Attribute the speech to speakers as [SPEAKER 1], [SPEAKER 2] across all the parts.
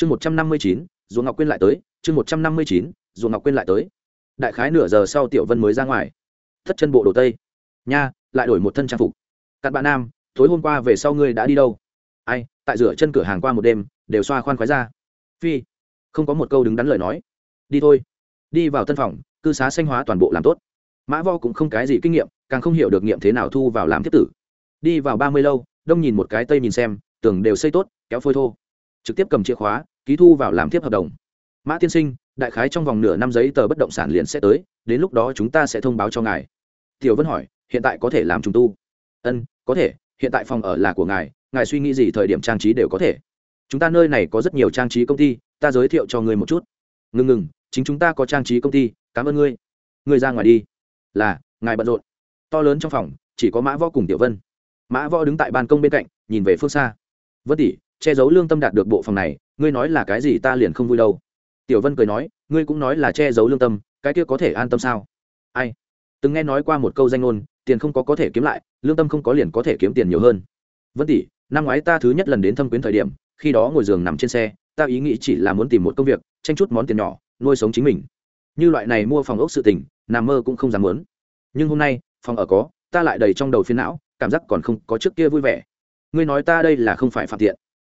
[SPEAKER 1] chương một trăm năm mươi chín dù ngọc quyên lại tới, chương một trăm năm mươi chín dù ngọc quyên lại tới. Đại khái nửa giờ sau tiểu vân mới ra ngoài. Thất chân bộ đồ tây. Nha, lại đổi một thân trang phục. Cặn bạn nam, tối hôm qua về sau ngươi đã đi đâu? Ai, tại rửa chân cửa hàng qua một đêm, đều xoa khoan khoái ra. Phi, không có một câu đứng đắn lời nói. Đi thôi. Đi vào tân phòng, cư xá xanh hóa toàn bộ làm tốt. Mã vo cũng không cái gì kinh nghiệm, càng không hiểu được nghiệm thế nào thu vào làm thiết tử. Đi vào ba mươi lâu, đông nhìn một cái tây nhìn xem, tường đều xây tốt, kéo phôi thô trực tiếp cầm chìa khóa, ký thu vào làm tiếp hợp đồng. Mã tiên sinh, đại khái trong vòng nửa năm giấy tờ bất động sản liền sẽ tới, đến lúc đó chúng ta sẽ thông báo cho ngài. Tiểu vân hỏi, hiện tại có thể làm trùng tu? Ân, có thể, hiện tại phòng ở là của ngài ngài suy nghĩ gì thời điểm trang trí đều có thể. Chúng ta nơi này có rất nhiều trang trí công ty, ta giới thiệu cho ngươi một chút. Ngừng ngừng, chính chúng ta có trang trí công ty, cảm ơn ngươi. Ngươi ra ngoài đi. Là, ngài bận rộn. To lớn trong phòng, chỉ có mã võ cùng tiểu vân. Mã võ đứng tại ban công bên cạnh, nhìn về phương xa. Vân tỷ che giấu lương tâm đạt được bộ phòng này, ngươi nói là cái gì ta liền không vui đâu. Tiểu vân cười nói, ngươi cũng nói là che giấu lương tâm, cái kia có thể an tâm sao? Ai? Từng nghe nói qua một câu danh ngôn, tiền không có có thể kiếm lại, lương tâm không có liền có thể kiếm tiền nhiều hơn. Vân tỷ, năm ngoái ta thứ nhất lần đến thâm quyến thời điểm, khi đó ngồi giường nằm trên xe, ta ý nghĩ chỉ là muốn tìm một công việc, tranh chút món tiền nhỏ, nuôi sống chính mình. Như loại này mua phòng ốc sự tình, nằm mơ cũng không dám muốn. Nhưng hôm nay, phòng ở có, ta lại đầy trong đầu phiến não, cảm giác còn không có trước kia vui vẻ. Ngươi nói ta đây là không phải phạm tiện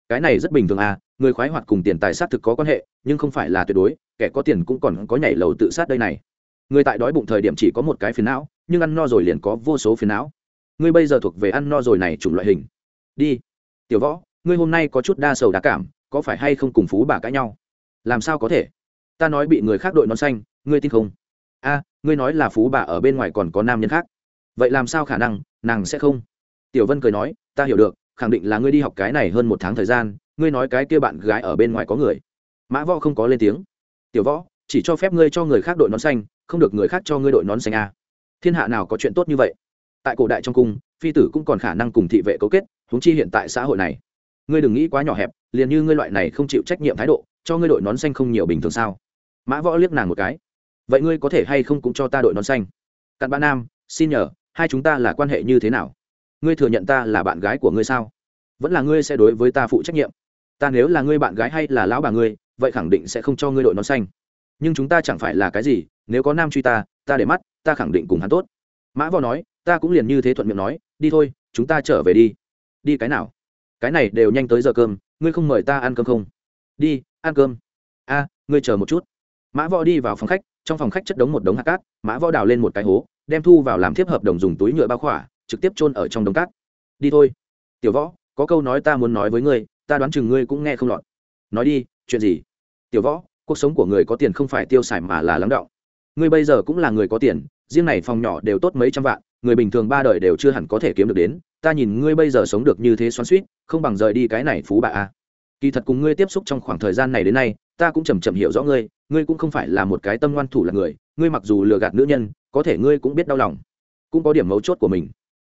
[SPEAKER 1] cái này rất bình thường à người khoái hoạt cùng tiền tài sát thực có quan hệ, nhưng không phải là tuyệt đối, kẻ có tiền cũng còn có nhảy lầu tự sát đây này. Người tại đói bụng thời điểm chỉ có một cái phiền não, nhưng ăn no rồi liền có vô số phiền não. Ngươi bây giờ thuộc về ăn no rồi này chủng loại hình. Đi. Tiểu võ, ngươi hôm nay có chút đa sầu đa cảm, có phải hay không cùng phú bà cãi nhau? Làm sao có thể? Ta nói bị người khác đội nón xanh, ngươi tin không? A, ngươi nói là phú bà ở bên ngoài còn có nam nhân khác. Vậy làm sao khả năng, nàng sẽ không? Tiểu vân cười nói, ta hiểu được khẳng định là ngươi đi học cái này hơn một tháng thời gian, ngươi nói cái kia bạn gái ở bên ngoài có người. Mã võ không có lên tiếng. Tiểu võ, chỉ cho phép ngươi cho người khác đội nón xanh, không được người khác cho ngươi đội nón xanh a. Thiên hạ nào có chuyện tốt như vậy? Tại cổ đại trong cung, phi tử cũng còn khả năng cùng thị vệ cấu kết húng chi hiện tại xã hội này. Ngươi đừng nghĩ quá nhỏ hẹp, liền như ngươi loại này không chịu trách nhiệm thái độ, cho ngươi đội nón xanh không nhiều bình thường sao? Mã võ liếc nàng một cái. Vậy ngươi có thể hay không cũng cho ta đội nón xanh? Cặn bạn nam, xin nhờ, hai chúng ta là quan hệ như thế nào? Ngươi thừa nhận ta là bạn gái của ngươi sao? Vẫn là ngươi sẽ đối với ta phụ trách nhiệm. Ta nếu là ngươi bạn gái hay là lão bà ngươi, vậy khẳng định sẽ không cho ngươi đội nón xanh. Nhưng chúng ta chẳng phải là cái gì, nếu có nam truy ta ta để mắt, ta khẳng định cùng hắn tốt. Mã võ nói, ta cũng liền như thế thuận miệng nói, đi thôi, chúng ta trở về đi. Đi cái nào? Cái này đều nhanh tới giờ cơm, ngươi không mời ta ăn cơm không? Đi, ăn cơm. A, ngươi chờ một chút. Mã võ đi vào phòng khách, trong phòng khách chất đống một đống hạt cát, mã võ đào lên một cái hố, đem thu vào làm thiếp hợp đồng dùng túi nhựa bao khỏa trực tiếp chôn ở trong đống cát. Đi thôi. Tiểu võ, có câu nói ta muốn nói với ngươi, ta đoán chừng ngươi cũng nghe không lọt. Nói đi, chuyện gì? Tiểu võ, cuộc sống của người có tiền không phải tiêu xài mà là lắng đọng. ngươi bây giờ cũng là người có tiền, riêng này phòng nhỏ đều tốt mấy trăm vạn, người bình thường ba đời đều chưa hẳn có thể kiếm được đến. Ta nhìn ngươi bây giờ sống được như thế xoắn suýt không bằng rời đi cái này phú bà a. Kỳ thật cùng ngươi tiếp xúc trong khoảng thời gian này đến nay, ta cũng chầm chậm hiểu rõ ngươi ngươi cũng không phải là một cái tâm ngoan thủ là người, ngươi mặc dù lừa gạt nữ nhân, có thể ngươi cũng biết đau lòng. Cũng có điểm mấu chốt của mình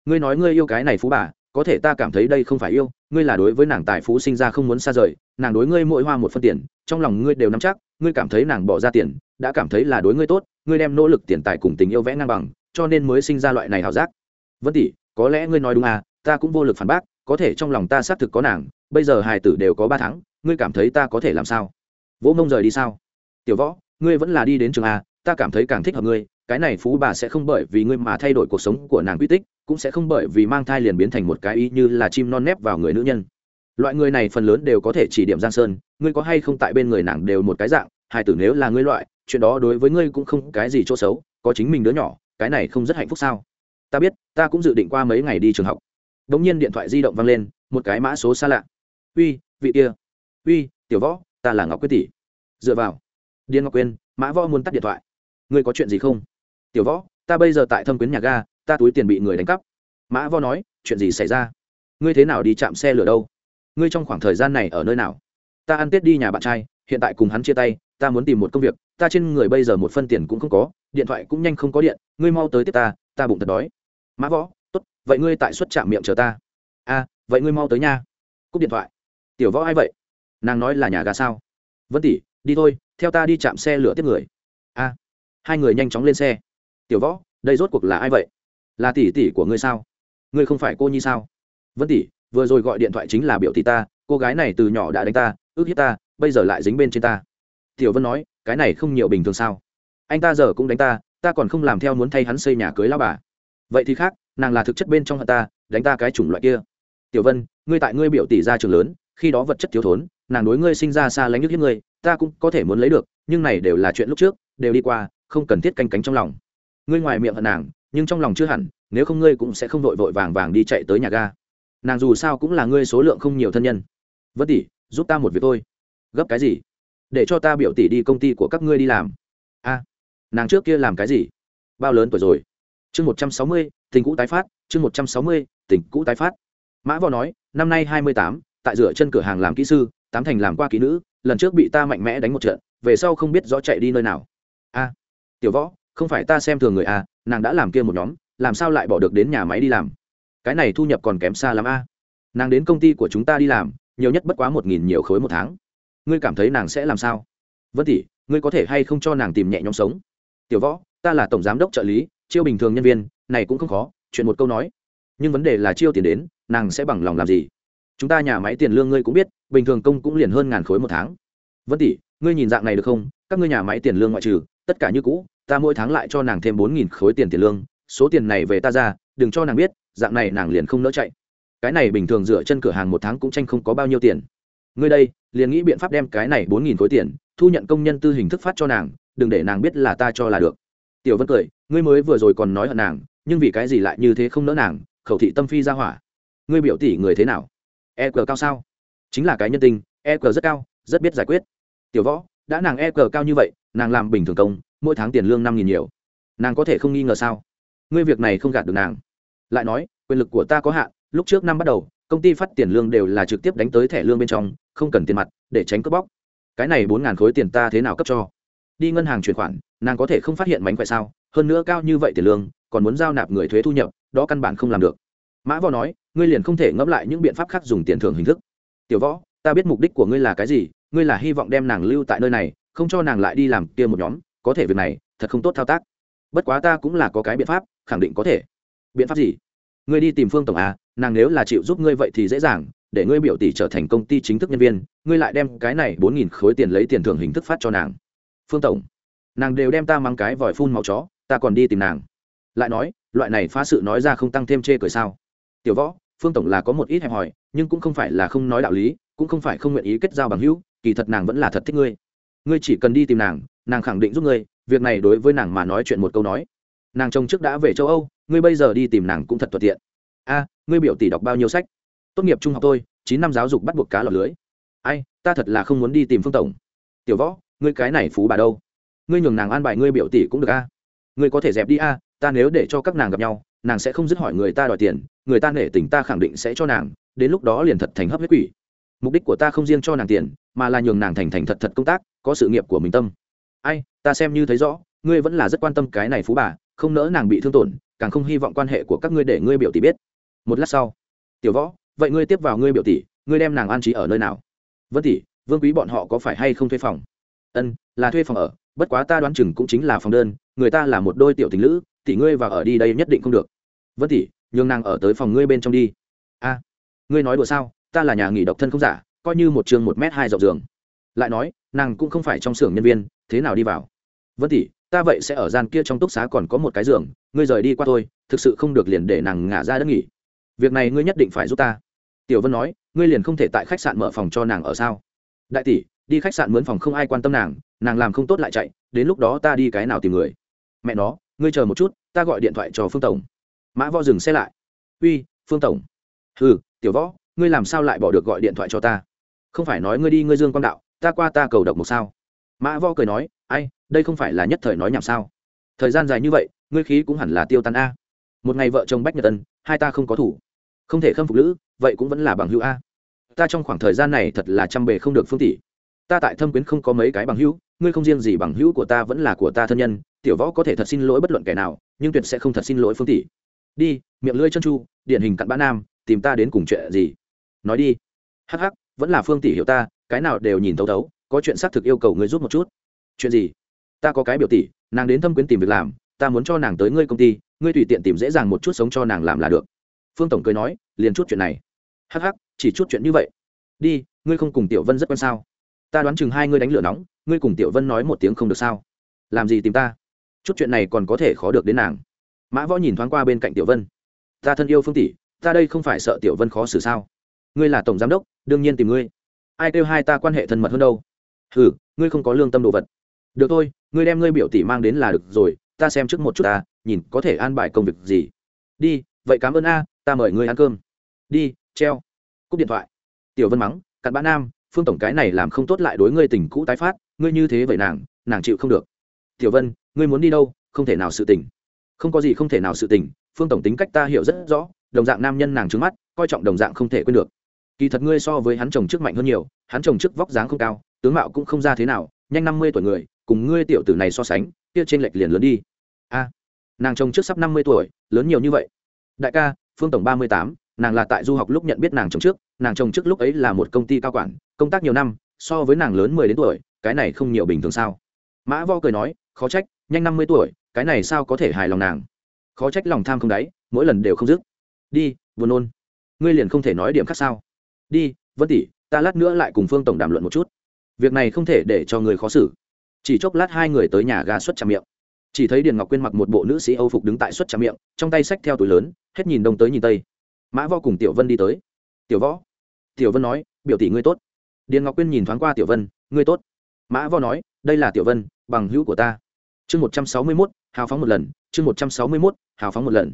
[SPEAKER 1] ngươi nói ngươi yêu cái này phú bà, có thể ta cảm thấy đây không phải yêu, ngươi là đối với nàng tài phú sinh ra không muốn xa rời, nàng đối ngươi mỗi hoa một phân tiền, trong lòng ngươi đều nắm chắc, ngươi cảm thấy nàng bỏ ra tiền, đã cảm thấy là đối ngươi tốt, ngươi đem nỗ lực tiền tài cùng tình yêu vẽ ngang bằng, cho nên mới sinh ra loại này hảo giác. Vân tỷ, có lẽ ngươi nói đúng à ta cũng vô lực phản bác, có thể trong lòng ta xác thực có nàng, bây giờ hài tử đều có ba tháng, ngươi cảm thấy ta có thể làm sao? Vỗ mông rời đi sao? Tiểu võ, ngươi vẫn là đi đến trường a, ta cảm thấy càng thích hợp ngươi cái này phú bà sẽ không bởi vì ngươi mà thay đổi cuộc sống của nàng quy tích, cũng sẽ không bởi vì mang thai liền biến thành một cái ý như là chim non nép vào người nữ nhân. Loại người này phần lớn đều có thể chỉ điểm giang sơn, ngươi có hay không tại bên người nàng đều một cái dạng, hai tử nếu là ngươi loại, chuyện đó đối với ngươi cũng không cái gì chỗ xấu, có chính mình đứa nhỏ, cái này không rất hạnh phúc sao? Ta biết, ta cũng dự định qua mấy ngày đi trường học. Đ ỗ n g nhiên điện thoại di động vang lên, một cái mã số xa lạ. Uy, vị kia. Uy, tiểu võ, ta là ngọc quyết tỷ. Dựa vào. Điên ngọc quyên, mã võ muốn tắt điện thoại. Ngươi có chuyện gì không? Tiểu võ, ta bây giờ tại thâm quyến nhà ga, ta túi tiền bị người đánh cắp. Mã võ nói, chuyện gì xảy ra? Ngươi thế nào đi chạm xe lửa đâu? Ngươi trong khoảng thời gian này ở nơi nào? Ta ăn tết đi nhà bạn trai, hiện tại cùng hắn chia tay, ta muốn tìm một công việc, ta trên người bây giờ một phân tiền cũng không có, điện thoại cũng nhanh không có điện, ngươi mau tới tiếp ta ta bụng thật đói. Mã võ, tốt, vậy ngươi tại xuất trạm miệng chờ ta. A, vậy ngươi mau tới nha. Cúp điện thoại. Tiểu võ ai vậy? Nàng nói là nhà ga sao? Vân tỷ, đi thôi, theo ta đi chạm xe lửa tiếp người. A. Hai người nhanh chóng lên xe tiểu võ, đây rốt cuộc là ai vậy? Là tỷ tỷ của ngươi sao? Ngươi không phải cô nhi sao? Vân tỷ, vừa rồi gọi điện thoại chính là biểu tỷ ta, cô gái này từ nhỏ đã đánh ta, ước hiếp ta, bây giờ lại dính bên trên ta. Tiểu vân nói, cái này không nhiều bình thường sao? Anh ta giờ cũng đánh ta ta còn không làm theo muốn thay hắn xây nhà cưới lao bà. Vậy thì khác, nàng là thực chất bên trong hận ta, đánh ta cái chủng loại kia. Tiểu vân, ngươi tại ngươi biểu tỷ ra trường lớn, khi đó vật chất thiếu thốn, nàng đối ngươi sinh ra xa lánh nước hiếp ngươi, ta cũng có thể muốn lấy được, nhưng này đều là chuyện lúc trước, đều đi qua, không cần thiết canh cánh trong lòng ngươi ngoài miệng hận nàng, nhưng trong lòng chưa hẳn, nếu không ngươi cũng sẽ không vội vội vàng vàng đi chạy tới nhà ga. Nàng dù sao cũng là ngươi số lượng không nhiều thân nhân. Vất tỷ, giúp ta một việc thôi. Gấp cái gì? Để cho ta biểu tỷ đi công ty của các ngươi đi làm. A, nàng trước kia làm cái gì? Bao lớn tuổi rồi? Chương một trăm sáu mươi, tình cũ tái phát, chương một trăm sáu mươi, tình cũ tái phát. Mã võ nói, năm nay hai mươi tám, tại rửa chân cửa hàng làm kỹ sư, tám thành làm qua kỹ nữ, lần trước bị ta mạnh mẽ đánh một trận, về sau không biết rõ chạy đi nơi nào. A, tiểu võ không phải ta xem thường người a, nàng đã làm kia một nhóm, làm sao lại bỏ được đến nhà máy đi làm? Cái này thu nhập còn kém xa lắm a. Nàng đến công ty của chúng ta đi làm, nhiều nhất bất quá một nghìn nhiều khối một tháng. Ngươi cảm thấy nàng sẽ làm sao? Vân tỷ, ngươi có thể hay không cho nàng tìm nhẹ nhõm sống? Tiểu võ, ta là tổng giám đốc trợ lý, chiêu bình thường nhân viên, này cũng không khó, chuyện một câu nói. Nhưng vấn đề là chiêu tiền đến, nàng sẽ bằng lòng làm gì? Chúng ta nhà máy tiền lương ngươi cũng biết, bình thường công cũng liền hơn ngàn khối một tháng. Vân tỷ, ngươi nhìn dạng này được không? Các ngươi nhà máy tiền lương ngoại trừ, tất cả như cũ ta mỗi tháng lại cho nàng thêm bốn nghìn khối tiền tiền lương, số tiền này về ta ra, đừng cho nàng biết, dạng này nàng liền không nỡ chạy. Cái này bình thường dựa chân cửa hàng một tháng cũng tranh không có bao nhiêu tiền. Ngươi đây, liền nghĩ biện pháp đem cái này bốn nghìn khối tiền, thu nhận công nhân tư hình thức phát cho nàng, đừng để nàng biết là ta cho là được. Tiểu vân cười, ngươi mới vừa rồi còn nói hận nàng, nhưng vì cái gì lại như thế không nỡ nàng, khẩu thị tâm phi ra hỏa. Ngươi biểu tỷ người thế nào? E cờ cao sao? Chính là cái nhân tình e cờ rất cao, rất biết giải quyết. Tiểu võ, đã nàng e cờ cao như vậy, nàng làm bình thường công mỗi tháng tiền lương năm nghìn nhiều. Nàng có thể không nghi ngờ sao? Ngươi việc này không gạt được nàng. Lại nói, quyền lực của ta có hạn, lúc trước năm bắt đầu, công ty phát tiền lương đều là trực tiếp đánh tới thẻ lương bên trong, không cần tiền mặt, để tránh cướp bóc. Cái này bốn ngàn khối tiền ta thế nào cấp cho? Đi ngân hàng chuyển khoản, nàng có thể không phát hiện mánh khỏe sao? Hơn nữa cao như vậy tiền lương, còn muốn giao nạp người thuế thu nhập, đó căn bản không làm được. Mã võ nói, ngươi liền không thể ngẫm lại những biện pháp khác dùng tiền thưởng hình thức. Tiểu võ, ta biết mục đích của ngươi là cái gì, ngươi là hy vọng đem nàng lưu tại nơi này, không cho nàng lại đi làm kia một nhóm có thể việc này, thật không tốt thao tác. Bất quá ta cũng là có cái biện pháp, khẳng định có thể. Biện pháp gì? Ngươi đi tìm phương tổng à nàng nếu là chịu giúp ngươi vậy thì dễ dàng, để ngươi biểu tỷ trở thành công ty chính thức nhân viên, ngươi lại đem cái này bốn nghìn khối tiền lấy tiền thưởng hình thức phát cho nàng. Phương tổng, nàng đều đem ta mang cái vòi phun màu chó, ta còn đi tìm nàng. Lại nói, loại này phá sự nói ra không tăng thêm chê cười sao? Tiểu võ, phương tổng là có một ít hẹp hòi, nhưng cũng không phải là không nói đạo lý, cũng không phải không nguyện ý kết giao bằng hữu, kỳ thật nàng vẫn là thật thích ngươi. Ngươi chỉ cần đi tìm nàng nàng khẳng định giúp ngươi, việc này đối với nàng mà nói chuyện một câu nói. Nàng chồng trước đã về châu âu, ngươi bây giờ đi tìm nàng cũng thật thuận tiện. A, ngươi biểu tỷ đọc bao nhiêu sách? Tốt nghiệp trung học tôi chín năm giáo dục bắt buộc cá lọc lưới. Ai, ta thật là không muốn đi tìm phương tổng. Tiểu võ, ngươi cái này phú bà đâu? Ngươi nhường nàng an bài ngươi biểu tỷ cũng được a. Ngươi có thể dẹp đi a, ta nếu để cho các nàng gặp nhau, nàng sẽ không dứt hỏi người ta đòi tiền, người ta nể tình ta khẳng định sẽ cho nàng, đến lúc đó liền thật thành hấp huyết quỷ. Mục đích của ta không riêng cho nàng tiền, mà là nhường nàng thành thành thật thật công tác, có sự nghiệp của mình tâm ai, ta xem như thấy rõ, ngươi vẫn là rất quan tâm cái này phú bà, không nỡ nàng bị thương tổn, càng không hy vọng quan hệ của các ngươi để ngươi biểu tỷ biết. Một lát sau, tiểu võ, vậy ngươi tiếp vào ngươi biểu tỷ, ngươi đem nàng an trí ở nơi nào? Vân tỷ, vương quý bọn họ có phải hay không thuê phòng? Ân, là thuê phòng ở, bất quá ta đoán chừng cũng chính là phòng đơn, người ta là một đôi tiểu tình lữ, tỷ ngươi vào ở đi đây nhất định không được. Vân tỷ, nhường nàng ở tới phòng ngươi bên trong đi. A, ngươi nói đùa sao, ta là nhà nghỉ độc thân không giả, coi như một trường một m hai dọc giường. Lại nói, nàng cũng không phải trong xưởng nhân viên thế nào đi vào? Vân tỷ, ta vậy sẽ ở gian kia trong túc xá còn có một cái giường, ngươi rời đi qua thôi, thực sự không được liền để nàng ngả ra đất nghỉ. Việc này ngươi nhất định phải giúp ta. Tiểu vân nói, ngươi liền không thể tại khách sạn mở phòng cho nàng ở sao? Đại tỷ, đi khách sạn mướn phòng không ai quan tâm nàng nàng làm không tốt lại chạy, đến lúc đó ta đi cái nào tìm người? Mẹ nó, ngươi chờ một chút, ta gọi điện thoại cho phương tổng. Mã võ dừng xe lại. Uy, phương tổng. Ừ tiểu võ, ngươi làm sao lại bỏ được gọi điện thoại cho ta? Không phải nói ngươi đi ngươi dương quang đạo, ta qua ta cầu độc một sao? Mã võ cười nói, ai, đây không phải là nhất thời nói nhảm sao? Thời gian dài như vậy, ngươi khí cũng hẳn là tiêu tan a. Một ngày vợ chồng bách nhật tân, hai ta không có thủ. Không thể khâm phục lữ, vậy cũng vẫn là bằng hữu a. Ta trong khoảng thời gian này thật là chăm bề không được phương tỷ. Ta tại thâm quyến không có mấy cái bằng hữu, ngươi không riêng gì bằng hữu của ta vẫn là của ta thân nhân. Tiểu võ có thể thật xin lỗi bất luận kẻ nào, nhưng tuyệt sẽ không thật xin lỗi phương tỷ. Đi, miệng lưỡi chân chu, điển hình cặn bã nam, tìm ta đến cùng chuyện gì? Nói đi. Hắc hắc, vẫn là phương tỷ hiểu ta, cái nào đều nhìn thấu thấu có chuyện xác thực yêu cầu ngươi giúp một chút. Chuyện gì? Ta có cái biểu tỷ, nàng đến thâm quyến tìm việc làm, ta muốn cho nàng tới ngươi công ty, ngươi tùy tiện tìm dễ dàng một chút sống cho nàng làm là được. Phương tổng cười nói, liền chút chuyện này. Hắc hắc, chỉ chút chuyện như vậy. Đi, ngươi không cùng tiểu vân rất quan sao? Ta đoán chừng hai ngươi đánh lửa nóng, ngươi cùng tiểu vân nói một tiếng không được sao? Làm gì tìm ta? Chút chuyện này còn có thể khó được đến nàng. Mã võ nhìn thoáng qua bên cạnh tiểu vân. Ta thân yêu phương tỷ, ta đây không phải sợ tiểu vân khó xử sao? Ngươi là tổng giám đốc, đương nhiên tìm ngươi. Ai kêu hai ta quan hệ thân mật hơn đâu? Ừ ngươi không có lương tâm đồ vật. Được thôi, ngươi đem ngươi biểu tỷ mang đến là được rồi, ta xem trước một chút ta, nhìn có thể an bài công việc gì. Đi, vậy cảm ơn a, ta mời ngươi ăn cơm. Đi, treo. Cúp điện thoại. Tiểu vân mắng, cặn bã nam, phương tổng cái này làm không tốt lại đối ngươi tình cũ tái phát, ngươi như thế vậy nàng nàng chịu không được. Tiểu vân, ngươi muốn đi đâu, không thể nào sự tình. Không có gì không thể nào sự tình, phương tổng tính cách ta hiểu rất rõ, đồng dạng nam nhân nàng trứng mắt, coi trọng đồng dạng không thể quên được. Kỳ thật ngươi so với hắn chồng trước mạnh hơn nhiều, hắn chồng trước vóc dáng không cao tướng mạo cũng không ra thế nào, nhanh năm mươi tuổi người, cùng ngươi tiểu tử này so sánh, kia trên lệch liền lớn đi. A, nàng chồng trước sắp năm mươi tuổi, lớn nhiều như vậy. Đại ca, phương tổng ba mươi tám, nàng là tại du học lúc nhận biết nàng chồng trước, nàng chồng trước lúc ấy là một công ty cao quản, công tác nhiều năm, so với nàng lớn mười đến tuổi, cái này không nhiều bình thường sao? Mã vo cười nói, khó trách, nhanh năm mươi tuổi, cái này sao có thể hài lòng nàng? Khó trách lòng tham không đáy, mỗi lần đều không dứt. Đi, buồn nôn. Ngươi liền không thể nói điểm khác sao? Đi, vân tỷ, ta lát nữa lại cùng phương tổng đàm luận một chút việc này không thể để cho người khó xử. Chỉ chốc lát hai người tới nhà ga xuất trà miệng. Chỉ thấy điền ngọc quyên mặc một bộ nữ sĩ âu phục đứng tại xuất trà miệng, trong tay sách theo túi lớn, hết nhìn đông tới nhìn tây. Mã võ cùng tiểu vân đi tới. Tiểu võ. Tiểu vân nói, biểu tỷ ngươi tốt. Điền ngọc quyên nhìn thoáng qua tiểu vân, ngươi tốt. Mã võ nói, đây là tiểu vân, bằng hữu của ta. Chương một trăm sáu mươi mốt, hào phóng một lần, chương một trăm sáu mươi mốt, hào phóng một lần.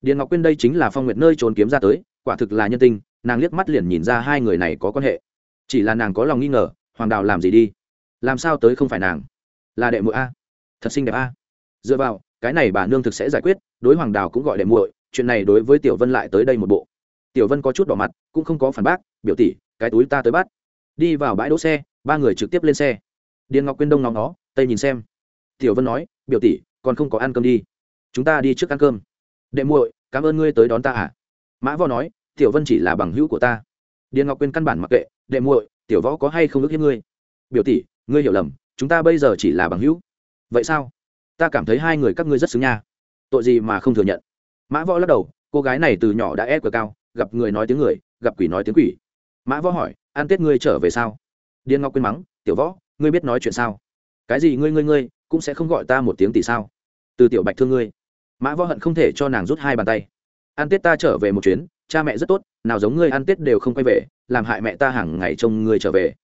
[SPEAKER 1] Điền ngọc quyên đây chính là phong nguyệt nơi trốn kiếm ra tới, quả thực là nhân tinh nàng liếc mắt liền nhìn ra hai người này có quan hệ. Chỉ là nàng có lòng nghi ngờ hoàng đào làm gì đi? Làm sao tới không phải nàng? Là đệ muội a. Thật xinh đẹp a. Dựa vào, cái này bà nương thực sẽ giải quyết, đối hoàng đào cũng gọi đệ muội, chuyện này đối với tiểu vân lại tới đây một bộ. Tiểu vân có chút đỏ mặt, cũng không có phản bác, biểu tỷ, cái túi ta tới bắt. Đi vào bãi đỗ xe, ba người trực tiếp lên xe. Điền ngọc quyên đông ngóng nó, tây nhìn xem. Tiểu vân nói, biểu tỷ, còn không có ăn cơm đi. Chúng ta đi trước ăn cơm. Đệ muội, cảm ơn ngươi tới đón ta à? Mã võ nói, tiểu vân chỉ là bằng hữu của ta. Điền ngọc quyên căn bản mặc kệ, đệ muội tiểu võ có hay không ước hiếp ngươi? Biểu tỷ, ngươi hiểu lầm, chúng ta bây giờ chỉ là bằng hữu. Vậy sao? Ta cảm thấy hai người các ngươi rất xứng nha. Tội gì mà không thừa nhận? Mã võ lắc đầu, cô gái này từ nhỏ đã ép cờ cao, gặp người nói tiếng người, gặp quỷ nói tiếng quỷ. Mã võ hỏi, ăn tết ngươi trở về sao? Điên ngọc quên mắng, tiểu võ, ngươi biết nói chuyện sao? Cái gì ngươi ngươi ngươi, cũng sẽ không gọi ta một tiếng tỷ sao? Từ tiểu bạch thương ngươi. Mã võ hận không thể cho nàng rút hai bàn tay. Ăn tết ta trở về một chuyến cha mẹ rất tốt, nào giống ngươi ăn tết đều không quay về, làm hại mẹ ta hàng ngày trông ngươi trở về.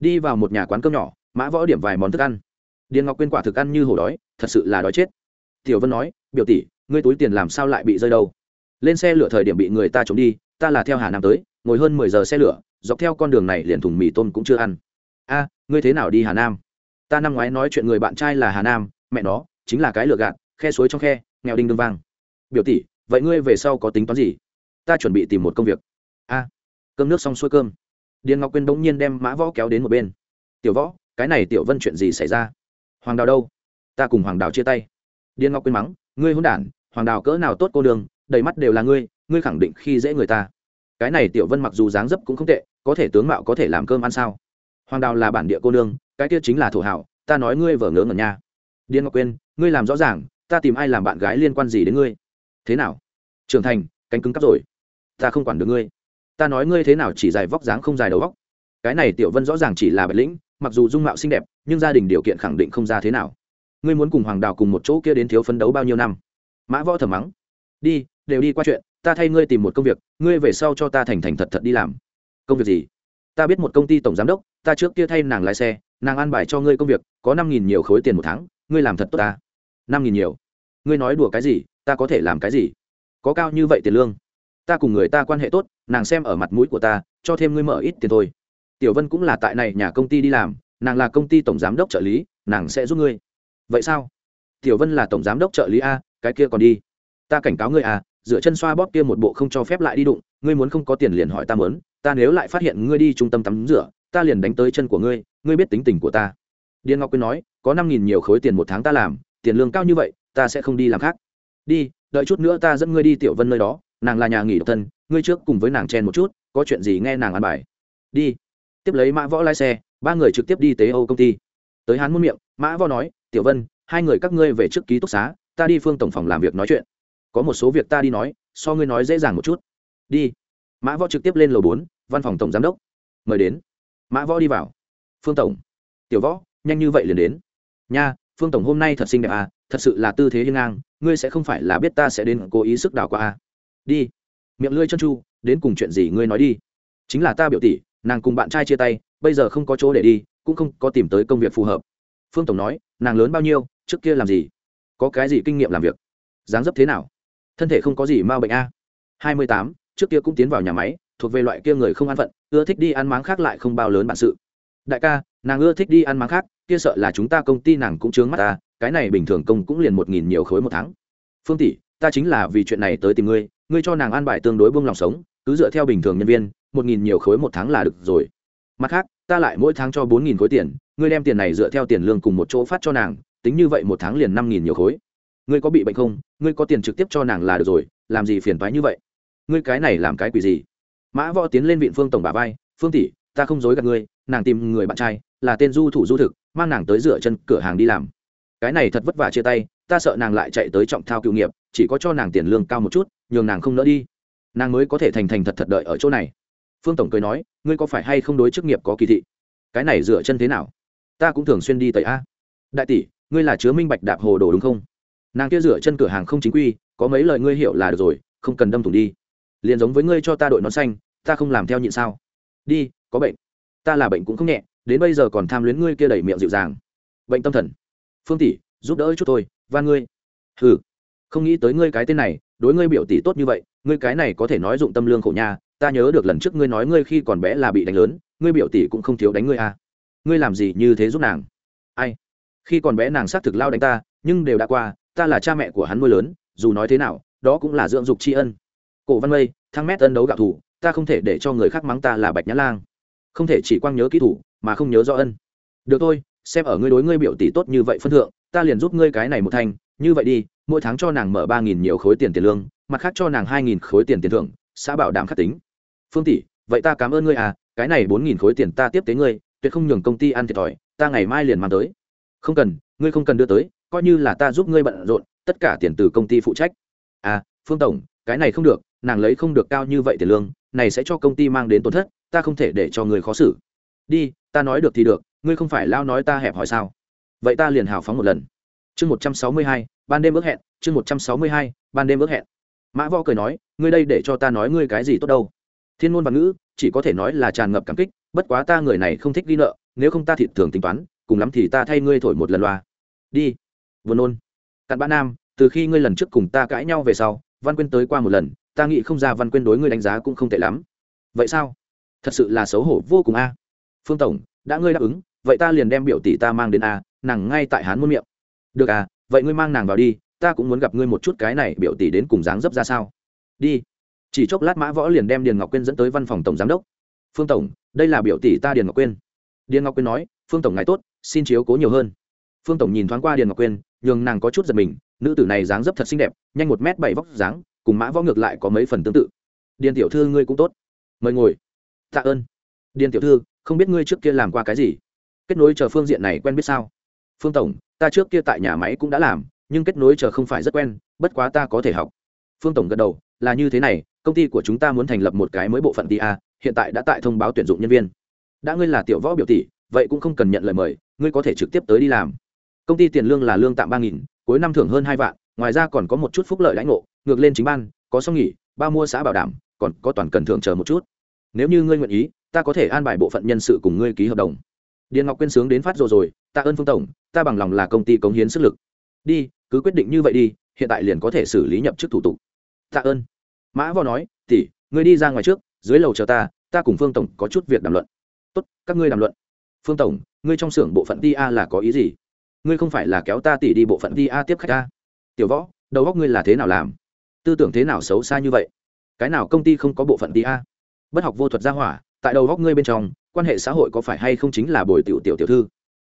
[SPEAKER 1] Đi vào một nhà quán cơm nhỏ, mã võ điểm vài món thức ăn. Điền ngọc quyên quả thực ăn như hổ đói, thật sự là đói chết. Tiểu vân nói, biểu tỷ, ngươi túi tiền làm sao lại bị rơi đâu? Lên xe lửa thời điểm bị người ta trộm đi, ta là theo hà nam tới, ngồi hơn mười giờ xe lửa, dọc theo con đường này liền thùng mì tôm cũng chưa ăn. A, ngươi thế nào đi hà nam? Ta năm ngoái nói chuyện người bạn trai là hà nam, mẹ nó, chính là cái lựa gạt, khe suối trong khe, nghèo đinh đương vang. Biểu tỷ, vậy ngươi về sau có tính toán gì? Ta chuẩn bị tìm một công việc. A, cơm nước xong xuôi cơm. Điền ngọc quyên bỗng nhiên đem mã võ kéo đến một bên. Tiểu võ, cái này tiểu vân chuyện gì xảy ra? Hoàng đào đâu? Ta cùng hoàng đào chia tay. Điền ngọc quyên mắng, ngươi hôn đản, hoàng đào cỡ nào tốt cô đường đầy mắt đều là ngươi ngươi khẳng định khi dễ người ta. Cái này tiểu vân mặc dù dáng dấp cũng không tệ, có thể tướng mạo có thể làm cơm ăn sao? Hoàng đào là bản địa cô nương, cái kia chính là thổ hảo, ta nói ngươi vở ngớ ngẩn nha. Điên ngọc quyên, ngươi làm rõ ràng, ta tìm ai làm bạn gái liên quan gì đến ngươi? Thế nào? Trưởng thành, cánh cứng cắp rồi ta không quản được ngươi. Ta nói ngươi thế nào chỉ dài vóc dáng không dài đầu vóc cái này tiểu vân rõ ràng chỉ là bạch lĩnh, mặc dù dung mạo xinh đẹp, nhưng gia đình điều kiện khẳng định không ra thế nào. Ngươi muốn cùng hoàng đào cùng một chỗ kia đến thiếu phấn đấu bao nhiêu năm? Mã võ thầm mắng. Đi, đều đi qua chuyện, ta thay ngươi tìm một công việc, ngươi về sau cho ta thành thành thật thật đi làm. Công việc gì? Ta biết một công ty tổng giám đốc, ta trước kia thay nàng lái xe, nàng an bài cho ngươi công việc, có năm nghìn nhiều khối tiền một tháng, ngươi làm thật tốt ta. Năm nghìn nhiều. Ngươi nói đùa cái gì, ta có thể làm cái gì? Có cao như vậy tiền lương? Ta cùng người ta quan hệ tốt, nàng xem ở mặt mũi của ta, cho thêm ngươi mở ít tiền thôi. Tiểu vân cũng là tại này nhà công ty đi làm, nàng là công ty tổng giám đốc trợ lý, nàng sẽ giúp ngươi. Vậy sao? Tiểu vân là tổng giám đốc trợ lý a, cái kia còn đi. Ta cảnh cáo ngươi à dựa chân xoa bóp kia một bộ không cho phép lại đi đụng, ngươi muốn không có tiền liền hỏi ta mớn, ta nếu lại phát hiện ngươi đi trung tâm tắm rửa, ta liền đánh tới chân của ngươi ngươi biết tính tình của ta. Điền ngọc quyên nói, có năm nghìn nhiều khối tiền một tháng ta làm, tiền lương cao như vậy, ta sẽ không đi làm khác. Đi, đợi chút nữa ta dẫn ngươi đi tiểu vân nơi đó nàng là nhà nghỉ độc thân, ngươi trước cùng với nàng chen một chút, có chuyện gì nghe nàng ăn bài. Đi. Tiếp lấy mã võ lái xe, ba người trực tiếp đi tế âu công ty. Tới hắn muôn miệng, mã võ nói, tiểu vân, hai người các ngươi về trước ký túc xá, ta đi phương tổng phòng làm việc nói chuyện. Có một số việc ta đi nói, so ngươi nói dễ dàng một chút. Đi. Mã võ trực tiếp lên lầu bốn, văn phòng tổng giám đốc. Mời đến. Mã võ đi vào. Phương tổng. Tiểu võ, nhanh như vậy liền đến. Nha, phương tổng hôm nay thật xinh đẹp à thật sự là tư thế hiên ngang, ngươi sẽ không phải là biết ta sẽ đến cố ý sức đào qua à đi. Miệng lưỡi chân chu, đến cùng chuyện gì ngươi nói đi. Chính là ta biểu tỷ, nàng cùng bạn trai chia tay, bây giờ không có chỗ để đi, cũng không có tìm tới công việc phù hợp. Phương tổng nói, nàng lớn bao nhiêu, trước kia làm gì? Có cái gì kinh nghiệm làm việc? Dáng dấp thế nào? Thân thể không có gì m a bệnh a. Hai mươi tám, trước kia cũng tiến vào nhà máy, thuộc về loại kia người không an phận, ưa thích đi ăn máng khác lại không bao lớn bản sự. Đại ca, nàng ưa thích đi ăn máng khác, kia sợ là chúng ta công ty nàng cũng chướng mắt ta, cái này bình thường công cũng liền một nghìn nhiều khối một tháng. Phương tỷ, ta chính là vì chuyện này tới tìm ngươi ngươi cho nàng an bài tương đối buông lòng sống, cứ dựa theo bình thường nhân viên, một nghìn nhiều khối một tháng là được rồi. Mặt khác, ta lại mỗi tháng cho bốn nghìn khối tiền, ngươi đem tiền này dựa theo tiền lương cùng một chỗ phát cho nàng, tính như vậy một tháng liền năm nghìn nhiều khối. Ngươi có bị bệnh không? Ngươi có tiền trực tiếp cho nàng là được rồi, làm gì phiền toái như vậy? Ngươi cái này làm cái quỷ gì? Mã võ tiến lên viện phương tổng bà vai, phương tỷ, ta không dối gạt ngươi, nàng tìm người bạn trai, là tên du thủ du thực, mang nàng tới dựa chân cửa hàng đi làm cái này thật vất vả chia tay, ta sợ nàng lại chạy tới trọng thao cựu nghiệp, chỉ có cho nàng tiền lương cao một chút, nhường nàng không nỡ đi. Nàng mới có thể thành thành thật thật đợi ở chỗ này. Phương tổng cười nói, ngươi có phải hay không đối chức nghiệp có kỳ thị? Cái này dựa chân thế nào? Ta cũng thường xuyên đi tẩy a. Đại tỷ, ngươi là chứa minh bạch đạp hồ đồ đúng không? Nàng kia rửa chân cửa hàng không chính quy, có mấy lời ngươi hiểu là được rồi, không cần đâm thủng đi. Liền giống với ngươi cho ta đội nón xanh, ta không làm theo nhịn sao? Đi, có bệnh. Ta là bệnh cũng không nhẹ, đến bây giờ còn tham luyến ngươi kia đẩy miệng dịu dàng. Bệnh tâm thần phương tỷ, giúp đỡ chút tôi, và ngươi. Ừ không nghĩ tới ngươi cái tên này, đối ngươi biểu tỷ tốt như vậy, ngươi cái này có thể nói dụng tâm lương khổ nha, ta nhớ được lần trước ngươi nói ngươi khi còn bé là bị đánh lớn, ngươi biểu tỷ cũng không thiếu đánh ngươi à. Ngươi làm gì như thế giúp nàng? Ai, khi còn bé nàng xác thực lao đánh ta, nhưng đều đã qua, ta là cha mẹ của hắn nuôi lớn, dù nói thế nào, đó cũng là dưỡng dục tri ân. Cổ văn mây, thăng mét ân đấu gạo thủ, ta không thể để cho người khác mắng ta là bạch nhã lang. Không thể chỉ quang nhớ kỹ thủ, mà không nhớ rõ ân. Được thôi xem ở ngươi đối ngươi biểu tỷ tốt như vậy phân thượng, ta liền giúp ngươi cái này một thanh như vậy đi, mỗi tháng cho nàng mở ba nghìn nhiều khối tiền tiền lương, mặt khác cho nàng hai nghìn khối tiền tiền thưởng, xã bảo đảm khắc tính. Phương tỷ, vậy ta cảm ơn ngươi à cái này bốn nghìn khối tiền ta tiếp tế ngươi, tuyệt không nhường công ty ăn thiệt thòi, ta ngày mai liền mang tới. Không cần, ngươi không cần đưa tới, coi như là ta giúp ngươi bận rộn, tất cả tiền từ công ty phụ trách. À phương tổng, cái này không được, nàng lấy không được cao như vậy tiền lương, này sẽ cho công ty mang đến tổn thất, ta không thể để cho người khó xử. Đi, ta nói được thì được ngươi không phải lao nói ta hẹp hỏi sao? Vậy ta liền hào phóng một lần. Chương một trăm sáu mươi hai, ban đêm ước hẹn, chương một trăm sáu mươi hai, ban đêm ước hẹn. Mã võ cười nói, ngươi đây để cho ta nói ngươi cái gì tốt đâu. Thiên ngôn văn ngữ, chỉ có thể nói là tràn ngập cảm kích, bất quá ta người này không thích ghi nợ, nếu không ta thịt thường tính toán, cùng lắm thì ta thay ngươi thổi một lần loa. Đi. Vừa nôn. Cặn bã nam, từ khi ngươi lần trước cùng ta cãi nhau về sau, văn quyên tới qua một lần, ta nghĩ không ra văn quyên đối ngươi đánh giá cũng không tệ lắm. Vậy sao? Thật sự là xấu hổ vô cùng a. Phương tổng, đã ngươi đáp ứng vậy ta liền đem biểu tỷ ta mang đến a, nàng ngay tại hán muôn miệng. Được à vậy ngươi mang nàng vào đi, ta cũng muốn gặp ngươi một chút cái này biểu tỷ đến cùng dáng dấp ra sao. Đi. Chỉ chốc lát mã võ liền đem điền ngọc quyên dẫn tới văn phòng tổng giám đốc. Phương tổng, đây là biểu tỷ ta điền ngọc quyên. Điền ngọc quyên nói, phương tổng ngài tốt, xin chiếu cố nhiều hơn. Phương tổng nhìn thoáng qua điền ngọc quyên, nhường nàng có chút giật mình, nữ tử này dáng dấp thật xinh đẹp, nhanh một m bảy vóc dáng, cùng mã võ ngược lại có mấy phần tương tự. Điền tiểu thư ngươi cũng tốt. Mời ngồi. Tạ ơn. Điền tiểu thư, không biết ngươi trước kia làm qua cái gì? Kết nối chờ phương diện này quen biết sao? Phương tổng, ta trước kia tại nhà máy cũng đã làm, nhưng kết nối chờ không phải rất quen, bất quá ta có thể học. Phương tổng gật đầu, là như thế này, công ty của chúng ta muốn thành lập một cái mới bộ phận tia hiện tại đã tại thông báo tuyển dụng nhân viên. Đã ngươi là tiểu võ biểu tỷ, vậy cũng không cần nhận lời mời, ngươi có thể trực tiếp tới đi làm. Công ty tiền lương là lương tạm ba nghìn, cuối năm thưởng hơn hai vạn, ngoài ra còn có một chút phúc lợi lãnh ngộ, ngược lên chính ban, có xong nghỉ, ba mua xã bảo đảm, còn có toàn cần thưởng chờ một chút. Nếu như ngươi nguyện ý, ta có thể an bài bộ phận nhân sự cùng ngươi ký hợp đồng điền ngọc quyên sướng đến phát rồi rồi Tạ ơn phương tổng, ta bằng lòng là công ty cống hiến sức lực. Đi, cứ quyết định như vậy đi, hiện tại liền có thể xử lý nhập chức thủ tục. Tạ ơn. Mã võ nói tỉ ngươi đi ra ngoài trước, dưới lầu chờ ta ta cùng phương tổng có chút việc đàm luận. Tốt, các ngươi đàm luận. Phương tổng, ngươi trong xưởng bộ phận ti a là có ý gì? Ngươi không phải là kéo ta tỉ đi bộ phận ti a tiếp khách ta? Tiểu võ, đầu góc ngươi là thế nào làm? Tư tưởng thế nào xấu xa như vậy? Cái nào công ty không có bộ phận ti a? Bất học vô thuật gia hỏa, tại đầu góc ngươi bên trong quan hệ xã hội có phải hay không chính là bồi tiểu tiểu tiểu thư?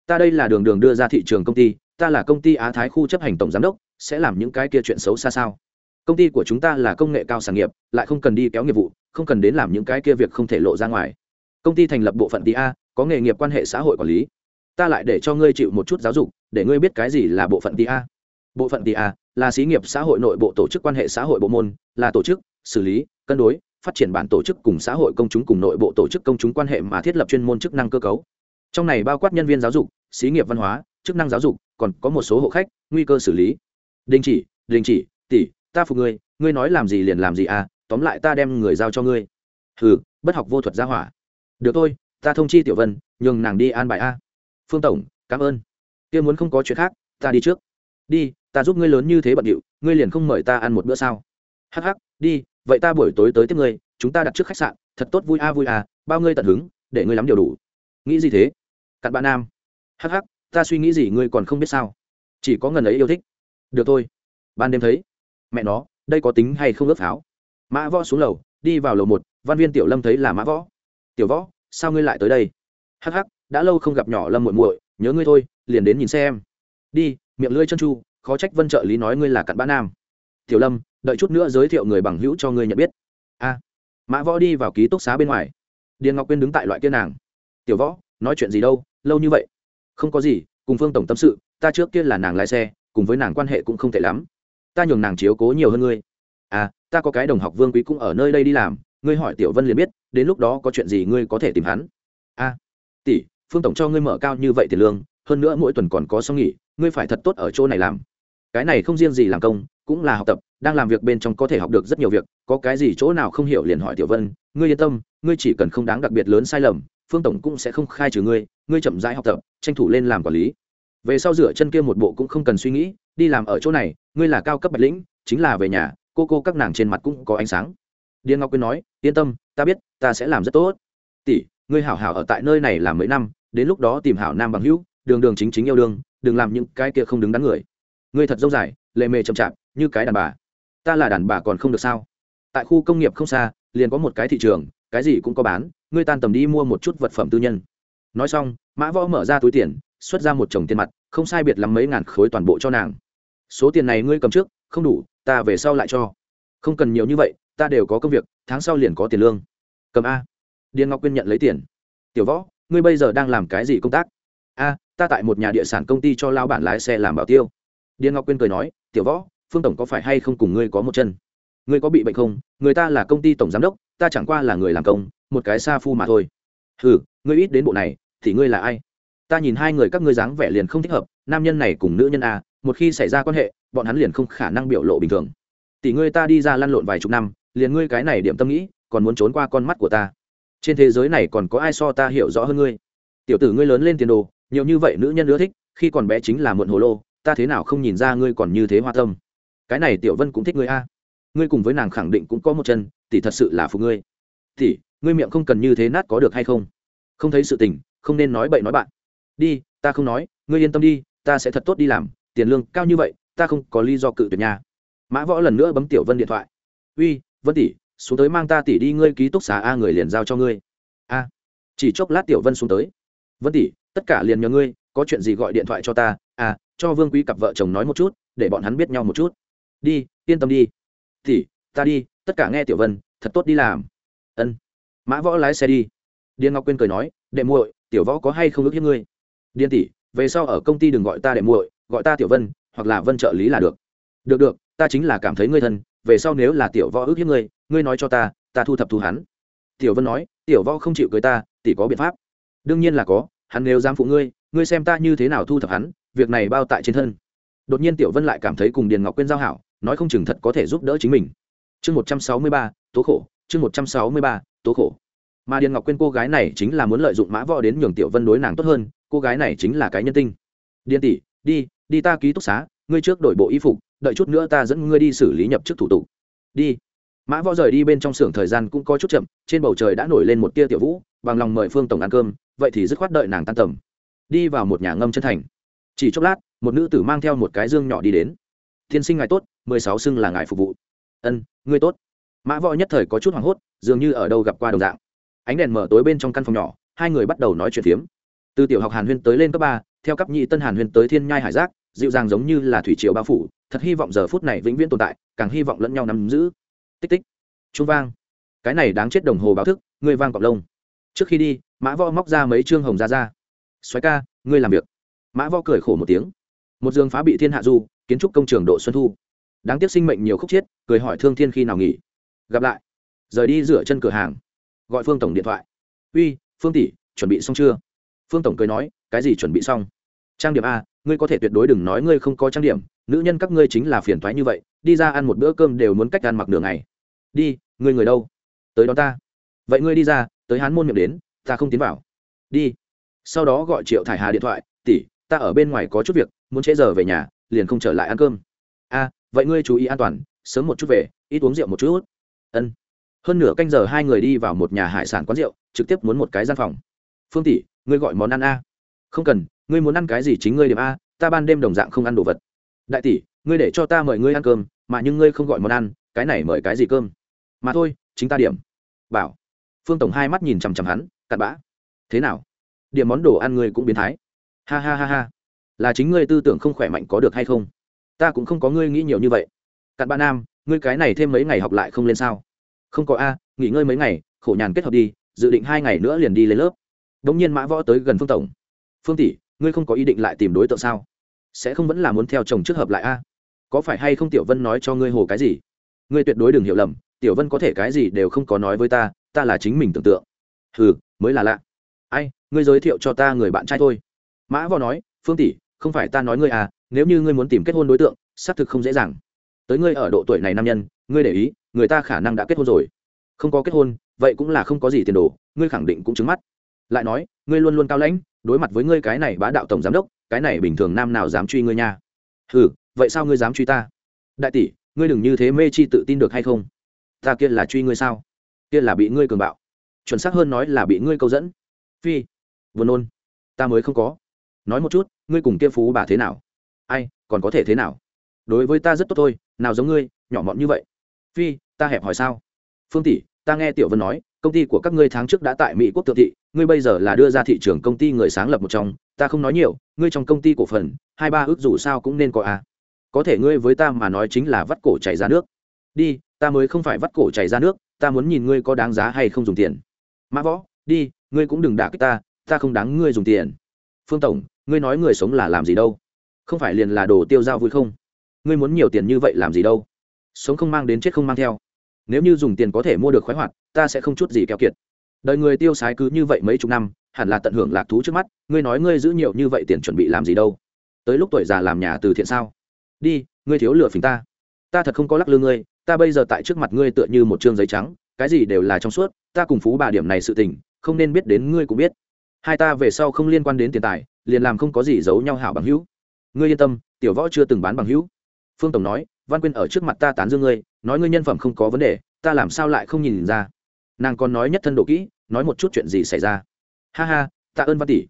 [SPEAKER 1] Ta đây là đường đường đưa ra thị trường công ty, ta là công ty á thái khu chấp hành tổng giám đốc, sẽ làm những cái kia chuyện xấu xa sao? Công ty của chúng ta là công nghệ cao sản nghiệp, lại không cần đi kéo nghiệp vụ, không cần đến làm những cái kia việc không thể lộ ra ngoài. Công ty thành lập bộ phận TA có nghề nghiệp quan hệ xã hội quản lý. Ta lại để cho ngươi chịu một chút giáo dục, để ngươi biết cái gì là bộ phận TA bộ phận TA là xí nghiệp xã hội nội bộ tổ chức quan hệ xã hội bộ môn, là tổ chức, xử lý, cân đối phát triển bản tổ chức cùng xã hội công chúng cùng nội bộ tổ chức công chúng quan hệ mà thiết lập chuyên môn chức năng cơ cấu. Trong này bao quát nhân viên giáo dục, xí nghiệp văn hóa, chức năng giáo dục, còn có một số hộ khách, nguy cơ xử lý. Đình chỉ đình chỉ, tỷ, ta phục ngươi ngươi nói làm gì liền làm gì à tóm lại ta đem người giao cho ngươi. Hừ, bất học vô thuật gia hỏa. Được thôi, ta thông chi tiểu vân, nhường nàng đi an bài a. Phương tổng, cảm ơn. Kia muốn không có chuyện khác, ta đi trước. Đi, ta giúp ngươi lớn như thế bận điệu, ngươi liền không mời ta ăn một bữa sao? Hắc hắc, đi vậy ta buổi tối tới tiếp ngươi, chúng ta đặt trước khách sạn, thật tốt vui a vui a, bao ngươi tận hứng, để ngươi lắm điều đủ. Nghĩ gì thế? Cặn bạn nam. Hắc hắc, ta suy nghĩ gì ngươi còn không biết sao? Chỉ có ngần ấy yêu thích. Được thôi. Ban đêm thấy. Mẹ nó, đây có tính hay không ướp pháo? Mã võ xuống lầu, đi vào lầu một, văn viên tiểu lâm thấy là mã võ. Tiểu võ, sao ngươi lại tới đây? Hắc hắc, đã lâu không gặp nhỏ lâm muội muội, nhớ ngươi thôi, liền đến nhìn xem. Đi, miệng lưỡi chân chu khó trách vân trợ lý nói ngươi là cặn bã nam. Tiểu lâm đợi chút nữa giới thiệu người bằng hữu cho ngươi nhận biết. A. Mã võ đi vào ký túc xá bên ngoài. Điền ngọc quyên đứng tại loại kia nàng. Tiểu võ nói chuyện gì đâu lâu như vậy. Không có gì cùng phương tổng tâm sự ta trước kia là nàng lái xe cùng với nàng quan hệ cũng không tệ lắm. Ta nhường nàng chiếu cố nhiều hơn ngươi. À ta có cái đồng học vương quý cũng ở nơi đây đi làm ngươi hỏi tiểu vân liền biết đến lúc đó có chuyện gì ngươi có thể tìm hắn. A. À, tỷ phương tổng cho ngươi mở cao như vậy tiền lương hơn nữa mỗi tuần còn có xong nghỉ ngươi phải thật tốt ở chỗ này làm cái này không riêng gì làm công, cũng là học tập, đang làm việc bên trong có thể học được rất nhiều việc, có cái gì chỗ nào không hiểu liền hỏi tiểu vân, ngươi yên tâm, ngươi chỉ cần không đáng đặc biệt lớn sai lầm, phương tổng cũng sẽ không khai trừ ngươi ngươi chậm rãi học tập, tranh thủ lên làm quản lý. Về sau rửa chân kia một bộ cũng không cần suy nghĩ, đi làm ở chỗ này, ngươi là cao cấp bạch lĩnh, chính là về nhà, cô cô các nàng trên mặt cũng có ánh sáng. Điên ngọc quyên nói, yên tâm, ta biết, ta sẽ làm rất tốt. Tỷ, ngươi hảo hảo ở tại nơi này làm mấy năm, đến lúc đó tìm hảo nam bằng hữu, đường đường chính chính yêu đương, đừng làm những cái kia không đứng đắn người ngươi thật dâu dài, lệ mề chậm chạp, như cái đàn bà. Ta là đàn bà còn không được sao? Tại khu công nghiệp không xa, liền có một cái thị trường, cái gì cũng có bán, ngươi tan tầm đi mua một chút vật phẩm tư nhân. Nói xong, mã võ mở ra túi tiền, xuất ra một chồng tiền mặt, không sai biệt lắm mấy ngàn khối toàn bộ cho nàng. Số tiền này ngươi cầm trước, không đủ, ta về sau lại cho. Không cần nhiều như vậy, ta đều có công việc, tháng sau liền có tiền lương. Cầm a. Điền ngọc quyên nhận lấy tiền. Tiểu võ, ngươi bây giờ đang làm cái gì công tác? A, ta tại một nhà địa sản công ty cho lao bản lái xe làm bảo tiêu điền ngọc quyên cười nói, tiểu võ, phương tổng có phải hay không cùng ngươi có một chân? Ngươi có bị bệnh không? Người ta là công ty tổng giám đốc, ta chẳng qua là người làm công, một cái sa phu mà thôi. Ừ ngươi ít đến bộ này, thì ngươi là ai? Ta nhìn hai người các ngươi dáng vẻ liền không thích hợp, nam nhân này cùng nữ nhân a, một khi xảy ra quan hệ, bọn hắn liền không khả năng biểu lộ bình thường. Tỷ ngươi ta đi ra lăn lộn vài chục năm, liền ngươi cái này điểm tâm nghĩ, còn muốn trốn qua con mắt của ta. Trên thế giới này còn có ai so ta hiểu rõ hơn ngươi? Tiểu tử ngươi lớn lên tiền đồ, nhiều như vậy nữ nhân ưa thích, khi còn bé chính là muộn hồ lô ta thế nào không nhìn ra ngươi còn như thế hoa tâm? Cái này tiểu vân cũng thích ngươi a. Ngươi cùng với nàng khẳng định cũng có một chân, tỷ thật sự là phụ ngươi. Tỷ, ngươi miệng không cần như thế nát có được hay không? Không thấy sự tình, không nên nói bậy nói bạn. Đi, ta không nói, ngươi yên tâm đi, ta sẽ thật tốt đi làm, tiền lương cao như vậy, ta không có lý do cự tuyệt nhà mã võ lần nữa bấm tiểu vân điện thoại. Uy, vân tỷ, xuống tới mang ta tỷ đi ngươi ký túc xá a người liền giao cho ngươi. A. Chỉ chốc lát tiểu vân xuống tới. Vân tỷ, tất cả liền nhờ ngươi, có chuyện gì gọi điện thoại cho ta. À cho vương quý cặp vợ chồng nói một chút, để bọn hắn biết nhau một chút. Đi, yên tâm đi. Tỷ ta đi, tất cả nghe tiểu vân, thật tốt đi làm. Ân. Mã võ lái xe đi. Điền ngọc quyên cười nói, đệ muội, tiểu võ có hay không ước hiếp ngươi? Điền tỷ, về sau ở công ty đừng gọi ta đệ muội, gọi ta tiểu vân, hoặc là vân trợ lý là được. Được được, ta chính là cảm thấy ngươi thân, về sau nếu là tiểu võ ước hiếp ngươi ngươi nói cho ta ta thu thập thu hắn. Tiểu vân nói, tiểu võ không chịu cưới ta, tỷ có biện pháp. Đương nhiên là có, hắn nếu dám phụ ngươi ngươi xem ta như thế nào thu thập hắn việc này bao tại trên thân. Đột nhiên tiểu vân lại cảm thấy cùng điền ngọc quyên giao hảo, nói không chừng thật có thể giúp đỡ chính mình. Chương một trăm sáu mươi ba, tố khổ, chương một trăm sáu mươi ba, tố khổ. Mà điền ngọc quyên cô gái này chính là muốn lợi dụng mã võ đến nhường tiểu vân đối nàng tốt hơn, cô gái này chính là cái nhân tinh. Điền tỷ, đi đi ta ký túc xá, ngươi trước đổi bộ y phục, đợi chút nữa ta dẫn ngươi đi xử lý nhập chức thủ tục. Đi. Mã võ rời đi bên trong xưởng thời gian cũng có chút chậm, trên bầu trời đã nổi lên một tia tiểu vũ, bằng lòng mời phương tổng ăn cơm, vậy thì dứt khoát đợi nàng tan tầm. Đi vào một nhà ngâm chân thành chỉ chốc lát, một nữ tử mang theo một cái dương nhỏ đi đến. Tiên sinh ngài tốt, mười sáu xưng là ngài phục vụ. Ân, ngươi tốt. Mã võ nhất thời có chút hoảng hốt, dường như ở đâu gặp qua đồng dạng. Ánh đèn mở tối bên trong căn phòng nhỏ, hai người bắt đầu nói chuyện phiếm. Từ tiểu học hàn huyên tới lên cấp ba, theo cấp nhị tân hàn huyên tới thiên nhai hải giác, dịu dàng giống như là thủy triều bao phủ, thật hy vọng giờ phút này vĩnh viễn tồn tại, càng hy vọng lẫn nhau nắm giữ. Tích tích. Trung vang. Cái này đáng chết đồng hồ báo thức, ngươi vang cọc lông. Trước khi đi, mã võ móc ra mấy chương hồng ra ra xoáy ca, ngươi làm việc mã võ cười khổ một tiếng. Một giường phá bị thiên hạ du, kiến trúc công trường độ xuân thu. Đáng tiếc sinh mệnh nhiều khúc chiết cười hỏi thương thiên khi nào nghỉ. Gặp lại. Rời đi rửa chân cửa hàng. Gọi phương tổng điện thoại. Uy, phương tỷ, chuẩn bị xong chưa? Phương tổng cười nói, cái gì chuẩn bị xong? Trang điểm a, ngươi có thể tuyệt đối đừng nói ngươi không có trang điểm, nữ nhân các ngươi chính là phiền thoái như vậy, đi ra ăn một bữa cơm đều muốn cách ăn mặc đường ngày. Đi, ngươi người đâu? Tới đó ta. Vậy ngươi đi ra, tới hán môn miệng đến, ta không tiến vào. Đi. Sau đó gọi triệu thải hà điện thoại, tỷ ta ở bên ngoài có chút việc, muốn trễ giờ về nhà, liền không trở lại ăn cơm. A vậy ngươi chú ý an toàn, sớm một chút về, ít uống rượu một chút ân. Hơn nửa canh giờ hai người đi vào một nhà hải sản quán rượu, trực tiếp muốn một cái gian phòng. Phương tỷ, ngươi gọi món ăn a. Không cần, ngươi muốn ăn cái gì chính ngươi điểm a, ta ban đêm đồng dạng không ăn đồ vật. Đại tỷ, ngươi để cho ta mời ngươi ăn cơm, mà nhưng ngươi không gọi món ăn, cái này mời cái gì cơm? Mà thôi, chính ta điểm. Bảo. Phương tổng hai mắt nhìn chằm chằm hắn, cặn bã. Thế nào? Điểm món đồ ăn ngươi cũng biến thái ha ha ha ha. Là chính ngươi tư tưởng không khỏe mạnh có được hay không? Ta cũng không có ngươi nghĩ nhiều như vậy. Cặn bã nam, ngươi cái này thêm mấy ngày học lại không lên sao? Không có a, nghỉ ngơi mấy ngày, khổ nhàn kết hợp đi, dự định hai ngày nữa liền đi lên lớp. Đ ỗ n g nhiên mã võ tới gần phương tổng. Phương tỷ, ngươi không có ý định lại tìm đối tượng sao? Sẽ không vẫn là muốn theo chồng trước hợp lại a? Có phải hay không tiểu vân nói cho ngươi hồ cái gì? Ngươi tuyệt đối đừng hiểu lầm, tiểu vân có thể cái gì đều không có nói với ta ta là chính mình tưởng tượng. Ừ mới là lạ. Ai, ngươi giới thiệu cho ta người bạn trai thôi mã võ nói, phương tỷ, không phải ta nói ngươi à nếu như ngươi muốn tìm kết hôn đối tượng, xác thực không dễ dàng. Tới ngươi ở độ tuổi này nam nhân, ngươi để ý, người ta khả năng đã kết hôn rồi. Không có kết hôn, vậy cũng là không có gì tiền đồ, ngươi khẳng định cũng chứng mắt. Lại nói, ngươi luôn luôn cao lãnh, đối mặt với ngươi cái này bá đạo tổng giám đốc, cái này bình thường nam nào dám truy ngươi nha? Ừ vậy sao ngươi dám truy ta? Đại tỷ, ngươi đừng như thế mê chi tự tin được hay không? Ta kia là truy ngươi sao? Kia là bị ngươi cường bạo. Chuẩn xác hơn nói là bị ngươi câu dẫn. Phi vừa nôn. Ta mới không có nói một chút, ngươi cùng kia phú bà thế nào? Ai, còn có thể thế nào? Đối với ta rất tốt thôi, nào giống ngươi, nhỏ mọn như vậy. Phi, ta hẹp hỏi sao? Phương tỷ, ta nghe tiểu vân nói, công ty của các ngươi tháng trước đã tại mỹ quốc tự thị, ngươi bây giờ là đưa ra thị trường công ty người sáng lập một trong, ta không nói nhiều, ngươi trong công ty cổ phần, hai ba ước dù sao cũng nên có a à. có thể ngươi với ta mà nói chính là vắt cổ chảy ra nước. Đi, ta mới không phải vắt cổ chảy ra nước, ta muốn nhìn ngươi có đáng giá hay không dùng tiền. Mã võ, đi, ngươi cũng đừng đả kích ta ta không đáng ngươi dùng tiền. Phương tổng ngươi nói người sống là làm gì đâu? Không phải liền là đồ tiêu dao vui không? Ngươi muốn nhiều tiền như vậy làm gì đâu? Sống không mang đến chết không mang theo. Nếu như dùng tiền có thể mua được khoái hoạt, ta sẽ không chút gì keo kiệt. Đời người tiêu sái cứ như vậy mấy chục năm, hẳn là tận hưởng lạc thú trước mắt, ngươi nói ngươi giữ nhiều như vậy tiền chuẩn bị làm gì đâu? Tới lúc tuổi già làm nhà từ thiện sao? Đi, ngươi thiếu lựa phình ta. Ta thật không có lắc lư ngươi, ta bây giờ tại trước mặt ngươi tựa như một chương giấy trắng, cái gì đều là trong suốt, ta cùng phú bà điểm này sự tình, không nên biết đến ngươi cũng biết. Hai ta về sau không liên quan đến tiền tài liền làm không có gì giấu nhau hảo bằng hữu. Ngươi yên tâm, tiểu võ chưa từng bán bằng hữu. Phương tổng nói, văn quyên ở trước mặt ta tán dương ngươi, nói ngươi nhân phẩm không có vấn đề, ta làm sao lại không nhìn ra? Nàng còn nói nhất thân độ kỹ, nói một chút chuyện gì xảy ra? Ha ha, tạ ơn văn tỷ.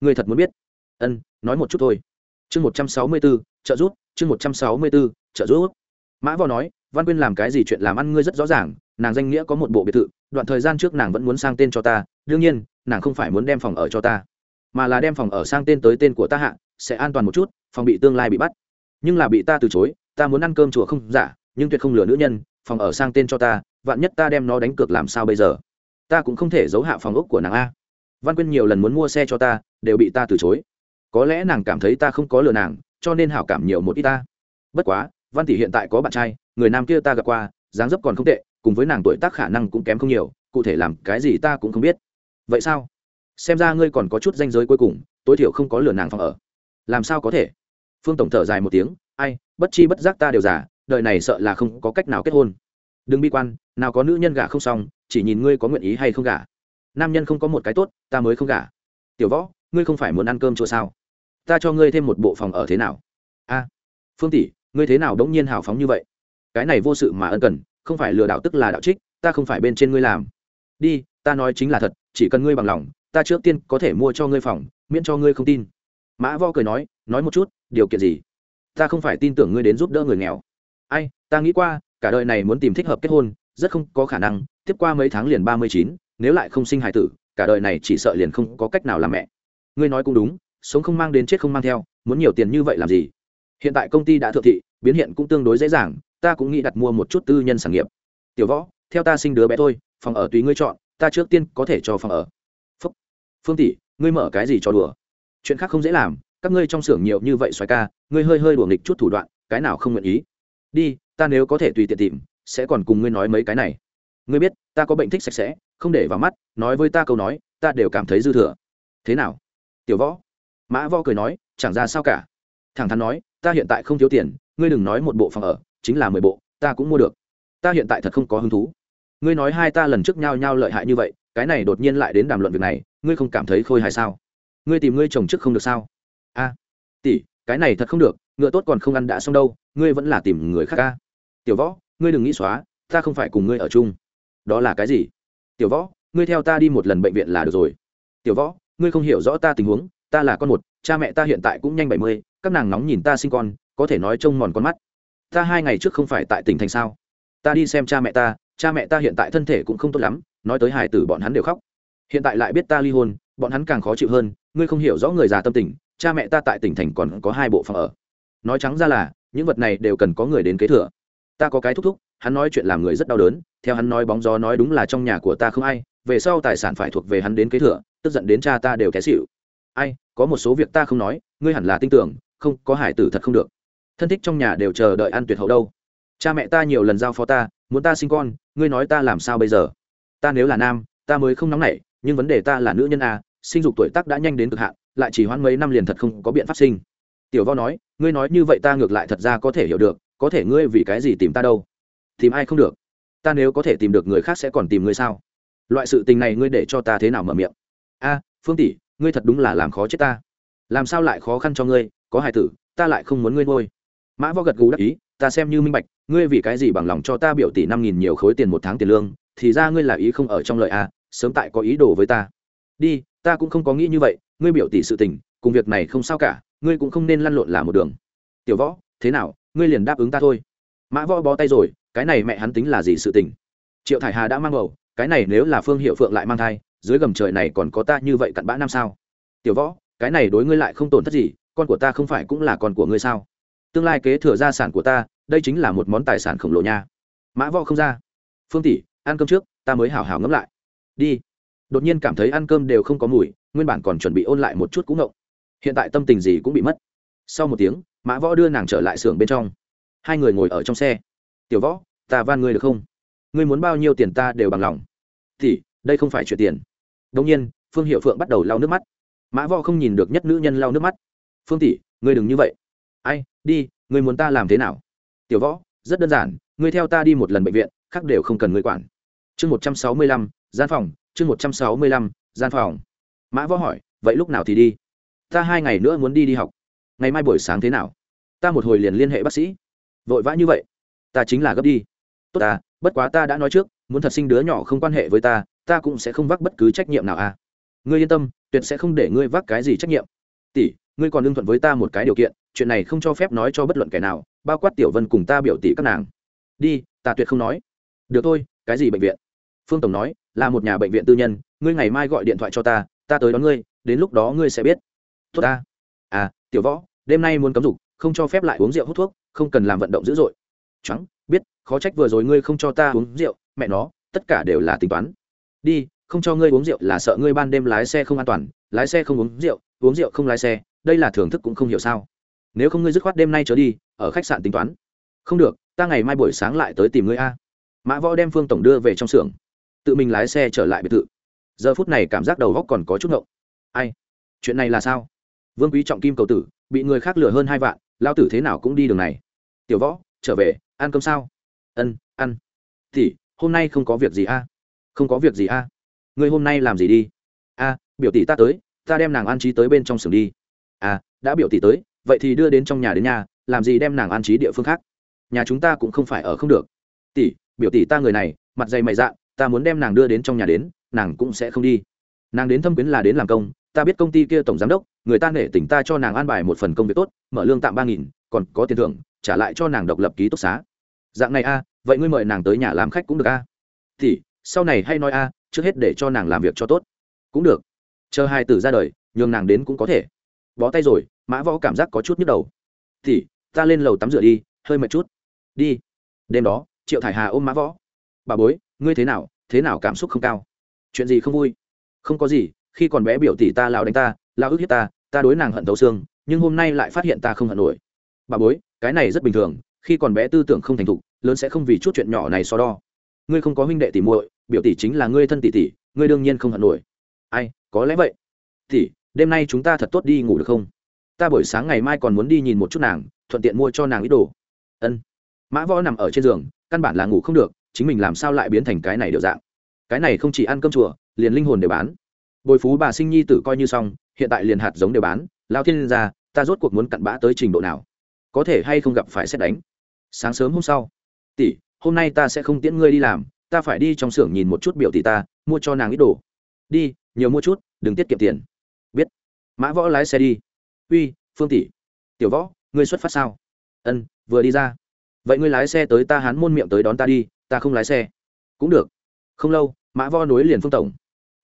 [SPEAKER 1] Ngươi thật muốn biết. Ân, nói một chút thôi. Chương một trăm sáu mươi bốn trợ giúp, chương một trăm sáu mươi bốn trợ giúp. Mã võ nói, văn quyên làm cái gì chuyện làm ăn ngươi rất rõ ràng, nàng danh nghĩa có một bộ biệt thự, đoạn thời gian trước nàng vẫn muốn sang tên cho ta, đương nhiên, nàng không phải muốn đem phòng ở cho ta mà là đem phòng ở sang tên tới tên của ta hạ, sẽ an toàn một chút, phòng bị tương lai bị bắt. Nhưng là bị ta từ chối, ta muốn ăn cơm chùa không giả, nhưng tuyệt không lừa nữ nhân, phòng ở sang tên cho ta, vạn nhất ta đem nó đánh cược làm sao bây giờ? Ta cũng không thể giấu hạ phòng ốc của nàng a. Văn quyên nhiều lần muốn mua xe cho ta, đều bị ta từ chối. Có lẽ nàng cảm thấy ta không có lừa nàng, cho nên hảo cảm nhiều một ít ta. Bất quá, văn tỷ hiện tại có bạn trai, người nam kia ta gặp qua, dáng dấp còn không tệ, cùng với nàng tuổi tác khả năng cũng kém không nhiều, cụ thể làm cái gì ta cũng không biết. Vậy sao? Xem ra ngươi còn có chút danh giới cuối cùng, tối thiểu không có lừa nàng phòng ở. Làm sao có thể? Phương tổng thở dài một tiếng, ai, bất chi bất giác ta đều giả đời này sợ là không có cách nào kết hôn. Đừng bi quan, nào có nữ nhân gả không xong, chỉ nhìn ngươi có nguyện ý hay không gả. Nam nhân không có một cái tốt, ta mới không gả. Tiểu võ, ngươi không phải muốn ăn cơm chỗ sao? Ta cho ngươi thêm một bộ phòng ở thế nào? A, phương tỷ, ngươi thế nào đống nhiên hào phóng như vậy? Cái này vô sự mà ân cần, không phải lừa đảo tức là đạo trích, ta không phải bên trên ngươi làm. Đi, ta nói chính là thật, chỉ cần ngươi bằng lòng ta trước tiên có thể mua cho ngươi phòng, miễn cho ngươi không tin. Mã vo cười nói nói một chút, điều kiện gì? Ta không phải tin tưởng ngươi đến giúp đỡ người nghèo. Ai, ta nghĩ qua, cả đời này muốn tìm thích hợp kết hôn, rất không có khả năng, tiếp qua mấy tháng liền ba mươi chín, nếu lại không sinh hài tử, cả đời này chỉ sợ liền không có cách nào làm mẹ. Ngươi nói cũng đúng, sống không mang đến chết không mang theo, muốn nhiều tiền như vậy làm gì? Hiện tại công ty đã thượng thị, biến hiện cũng tương đối dễ dàng, ta cũng nghĩ đặt mua một chút tư nhân sản nghiệp. Tiểu võ, theo ta sinh đứa bé thôi, phòng ở tùy ngươi chọn, ta trước tiên có thể cho phòng ở phương tỷ, ngươi mở cái gì cho đùa? Chuyện khác không dễ làm, các ngươi trong xưởng nhiều như vậy xoài ca, ngươi hơi hơi đùa nghịch chút thủ đoạn, cái nào không nguyện ý? Đi, ta nếu có thể tùy tiện tìm, sẽ còn cùng ngươi nói mấy cái này. Ngươi biết, ta có bệnh thích sạch sẽ, không để vào mắt, nói với ta câu nói, ta đều cảm thấy dư thừa. Thế nào? Tiểu võ. Mã võ cười nói, chẳng ra sao cả. Thẳng thắn nói, ta hiện tại không thiếu tiền, ngươi đừng nói một bộ phòng ở, chính là mười bộ, ta cũng mua được. Ta hiện tại thật không có hứng thú. Ngươi nói hai ta lần trước nhau nhau lợi hại như vậy cái này đột nhiên lại đến đàm luận việc này, ngươi không cảm thấy khôi hài sao? Ngươi tìm ngươi chồng trước không được sao? A, tỷ, cái này thật không được, ngựa tốt còn không ăn đã xong đâu, ngươi vẫn là tìm người khác ca tiểu võ, ngươi đừng nghĩ xóa, ta không phải cùng ngươi ở chung. Đó là cái gì? Tiểu võ, ngươi theo ta đi một lần bệnh viện là được rồi. Tiểu võ, ngươi không hiểu rõ ta tình huống, ta là con một, cha mẹ ta hiện tại cũng nhanh bảy mươi, các nàng nóng nhìn ta sinh con, có thể nói trông mòn con mắt. Ta hai ngày trước không phải tại tỉnh thành sao? Ta đi xem cha mẹ ta, cha mẹ ta hiện tại thân thể cũng không tốt lắm nói tới hài tử bọn hắn đều khóc. Hiện tại lại biết ta ly hôn, bọn hắn càng khó chịu hơn, ngươi không hiểu rõ người già tâm tình, cha mẹ ta tại tỉnh thành còn có hai bộ phòng ở. Nói trắng ra là, những vật này đều cần có người đến kế thừa. Ta có cái thúc thúc, hắn nói chuyện làm người rất đau đớn, theo hắn nói bóng gió nói đúng là trong nhà của ta không ai, về sau tài sản phải thuộc về hắn đến kế thừa, tức giận đến cha ta đều té xịu ai, có một số việc ta không nói, ngươi hẳn là tin tưởng, không, có hải tử thật không được. Thân thích trong nhà đều chờ đợi ăn tuyệt hậu đâu. Cha mẹ ta nhiều lần giao phó ta, muốn ta sinh con, ngươi nói ta làm sao bây giờ? Ta nếu là nam, ta mới không nóng nảy, nhưng vấn đề ta là nữ nhân à sinh dục tuổi tác đã nhanh đến cực hạn, lại chỉ hoãn mấy năm liền thật không có biện pháp sinh. Tiểu vo nói, ngươi nói như vậy ta ngược lại thật ra có thể hiểu được, có thể ngươi vì cái gì tìm ta đâu? Tìm ai không được? Ta nếu có thể tìm được người khác sẽ còn tìm ngươi sao? Loại sự tình này ngươi để cho ta thế nào mở miệng? A, phương tỷ, ngươi thật đúng là làm khó chết ta. Làm sao lại khó khăn cho ngươi, có hài tử, ta lại không muốn ngươi nuôi. Mã võ gật gù đắc ý ta xem như minh bạch, ngươi vì cái gì bằng lòng cho ta biểu tỷ năm nghìn nhiều khối tiền một tháng tiền lương, thì ra ngươi là ý không ở trong lợi a sớm tại có ý đồ với ta. Đi, ta cũng không có nghĩ như vậy, ngươi biểu tỷ sự tình, cùng việc này không sao cả, ngươi cũng không nên lăn lộn là một đường. Tiểu võ, thế nào, ngươi liền đáp ứng ta thôi. Mã võ bó tay rồi, cái này mẹ hắn tính là gì sự tình? Triệu thải hà đã mang bầu, cái này nếu là phương hiệu phượng lại mang thai, dưới gầm trời này còn có ta như vậy cặn bã năm sao? Tiểu võ, cái này đối ngươi lại không tổn thất gì, con của ta không phải cũng là con của ngươi sao? Tương lai kế thừa gia sản của ta, đây chính là một món tài sản khổng lồ nha. Mã võ không ra. Phương tỷ, ăn cơm trước, ta mới hào hào ngẫm lại. Đi. Đột nhiên cảm thấy ăn cơm đều không có mùi, nguyên bản còn chuẩn bị ôn lại một chút cũng ngộng. Hiện tại tâm tình gì cũng bị mất. Sau một tiếng, mã võ đưa nàng trở lại xưởng bên trong. Hai người ngồi ở trong xe. Tiểu võ, ta van ngươi được không? Ngươi muốn bao nhiêu tiền ta đều bằng lòng. Thì đây không phải chuyện tiền. Đông nhiên, phương hiệu phượng bắt đầu lau nước mắt. Mã võ không nhìn được nhất nữ nhân lau nước mắt. Phương tỷ, ngươi đừng như vậy. Ai đi, ngươi muốn ta làm thế nào? Tiểu võ, rất đơn giản, ngươi theo ta đi một lần bệnh viện, khác đều không cần ngươi quản. Chương một trăm sáu mươi lăm, gian phòng, chương một trăm sáu mươi lăm, gian phòng. Mã võ hỏi, vậy lúc nào thì đi? Ta hai ngày nữa muốn đi đi học. Ngày mai buổi sáng thế nào? Ta một hồi liền liên hệ bác sĩ. Vội vã như vậy. Ta chính là gấp đi. Tốt ta bất quá ta đã nói trước, muốn thật sinh đứa nhỏ không quan hệ với ta ta cũng sẽ không vác bất cứ trách nhiệm nào à. Ngươi yên tâm, tuyệt sẽ không để ngươi vác cái gì trách nhiệm. Tỷ, ngươi còn lương thuận với ta một cái điều kiện chuyện này không cho phép nói cho bất luận kẻ nào, bao quát tiểu vân cùng ta biểu tỷ các nàng. Đi, ta tuyệt không nói. Được thôi, cái gì bệnh viện? Phương tổng nói, là một nhà bệnh viện tư nhân, ngươi ngày mai gọi điện thoại cho ta ta tới đón ngươi, đến lúc đó ngươi sẽ biết. Tốt ta. À tiểu võ, đêm nay muốn cấm dục, không cho phép lại uống rượu hút thuốc, không cần làm vận động dữ dội. Trắng biết, khó trách vừa rồi ngươi không cho ta uống rượu, mẹ nó, tất cả đều là tính toán. Đi, không cho ngươi uống rượu là sợ ngươi ban đêm lái xe không an toàn, lái xe không uống rượu uống rượu không lái xe, đây là thưởng thức cũng không hiểu sao nếu không ngươi dứt khoát đêm nay trở đi, ở khách sạn tính toán. Không được, ta ngày mai buổi sáng lại tới tìm ngươi a. Mã võ đem phương tổng đưa về trong xưởng. Tự mình lái xe trở lại biệt thự. Giờ phút này cảm giác đầu góc còn có chút ngậu ai? Chuyện này là sao? Vương quý trọng kim cầu tử, bị người khác lừa hơn hai vạn lao tử thế nào cũng đi đường này. Tiểu võ, trở về, ăn cơm sao? Ân, ăn. Thì, hôm nay không có việc gì a? Không có việc gì a? Ngươi hôm nay làm gì đi? A, biểu tỷ ta tới, ta đem nàng an trí tới bên trong xưởng đi. À đã biểu tỷ tới vậy thì đưa đến trong nhà đến nhà, làm gì đem nàng an trí địa phương khác? Nhà chúng ta cũng không phải ở không được. Tỷ, biểu tỷ ta người này, mặt dày mày dạ ta muốn đem nàng đưa đến trong nhà đến, nàng cũng sẽ không đi. Nàng đến thâm quyến là đến làm công, ta biết công ty kia tổng giám đốc, người ta nể tỉnh ta cho nàng an bài một phần công việc tốt, mở lương tạm ba nghìn, còn có tiền thưởng, trả lại cho nàng độc lập ký túc xá. Dạng này a, vậy ngươi mời nàng tới nhà làm khách cũng được a. Thì sau này hay nói a, trước hết để cho nàng làm việc cho tốt. Cũng được. Chờ hai tử ra đời, nhường nàng đến cũng có thể. Bó tay rồi mã võ cảm giác có chút nhức đầu. Thì, ta lên lầu tắm rửa đi, hơi mệt chút. Đi. Đêm đó, triệu thải hà ôm mã võ. Bà bối, ngươi thế nào thế nào cảm xúc không cao? Chuyện gì không vui? Không có gì, khi còn bé biểu tỷ ta lao đánh ta, lao ức hiếp ta ta đối nàng hận thấu xương, nhưng hôm nay lại phát hiện ta không hận nổi. Bà bối, cái này rất bình thường, khi còn bé tư tưởng không thành thục, lớn sẽ không vì chút chuyện nhỏ này so đo. Ngươi không có huynh đệ tỷ muội, biểu tỷ chính là ngươi thân tỷ tỷ, ngươi đương nhiên không hận nổi. Ai, có lẽ vậy. Tỷ đêm nay chúng ta thật tốt đi ngủ được không? Ta buổi sáng ngày mai còn muốn đi nhìn một chút nàng, thuận tiện mua cho nàng ít đồ. Ân. Mã võ nằm ở trên giường, căn bản là ngủ không được, chính mình làm sao lại biến thành cái này đều dạng? Cái này không chỉ ăn cơm chùa, liền linh hồn đều bán. Bồi phú bà sinh nhi tử coi như xong, hiện tại liền hạt giống đều bán, lao thiên ra ta rốt cuộc muốn cặn bã tới trình độ nào? Có thể hay không gặp phải xét đánh? Sáng sớm hôm sau, tỷ, hôm nay ta sẽ không tiễn ngươi đi làm, ta phải đi trong xưởng nhìn một chút biểu tỷ ta, mua cho nàng ít đồ. Đi, nhiều mua chút, đừng tiết kiệm tiền. Biết. Mã võ lái xe đi uy, phương tỷ. Tiểu võ, ngươi xuất phát sao? Ân, vừa đi ra. Vậy ngươi lái xe tới ta hán môn miệng tới đón ta đi, ta không lái xe. Cũng được. Không lâu, mã võ nối liền phương tổng.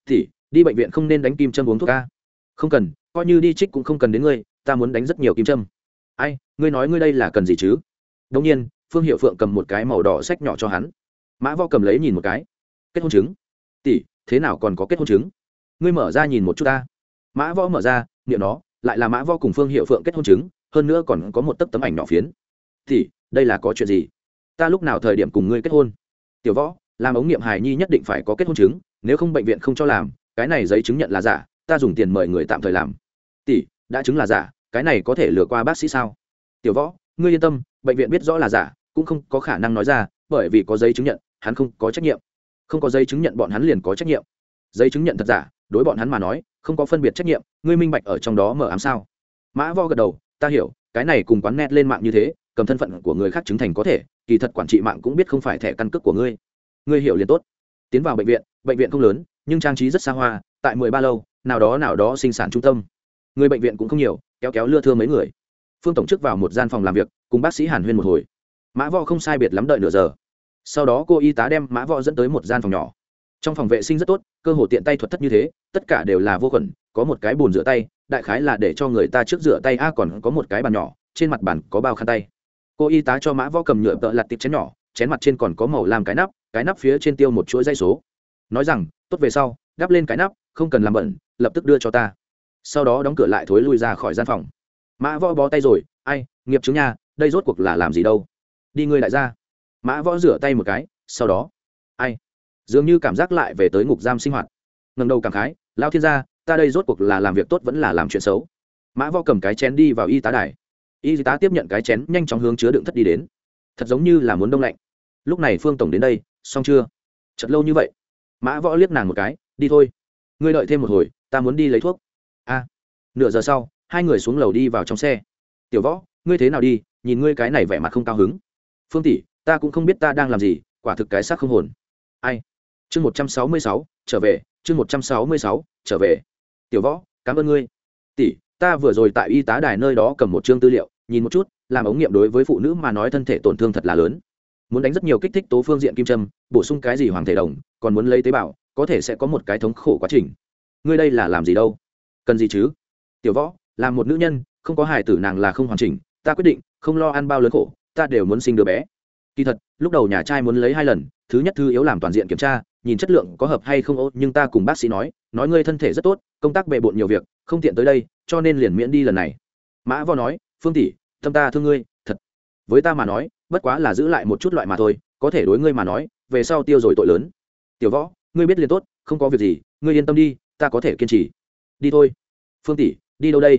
[SPEAKER 1] Tỷ, đi bệnh viện không nên đánh kim châm uống thuốc ca không cần, coi như đi trích cũng không cần đến ngươi, ta muốn đánh rất nhiều kim châm. Ai, ngươi nói ngươi đây là cần gì chứ? Đông nhiên, phương hiệu phượng cầm một cái màu đỏ sách nhỏ cho hắn. Mã võ cầm lấy nhìn một cái. Kết hôn chứng. Tỷ, thế nào còn có kết hôn chứng? Ngươi mở ra nhìn một chút ta. Mã võ mở ra, niệm nó lại là mã võ cùng phương hiệu phượng kết hôn chứng, hơn nữa còn có một tấm tấm ảnh nhỏ phiến. Tỷ đây là có chuyện gì? Ta lúc nào thời điểm cùng ngươi kết hôn? Tiểu võ, làm ống nghiệm hài nhi nhất định phải có kết hôn chứng, nếu không bệnh viện không cho làm, cái này giấy chứng nhận là giả, ta dùng tiền mời người tạm thời làm. Tỷ, đã chứng là giả, cái này có thể lừa qua bác sĩ sao? Tiểu võ, ngươi yên tâm, bệnh viện biết rõ là giả, cũng không có khả năng nói ra, bởi vì có giấy chứng nhận, hắn không có trách nhiệm. Không có giấy chứng nhận bọn hắn liền có trách nhiệm. Giấy chứng nhận thật giả, đối bọn hắn mà nói không có phân biệt trách nhiệm, ngươi minh bạch ở trong đó mở ám sao? Mã vo gật đầu, ta hiểu, cái này cùng quán net lên mạng như thế, cầm thân phận của người khác chứng thành có thể, kỳ thật quản trị mạng cũng biết không phải thẻ căn cước của ngươi. Ngươi hiểu liền tốt. Tiến vào bệnh viện bệnh viện không lớn, nhưng trang trí rất xa hoa, tại mười ba lâu, nào đó nào đó sinh sản trung tâm. Người bệnh viện cũng không nhiều, kéo kéo lưa thưa mấy người. Phương tổng chức vào một gian phòng làm việc, cùng bác sĩ hàn huyên một hồi. Mã võ không sai biệt lắm đợi nửa giờ. Sau đó cô y tá đem mã võ dẫn tới một gian phòng nhỏ trong phòng vệ sinh rất tốt, cơ hồ tiện tay thuật thất như thế, tất cả đều là vô khuẩn, có một cái bồn rửa tay, đại khái là để cho người ta trước rửa tay, a, còn có một cái bàn nhỏ, trên mặt bàn có bao khăn tay. Cô y tá cho mã võ cầm nhựa tợ lặt tiệp chén nhỏ, chén mặt trên còn có màu làm cái nắp cái nắp phía trên tiêu một chuỗi dây số. Nói rằng, tốt về sau, đắp lên cái nắp, không cần làm bẩn, lập tức đưa cho ta. Sau đó đóng cửa lại thối lui ra khỏi gian phòng. Mã võ bó tay rồi, ai, nghiệp chứng nha, đây rốt cuộc là làm gì đâu? Đi ngươi lại ra mã võ rửa tay một cái, sau đó, ai dường như cảm giác lại về tới ngục giam sinh hoạt. Ngầm đầu cảm khái lao thiên gia, ta đây rốt cuộc là làm việc tốt vẫn là làm chuyện xấu. Mã võ cầm cái chén đi vào y tá đài. Y tá tiếp nhận cái chén, nhanh chóng hướng chứa đựng thất đi đến. Thật giống như là muốn đông lạnh. Lúc này phương tổng đến đây, xong chưa? Chật lâu như vậy. Mã võ liếc nàng một cái, đi thôi. Ngươi đợi thêm một hồi, ta muốn đi lấy thuốc. A. Nửa giờ sau, hai người xuống lầu đi vào trong xe. Tiểu võ, ngươi thế nào đi? Nhìn ngươi cái này vẻ mặt không cao hứng. Phương tỷ, ta cũng không biết ta đang làm gì, quả thực cái xác không hồn. Ai? Chương một trăm sáu mươi sáu, trở về, chương một trăm sáu mươi sáu, trở về. Tiểu võ, cảm ơn ngươi. Tỷ, ta vừa rồi tại y tá đài nơi đó cầm một chương tư liệu, nhìn một chút, làm ống nghiệm đối với phụ nữ mà nói thân thể tổn thương thật là lớn. Muốn đánh rất nhiều kích thích tố phương diện kim châm, bổ sung cái gì hoàng thể đồng, còn muốn lấy tế bào, có thể sẽ có một cái thống khổ quá trình. Ngươi đây là làm gì đâu? Cần gì chứ? Tiểu võ, là một nữ nhân, không có hài tử nàng là không hoàn chỉnh, ta quyết định, không lo ăn bao lớn khổ, ta đều muốn sinh đứa bé. Kỳ thật, lúc đầu nhà trai muốn lấy hai lần, thứ nhất thư yếu làm toàn diện kiểm tra nhìn chất lượng có hợp hay không ô nhưng ta cùng bác sĩ nói nói ngươi thân thể rất tốt, công tác bề bộn nhiều việc, không tiện tới đây, cho nên liền miễn đi lần này. Mã võ nói, phương tỷ, tâm ta thương ngươi, thật. Với ta mà nói, bất quá là giữ lại một chút loại mà thôi, có thể đối ngươi mà nói, về sau tiêu rồi tội lớn. Tiểu võ, ngươi biết liền tốt, không có việc gì, ngươi yên tâm đi, ta có thể kiên trì. Đi thôi. Phương tỷ, đi đâu đây?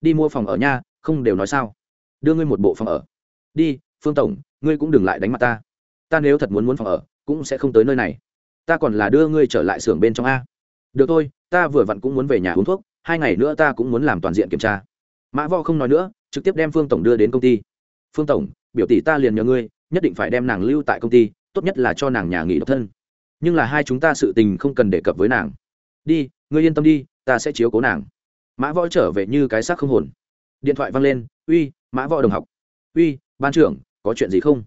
[SPEAKER 1] Đi mua phòng ở nha, không đều nói sao? Đưa ngươi một bộ phòng ở. Đi, phương tổng, ngươi cũng đừng lại đánh mặt ta. Ta nếu thật muốn muốn phòng ở, cũng sẽ không tới nơi này ta còn là đưa ngươi trở lại xưởng bên trong a. Được thôi, ta vừa vặn cũng muốn về nhà uống thuốc, hai ngày nữa ta cũng muốn làm toàn diện kiểm tra. Mã vo không nói nữa, trực tiếp đem phương tổng đưa đến công ty. Phương tổng, biểu tỷ ta liền nhờ ngươi, nhất định phải đem nàng lưu tại công ty, tốt nhất là cho nàng nhà nghỉ độc thân. Nhưng là hai chúng ta sự tình không cần đề cập với nàng. Đi, ngươi yên tâm đi, ta sẽ chiếu cố nàng. Mã võ trở về như cái xác không hồn. Điện thoại văng lên, uy, mã võ đồng học. Uy, ban trưởng, có chuyện gì không?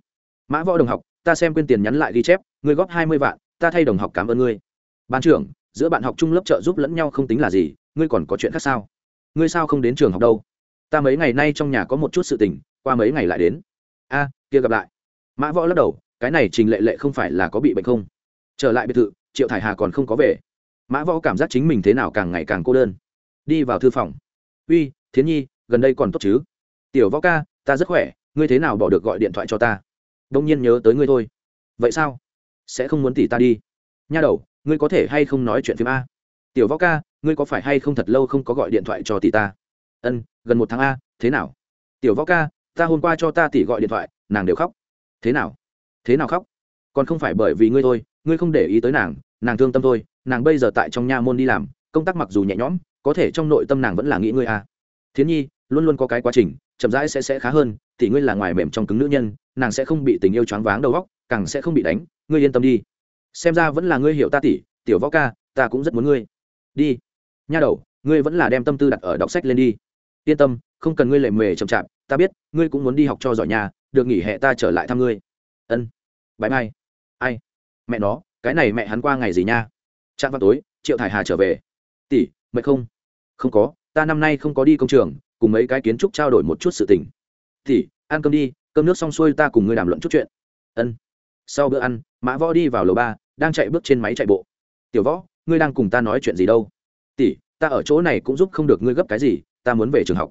[SPEAKER 1] Mã võ đồng học, ta xem quên tiền nhắn lại ghi chép, ngươi góp hai mươi vạn ta thay đồng học cảm ơn ngươi. Ban trưởng, giữa bạn học chung lớp trợ giúp lẫn nhau không tính là gì, ngươi còn có chuyện khác sao? Ngươi sao không đến trường học đâu? Ta mấy ngày nay trong nhà có một chút sự tình, qua mấy ngày lại đến. A, kia gặp lại. Mã võ lắc đầu, cái này trình lệ lệ không phải là có bị bệnh không? Trở lại biệt thự, triệu thải hà còn không có về. Mã võ cảm giác chính mình thế nào càng ngày càng cô đơn. Đi vào thư phòng. Uy, thiến nhi, gần đây còn tốt chứ? Tiểu võ ca, ta rất khỏe, ngươi thế nào bỏ được gọi điện thoại cho ta? Đông nhiên nhớ tới ngươi thôi. Vậy sao? Sẽ không muốn tỉ ta đi. Nha đầu, ngươi có thể hay không nói chuyện phim a? Tiểu võ ca, ngươi có phải hay không thật lâu không có gọi điện thoại cho tỷ ta? Ân, gần một tháng a, thế nào? Tiểu võ ca, ta hôm qua cho ta tỷ gọi điện thoại, nàng đều khóc. Thế nào? Thế nào khóc? Còn không phải bởi vì ngươi thôi, ngươi không để ý tới nàng nàng thương tâm thôi, nàng bây giờ tại trong nha môn đi làm, công tác mặc dù nhẹ nhõm, có thể trong nội tâm nàng vẫn là nghĩ ngươi à thiến nhi, luôn luôn có cái quá trình, chậm rãi sẽ sẽ khá hơn thì ngươi là ngoài mềm trong cứng nữ nhân, nàng sẽ không bị tình yêu choáng váng đầu góc càng sẽ không bị đánh, ngươi yên tâm đi. Xem ra vẫn là ngươi hiểu ta tỷ, tiểu võ ca, ta cũng rất muốn ngươi. Đi. Nha đầu, ngươi vẫn là đem tâm tư đặt ở đọc sách lên đi. Yên tâm, không cần ngươi lệ mề chậm chạp, ta biết, ngươi cũng muốn đi học cho giỏi nhà, được nghỉ hè ta trở lại thăm ngươi. Ân. Bãi mai. Ai? Mẹ nó, cái này mẹ hắn qua ngày gì nha? Trạm vào tối, triệu thải hà trở về. Tỷ, mẹ không? Không có, ta năm nay không có đi công trường, cùng mấy cái kiến trúc trao đổi một chút sự tình tỷ, ăn cơm đi, cơm nước xong xuôi ta cùng ngươi đàm luận chút chuyện. Ân. Sau bữa ăn, mã võ đi vào lầu ba, đang chạy bước trên máy chạy bộ. Tiểu võ, ngươi đang cùng ta nói chuyện gì đâu? Tỷ, ta ở chỗ này cũng giúp không được ngươi gấp cái gì, ta muốn về trường học.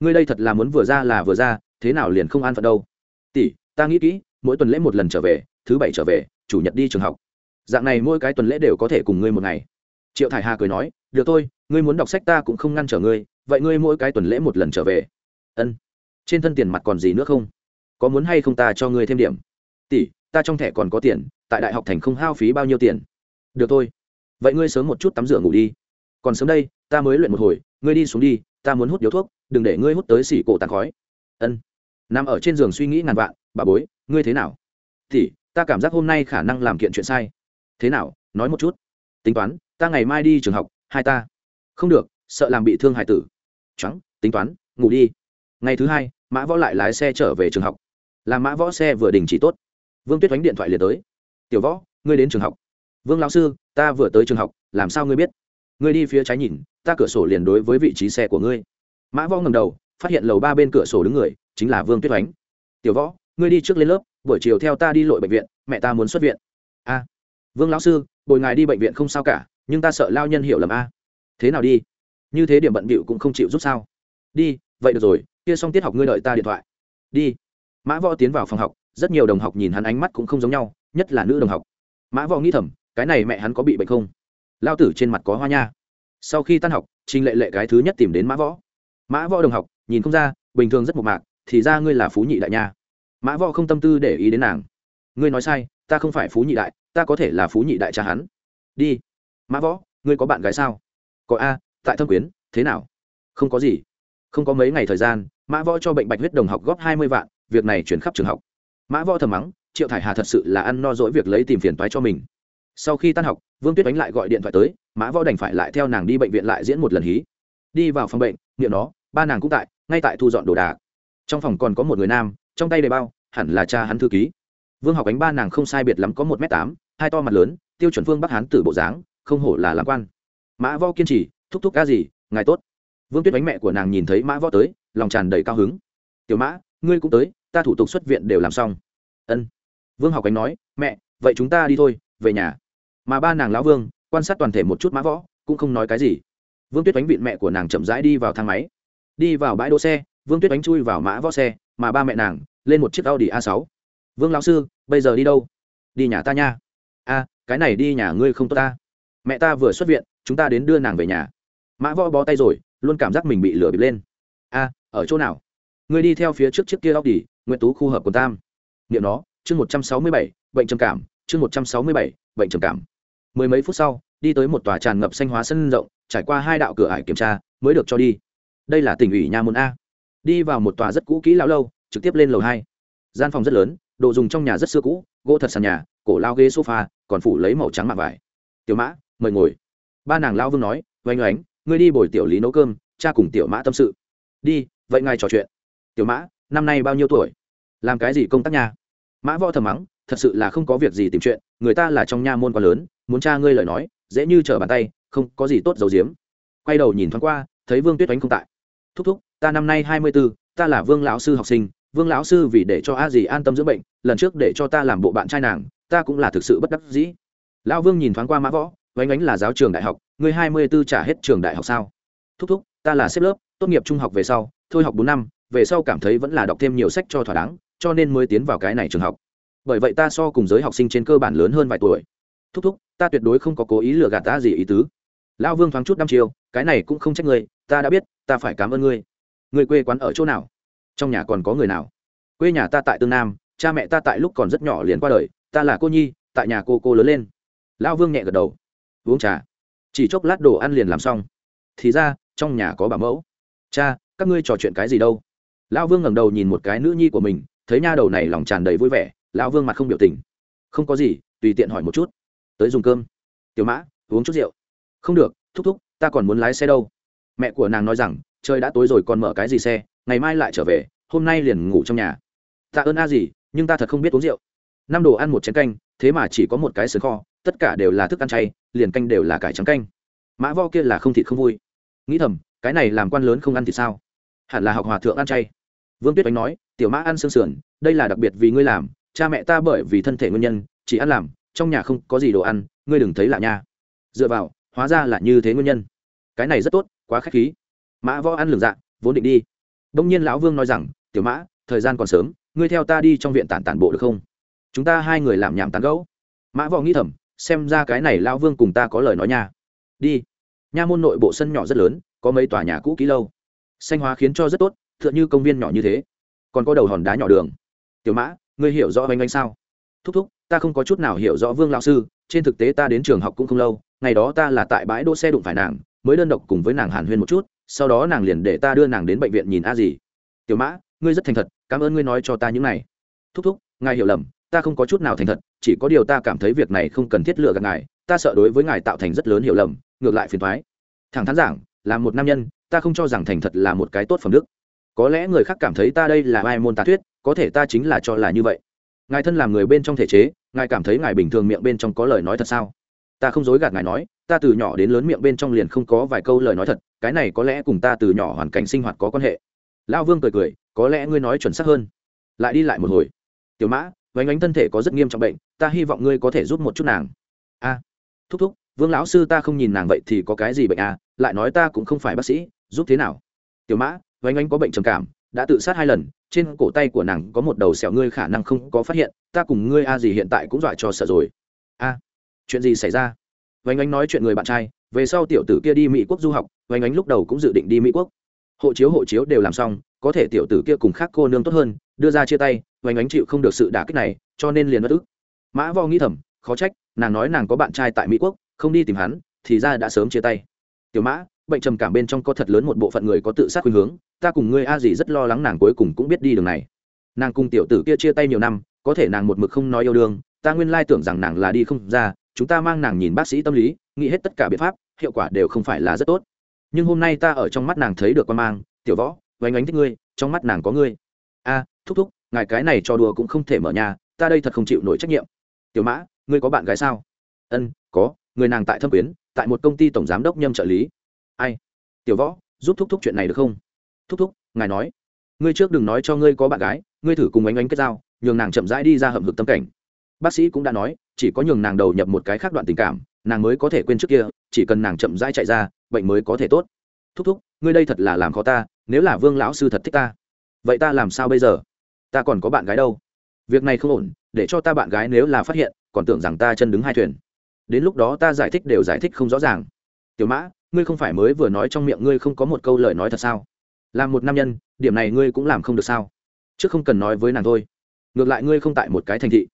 [SPEAKER 1] Ngươi đây thật là muốn vừa ra là vừa ra, thế nào liền không an phận đâu? Tỷ, ta nghĩ kỹ, mỗi tuần lễ một lần trở về, thứ bảy trở về, chủ nhật đi trường học. Dạng này mỗi cái tuần lễ đều có thể cùng ngươi một ngày. Triệu thải hà cười nói, được thôi, ngươi muốn đọc sách ta cũng không ngăn trở ngươi, vậy ngươi mỗi cái tuần lễ một lần trở về. Ân trên thân tiền mặt còn gì nữa không? Có muốn hay không ta cho ngươi thêm điểm? Tỷ, ta trong thẻ còn có tiền, tại đại học thành không hao phí bao nhiêu tiền? Được thôi. Vậy ngươi sớm một chút tắm rửa ngủ đi. Còn sớm đây, ta mới luyện một hồi, ngươi đi xuống đi, ta muốn hút điếu thuốc, đừng để ngươi hút tới xỉ cổ tàn khói. Ân. Nằm ở trên giường suy nghĩ ngàn vạn, bà bối, ngươi thế nào? Tỷ, ta cảm giác hôm nay khả năng làm kiện chuyện sai. Thế nào? Nói một chút. Tính toán, ta ngày mai đi trường học, hai ta. Không được, sợ làm bị thương hải tử. Trắng, tính toán, ngủ đi. Ngày thứ hai mã võ lại lái xe trở về trường học. Làm mã võ xe vừa đình chỉ tốt. Vương tuyết đánh điện thoại liền tới. Tiểu võ, ngươi đến trường học. Vương lão sư, ta vừa tới trường học, làm sao ngươi biết? Ngươi đi phía trái nhìn, ta cửa sổ liền đối với vị trí xe của ngươi. Mã võ ngầm đầu, phát hiện lầu ba bên cửa sổ đứng người, chính là vương tuyết oánh. Tiểu võ, ngươi đi trước lên lớp, buổi chiều theo ta đi lội bệnh viện, mẹ ta muốn xuất viện. A. Vương lão sư, bồi ngài đi bệnh viện không sao cả, nhưng ta sợ lao nhân hiểu lầm a. Thế nào đi? Như thế điểm bận bịu cũng không chịu giúp sao? Đi, vậy được rồi kia xong tiết học ngươi đợi ta điện thoại. Đi. Mã võ tiến vào phòng học, rất nhiều đồng học nhìn hắn ánh mắt cũng không giống nhau, nhất là nữ đồng học. Mã võ nghĩ thầm, cái này mẹ hắn có bị bệnh không? Lao tử trên mặt có hoa nha. Sau khi tan học, trình lệ lệ cái thứ nhất tìm đến mã võ. Mã võ đồng học, nhìn không ra, bình thường rất mộc mạc, thì ra ngươi là phú nhị đại nha. Mã võ không tâm tư để ý đến nàng. Ngươi nói sai, ta không phải phú nhị đại, ta có thể là phú nhị đại cha hắn. Đi. Mã võ, ngươi có bạn gái sao? Có a, tại thâm quyến, thế nào? Không có gì. Không có mấy ngày thời gian mã võ cho bệnh bạch huyết đồng học góp hai mươi vạn, việc này chuyển khắp trường học. Mã võ thầm mắng, triệu thải hà thật sự là ăn no dỗi việc lấy tìm phiền toái cho mình. Sau khi tan học, vương tuyết đánh lại gọi điện thoại tới, mã võ đành phải lại theo nàng đi bệnh viện lại diễn một lần hí. Đi vào phòng bệnh, nghiệm nó, ba nàng cũng tại, ngay tại thu dọn đồ đạc. Trong phòng còn có một người nam, trong tay đầy bao, hẳn là cha hắn thư ký. Vương học ánh ba nàng không sai biệt lắm có một m tám, hai to mặt lớn, tiêu chuẩn phương bắc hán tử bộ dáng, không hổ là làm quan. Mã võ kiên trì, thúc thúc ca gì, ngài tốt vương tuyết Bánh mẹ của nàng nhìn thấy mã võ tới, lòng tràn đầy cao hứng. Tiểu mã, ngươi cũng tới, ta thủ tục xuất viện đều làm xong. Ân. Vương học ánh nói, mẹ, vậy chúng ta đi thôi, về nhà. Mà ba nàng lão vương, quan sát toàn thể một chút mã võ, cũng không nói cái gì. Vương tuyết đánh vịn mẹ của nàng chậm rãi đi vào thang máy. Đi vào bãi đỗ xe, vương tuyết đánh chui vào mã võ xe, mà ba mẹ nàng, lên một chiếc audi a 6 vương lão sư, bây giờ đi đâu? Đi nhà ta nha. A, cái này đi nhà ngươi không tốt ta. Mẹ ta vừa xuất viện, chúng ta đến đưa nàng về nhà. Mã võ bó tay rồi luôn cảm giác mình bị lửa bịp lên. A, ở chỗ nào? Ngươi đi theo phía trước chiếc kia audi, nguyễn tú khu hợp quần tam. Niệm nó, chương một trăm sáu mươi bảy, bệnh trầm cảm, chương một trăm sáu mươi bảy, bệnh trầm cảm. Mười mấy phút sau, đi tới một tòa tràn ngập xanh hóa sân rộng, trải qua hai đạo cửa ải kiểm tra, mới được cho đi. Đây là tỉnh ủy nha môn a. Đi vào một tòa rất cũ kỹ lão lâu, trực tiếp lên lầu hai. Gian phòng rất lớn, đồ dùng trong nhà rất xưa cũ, gỗ thật sàn nhà, cổ lao ghế sofa, còn phủ lấy màu trắng mạ vải. Tiểu mã, mời ngồi. Ba nàng lao vương nói, oanh oánh ngươi đi bồi tiểu lý nấu cơm, cha cùng tiểu mã tâm sự. Đi, vậy ngài trò chuyện. Tiểu mã, năm nay bao nhiêu tuổi? Làm cái gì công tác nhà mã võ thầm mắng, thật sự là không có việc gì tìm chuyện, người ta là trong nha môn quá lớn, muốn cha ngươi lời nói, dễ như trở bàn tay, không có gì tốt dầu diếm quay đầu nhìn thoáng qua, thấy vương tuyết oánh không tại. Thúc thúc, ta năm nay hai mươi b ố ta là vương lão sư học sinh, vương lão sư vì để cho a dì an tâm dưỡng bệnh, lần trước để cho ta làm bộ bạn trai nàng, ta cũng là thực sự bất đắc dĩ. Lão vương nhìn thoáng qua mã võ oánh oánh là giáo trường đại học người hai mươi b ố trả hết trường đại học sao? Thúc thúc, ta là xếp lớp, tốt nghiệp trung học về sau, thôi học bốn năm, về sau cảm thấy vẫn là đọc thêm nhiều sách cho thỏa đáng, cho nên mới tiến vào cái này trường học. Bởi vậy ta so cùng giới học sinh trên cơ bản lớn hơn vài tuổi. Thúc thúc, ta tuyệt đối không có cố ý lừa gạt ta gì ý tứ. Lão vương thoáng chút năm chiều cái này cũng không trách ngươi, ta đã biết, ta phải cảm ơn ngươi. Người quê quán ở chỗ nào? Trong nhà còn có người nào? Quê nhà ta tại tương nam, cha mẹ ta tại lúc còn rất nhỏ liền qua đời, ta là cô nhi, tại nhà cô cô lớn lên. Lão vương nhẹ gật đầu uống trà. Chỉ chốc lát đồ ăn liền làm xong. Thì ra, trong nhà có bà mẫu. Cha, các ngươi trò chuyện cái gì đâu? Lão vương ngẩng đầu nhìn một cái nữ nhi của mình, thấy nha đầu này lòng tràn đầy vui vẻ, lão vương mặt không biểu tình. Không có gì, tùy tiện hỏi một chút. Tới dùng cơm. Tiểu mã, uống chút rượu. Không được, thúc thúc, ta còn muốn lái xe đâu. Mẹ của nàng nói rằng, trời đã tối rồi còn mở cái gì xe, ngày mai lại trở về, hôm nay liền ngủ trong nhà. Tạ ơn a gì, nhưng ta thật không biết uống rượu. Năm đồ ăn một chén canh, thế mà chỉ có một cái sườn kho, tất cả đều là thức ăn chay liền canh đều là cải trắng canh. Mã vo kia là không thịt không vui. Nghĩ thầm, cái này làm quan lớn không ăn thì sao? Hẳn là học hòa thượng ăn chay. Vương tuyết oánh nói, tiểu mã ăn xương sườn, đây là đặc biệt vì ngươi làm, cha mẹ ta bởi vì thân thể nguyên nhân, chỉ ăn làm, trong nhà không có gì đồ ăn, ngươi đừng thấy lạ nha. Dựa vào, hóa ra là như thế nguyên nhân. Cái này rất tốt, quá k h á c h khí. Mã võ ăn lường dạ vốn định đi. Đông nhiên lão vương nói rằng, tiểu mã, thời gian còn sớm, ngươi theo ta đi trong viện tản tản bộ được không? Chúng ta hai người làm nhảm tán gẫu. Mã võ nghĩ thầm xem ra cái này lão vương cùng ta có lời nói nha. Đi. Nha môn nội bộ sân nhỏ rất lớn, có mấy tòa nhà cũ kỹ lâu. Xanh hóa khiến cho rất tốt t h ư ợ n h ư công viên nhỏ như thế. Còn có đầu hòn đá nhỏ đường. Tiểu mã, ngươi hiểu rõ oanh oanh sao? Thúc thúc, ta không có chút nào hiểu rõ vương lão sư, trên thực tế ta đến trường học cũng không lâu, ngày đó ta là tại bãi đỗ xe đụng phải nàng, mới đơn độc cùng với nàng hàn huyên một chút, sau đó nàng liền để ta đưa nàng đến bệnh viện nhìn a gì tiểu mã, ngươi rất thành thật, cảm ơn ngươi nói cho ta những này. Thúc thúc, ngài hiểu lầm ta không có chút nào thành thật, chỉ có điều ta cảm thấy việc này không cần thiết lựa gạt ngài, ta sợ đối với ngài tạo thành rất lớn hiểu lầm, ngược lại phiền thoái thẳng thắn giảng, là một nam nhân, ta không cho rằng thành thật là một cái tốt phẩm đức. Có lẽ người khác cảm thấy ta đây là ai môn tà thuyết, có thể ta chính là cho là như vậy. Ngài thân làm người bên trong thể chế, ngài cảm thấy ngài bình thường miệng bên trong có lời nói thật sao? Ta không dối gạt ngài nói, ta từ nhỏ đến lớn miệng bên trong liền không có vài câu lời nói thật, cái này có lẽ cùng ta từ nhỏ hoàn cảnh sinh hoạt có quan hệ. Lão vương cười cười, có lẽ ngươi nói chuẩn xác hơn. Lại đi lại một hồi. Tiểu mã vánh ánh thân thể có rất nghiêm trọng bệnh, ta hy vọng ngươi có thể giúp một chút nàng. A, thúc thúc, vương lão sư ta không nhìn nàng vậy thì có cái gì bệnh à lại nói ta cũng không phải bác sĩ, giúp thế nào? Tiểu mã, vánh ánh có bệnh trầm cảm, đã tự sát hai lần, trên cổ tay của nàng có một đầu sẹo ngươi khả năng không có phát hiện, ta cùng ngươi a gì hiện tại cũng dọa cho sợ rồi. A, chuyện gì xảy ra? Vánh ánh nói chuyện người bạn trai, về sau tiểu tử kia đi mỹ quốc du học, vánh ánh lúc đầu cũng dự định đi mỹ quốc. Hộ chiếu hộ chiếu đều làm xong, có thể tiểu tử kia cùng khác cô nương tốt hơn đưa ra chia tay vánh ánh chịu không được sự đả kích này, cho nên liền bất ức. Mã vo nghĩ thầm, khó trách, nàng nói nàng có bạn trai tại mỹ quốc, không đi tìm hắn, thì ra đã sớm chia tay. Tiểu mã, bệnh trầm cảm bên trong có thật lớn một bộ phận người có tự sát khuynh hướng, ta cùng ngươi a dì rất lo lắng nàng cuối cùng cũng biết đi đường này. Nàng cùng tiểu tử kia chia tay nhiều năm, có thể nàng một mực không nói yêu đương, ta nguyên lai tưởng rằng nàng là đi không ra, chúng ta mang nàng nhìn bác sĩ tâm lý, nghĩ hết tất cả biện pháp, hiệu quả đều không phải là rất tốt. Nhưng hôm nay ta ở trong mắt nàng thấy được quan mang, tiểu võ vánh ánh thích ngươi, trong mắt nàng có ngươi. A thúc thúc, ngài cái này cho đùa cũng không thể mở nhà, ta đây thật không chịu nổi trách nhiệm. Tiểu mã, ngươi có bạn gái sao? Ân, có, người nàng tại thâm quyến, tại một công ty tổng giám đốc nhâm trợ lý. Ai? Tiểu võ, giúp thúc thúc chuyện này được không? Thúc thúc, ngài nói. Ngươi trước đừng nói cho ngươi có bạn gái, ngươi thử cùng ánh ánh kết giao, nhường nàng chậm rãi đi ra hầm hực tâm cảnh. Bác sĩ cũng đã nói, chỉ có nhường nàng đầu nhập một cái khác đoạn tình cảm, nàng mới có thể quên trước kia, chỉ cần nàng chậm rãi chạy ra, bệnh mới có thể tốt. Thúc thúc, ngươi đây thật là làm khó ta, nếu là vương lão sư thật thích ta. Vậy ta làm sao bây giờ? Ta còn có bạn gái đâu? Việc này không ổn, để cho ta bạn gái nếu là phát hiện, còn tưởng rằng ta chân đứng hai thuyền. Đến lúc đó ta giải thích đều giải thích không rõ ràng. Tiểu mã, ngươi không phải mới vừa nói trong miệng ngươi không có một câu lời nói thật sao? Làm một nam nhân, điểm này ngươi cũng làm không được sao? Chứ không cần nói với nàng thôi. Ngược lại ngươi không tại một cái thành thị.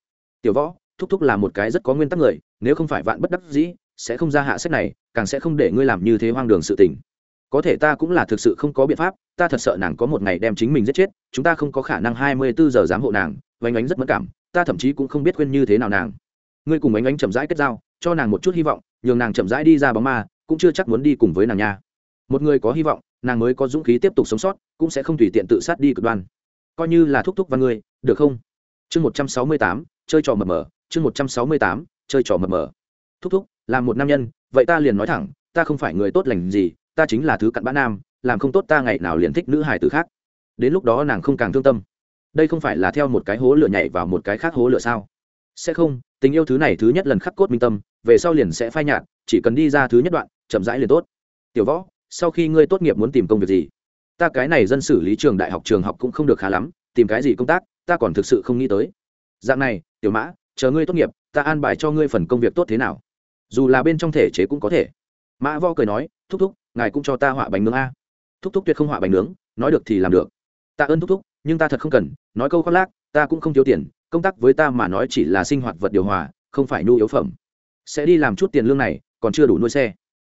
[SPEAKER 1] Tiểu võ, thúc thúc là một cái rất có nguyên tắc người, nếu không phải vạn bất đắc dĩ, sẽ không ra hạ sách này, càng sẽ không để ngươi làm như thế hoang đường sự tình có thể ta cũng là thực sự không có biện pháp, ta thật sợ nàng có một ngày đem chính mình giết chết, chúng ta không có khả năng hai mươi bốn giờ giám hộ nàng, oanh oánh rất mất cảm, ta thậm chí cũng không biết khuyên như thế nào nàng. Ngươi cùng oanh oánh chậm rãi kết giao, cho nàng một chút hy vọng, nhường nàng chậm rãi đi ra bóng ma, cũng chưa chắc muốn đi cùng với nàng nha. Một người có hy vọng, nàng mới có dũng khí tiếp tục sống sót, cũng sẽ không tùy tiện tự sát đi cực đoan. Coi như là thúc thúc văn ngươi, được không? Chương một trăm sáu mươi tám, chơi trò mờ mờ, chương một trăm sáu mươi tám, chơi trò mờ mờ. Thúc thúc làm một nam nhân, vậy ta liền nói thẳng, ta không phải người tốt lành gì ta chính là thứ cặn bã nam, làm không tốt ta ngày nào liền thích nữ hài tử khác. Đến lúc đó nàng không càng thương tâm. Đây không phải là theo một cái hố lửa nhảy vào một cái khác hố lửa sao? Sẽ không, tình yêu thứ này thứ nhất lần khắc cốt minh tâm, về sau liền sẽ phai nhạt, chỉ cần đi ra thứ nhất đoạn, chậm rãi liền tốt. Tiểu võ, sau khi ngươi tốt nghiệp muốn tìm công việc gì? Ta cái này dân xử lý trường đại học trường học cũng không được khá lắm, tìm cái gì công tác, ta còn thực sự không nghĩ tới. Dạng này, tiểu mã, chờ ngươi tốt nghiệp, ta an bài cho ngươi phần công việc tốt thế nào? Dù là bên trong thể chế cũng có thể mã vo cười nói, thúc thúc, ngài cũng cho ta họa bánh nướng a. Thúc thúc tuyệt không họa bánh nướng, nói được thì làm được. Tạ ơn thúc thúc, nhưng ta thật không cần, nói câu khoác lác, ta cũng không thiếu tiền, công tác với ta mà nói chỉ là sinh hoạt vật điều hòa, không phải nhu yếu phẩm. Sẽ đi làm chút tiền lương này, còn chưa đủ nuôi xe.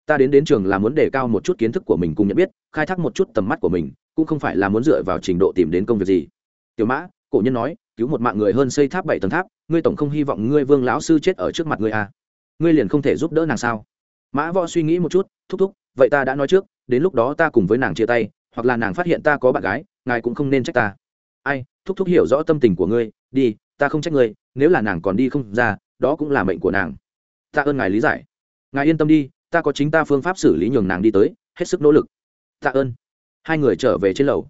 [SPEAKER 1] Ta đến đến trường là muốn đề cao một chút kiến thức của mình cùng nhận biết, khai thác một chút tầm mắt của mình, cũng không phải là muốn dựa vào trình độ tìm đến công việc gì. Tiểu mã, cổ nhân nói, cứu một mạng người hơn xây tháp bảy tầng tháp, ngươi tổng không hy vọng ngươi vương lão sư chết ở trước mặt ngươi à. ngươi liền không thể giúp đỡ nàng sao? Mã võ suy nghĩ một chút, thúc thúc, vậy ta đã nói trước, đến lúc đó ta cùng với nàng chia tay, hoặc là nàng phát hiện ta có bạn gái, ngài cũng không nên trách ta. Ai, thúc thúc hiểu rõ tâm tình của ngươi, đi, ta không trách ngươi, nếu là nàng còn đi không ra, đó cũng là mệnh của nàng. Ta ơn ngài lý giải. Ngài yên tâm đi, ta có chính ta phương pháp xử lý nhường nàng đi tới, hết sức nỗ lực. Tạ ơn. Hai người trở về trên lầu.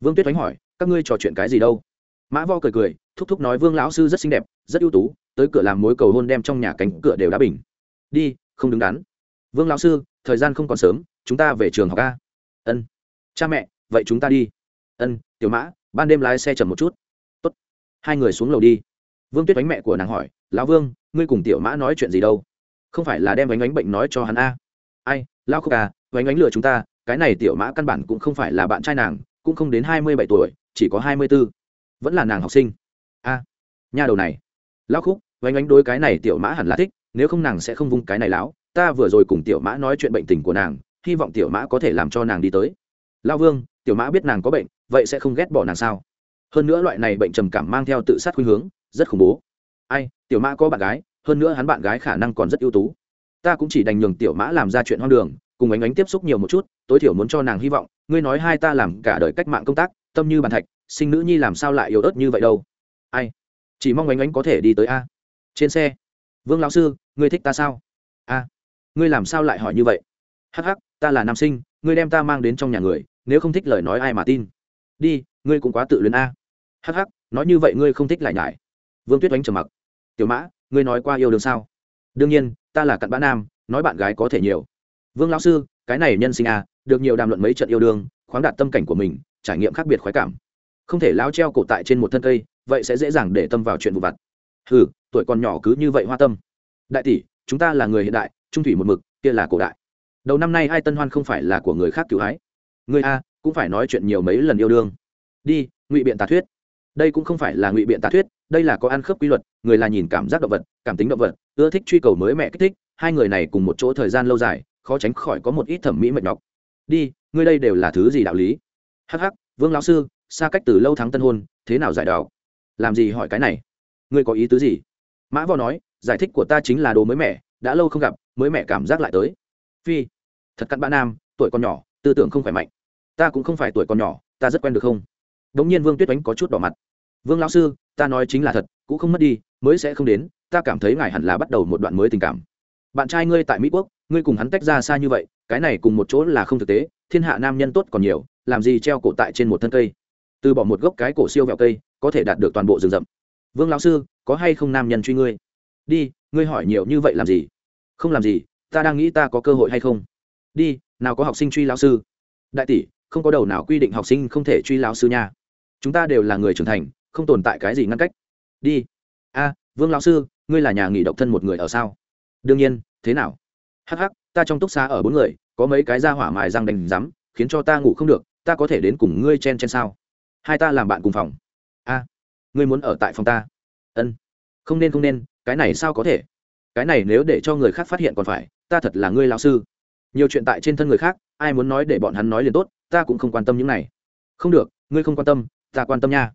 [SPEAKER 1] Vương tuyết oánh hỏi, các ngươi trò chuyện cái gì đâu? Mã vo cười cười, thúc thúc nói vương lão sư rất xinh đẹp, rất ưu tú, tới cửa làm mối cầu hôn đem trong nhà cánh cửa đều đã bình. Đi, không đứng đắn vương lão sư thời gian không còn sớm chúng ta về trường học a. Ân. Cha mẹ vậy chúng ta đi. Ân tiểu mã ban đêm lái xe chậm một chút. Tốt. hai người xuống lầu đi. Vương tuyết Đánh mẹ của nàng hỏi lão vương ngươi cùng tiểu mã nói chuyện gì đâu? Không phải là đem oánh oánh bệnh nói cho hắn a? Ai Lão khúc à oánh oánh lừa chúng ta cái này tiểu mã căn bản cũng không phải là bạn trai nàng cũng không đến hai mươi bảy tuổi chỉ có hai mươi b ố vẫn là nàng học sinh. A à, nhà đầu này. Lão khúc oánh oánh đối cái này tiểu mã hẳn là thích nếu không nàng sẽ không vung cái này lão ta vừa rồi cùng tiểu mã nói chuyện bệnh tình của nàng, hy vọng tiểu mã có thể làm cho nàng đi tới. Lao vương, tiểu mã biết nàng có bệnh, vậy sẽ không ghét bỏ nàng sao? Hơn nữa loại này bệnh trầm cảm mang theo tự sát khuynh hướng, rất khủng bố. Ai, tiểu mã có bạn gái, hơn nữa hắn bạn gái khả năng còn rất ưu tú. Ta cũng chỉ đành nhường tiểu mã làm ra chuyện hoang đường, cùng ánh ánh tiếp xúc nhiều một chút, tối thiểu muốn cho nàng hy vọng. Ngươi nói hai ta làm cả đời cách mạng công tác, tâm như bàn thạch, sinh nữ nhi làm sao lại yếu ớt như vậy đâu? Ai, chỉ mong ánh ánh có thể đi tới a. Trên xe. Vương lão sư, ngươi thích ta sao? Ngươi làm sao lại hỏi như vậy? Hắc hắc ta là nam sinh ngươi đem ta mang đến trong nhà người nếu không thích lời nói ai mà tin? Đi ngươi cũng quá tự luyến a. Hắc hắc nói như vậy ngươi không thích lại nhải. Vương tuyết oánh trầm mặc. Tiểu mã ngươi nói qua yêu đương sao? Đương nhiên ta là cặn bã nam nói bạn gái có thể nhiều. Vương lão sư cái này nhân sinh a, được nhiều đàm luận mấy trận yêu đương khoáng đạt tâm cảnh của mình trải nghiệm khác biệt khoái cảm. Không thể lao treo cổ tại trên một thân cây vậy sẽ dễ dàng để tâm vào chuyện vụ vặt. Ừ tuổi còn nhỏ cứ như vậy hoa tâm. Đại tỷ chúng ta là người hiện đại trung thủy một mực, kia là cổ đại. Đầu năm nay hai tân hoan không phải là của người khác cứu hái người a, cũng phải nói chuyện nhiều mấy lần yêu đương. Đi, ngụy biện tà thuyết. Đây cũng không phải là ngụy biện tà thuyết, đây là có ăn khớp quy luật, người là nhìn cảm giác động vật, cảm tính động vật, ưa thích truy cầu mới mẹ kích thích, hai người này cùng một chỗ thời gian lâu dài, khó tránh khỏi có một ít thẩm mỹ mệt nhọc. Đi, ngươi đây đều là thứ gì đạo lý? Hh vương lão sư, xa cách từ lâu tháng tân hôn, thế nào giải đạo làm gì hỏi cái này? Ngươi có ý tứ gì? Mã võ nói, giải thích của ta chính là đồ mới mẻ đã lâu không gặp, mới mẹ cảm giác lại tới. Phi, thật cặn bã nam, tuổi còn nhỏ, tư tưởng không khỏe mạnh. Ta cũng không phải tuổi còn nhỏ, ta rất quen được không? Đ ỗ n g nhiên vương tuyết oánh có chút đỏ mặt. Vương lão sư, ta nói chính là thật, cũng không mất đi, mới sẽ không đến, ta cảm thấy ngài hẳn là bắt đầu một đoạn mới tình cảm. Bạn trai ngươi tại mỹ quốc, ngươi cùng hắn tách ra xa như vậy, cái này cùng một chỗ là không thực tế, thiên hạ nam nhân tốt còn nhiều, làm gì treo cổ tại trên một thân cây. Từ bỏ một gốc cái cổ siêu vẹo cây, có thể đạt được toàn bộ rừng rậm. Vương lão sư, có hay không nam nhân truy ngươi? Đi ngươi hỏi nhiều như vậy làm gì? Không làm gì, ta đang nghĩ ta có cơ hội hay không? Đi, nào có học sinh truy lão sư. Đại tỷ, không có đầu nào quy định học sinh không thể truy lão sư nha. Chúng ta đều là người trưởng thành, không tồn tại cái gì ngăn cách. Đi. A, vương lão sư, ngươi là nhà nghỉ độc thân một người ở sao? Đương nhiên, thế nào? Hắc hắc, ta trong túc xá ở bốn người, có mấy cái ra hỏa mài răng đành rắm khiến cho ta ngủ không được, ta có thể đến cùng ngươi chen chen sao? Hai ta làm bạn cùng phòng. A, ngươi muốn ở tại phòng ta? Ân. Không nên không nên cái này sao có thể? Cái này nếu để cho người khác phát hiện còn phải, ta thật là ngươi lão sư. Nhiều chuyện tại trên thân người khác, ai muốn nói để bọn hắn nói liền tốt, ta cũng không quan tâm những này. Không được, ngươi không quan tâm, ta quan tâm nha.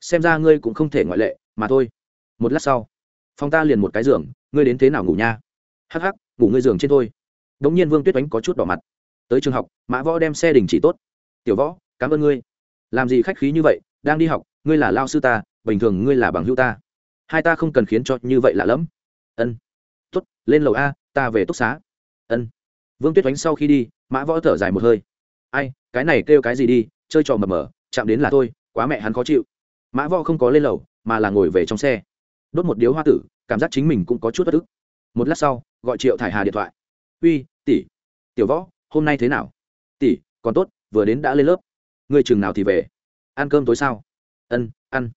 [SPEAKER 1] Xem ra ngươi cũng không thể ngoại lệ, mà thôi. Một lát sau, phòng ta liền một cái giường, ngươi đến thế nào ngủ nha? Hắc hắc, ngủ ngươi giường trên thôi. Đ ỗ n g nhiên vương tuyết oánh có chút đỏ mặt. Tới trường học, mã võ đem xe đình chỉ tốt. Tiểu võ, cảm ơn ngươi. Làm gì khách khí như vậy, đang đi học, ngươi là lao sư ta, bình thường ngươi là bằng hữu ta hai ta không cần khiến cho như vậy lạ lẫm. Ân. Tuất lên lầu a, ta về túc xá. Ân. Vương tuyết oánh sau khi đi, mã võ thở dài một hơi. Ai, cái này kêu cái gì đi, chơi trò mờ mờ, chạm đến là thôi quá mẹ hắn khó chịu. Mã võ không có lên lầu, mà là ngồi về trong xe. Đốt một điếu hoa tử, cảm giác chính mình cũng có chút bất ức. Một lát sau, gọi triệu thải hà điện thoại. Uy, tỷ, tiểu võ, hôm nay thế nào? Tỷ, còn tốt, vừa đến đã lên lớp. Ngươi chừng nào thì về? Ăn cơm tối sao? Ân, ăn.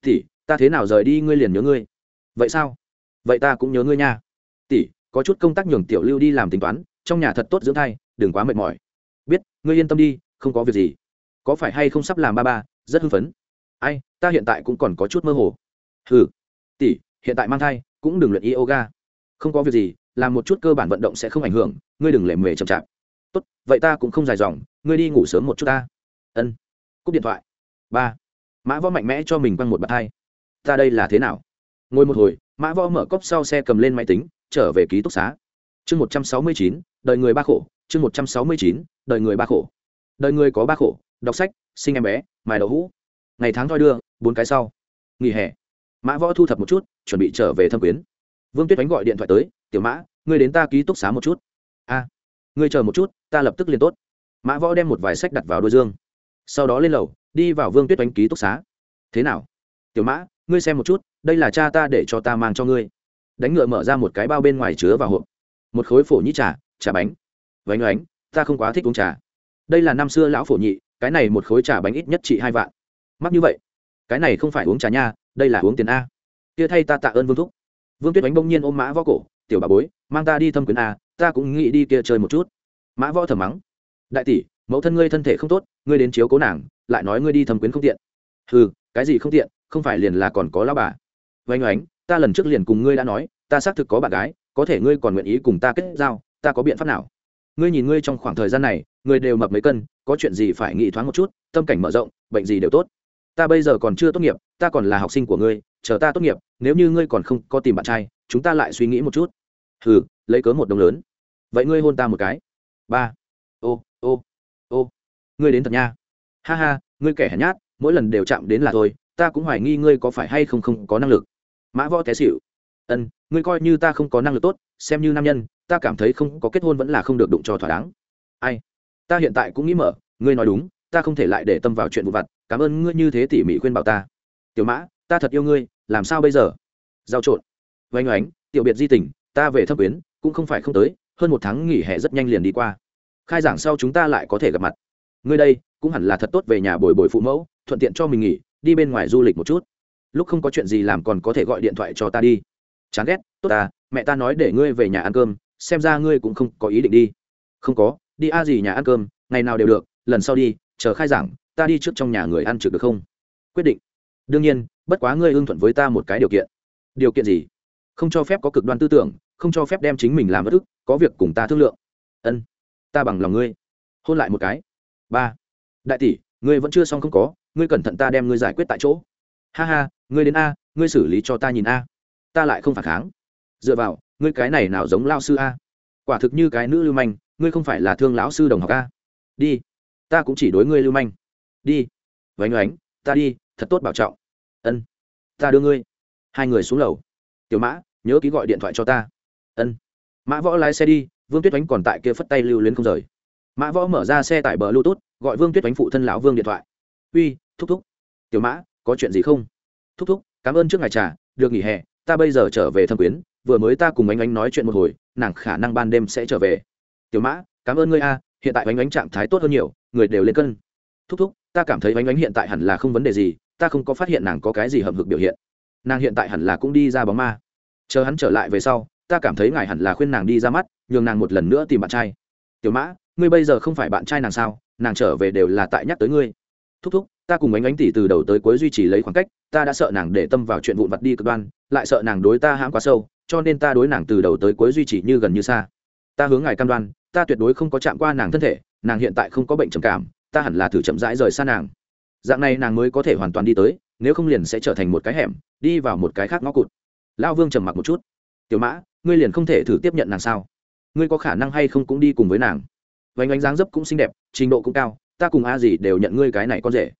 [SPEAKER 1] Tỷ ta thế nào rời đi ngươi liền nhớ ngươi? Vậy sao? Vậy ta cũng nhớ ngươi nha. Tỷ, có chút công tác nhường tiểu lưu đi làm tính toán, trong nhà thật tốt dưỡng thai, đừng quá mệt mỏi. Biết, ngươi yên tâm đi, không có việc gì. Có phải hay không sắp làm ba ba, rất hưng phấn. Ai, ta hiện tại cũng còn có chút mơ hồ. Ừ tỷ, hiện tại mang thai, cũng đừng luyện yoga. Không có việc gì, làm một chút cơ bản vận động sẽ không ảnh hưởng, ngươi đừng lề mề chậm chạp. Tốt, vậy ta cũng không dài dòng, ngươi đi ngủ sớm một chút ta. Ân. Cúp điện thoại. Ba. Mã võ mạnh mẽ cho mình quăng một bạt thai ta đây là thế nào? Ngồi một hồi, mã võ mở cốc sau xe cầm lên máy tính, trở về ký túc xá. Chương một trăm sáu mươi chín, đời người ba khổ. Chương một trăm sáu mươi chín, đời người ba khổ. Đời người có ba khổ, đọc sách, sinh em bé, mài đậu hũ. Ngày tháng thoi đưa, bốn cái sau. Nghỉ hè. Mã võ thu thập một chút, chuẩn bị trở về thâm quyến. Vương tuyết đánh gọi điện thoại tới, tiểu mã, ngươi đến ta ký túc xá một chút. A, ngươi chờ một chút, ta lập tức liền tốt. Mã võ đem một vài sách đặt vào đôi dương sau đó lên lầu, đi vào vương tuyết đánh ký túc xá. Thế nào? Tiểu mã ngươi xem một chút, đây là cha ta để cho ta mang cho ngươi. Đánh ngựa mở ra một cái bao bên ngoài chứa vào hộp. Một khối phổ nhĩ trà trà bánh. Vánh oánh, ta không quá thích uống trà. Đây là năm xưa lão phổ nhị, cái này một khối trà bánh ít nhất trị hai vạn. Mắc như vậy, cái này không phải uống trà nha, đây là uống tiền a. Kia thay ta tạ ơn vương thúc. Vương tuyết đánh bỗng nhiên ôm mã võ cổ, tiểu bà bối, mang ta đi thâm quyến a, ta cũng nghĩ đi kia chơi một chút. Mã võ thầm mắng, đại tỷ, mẫu thân ngươi thân thể không tốt, ngươi đến chiếu cố nàng, lại nói ngươi đi thâm quyến không tiện. Ừ cái gì không tiện? Không phải liền là còn có lao bà. Vánh oánh, ta lần trước liền cùng ngươi đã nói, ta xác thực có bạn gái, có thể ngươi còn nguyện ý cùng ta kết giao, ta có biện pháp nào? Ngươi nhìn ngươi trong khoảng thời gian này ngươi đều mập mấy cân, có chuyện gì phải nghĩ thoáng một chút, tâm cảnh mở rộng, bệnh gì đều tốt. Ta bây giờ còn chưa tốt nghiệp, ta còn là học sinh của ngươi, chờ ta tốt nghiệp, nếu như ngươi còn không có tìm bạn trai, chúng ta lại suy nghĩ một chút. Hừ, lấy cớ một đồng lớn. Vậy ngươi hôn ta một cái. Ba. Ô ô ô. Ngươi đến thật nha. Ha ha, ngươi kẻ hèn nhát, mỗi lần đều chạm đến là thôi ta cũng hoài nghi ngươi có phải hay không không có năng lực. Mã võ té xịu ân, ngươi coi như ta không có năng lực tốt, xem như nam nhân, ta cảm thấy không có kết hôn vẫn là không được đụng cho thỏa đáng. Ai? Ta hiện tại cũng nghĩ mở, ngươi nói đúng, ta không thể lại để tâm vào chuyện vụ vặt, cảm ơn ngươi như thế tỉ mỉ khuyên bảo ta. Tiểu mã, ta thật yêu ngươi, làm sao bây giờ? Giao trộn. Oanh oánh, tiểu biệt di tình ta về thâm quyến, cũng không phải không tới, hơn một tháng nghỉ hè rất nhanh liền đi qua. Khai giảng sau chúng ta lại có thể gặp mặt. Ngươi đây, cũng hẳn là thật tốt về nhà bồi bồi phụ mẫu, thuận tiện cho mình nghỉ đi bên ngoài du lịch một chút. Lúc không có chuyện gì làm còn có thể gọi điện thoại cho ta đi. Chán ghét. Tốt ta, mẹ ta nói để ngươi về nhà ăn cơm, xem ra ngươi cũng không có ý định đi. Không có, đi a gì nhà ăn cơm, ngày nào đều được, lần sau đi, chờ khai giảng, ta đi trước trong nhà người ăn trực được không? Quyết định. Đương nhiên, bất quá ngươi ưng thuận với ta một cái điều kiện. Điều kiện gì? Không cho phép có cực đoan tư tưởng, không cho phép đem chính mình làm bất ức, có việc cùng ta thương lượng. Ân, ta bằng lòng ngươi. Hôn lại một cái. Ba, đại tỷ, ngươi vẫn chưa xong không có ngươi cẩn thận ta đem ngươi giải quyết tại chỗ. Ha ha, ngươi đến a, ngươi xử lý cho ta nhìn a. Ta lại không phản kháng. Dựa vào, ngươi cái này nào giống lao sư a? Quả thực như cái nữ lưu manh, ngươi không phải là thương lão sư đồng học a. Đi, ta cũng chỉ đối ngươi lưu manh. Đi, vánh oánh ta đi, thật tốt bảo trọng. Ân, ta đưa ngươi. Hai người xuống lầu. Tiểu mã, nhớ ký gọi điện thoại cho ta. Ân. Mã võ lái xe đi, vương tuyết oánh còn tại kia phất tay lưu luyến không rời. Mã võ mở ra xe tải bờ bluetooth, gọi vương tuyết oánh phụ thân lão vương điện thoại. Uy thúc thúc. Tiểu mã, có chuyện gì không? Thúc thúc, cảm ơn trước ngày trà, được nghỉ hè, ta bây giờ trở về thâm quyến, vừa mới ta cùng anh anh nói chuyện một hồi, nàng khả năng ban đêm sẽ trở về. Tiểu mã, cảm ơn ngươi a, hiện tại anh anh trạng thái tốt hơn nhiều, người đều lên cân. Thúc thúc, ta cảm thấy anh anh hiện tại hẳn là không vấn đề gì, ta không có phát hiện nàng có cái gì hầm hực biểu hiện. Nàng hiện tại hẳn là cũng đi ra bóng ma. Chờ hắn trở lại về sau, ta cảm thấy ngài hẳn là khuyên nàng đi ra mắt, nhường nàng một lần nữa tìm bạn trai. Tiểu mã, ngươi bây giờ không phải bạn trai nàng sao? Nàng trở về đều là tại nhắc tới ngươi. Thúc thúc ta cùng ánh ánh tỷ từ đầu tới cuối duy trì lấy khoảng cách, ta đã sợ nàng để tâm vào chuyện vụn vặt đi cực đoan, lại sợ nàng đối ta hãm quá sâu, cho nên ta đối nàng từ đầu tới cuối duy trì như gần như xa. Ta hướng ngài cam đoan, ta tuyệt đối không có chạm qua nàng thân thể, nàng hiện tại không có bệnh trầm cảm, ta hẳn là thử chậm rãi rời xa nàng. Dạng này nàng mới có thể hoàn toàn đi tới, nếu không liền sẽ trở thành một cái hẻm, đi vào một cái khác ngõ cụt. Lão vương trầm mặc một chút. Tiểu mã, ngươi liền không thể thử tiếp nhận nàng sao? Ngươi có khả năng hay không cũng đi cùng với nàng? Vánh ánh dáng dấp cũng xinh đẹp, trình độ cũng cao, ta cùng a gì đều nhận ngươi cái này con rể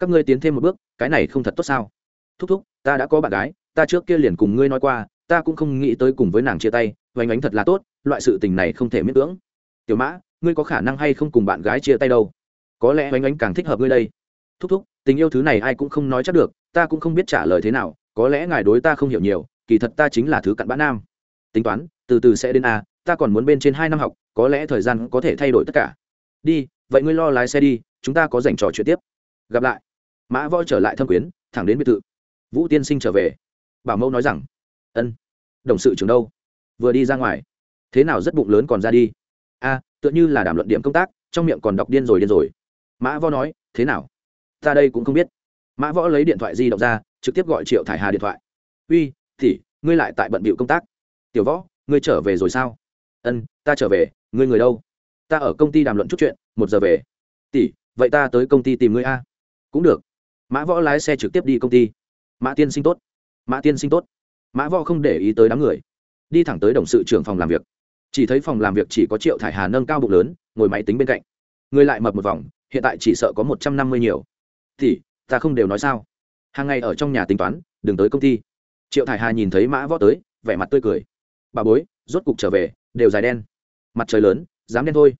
[SPEAKER 1] các ngươi tiến thêm một bước, cái này không thật tốt sao? Thúc thúc, ta đã có bạn gái, ta trước kia liền cùng ngươi nói qua, ta cũng không nghĩ tới cùng với nàng chia tay vánh ánh thật là tốt, loại sự tình này không thể miễn cưỡng. Tiểu mã, ngươi có khả năng hay không cùng bạn gái chia tay đâu? Có lẽ vánh ánh càng thích hợp ngươi đây. Thúc thúc, tình yêu thứ này ai cũng không nói chắc được, ta cũng không biết trả lời thế nào, có lẽ ngài đối ta không hiểu nhiều, kỳ thật ta chính là thứ cặn bã nam. Tính toán, từ từ sẽ đến a, ta còn muốn bên trên hai năm học, có lẽ thời gian có thể thay đổi tất cả. Đi, vậy ngươi lo lái xe đi, chúng ta có dành trò chuyện tiếp. Gặp lại mã võ trở lại thâm quyến, thẳng đến biệt thự. Vũ tiên sinh trở về. Bảo mẫu nói rằng, ân, đồng sự trưởng đâu? Vừa đi ra ngoài. Thế nào rất bụng lớn còn ra đi? A, tựa như là đàm luận điểm công tác, trong miệng còn đọc điên rồi điên rồi. Mã võ nói, thế nào? Ta đây cũng không biết. Mã võ lấy điện thoại di động ra, trực tiếp gọi triệu thải hà điện thoại. Uy thì ngươi lại tại bận bịu công tác. Tiểu võ, ngươi trở về rồi sao? Ân, ta trở về. Ngươi người đâu? Ta ở công ty đàm luận chút chuyện, một giờ về. Tỷ, vậy ta tới công ty tìm ngươi a. Cũng được mã võ lái xe trực tiếp đi công ty. Mã tiên sinh tốt. Mã tiên sinh tốt. Mã võ không để ý tới đám người. Đi thẳng tới đồng sự trưởng phòng làm việc. Chỉ thấy phòng làm việc chỉ có triệu thải hà nâng cao bụng lớn, ngồi máy tính bên cạnh. Người lại mập một vòng, hiện tại chỉ sợ có một trăm năm mươi nhiều. Thì, ta không đều nói sao? Hàng ngày ở trong nhà tính toán, đừng tới công ty. Triệu thải hà nhìn thấy mã võ tới, vẻ mặt tươi cười. Bà bối, rốt cục trở về, đều dài đen. Mặt trời lớn, dám đen thôi.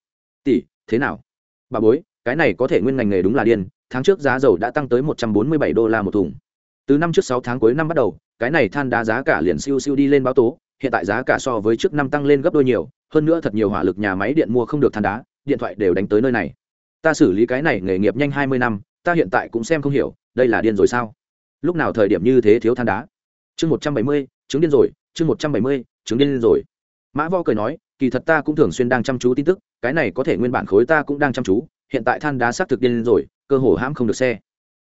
[SPEAKER 1] Tỷ, thế nào? Bà bối, cái này có thể nguyên ngành nghề đúng là điên tháng trước giá dầu đã tăng tới một trăm bốn mươi bảy đô la một thùng. Từ năm trước sáu tháng cuối năm bắt đầu, cái này than đá giá cả liền siêu siêu đi lên báo tố, hiện tại giá cả so với trước năm tăng lên gấp đôi nhiều, hơn nữa thật nhiều hỏa lực nhà máy điện mua không được than đá, điện thoại đều đánh tới nơi này. Ta xử lý cái này nghề nghiệp nhanh hai mươi năm, ta hiện tại cũng xem không hiểu, đây là điên rồi sao? Lúc nào thời điểm như thế thiếu than đá? Chương một trăm bảy mươi, chứng điên rồi, chương một trăm bảy mươi, chứng điên rồi. Mã vo cười nói, kỳ thật ta cũng thường xuyên đang chăm chú tin tức, cái này có thể nguyên bản khối ta cũng đang chăm chú hiện tại than đá xác thực điên rồi, cơ hồ hãm không được xe.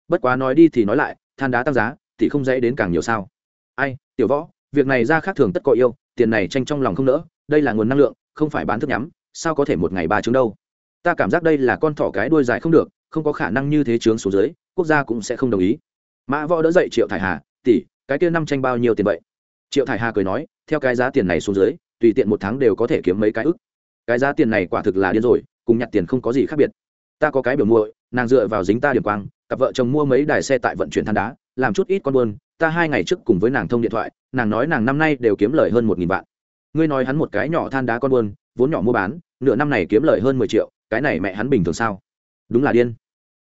[SPEAKER 1] Bất quá nói đi thì nói lại, than đá tăng giá, thì không dễ đến càng nhiều sao. Ai, tiểu võ, việc này ra khác thường tất có yêu, tiền này tranh trong lòng không nỡ, đây là nguồn năng lượng, không phải bán thức nhắm, sao có thể một ngày ba trứng đâu? Ta cảm giác đây là con thỏ cái đuôi dài không được, không có khả năng như thế trướng xuống dưới, quốc gia cũng sẽ không đồng ý. Mã võ đỡ dậy triệu thải hà, tỷ, cái kia năm tranh bao nhiêu tiền vậy? Triệu thải hà cười nói, theo cái giá tiền này xuống dưới, tùy tiện một tháng đều có thể kiếm mấy cái ức. Cái giá tiền này quả thực là điên rồi, cùng nhặt tiền không có gì khác biệt ta có cái biểu muội, nàng dựa vào dính ta điểm quang, cặp vợ chồng mua mấy đài xe tại vận chuyển than đá, làm chút ít con buôn, ta hai ngày trước cùng với nàng thông điện thoại, nàng nói nàng năm nay đều kiếm lời hơn một nghìn vạn. Ngươi nói hắn một cái nhỏ than đá con buôn, vốn nhỏ mua bán, nửa năm này kiếm lời hơn mười triệu, cái này mẹ hắn bình thường sao? Đúng là điên.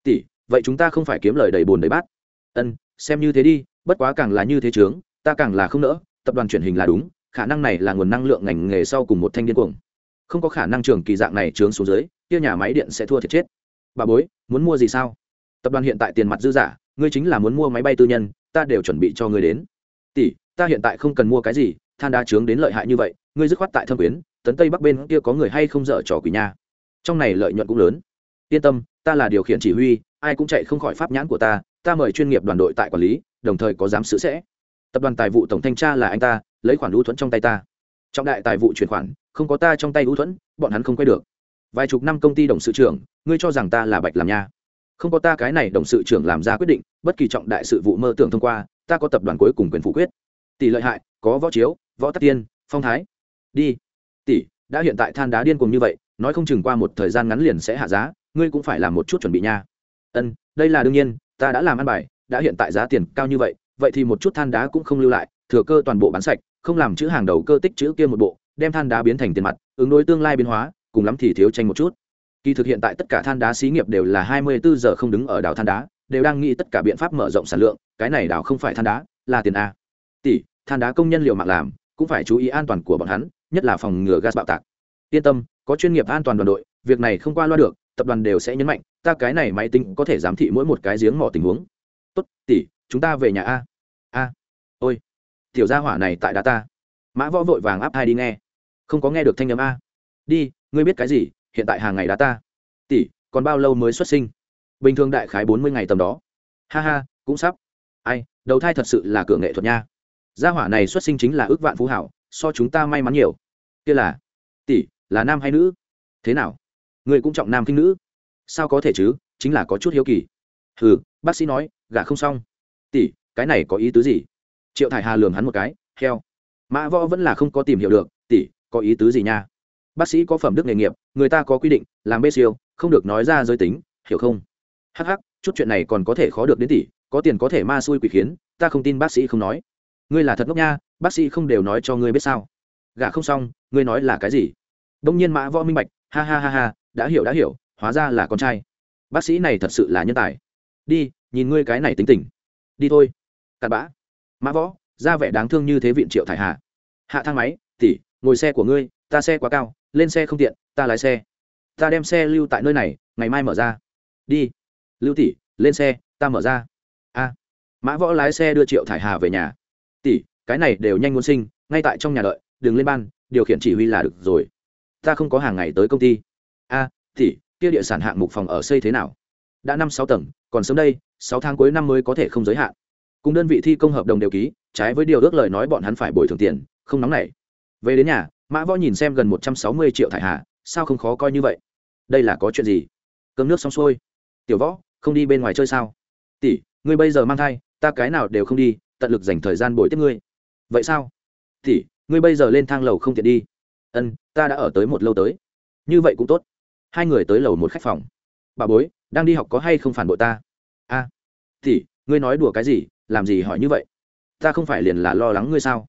[SPEAKER 1] Tỷ, vậy chúng ta không phải kiếm lời đầy bồn đầy bát. Ân, xem như thế đi, bất quá càng là như thế trướng ta càng là không nỡ, tập đoàn truyền hình là đúng, khả năng này là nguồn năng lượng ngành nghề sau cùng một thanh điên cuồng. Không có khả năng trường kỳ dạng này trướng xuống dưới, kia nhà máy điện sẽ thua thiệt chết bà bối, muốn mua gì sao? Tập đoàn hiện tại tiền mặt dư giả, ngươi chính là muốn mua máy bay tư nhân, ta đều chuẩn bị cho ngươi đến. Tỷ, ta hiện tại không cần mua cái gì, than đá trướng đến lợi hại như vậy, ngươi dứt khoát tại thâm quyến, tấn tây bắc bên kia có người hay không dở trò quỷ nha. Trong này lợi nhuận cũng lớn. Yên tâm, ta là điều khiển chỉ huy, ai cũng chạy không khỏi pháp nhãn của ta ta mời chuyên nghiệp đoàn đội tại quản lý, đồng thời có giám sự sẽ. Tập đoàn tài vụ tổng thanh tra là anh ta, lấy khoản lũ thuẫn trong tay ta. Trọng đại tài vụ chuyển khoản, không có ta trong tay lũ thuẫn, bọn hắn không quay được vài chục năm công ty đồng sự trưởng, ngươi cho rằng ta là bạch làm nha? Không có ta cái này đồng sự trưởng làm ra quyết định, bất kỳ trọng đại sự vụ mơ tưởng thông qua, ta có tập đoàn cuối cùng quyền phủ quyết. Tỷ lợi hại, có võ chiếu, võ tắc tiên, phong thái. Đi. Tỷ, đã hiện tại than đá điên cùng như vậy, nói không chừng qua một thời gian ngắn liền sẽ hạ giá, ngươi cũng phải làm một chút chuẩn bị nha. Ân, đây là đương nhiên, ta đã làm ăn bài, đã hiện tại giá tiền cao như vậy vậy thì một chút than đá cũng không lưu lại, thừa cơ toàn bộ bán sạch, không làm chữ hàng đầu cơ tích chữ kia một bộ, đem than đá biến thành tiền mặt, ứng đối tương lai biến hóa cùng lắm thì thiếu tranh một chút. Kỳ thực hiện tại tất cả than đá xí nghiệp đều là hai mươi bốn giờ không đứng ở đảo than đá, đều đang nghĩ tất cả biện pháp mở rộng sản lượng, cái này đảo không phải than đá, là tiền a. Tỷ, than đá công nhân liệu mạng làm, cũng phải chú ý an toàn của bọn hắn, nhất là phòng ngừa gas bạo tạc. Yên tâm, có chuyên nghiệp an toàn đoàn đội, việc này không qua loa được, tập đoàn đều sẽ nhấn mạnh, ta cái này máy tính có thể giám thị mỗi một cái giếng mỏ tình huống. Tốt, tỷ, chúng ta về nhà a. A. Ôi, tiểu gia hỏa này tại đá ta. Mã võ vội vàng áp hai đi nghe. Không có nghe được thanh âm a. Đi ngươi biết cái gì, hiện tại hàng ngày đá ta. Tỷ, còn bao lâu mới xuất sinh? Bình thường đại khái bốn mươi ngày tầm đó. Ha ha, cũng sắp. Ai, đầu thai thật sự là cửa nghệ thuật nha. Gia hỏa này xuất sinh chính là ước vạn phú hảo, so chúng ta may mắn nhiều. Kia là, tỷ, là nam hay nữ? Thế nào? Người cũng trọng nam kinh nữ. Sao có thể chứ, chính là có chút hiếu kỳ. Hừ, bác sĩ nói, gả không xong. Tỷ, cái này có ý tứ gì? Triệu thải hà lường hắn một cái, heo. Mã võ vẫn là không có tìm hiểu được, tỷ, có ý tứ gì nha? Bác sĩ có phẩm đức nghề nghiệp, người ta có quy định, làm bê siêu, không được nói ra giới tính, hiểu không? Hh chút chuyện này còn có thể khó được đến tỷ, có tiền có thể ma xui quỷ khiến, ta không tin bác sĩ không nói. Ngươi là thật ngốc nha, bác sĩ không đều nói cho ngươi biết sao? Gả không xong, ngươi nói là cái gì? Đông nhiên mã võ minh bạch, ha ha ha ha, đã hiểu đã hiểu, hóa ra là con trai. Bác sĩ này thật sự là nhân tài. Đi, nhìn ngươi cái này tính tình. Đi thôi. Cặn bã. Mã võ, ra vẻ đáng thương như thế viện triệu thải hà. Hạ thang máy tỉ ngồi xe của ngươi, ta xe quá cao lên xe không tiện ta lái xe. Ta đem xe lưu tại nơi này ngày mai mở ra. Đi. Lưu tỷ lên xe ta mở ra. A. Mã võ lái xe đưa triệu thải hà về nhà. Tỷ cái này đều nhanh muốn sinh ngay tại trong nhà đợi đừng lên ban điều khiển chỉ huy là được rồi. Ta không có hàng ngày tới công ty. A tỷ, kia địa sản hạng mục phòng ở xây thế nào? Đã năm sáu tầng còn sớm đây sáu tháng cuối năm mới có thể không giới hạn. Cùng đơn vị thi công hợp đồng đều ký trái với điều ước lời nói bọn hắn phải bồi thường tiền không nóng nảy. Về đến nhà mã võ nhìn xem gần một trăm sáu mươi triệu thải hà sao không khó coi như vậy? Đây là có chuyện gì? Cơm nước xong xuôi. Tiểu võ không đi bên ngoài chơi sao? Tỷ ngươi bây giờ mang thai ta cái nào đều không đi tận lực dành thời gian bồi tiếp ngươi. Vậy sao? Tỷ ngươi bây giờ lên thang lầu không tiện đi. Ân ta đã ở tới một lâu tới. Như vậy cũng tốt. Hai người tới lầu một khách phòng. Bà bối đang đi học có hay không phản bội ta? A. À, tỷ ngươi nói đùa cái gì làm gì hỏi như vậy? Ta không phải liền là lo lắng ngươi sao?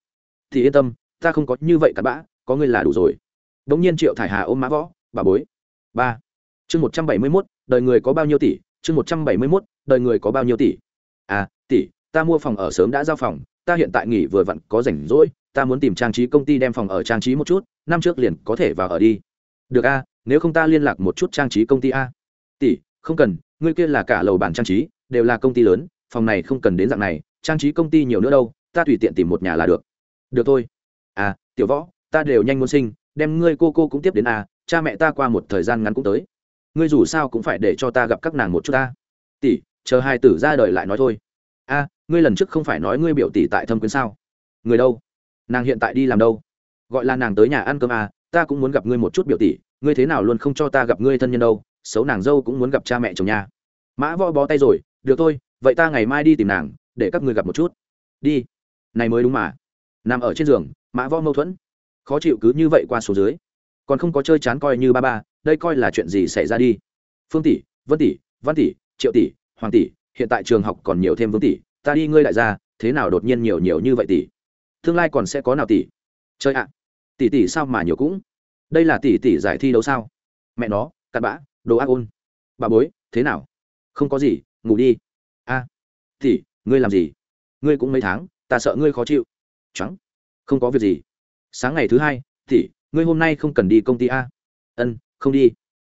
[SPEAKER 1] Thì yên tâm ta không có như vậy cặn bã có ngươi là đủ rồi. Đ ỗ n g nhiên triệu thải hà ôm mã võ, bà bối. Ba. Chương một trăm bảy mươi mốt, đời người có bao nhiêu tỷ? Chương một trăm bảy mươi mốt, đời người có bao nhiêu tỷ? À tỷ, ta mua phòng ở sớm đã giao phòng, ta hiện tại nghỉ vừa vặn có rảnh rỗi, ta muốn tìm trang trí công ty đem phòng ở trang trí một chút, năm trước liền có thể vào ở đi. Được a, nếu không ta liên lạc một chút trang trí công ty a. Tỷ, không cần, ngươi kia là cả lầu bản trang trí, đều là công ty lớn, phòng này không cần đến dạng này, trang trí công ty nhiều nữa đâu, ta tùy tiện tìm một nhà là được. Được thôi. À tiểu võ ta đều nhanh muốn sinh đem ngươi cô cô cũng tiếp đến à cha mẹ ta qua một thời gian ngắn cũng tới. Ngươi dù sao cũng phải để cho ta gặp các nàng một chút ta. Tỷ chờ hai tử ra đời lại nói thôi. A à, ngươi lần trước không phải nói ngươi biểu tỷ tại thâm quyến sao? Người đâu? Nàng hiện tại đi làm đâu? Gọi là nàng tới nhà ăn cơm à ta cũng muốn gặp ngươi một chút biểu tỷ ngươi thế nào luôn không cho ta gặp ngươi thân nhân đâu xấu nàng dâu cũng muốn gặp cha mẹ chồng nhà. Mã võ bó tay rồi được thôi vậy ta ngày mai đi tìm nàng để các ngươi gặp một chút. Đi. Này mới đúng mà. Nằm ở trên giường mã võ mâu thuẫn khó chịu cứ như vậy qua số dưới. Còn không có chơi chán coi như ba ba, đây coi là chuyện gì xảy ra đi? Phương tỷ, vân tỷ, văn tỷ, triệu tỷ, hoàng tỷ, hiện tại trường học còn nhiều thêm vương tỷ, ta đi ngươi đại gia, thế nào đột nhiên nhiều nhiều như vậy tỷ? Tương lai còn sẽ có nào tỷ? Chơi ạ. Tỷ tỷ sao mà nhiều cũng? Đây là tỷ tỷ giải thi đấu sao? Mẹ nó, cặn bã, đồ ác ôn. Bà bối, thế nào? Không có gì, ngủ đi. A. Tỷ, ngươi làm gì? Ngươi cũng mấy tháng, ta sợ ngươi khó chịu. Trắng. Không có việc gì sáng ngày thứ hai, tỷ, ngươi hôm nay không cần đi công ty a. Ân, không đi.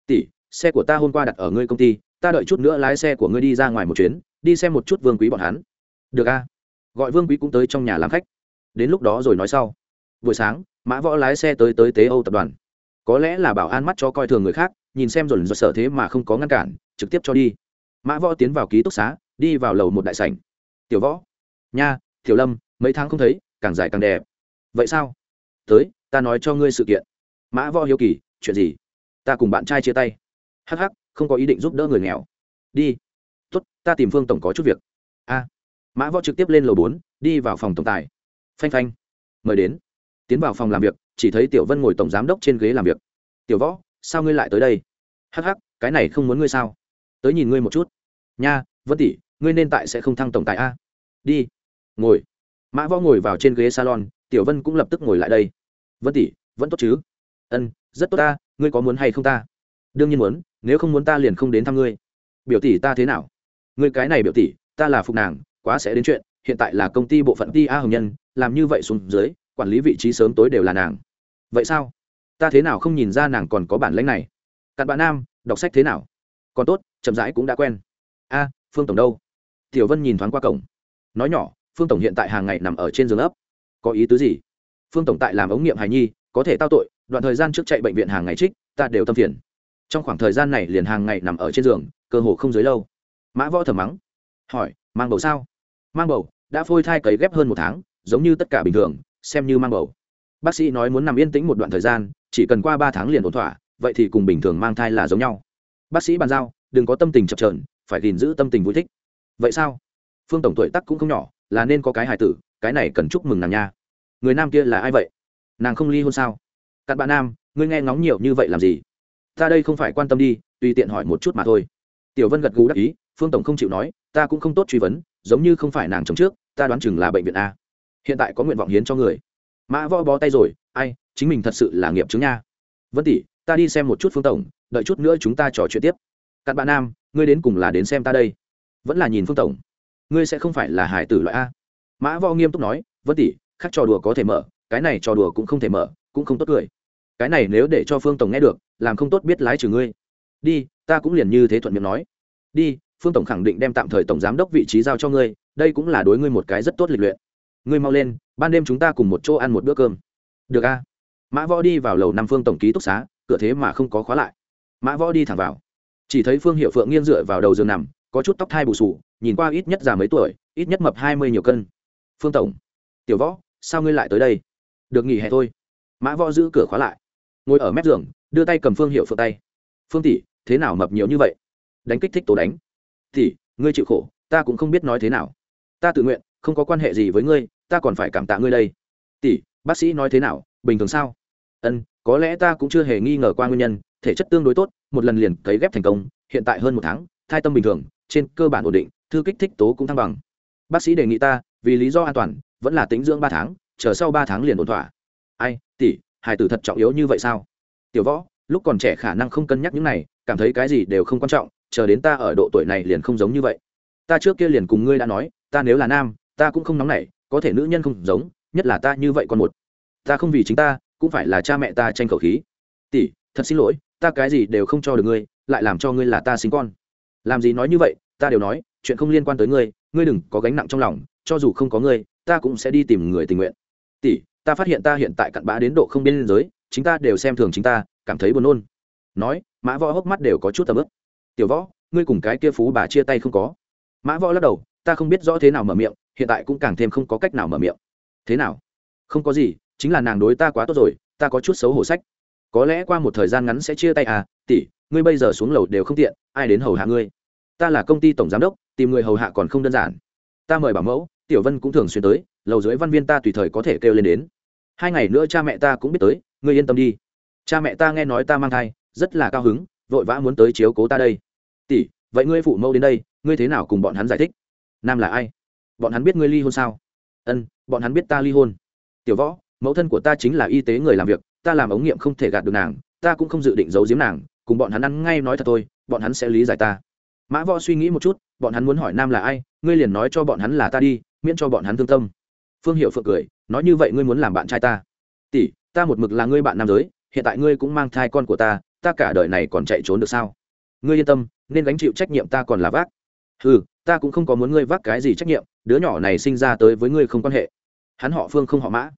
[SPEAKER 1] Tỷ, xe của ta hôm qua đặt ở ngươi công ty, ta đợi chút nữa lái xe của ngươi đi ra ngoài một chuyến, đi xem một chút vương quý bọn hắn. Được a. Gọi vương quý cũng tới trong nhà làm khách. Đến lúc đó rồi nói sau. Buổi sáng, mã võ lái xe tới tới tế âu tập đoàn. Có lẽ là bảo an mắt cho coi thường người khác, nhìn xem rồi do sở thế mà không có ngăn cản, trực tiếp cho đi. Mã võ tiến vào ký túc xá, đi vào lầu một đại sảnh. Tiểu võ. Nha, tiểu lâm, mấy tháng không thấy, càng dài càng đẹp. Vậy sao? Tới, ta nói cho ngươi sự kiện. Mã võ hiếu kỳ, chuyện gì? Ta cùng bạn trai chia tay. Hắc hắc, không có ý định giúp đỡ người nghèo. Đi. Tốt, ta tìm phương tổng có chút việc. A. Mã võ trực tiếp lên lầu bốn, đi vào phòng tổng tài. Phanh phanh. Mời đến. Tiến vào phòng làm việc, chỉ thấy tiểu vân ngồi tổng giám đốc trên ghế làm việc. Tiểu võ, sao ngươi lại tới đây? Hắc hắc, cái này không muốn ngươi sao? Tới nhìn ngươi một chút. Nha, vân tỷ, ngươi nên tại sẽ không thăng tổng tài a. Đi. Ngồi. Mã võ ngồi vào trên ghế salon tiểu vân cũng lập tức ngồi lại đây. Vân tỷ, vẫn tốt chứ? Ân, rất tốt ta, ngươi có muốn hay không ta? Đương nhiên muốn, nếu không muốn ta liền không đến thăm ngươi. Biểu tỷ ta thế nào? Ngươi cái này biểu tỷ, ta là phục nàng, quá sẽ đến chuyện, hiện tại là công ty bộ phận ti a hồng nhân, làm như vậy xuống dưới, quản lý vị trí sớm tối đều là nàng. Vậy sao? Ta thế nào không nhìn ra nàng còn có bản lãnh này? Cặn bạn nam, đọc sách thế nào? Còn tốt, chậm rãi cũng đã quen. A, phương tổng đâu? Tiểu vân nhìn thoáng qua cổng. Nói nhỏ, phương tổng hiện tại hàng ngày nằm ở trên giường ấp có ý tứ gì? Phương tổng tại làm ống nghiệm hài nhi, có thể tao tội, đoạn thời gian trước chạy bệnh viện hàng ngày trích, ta đều tâm phiền. Trong khoảng thời gian này liền hàng ngày nằm ở trên giường, cơ hồ không dưới lâu. Mã võ thầm mắng. Hỏi, mang bầu sao? Mang bầu, đã phôi thai cấy ghép hơn một tháng, giống như tất cả bình thường, xem như mang bầu. Bác sĩ nói muốn nằm yên tĩnh một đoạn thời gian, chỉ cần qua ba tháng liền ổn thỏa, vậy thì cùng bình thường mang thai là giống nhau. Bác sĩ bàn giao, đừng có tâm tình chập trờn phải gìn giữ tâm tình vui thích. Vậy sao? Phương tổng tuổi tắc cũng không nhỏ là nên có cái hài tử, cái này cần chúc mừng nàng nha. Người nam kia là ai vậy? Nàng không ly hôn sao? Cặn bạn nam, ngươi nghe ngóng nhiều như vậy làm gì? Ta đây không phải quan tâm đi, tùy tiện hỏi một chút mà thôi. Tiểu vân gật gù đắc ý, phương tổng không chịu nói, ta cũng không tốt truy vấn, giống như không phải nàng chồng trước, ta đoán chừng là bệnh viện a. Hiện tại có nguyện vọng hiến cho người. Mã võ bó tay rồi, ai, chính mình thật sự là nghiệp chứng nha. Vân tỷ, ta đi xem một chút phương tổng, đợi chút nữa chúng ta trò chuyện tiếp. Cặn bạn nam, ngươi đến cùng là đến xem ta đây. Vẫn là nhìn phương tổng ngươi sẽ không phải là hải tử loại a. Mã võ nghiêm túc nói, vân tỷ khắc trò đùa có thể mở, cái này trò đùa cũng không thể mở, cũng không tốt cười. Cái này nếu để cho phương tổng nghe được, làm không tốt biết lái trừ ngươi. Đi, ta cũng liền như thế thuận miệng nói. Đi, phương tổng khẳng định đem tạm thời tổng giám đốc vị trí giao cho ngươi, đây cũng là đối ngươi một cái rất tốt lịch luyện. Ngươi mau lên, ban đêm chúng ta cùng một chỗ ăn một bữa cơm. Được a. Mã võ đi vào lầu năm phương tổng ký túc xá, cửa thế mà không có khóa lại. Mã võ đi thẳng vào. Chỉ thấy phương hiệu phượng nghiêng dựa vào đầu giường nằm, có chút tóc thai bù sù nhìn qua ít nhất già mấy tuổi, ít nhất mập hai mươi nhiều cân. Phương tổng, tiểu võ, sao ngươi lại tới đây? Được nghỉ hè thôi. Mã võ giữ cửa khóa lại. Ngồi ở mép giường, đưa tay cầm phương hiệu phượng tay. Phương tỷ, thế nào mập nhiều như vậy? Đánh kích thích tổ đánh. Tỷ, ngươi chịu khổ, ta cũng không biết nói thế nào. Ta tự nguyện, không có quan hệ gì với ngươi, ta còn phải cảm tạ ngươi đây. Tỷ, bác sĩ nói thế nào, bình thường sao? Ân, có lẽ ta cũng chưa hề nghi ngờ qua nguyên nhân, thể chất tương đối tốt, một lần liền cấy ghép thành công, hiện tại hơn một tháng, thai tâm bình thường trên cơ bản ổn định, thư kích thích tố cũng thăng bằng. Bác sĩ đề nghị ta, vì lý do an toàn, vẫn là tính dưỡng ba tháng, chờ sau ba tháng liền ổn thỏa. Ai, tỷ hải tử thật trọng yếu như vậy sao? Tiểu võ, lúc còn trẻ khả năng không cân nhắc những này, cảm thấy cái gì đều không quan trọng, chờ đến ta ở độ tuổi này liền không giống như vậy. Ta trước kia liền cùng ngươi đã nói, ta nếu là nam, ta cũng không nóng nảy, có thể nữ nhân không giống, nhất là ta như vậy còn một. Ta không vì chính ta, cũng phải là cha mẹ ta tranh khẩu khí. Tỷ, thật xin lỗi, ta cái gì đều không cho được ngươi, lại làm cho ngươi là ta sinh con làm gì nói như vậy, ta đều nói, chuyện không liên quan tới ngươi ngươi đừng có gánh nặng trong lòng, cho dù không có ngươi, ta cũng sẽ đi tìm người tình nguyện. Tỷ, ta phát hiện ta hiện tại cặn bã đến độ không biên giới, chính ta đều xem thường chính ta, cảm thấy buồn nôn. Nói, mã võ hốc mắt đều có chút tầm ướp tiểu võ, ngươi cùng cái kia phú bà chia tay không có. Mã võ lắc đầu, ta không biết rõ thế nào mở miệng, hiện tại cũng càng thêm không có cách nào mở miệng. Thế nào? Không có gì, chính là nàng đối ta quá tốt rồi, ta có chút xấu hổ sách. Có lẽ qua một thời gian ngắn sẽ chia tay à tỷ, ngươi bây giờ xuống lầu đều không tiện, ai đến hầu hạ ngươi? Ta là công ty tổng giám đốc, tìm người hầu hạ còn không đơn giản. Ta mời bảo mẫu, tiểu vân cũng thường xuyên tới, lầu dưới văn viên ta tùy thời có thể kêu lên đến. Hai ngày nữa cha mẹ ta cũng biết tới, ngươi yên tâm đi. Cha mẹ ta nghe nói ta mang thai, rất là cao hứng, vội vã muốn tới chiếu cố ta đây. Tỷ, vậy ngươi phụ mẫu đến đây, ngươi thế nào cùng bọn hắn giải thích? Nam là ai? Bọn hắn biết ngươi ly hôn sao? Ân, bọn hắn biết ta ly hôn. Tiểu võ, mẫu thân của ta chính là y tế người làm việc, ta làm ống nghiệm không thể gạt được nàng, ta cũng không dự định giấu giếm nàng, cùng bọn hắn ăn ngay nói thật thôi, bọn hắn sẽ lý giải ta mã võ suy nghĩ một chút, bọn hắn muốn hỏi nam là ai, ngươi liền nói cho bọn hắn là ta đi, miễn cho bọn hắn thương tâm. Phương hiệu phượng cười, nói như vậy ngươi muốn làm bạn trai ta. Tỷ, ta một mực là ngươi bạn nam giới, hiện tại ngươi cũng mang thai con của ta ta cả đời này còn chạy trốn được sao? Ngươi yên tâm, nên gánh chịu trách nhiệm ta còn là vác. Ừ ta cũng không có muốn ngươi vác cái gì trách nhiệm, đứa nhỏ này sinh ra tới với ngươi không quan hệ. Hắn họ phương không họ mã.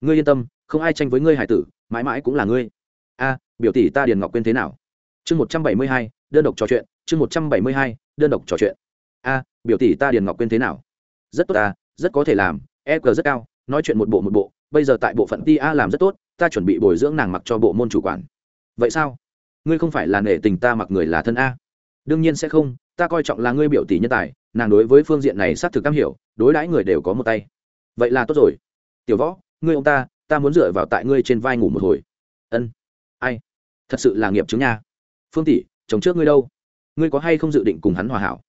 [SPEAKER 1] Ngươi yên tâm, không ai tranh với ngươi hải tử, mãi mãi cũng là ngươi. A, biểu tỷ ta điền ngọc quên thế nào? Chương một trăm bảy mươi hai, đơn độc trò chuyện chương một trăm bảy mươi hai, đơn độc trò chuyện. A, biểu tỷ ta điền ngọc quên thế nào? Rất tốt ta, rất có thể làm e g rất cao, nói chuyện một bộ một bộ, bây giờ tại bộ phận ti a làm rất tốt, ta chuẩn bị bồi dưỡng nàng mặc cho bộ môn chủ quản. Vậy sao? Ngươi không phải là nể tình ta mặc người là thân a. Đương nhiên sẽ không, ta coi trọng là ngươi biểu tỷ nhân tài, nàng đối với phương diện này xác thực cam hiểu, đối đãi người đều có một tay. Vậy là tốt rồi. Tiểu võ, ngươi ông ta ta muốn dựa vào tại ngươi trên vai ngủ một hồi. Ân. Ai? Thật sự là nghiệp chứng nha. Phương tỷ, chồng trước ngươi đâu? Ngươi có hay không dự định cùng hắn hòa hảo?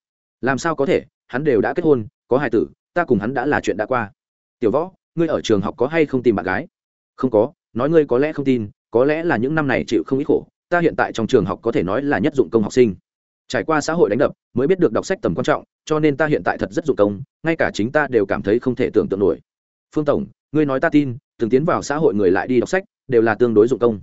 [SPEAKER 1] Làm sao có thể? Hắn đều đã kết hôn, có hài tử, ta cùng hắn đã là chuyện đã qua. Tiểu võ, ngươi ở trường học có hay không tìm bạn gái? Không có, nói ngươi có lẽ không tin, có lẽ là những năm này chịu không ít khổ, ta hiện tại trong trường học có thể nói là nhất dụng công học sinh. Trải qua xã hội đánh đập, mới biết được đọc sách tầm quan trọng, cho nên ta hiện tại thật rất dụng công, ngay cả chính ta đều cảm thấy không thể tưởng tượng nổi. Phương tổng, ngươi nói ta tin, từng tiến vào xã hội người lại đi đọc sách, đều là tương đối dụng công.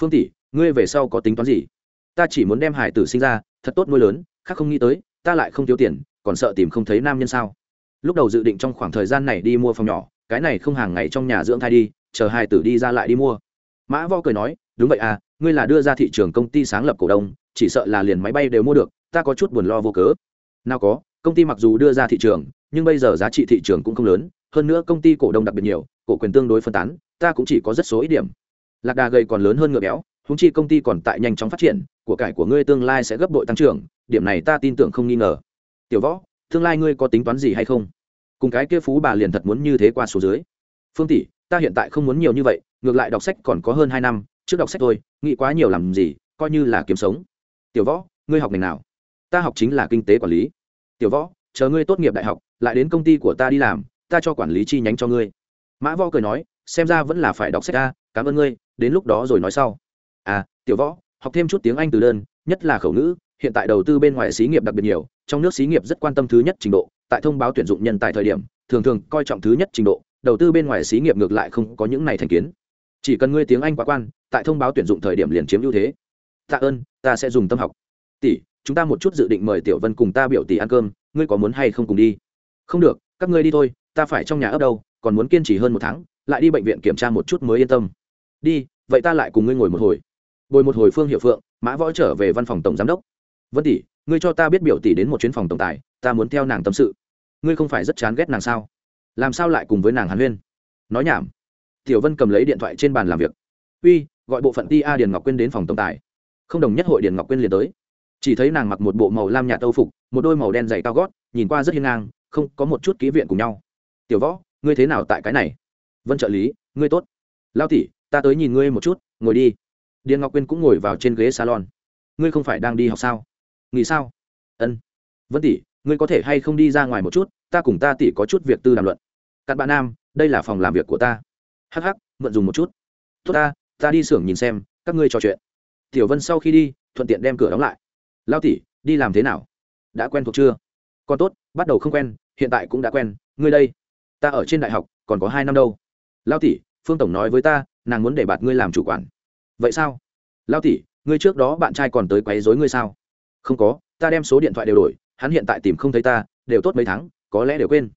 [SPEAKER 1] Phương tỷ, ngươi về sau có tính toán gì? Ta chỉ muốn đem hải tử sinh ra thật tốt nuôi lớn, khác không nghĩ tới, ta lại không thiếu tiền, còn sợ tìm không thấy nam nhân sao? Lúc đầu dự định trong khoảng thời gian này đi mua phòng nhỏ, cái này không hàng ngày trong nhà dưỡng thai đi, chờ hai tử đi ra lại đi mua. Mã vo cười nói, đúng vậy à ngươi là đưa ra thị trường công ty sáng lập cổ đông, chỉ sợ là liền máy bay đều mua được, ta có chút buồn lo vô cớ. Nào có, công ty mặc dù đưa ra thị trường, nhưng bây giờ giá trị thị trường cũng không lớn, hơn nữa công ty cổ đông đặc biệt nhiều, cổ quyền tương đối phân tán, ta cũng chỉ có rất số ít điểm. Lạc đà gầy còn lớn hơn ngựa béo húng chi công ty còn tại nhanh chóng phát triển, của cải của ngươi tương lai sẽ gấp đội tăng trưởng, điểm này ta tin tưởng không nghi ngờ. Tiểu võ, tương lai ngươi có tính toán gì hay không? Cùng cái kia phú bà liền thật muốn như thế qua số dưới. Phương tỷ, ta hiện tại không muốn nhiều như vậy, ngược lại đọc sách còn có hơn hai năm, trước đọc sách thôi, nghĩ quá nhiều làm gì, coi như là kiếm sống. Tiểu võ, ngươi học ngành nào? Ta học chính là kinh tế quản lý. Tiểu võ, chờ ngươi tốt nghiệp đại học, lại đến công ty của ta đi làm, ta cho quản lý chi nhánh cho ngươi. Mã võ cười nói, xem ra vẫn là phải đọc sách ta cảm ơn ngươi, đến lúc đó rồi nói sau à tiểu võ, học thêm chút tiếng anh từ đơn, nhất là khẩu ngữ, hiện tại đầu tư bên ngoài xí nghiệp đặc biệt nhiều, trong nước xí nghiệp rất quan tâm thứ nhất trình độ, tại thông báo tuyển dụng nhân tại thời điểm, thường thường coi trọng thứ nhất trình độ, đầu tư bên ngoài xí nghiệp ngược lại không có những này thành kiến. Chỉ cần ngươi tiếng anh quá quan, tại thông báo tuyển dụng thời điểm liền chiếm ưu thế. Tạ ơn, ta sẽ dùng tâm học. Tỷ, chúng ta một chút dự định mời tiểu vân cùng ta biểu tỷ ăn cơm, ngươi có muốn hay không cùng đi? Không được, các ngươi đi thôi, ta phải trong nhà ấp đâu, còn muốn kiên trì hơn một tháng, lại đi bệnh viện kiểm tra một chút mới yên tâm. Đi, vậy ta lại cùng ngươi ngồi một hồi bồi một hồi phương hiệu phượng, mã võ trở về văn phòng tổng giám đốc. Vân tỷ, ngươi cho ta biết biểu tỷ đến một chuyến phòng tổng tài, ta muốn theo nàng tâm sự. Ngươi không phải rất chán ghét nàng sao? Làm sao lại cùng với nàng hàn huyên? Nói nhảm. Tiểu vân cầm lấy điện thoại trên bàn làm việc. Uy, gọi bộ phận ti a điền ngọc quyên đến phòng tổng tài. Không đồng nhất hội điền ngọc quyên liền tới. Chỉ thấy nàng mặc một bộ màu lam nhạt âu phục, một đôi màu đen dày cao gót, nhìn qua rất hiên ngang, không có một chút ký viện cùng nhau. Tiểu võ, ngươi thế nào tại cái này? Vân trợ lý, ngươi tốt. Lao tỷ, ta tới nhìn ngươi một chút, ngồi đi điền ngọc quyên cũng ngồi vào trên ghế salon. Ngươi không phải đang đi học sao? Nghỉ sao? Ân. Vân tỷ, ngươi có thể hay không đi ra ngoài một chút? Ta cùng ta tỷ có chút việc tư đàm luận. Cặn bạn nam, đây là phòng làm việc của ta. Hh ắ c ắ c mượn dùng một chút. Tốt ta ta đi xưởng nhìn xem, các ngươi trò chuyện. Tiểu vân sau khi đi, thuận tiện đem cửa đóng lại. Lao tỷ, đi làm thế nào? Đã quen thuộc chưa? Còn tốt, bắt đầu không quen, hiện tại cũng đã quen. Ngươi đây. Ta ở trên đại học, còn có hai năm đâu. Lao tỷ, phương tổng nói với ta, nàng muốn để bạt ngươi làm chủ quản vậy sao? Lao tỷ, ngươi trước đó bạn trai còn tới quấy dối ngươi sao? Không có, ta đem số điện thoại đều đổi, hắn hiện tại tìm không thấy ta, đều tốt mấy tháng, có lẽ đều quên.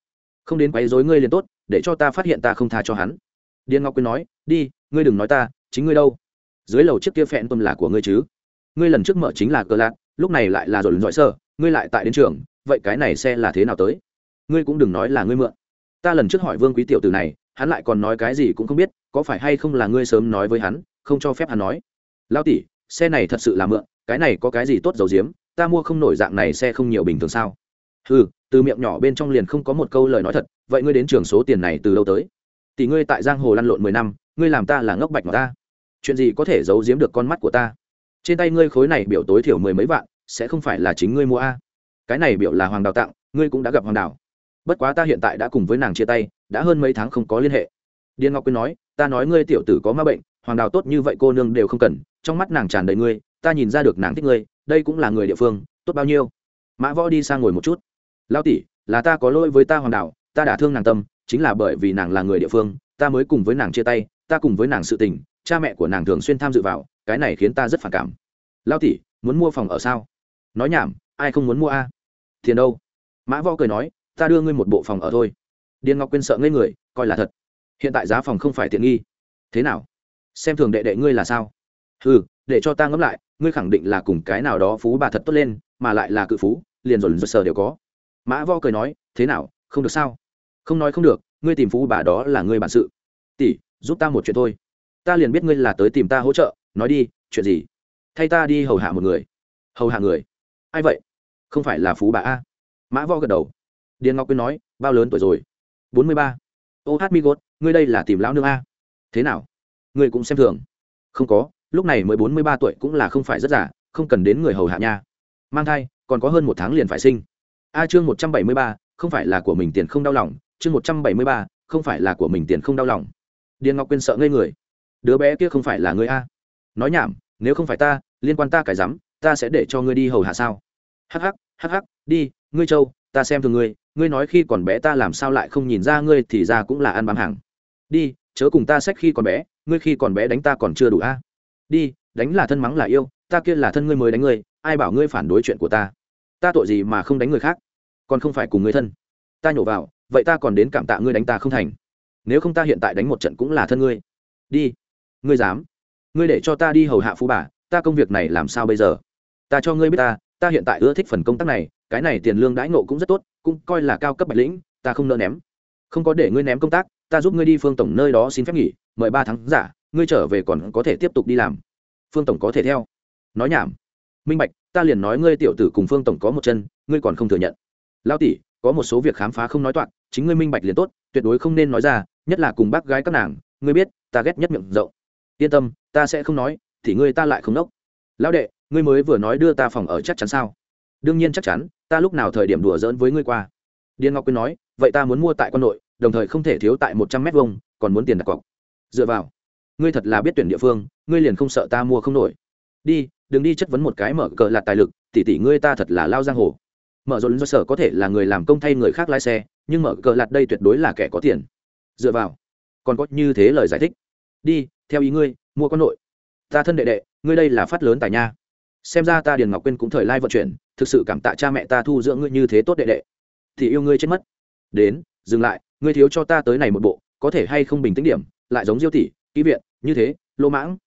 [SPEAKER 1] Không đến quấy dối ngươi liền tốt, để cho ta phát hiện ta không tha cho hắn. Điền ngọc quyên nói, đi, ngươi đừng nói ta, chính ngươi đâu? Dưới lầu chiếc kia phẹn tuần là của ngươi chứ? Ngươi lần trước mở chính là cờ lạc, lúc này lại là rồi lần dõi sơ, ngươi lại tại đến trường, vậy cái này xe là thế nào tới? Ngươi cũng đừng nói là ngươi mượn. Ta lần trước hỏi vương quý tiểu từ này, hắn lại còn nói cái gì cũng không biết, có phải hay không là ngươi sớm nói với hắn? Không cho phép hắn nói. Lao tỷ, xe này thật sự là mượn, cái này có cái gì tốt dầu diếm ta mua không nổi dạng này xe không nhiều bình thường sao? Ừ từ miệng nhỏ bên trong liền không có một câu lời nói thật, vậy ngươi đến trường số tiền này từ đâu tới? Tỷ ngươi tại giang hồ lăn lộn mười năm, ngươi làm ta là ngốc bạch mà ta. Chuyện gì có thể giấu giếm được con mắt của ta? Trên tay ngươi khối này biểu tối thiểu mười mấy vạn, sẽ không phải là chính ngươi mua a? Cái này biểu là hoàng đào tặng, ngươi cũng đã gặp hoàng đào. Bất quá ta hiện tại đã cùng với nàng chia tay, đã hơn mấy tháng không có liên hệ. Điền ngọc quyên nói, ta nói ngươi tiểu tử có ma bệnh hoàng đào tốt như vậy cô nương đều không cần, trong mắt nàng tràn đầy ngươi, ta nhìn ra được nàng thích ngươi, đây cũng là người địa phương, tốt bao nhiêu. Mã võ đi sang ngồi một chút. Lao tỷ, là ta có lỗi với ta hoàng đào, ta đã thương nàng tâm, chính là bởi vì nàng là người địa phương, ta mới cùng với nàng chia tay, ta cùng với nàng sự tình, cha mẹ của nàng thường xuyên tham dự vào, cái này khiến ta rất phản cảm. Lao tỷ, muốn mua phòng ở sao? Nói nhảm, ai không muốn mua a? Tiền đâu? Mã võ cười nói, ta đưa ngươi một bộ phòng ở thôi. Điền ngọc quyên sợ ngây người, coi là thật. Hiện tại giá phòng không phải tiện nghi. Thế nào? Xem thường đệ đệ ngươi là sao? Ừ để cho ta ngẫm lại, ngươi khẳng định là cùng cái nào đó phú bà thật tốt lên, mà lại là cự phú, liền rồi sờ đều có. Mã vo cười nói, thế nào, không được sao? Không nói không được, ngươi tìm phú bà đó là ngươi bản sự. Tỷ, giúp ta một chuyện thôi. Ta liền biết ngươi là tới tìm ta hỗ trợ, nói đi, chuyện gì? Thay ta đi hầu hạ một người. Hầu hạ người? Ai vậy? Không phải là phú bà a. Mã vo gật đầu. Điền ngọc quyên nói, bao lớn tuổi rồi? Bốn mươi ba. Ô hát mi gốt ngươi đây là tìm lão nương a. Thế nào? Ngươi cũng xem thường. Không có, lúc này mới bốn mươi ba tuổi cũng là không phải rất giả không cần đến người hầu hạ nha. Mang thai, còn có hơn một tháng liền phải sinh. A chương một trăm bảy mươi ba, không phải là của mình tiền không đau lòng, chương một trăm bảy mươi ba, không phải là của mình tiền không đau lòng. Điền ngọc quyên sợ ngây người. Đứa bé kia không phải là người a. Nói nhảm, nếu không phải ta, liên quan ta cải rắm, ta sẽ để cho ngươi đi hầu hạ sao? Hắc hắc hắc hắc, đi, ngươi châu ta xem thường ngươi ngươi nói khi còn bé ta làm sao lại không nhìn ra ngươi thì ra cũng là ăn bám hàng. Đi, chớ cùng ta sách khi còn bé ngươi khi còn bé đánh ta còn chưa đủ a? À? Đi, đánh là thân mắng là yêu, ta kia là thân ngươi mới đánh ngươi, ai bảo ngươi phản đối chuyện của ta? Ta tội gì mà không đánh người khác? Còn không phải cùng người thân. Ta nhổ vào, vậy ta còn đến cảm tạ ngươi đánh ta không thành. Nếu không ta hiện tại đánh một trận cũng là thân ngươi. Đi. Ngươi dám. Ngươi để cho ta đi hầu hạ phú bà, ta công việc này làm sao bây giờ? Ta cho ngươi biết ta ta hiện tại ưa thích phần công tác này, cái này tiền lương đãi ngộ cũng rất tốt, cũng coi là cao cấp bạch lĩnh, ta không nỡ ném. Không có để ngươi ném công tác, ta giúp ngươi đi phương tổng nơi đó xin phép nghỉ mời ba tháng giả, ngươi trở về còn có thể tiếp tục đi làm. Phương tổng có thể theo. Nói nhảm. Minh bạch, ta liền nói ngươi tiểu tử cùng phương tổng có một chân, ngươi còn không thừa nhận. Lao tỷ, có một số việc khám phá không nói toạc, chính ngươi minh bạch liền tốt, tuyệt đối không nên nói ra, nhất là cùng bác gái các nàng, ngươi biết, ta ghét nhất miệng rộng. Yên tâm, ta sẽ không nói, thì ngươi ta lại không nốc. lão đệ, ngươi mới vừa nói đưa ta phòng ở chắc chắn sao? Đương nhiên chắc chắn, ta lúc nào thời điểm đùa giỡn với ngươi qua? Điền ngọc quyên nói, vậy ta muốn mua tại quân nội, đồng thời không thể thiếu tại một trăm mét vuông, còn muốn tiền đặt cọc dựa vào. Ngươi thật là biết tuyển địa phương, ngươi liền không sợ ta mua không nổi. Đi, đừng đi chất vấn một cái mở cờ lạt tài lực tỷ tỷ ngươi ta thật là lao giang hồ. Mở dồn do sở có thể là người làm công thay người khác lái xe, nhưng mở cờ lạt đây tuyệt đối là kẻ có tiền. Dựa vào. Còn có như thế lời giải thích. Đi, theo ý ngươi, mua con nội. Ta thân đệ đệ, ngươi đây là phát lớn tài nha. Xem ra ta điền ngọc quyên cũng thời lai vận chuyển, thực sự cảm tạ cha mẹ ta thu dưỡng ngươi như thế tốt đệ đệ. Thì yêu ngươi chết mất. Đến, dừng lại, ngươi thiếu cho ta tới này một bộ có thể hay không bình tĩnh điểm, lại giống diêu tỷ, ký viện, như thế, lô mãng.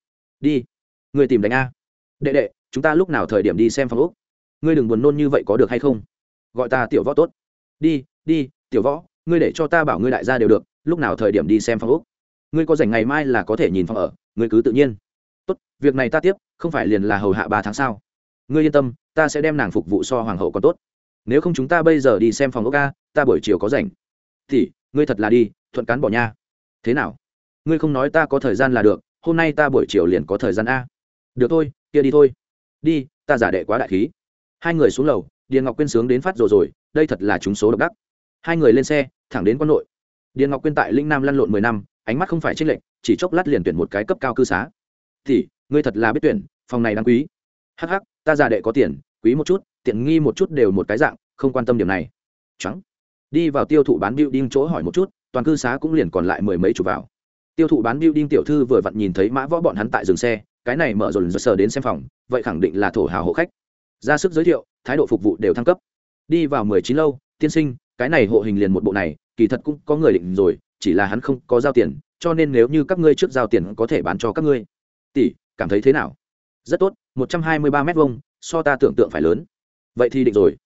[SPEAKER 1] Đi, người tìm đánh a. Đệ đệ, chúng ta lúc nào thời điểm đi xem phòng úc ngươi đừng buồn nôn như vậy có được hay không? Gọi ta tiểu võ tốt. Đi đi, tiểu võ, ngươi để cho ta bảo ngươi đại gia đều được, lúc nào thời điểm đi xem phòng úc ngươi có rảnh ngày mai là có thể nhìn phòng ở, ngươi cứ tự nhiên. Tốt, việc này ta tiếp, không phải liền là hầu hạ ba tháng sau ngươi yên tâm, ta sẽ đem nàng phục vụ so hoàng hậu còn tốt. Nếu không chúng ta bây giờ đi xem phòng ốc ca ta buổi chiều có rảnh. Thì ngươi thật là đi thuận cán bỏ nha. Thế nào? Ngươi không nói ta có thời gian là được, hôm nay ta buổi chiều liền có thời gian a. Được thôi, kia đi thôi. Đi, ta giả đệ quá đại khí. Hai người xuống lầu, điền ngọc quyên sướng đến phát rồi rồi, đây thật là chúng số độc đắc. Hai người lên xe, thẳng đến quân nội. Điền ngọc quyên tại linh nam lăn lộn mười năm, ánh mắt không phải trích lệnh chỉ chốc lát liền tuyển một cái cấp cao cư xá. Thì, ngươi thật là biết tuyển, phòng này đáng quý. Hắc hắc, ta già đệ có tiền, quý một chút, tiện nghi một chút đều một cái dạng, không quan tâm điểm này. Trắng đi vào tiêu thụ bán building chỗ hỏi một chút toàn cư xá cũng liền còn lại mười mấy chục vào. Tiêu thụ bán building tiểu thư vừa vặn nhìn thấy mã võ bọn hắn tại dừng xe, cái này mở rồi sờ đến xem phòng, vậy khẳng định là thổ hào hộ khách. Ra sức giới thiệu, thái độ phục vụ đều thăng cấp. Đi vào mười chín lâu, tiên sinh, cái này hộ hình liền một bộ này, kỳ thật cũng có người định rồi, chỉ là hắn không có giao tiền, cho nên nếu như các ngươi trước giao tiền có thể bán cho các ngươi. Tỷ, cảm thấy thế nào? Rất tốt, một trăm hai mươi ba m hai so ta tưởng tượng phải lớn. Vậy thì định rồi.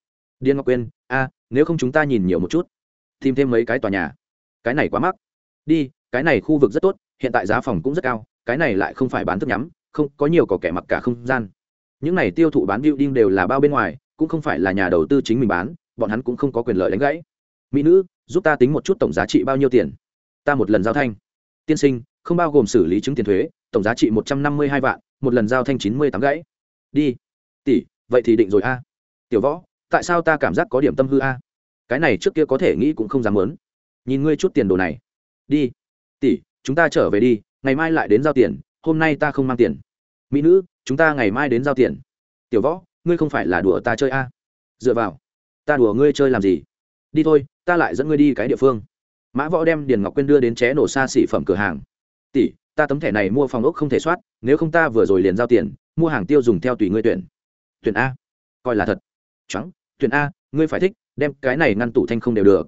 [SPEAKER 1] Điên ngọc quyên, a, nếu không chúng ta nhìn nhiều một chút. Tìm thêm mấy cái tòa nhà cái này quá mắc. Đi, cái này khu vực rất tốt, hiện tại giá phòng cũng rất cao, cái này lại không phải bán thức nhắm, không, có nhiều có kẻ mặc cả không gian. Những này tiêu thụ bán building đều là bao bên ngoài, cũng không phải là nhà đầu tư chính mình bán, bọn hắn cũng không có quyền lợi đánh gãy. Mỹ nữ, giúp ta tính một chút tổng giá trị bao nhiêu tiền? Ta một lần giao thanh. Tiên sinh, không bao gồm xử lý chứng tiền thuế, tổng giá trị một trăm năm mươi hai vạn, một lần giao thanh chín mươi tám gãy. Đi. Tỷ, vậy thì định rồi a. Tiểu võ, tại sao ta cảm giác có điểm tâm hư a? Cái này trước kia có thể nghĩ cũng không dám muốn nhìn ngươi chút tiền đồ này. Đi. Tỷ, chúng ta trở về đi, ngày mai lại đến giao tiền, hôm nay ta không mang tiền. Mỹ nữ, chúng ta ngày mai đến giao tiền. Tiểu võ, ngươi không phải là đùa ta chơi a? Dựa vào. Ta đùa ngươi chơi làm gì? Đi thôi, ta lại dẫn ngươi đi cái địa phương. Mã võ đem điền ngọc quyên đưa đến ché nổ xa xỉ phẩm cửa hàng. Tỷ, ta tấm thẻ này mua phòng ốc không thể soát, nếu không ta vừa rồi liền giao tiền, mua hàng tiêu dùng theo tùy ngươi tuyển. Tuyển a. Coi là thật. Trắng tuyển a, ngươi phải thích, đem cái này ngăn tủ thanh không đều được.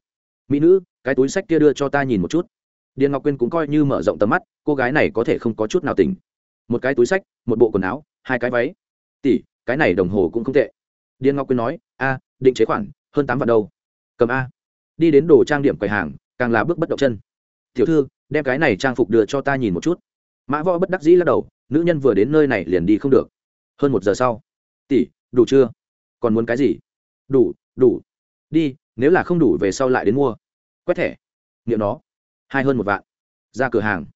[SPEAKER 1] Mỹ nữ cái túi sách kia đưa cho ta nhìn một chút. Điền ngọc quyên cũng coi như mở rộng tầm mắt, cô gái này có thể không có chút nào tỉnh. Một cái túi sách, một bộ quần áo, hai cái váy. Tỷ, cái này đồng hồ cũng không tệ. Điền ngọc quyên nói, a, định chế khoản, hơn tám vạn đâu. Cầm a. Đi đến đồ trang điểm quầy hàng, càng là bước bất động chân. Tiểu thư, đem cái này trang phục đưa cho ta nhìn một chút. Mã võ bất đắc dĩ lắc đầu, nữ nhân vừa đến nơi này liền đi không được. Hơn một giờ sau, tỷ, đủ chưa? Còn muốn cái gì? Đủ đủ. Đi, nếu là không đủ về sau lại đến mua quét thẻ. Nghiệm nó. Hai hơn một vạn. Ra cửa hàng.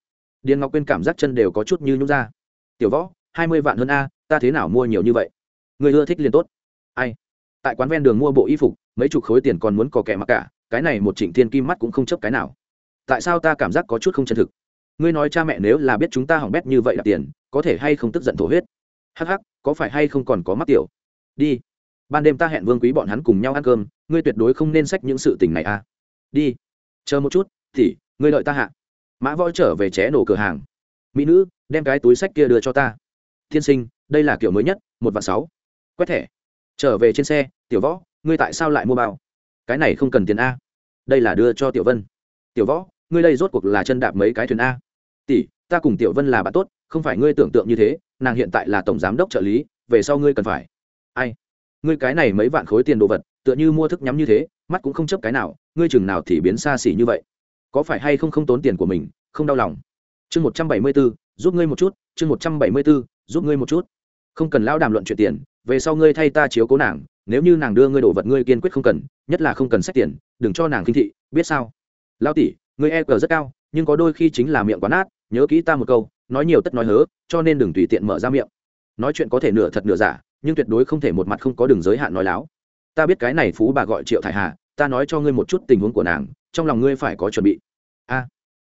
[SPEAKER 1] Điền ngọc quyên cảm giác chân đều có chút như nhúc ra. Tiểu võ, hai mươi vạn hơn a, ta thế nào mua nhiều như vậy? Người ưa thích liền tốt. Ai? Tại quán ven đường mua bộ y phục, mấy chục khối tiền còn muốn có kẻ mặc cả, cái này một trịnh thiên kim mắt cũng không chấp cái nào. Tại sao ta cảm giác có chút không chân thực? Ngươi nói cha mẹ nếu là biết chúng ta hỏng bét như vậy đặt tiền, có thể hay không tức giận thổ huyết? Hắc hắc, có phải hay không còn có mắc tiểu? Đi. Ban đêm ta hẹn vương quý bọn hắn cùng nhau ăn cơm, ngươi tuyệt đối không nên xách những sự tình này à đi. Chờ một chút, thì, ngươi đợi ta hạ. Mã võ trở về ché nổ cửa hàng. Mỹ nữ, đem cái túi sách kia đưa cho ta. Tiên sinh, đây là kiểu mới nhất, một vạn sáu. Quét thẻ. Trở về trên xe, tiểu võ, ngươi tại sao lại mua bao? Cái này không cần tiền a. Đây là đưa cho tiểu vân. Tiểu võ, ngươi đây rốt cuộc là chân đạp mấy cái thuyền a? Tỷ, ta cùng tiểu vân là bạn tốt, không phải ngươi tưởng tượng như thế, nàng hiện tại là tổng giám đốc trợ lý, về sau ngươi cần phải. Ai? Ngươi cái này mấy vạn khối tiền đồ vật, tựa như mua thức nhắm như thế, mắt cũng không chấp cái nào ngươi chừng nào thì biến xa xỉ như vậy? Có phải hay không không tốn tiền của mình, không đau lòng? Chương một trăm bảy mươi b ố giúp ngươi một chút, chương một trăm bảy mươi b ố giúp ngươi một chút. Không cần lao đàm luận chuyện tiền, về sau ngươi thay ta chiếu cố nàng, nếu như nàng đưa ngươi đồ vật ngươi kiên quyết không cần, nhất là không cần xét tiền, đừng cho nàng kinh thị, biết sao? Lao tỷ, ngươi e cờ rất cao, nhưng có đôi khi chính là miệng quá nát nhớ kỹ ta một câu, nói nhiều tất nói hớ, cho nên đừng tùy tiện mở ra miệng. Nói chuyện có thể nửa thật nửa giả, nhưng tuyệt đối không thể một mặt không có đường giới hạn nói láo. Ta biết cái này phú bà gọi triệu thải hà ta nói cho ngươi một chút tình huống của nàng, trong lòng ngươi phải có chuẩn bị. A,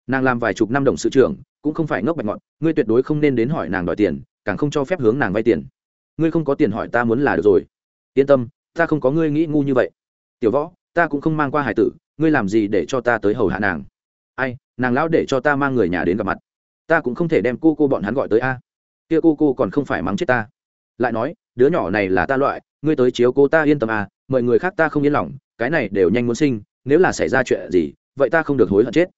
[SPEAKER 1] nàng làm vài chục năm đồng sự trưởng, cũng không phải ngốc bạch ngọn, ngươi tuyệt đối không nên đến hỏi nàng đòi tiền, càng không cho phép hướng nàng vay tiền. Ngươi không có tiền hỏi ta muốn là được rồi. Yên tâm, ta không có ngươi nghĩ ngu như vậy. Tiểu võ, ta cũng không mang qua hải tử, ngươi làm gì để cho ta tới hầu hạ nàng? Ai, nàng lão để cho ta mang người nhà đến gặp mặt. Ta cũng không thể đem cô cô bọn hắn gọi tới a. Kia cô cô còn không phải mắng chết ta. Lại nói, đứa nhỏ này là ta loại, ngươi tới chiếu cô ta yên tâm à mọi người khác ta không yên lòng cái này đều nhanh muốn sinh, nếu là xảy ra chuyện gì, vậy ta không được hối hận chết.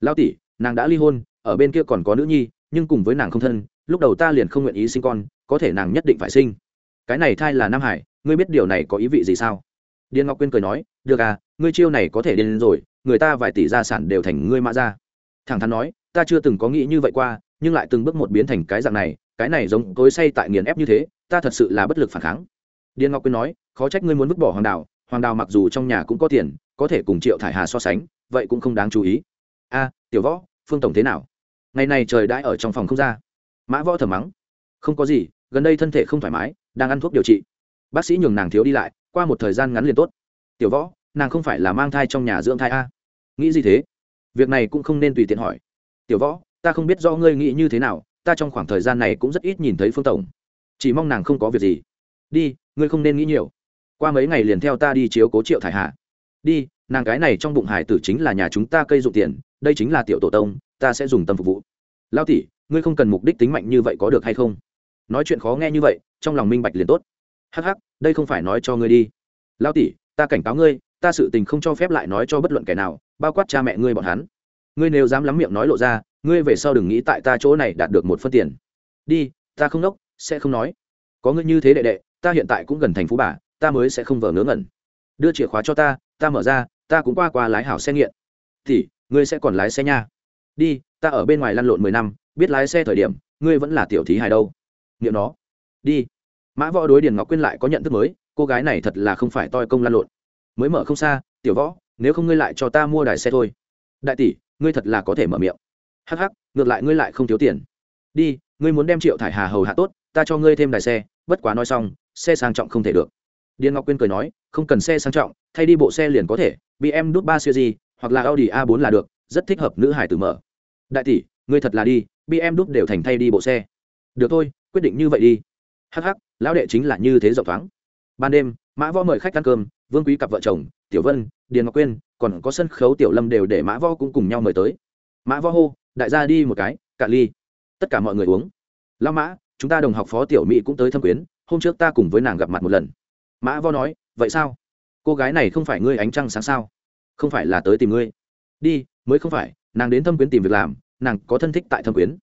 [SPEAKER 1] Lao tỷ, nàng đã ly hôn, ở bên kia còn có nữ nhi, nhưng cùng với nàng không thân, lúc đầu ta liền không nguyện ý sinh con, có thể nàng nhất định phải sinh. Cái này thai là nam hải, ngươi biết điều này có ý vị gì sao? Điền ngọc quyên cười nói, được à ngươi chiêu này có thể điên rồi, người ta vài tỷ gia sản đều thành ngươi mã ra thẳng thắn nói, ta chưa từng có nghĩ như vậy qua, nhưng lại từng bước một biến thành cái dạng này, cái này giống tối say tại nghiền ép như thế, ta thật sự là bất lực phản kháng. Điền ngọc quyên nói, khó trách ngươi muốn vứt bỏ hoàng đào hoàng đào mặc dù trong nhà cũng có tiền, có thể cùng triệu thải hà so sánh, vậy cũng không đáng chú ý. A, tiểu võ, phương tổng thế nào? Ngày này trời đãi ở trong phòng không ra. Mã võ thở mắng. Không có gì, gần đây thân thể không thoải mái, đang ăn thuốc điều trị. Bác sĩ nhường nàng thiếu đi lại, qua một thời gian ngắn liền tốt. Tiểu võ, nàng không phải là mang thai trong nhà dưỡng thai a. Nghĩ gì thế? Việc này cũng không nên tùy tiện hỏi. Tiểu võ, ta không biết do ngươi nghĩ như thế nào, ta trong khoảng thời gian này cũng rất ít nhìn thấy phương tổng. Chỉ mong nàng không có việc gì. Đi, ngươi không nên nghĩ nhiều qua mấy ngày liền theo ta đi chiếu cố triệu thải hạ đi, nàng cái này trong bụng hải tử chính là nhà chúng ta cây dụng tiền, đây chính là tiểu tổ tông, ta sẽ dùng tâm phục vụ. Lao tỷ, ngươi không cần mục đích tính mạnh như vậy có được hay không? Nói chuyện khó nghe như vậy, trong lòng minh bạch liền tốt. Hắc hắc, đây không phải nói cho ngươi đi. Lao tỷ, ta cảnh cáo ngươi, ta sự tình không cho phép lại nói cho bất luận kẻ nào, bao quát cha mẹ ngươi bọn hắn. Ngươi nếu dám lắm miệng nói lộ ra, ngươi về sau đừng nghĩ tại ta chỗ này đạt được một phân tiền. Đi, ta không nốc sẽ không nói. Có ngươi như thế đệ đệ, ta hiện tại cũng gần thành phú bà ta mới sẽ không vờ ngớ ngẩn. Đưa chìa khóa cho ta ta mở ra, ta cũng qua qua lái hảo xe nghiện. Thì, ngươi sẽ còn lái xe nha. Đi, ta ở bên ngoài lăn lộn mười năm, biết lái xe thời điểm, ngươi vẫn là tiểu thí hài đâu. Nghiệm nó. Đi. Mã võ đối điền ngọc quyên lại có nhận thức mới, cô gái này thật là không phải toi công lăn lộn. Mới mở không xa, tiểu võ, nếu không ngươi lại cho ta mua đài xe thôi. Đại tỷ, ngươi thật là có thể mở miệng. Hắc hắc, ngược lại ngươi lại không thiếu tiền. Đi, ngươi muốn đem triệu thải hà hầu hạ tốt, ta cho ngươi thêm đài xe, bất quá nói xong, xe sang trọng không thể được điền ngọc quyên cười nói, không cần xe sang trọng, thay đi bộ xe liền có thể bm đút ba siêu gì hoặc là audi a 4 là được, rất thích hợp nữ hải tử mở. Đại tỷ, ngươi thật là đi bm đút đều thành thay đi bộ xe. Được thôi, quyết định như vậy đi. Hh lão đệ chính là như thế rộng thoáng. Ban đêm, mã võ mời khách ăn cơm, vương quý cặp vợ chồng, tiểu vân, điền ngọc quyên, còn có sân khấu tiểu lâm đều để mã võ cũng cùng nhau mời tới. Mã võ hô, đại gia đi một cái, cạn ly. Tất cả mọi người uống. Lao mã, chúng ta đồng học phó tiểu mỹ cũng tới thâm quyến, hôm trước ta cùng với nàng gặp mặt một lần mã võ nói, vậy sao? Cô gái này không phải ngươi ánh trăng sáng sao? Không phải là tới tìm ngươi. Đi, mới không phải, nàng đến thâm quyến tìm việc làm, nàng có thân thích tại thâm quyến.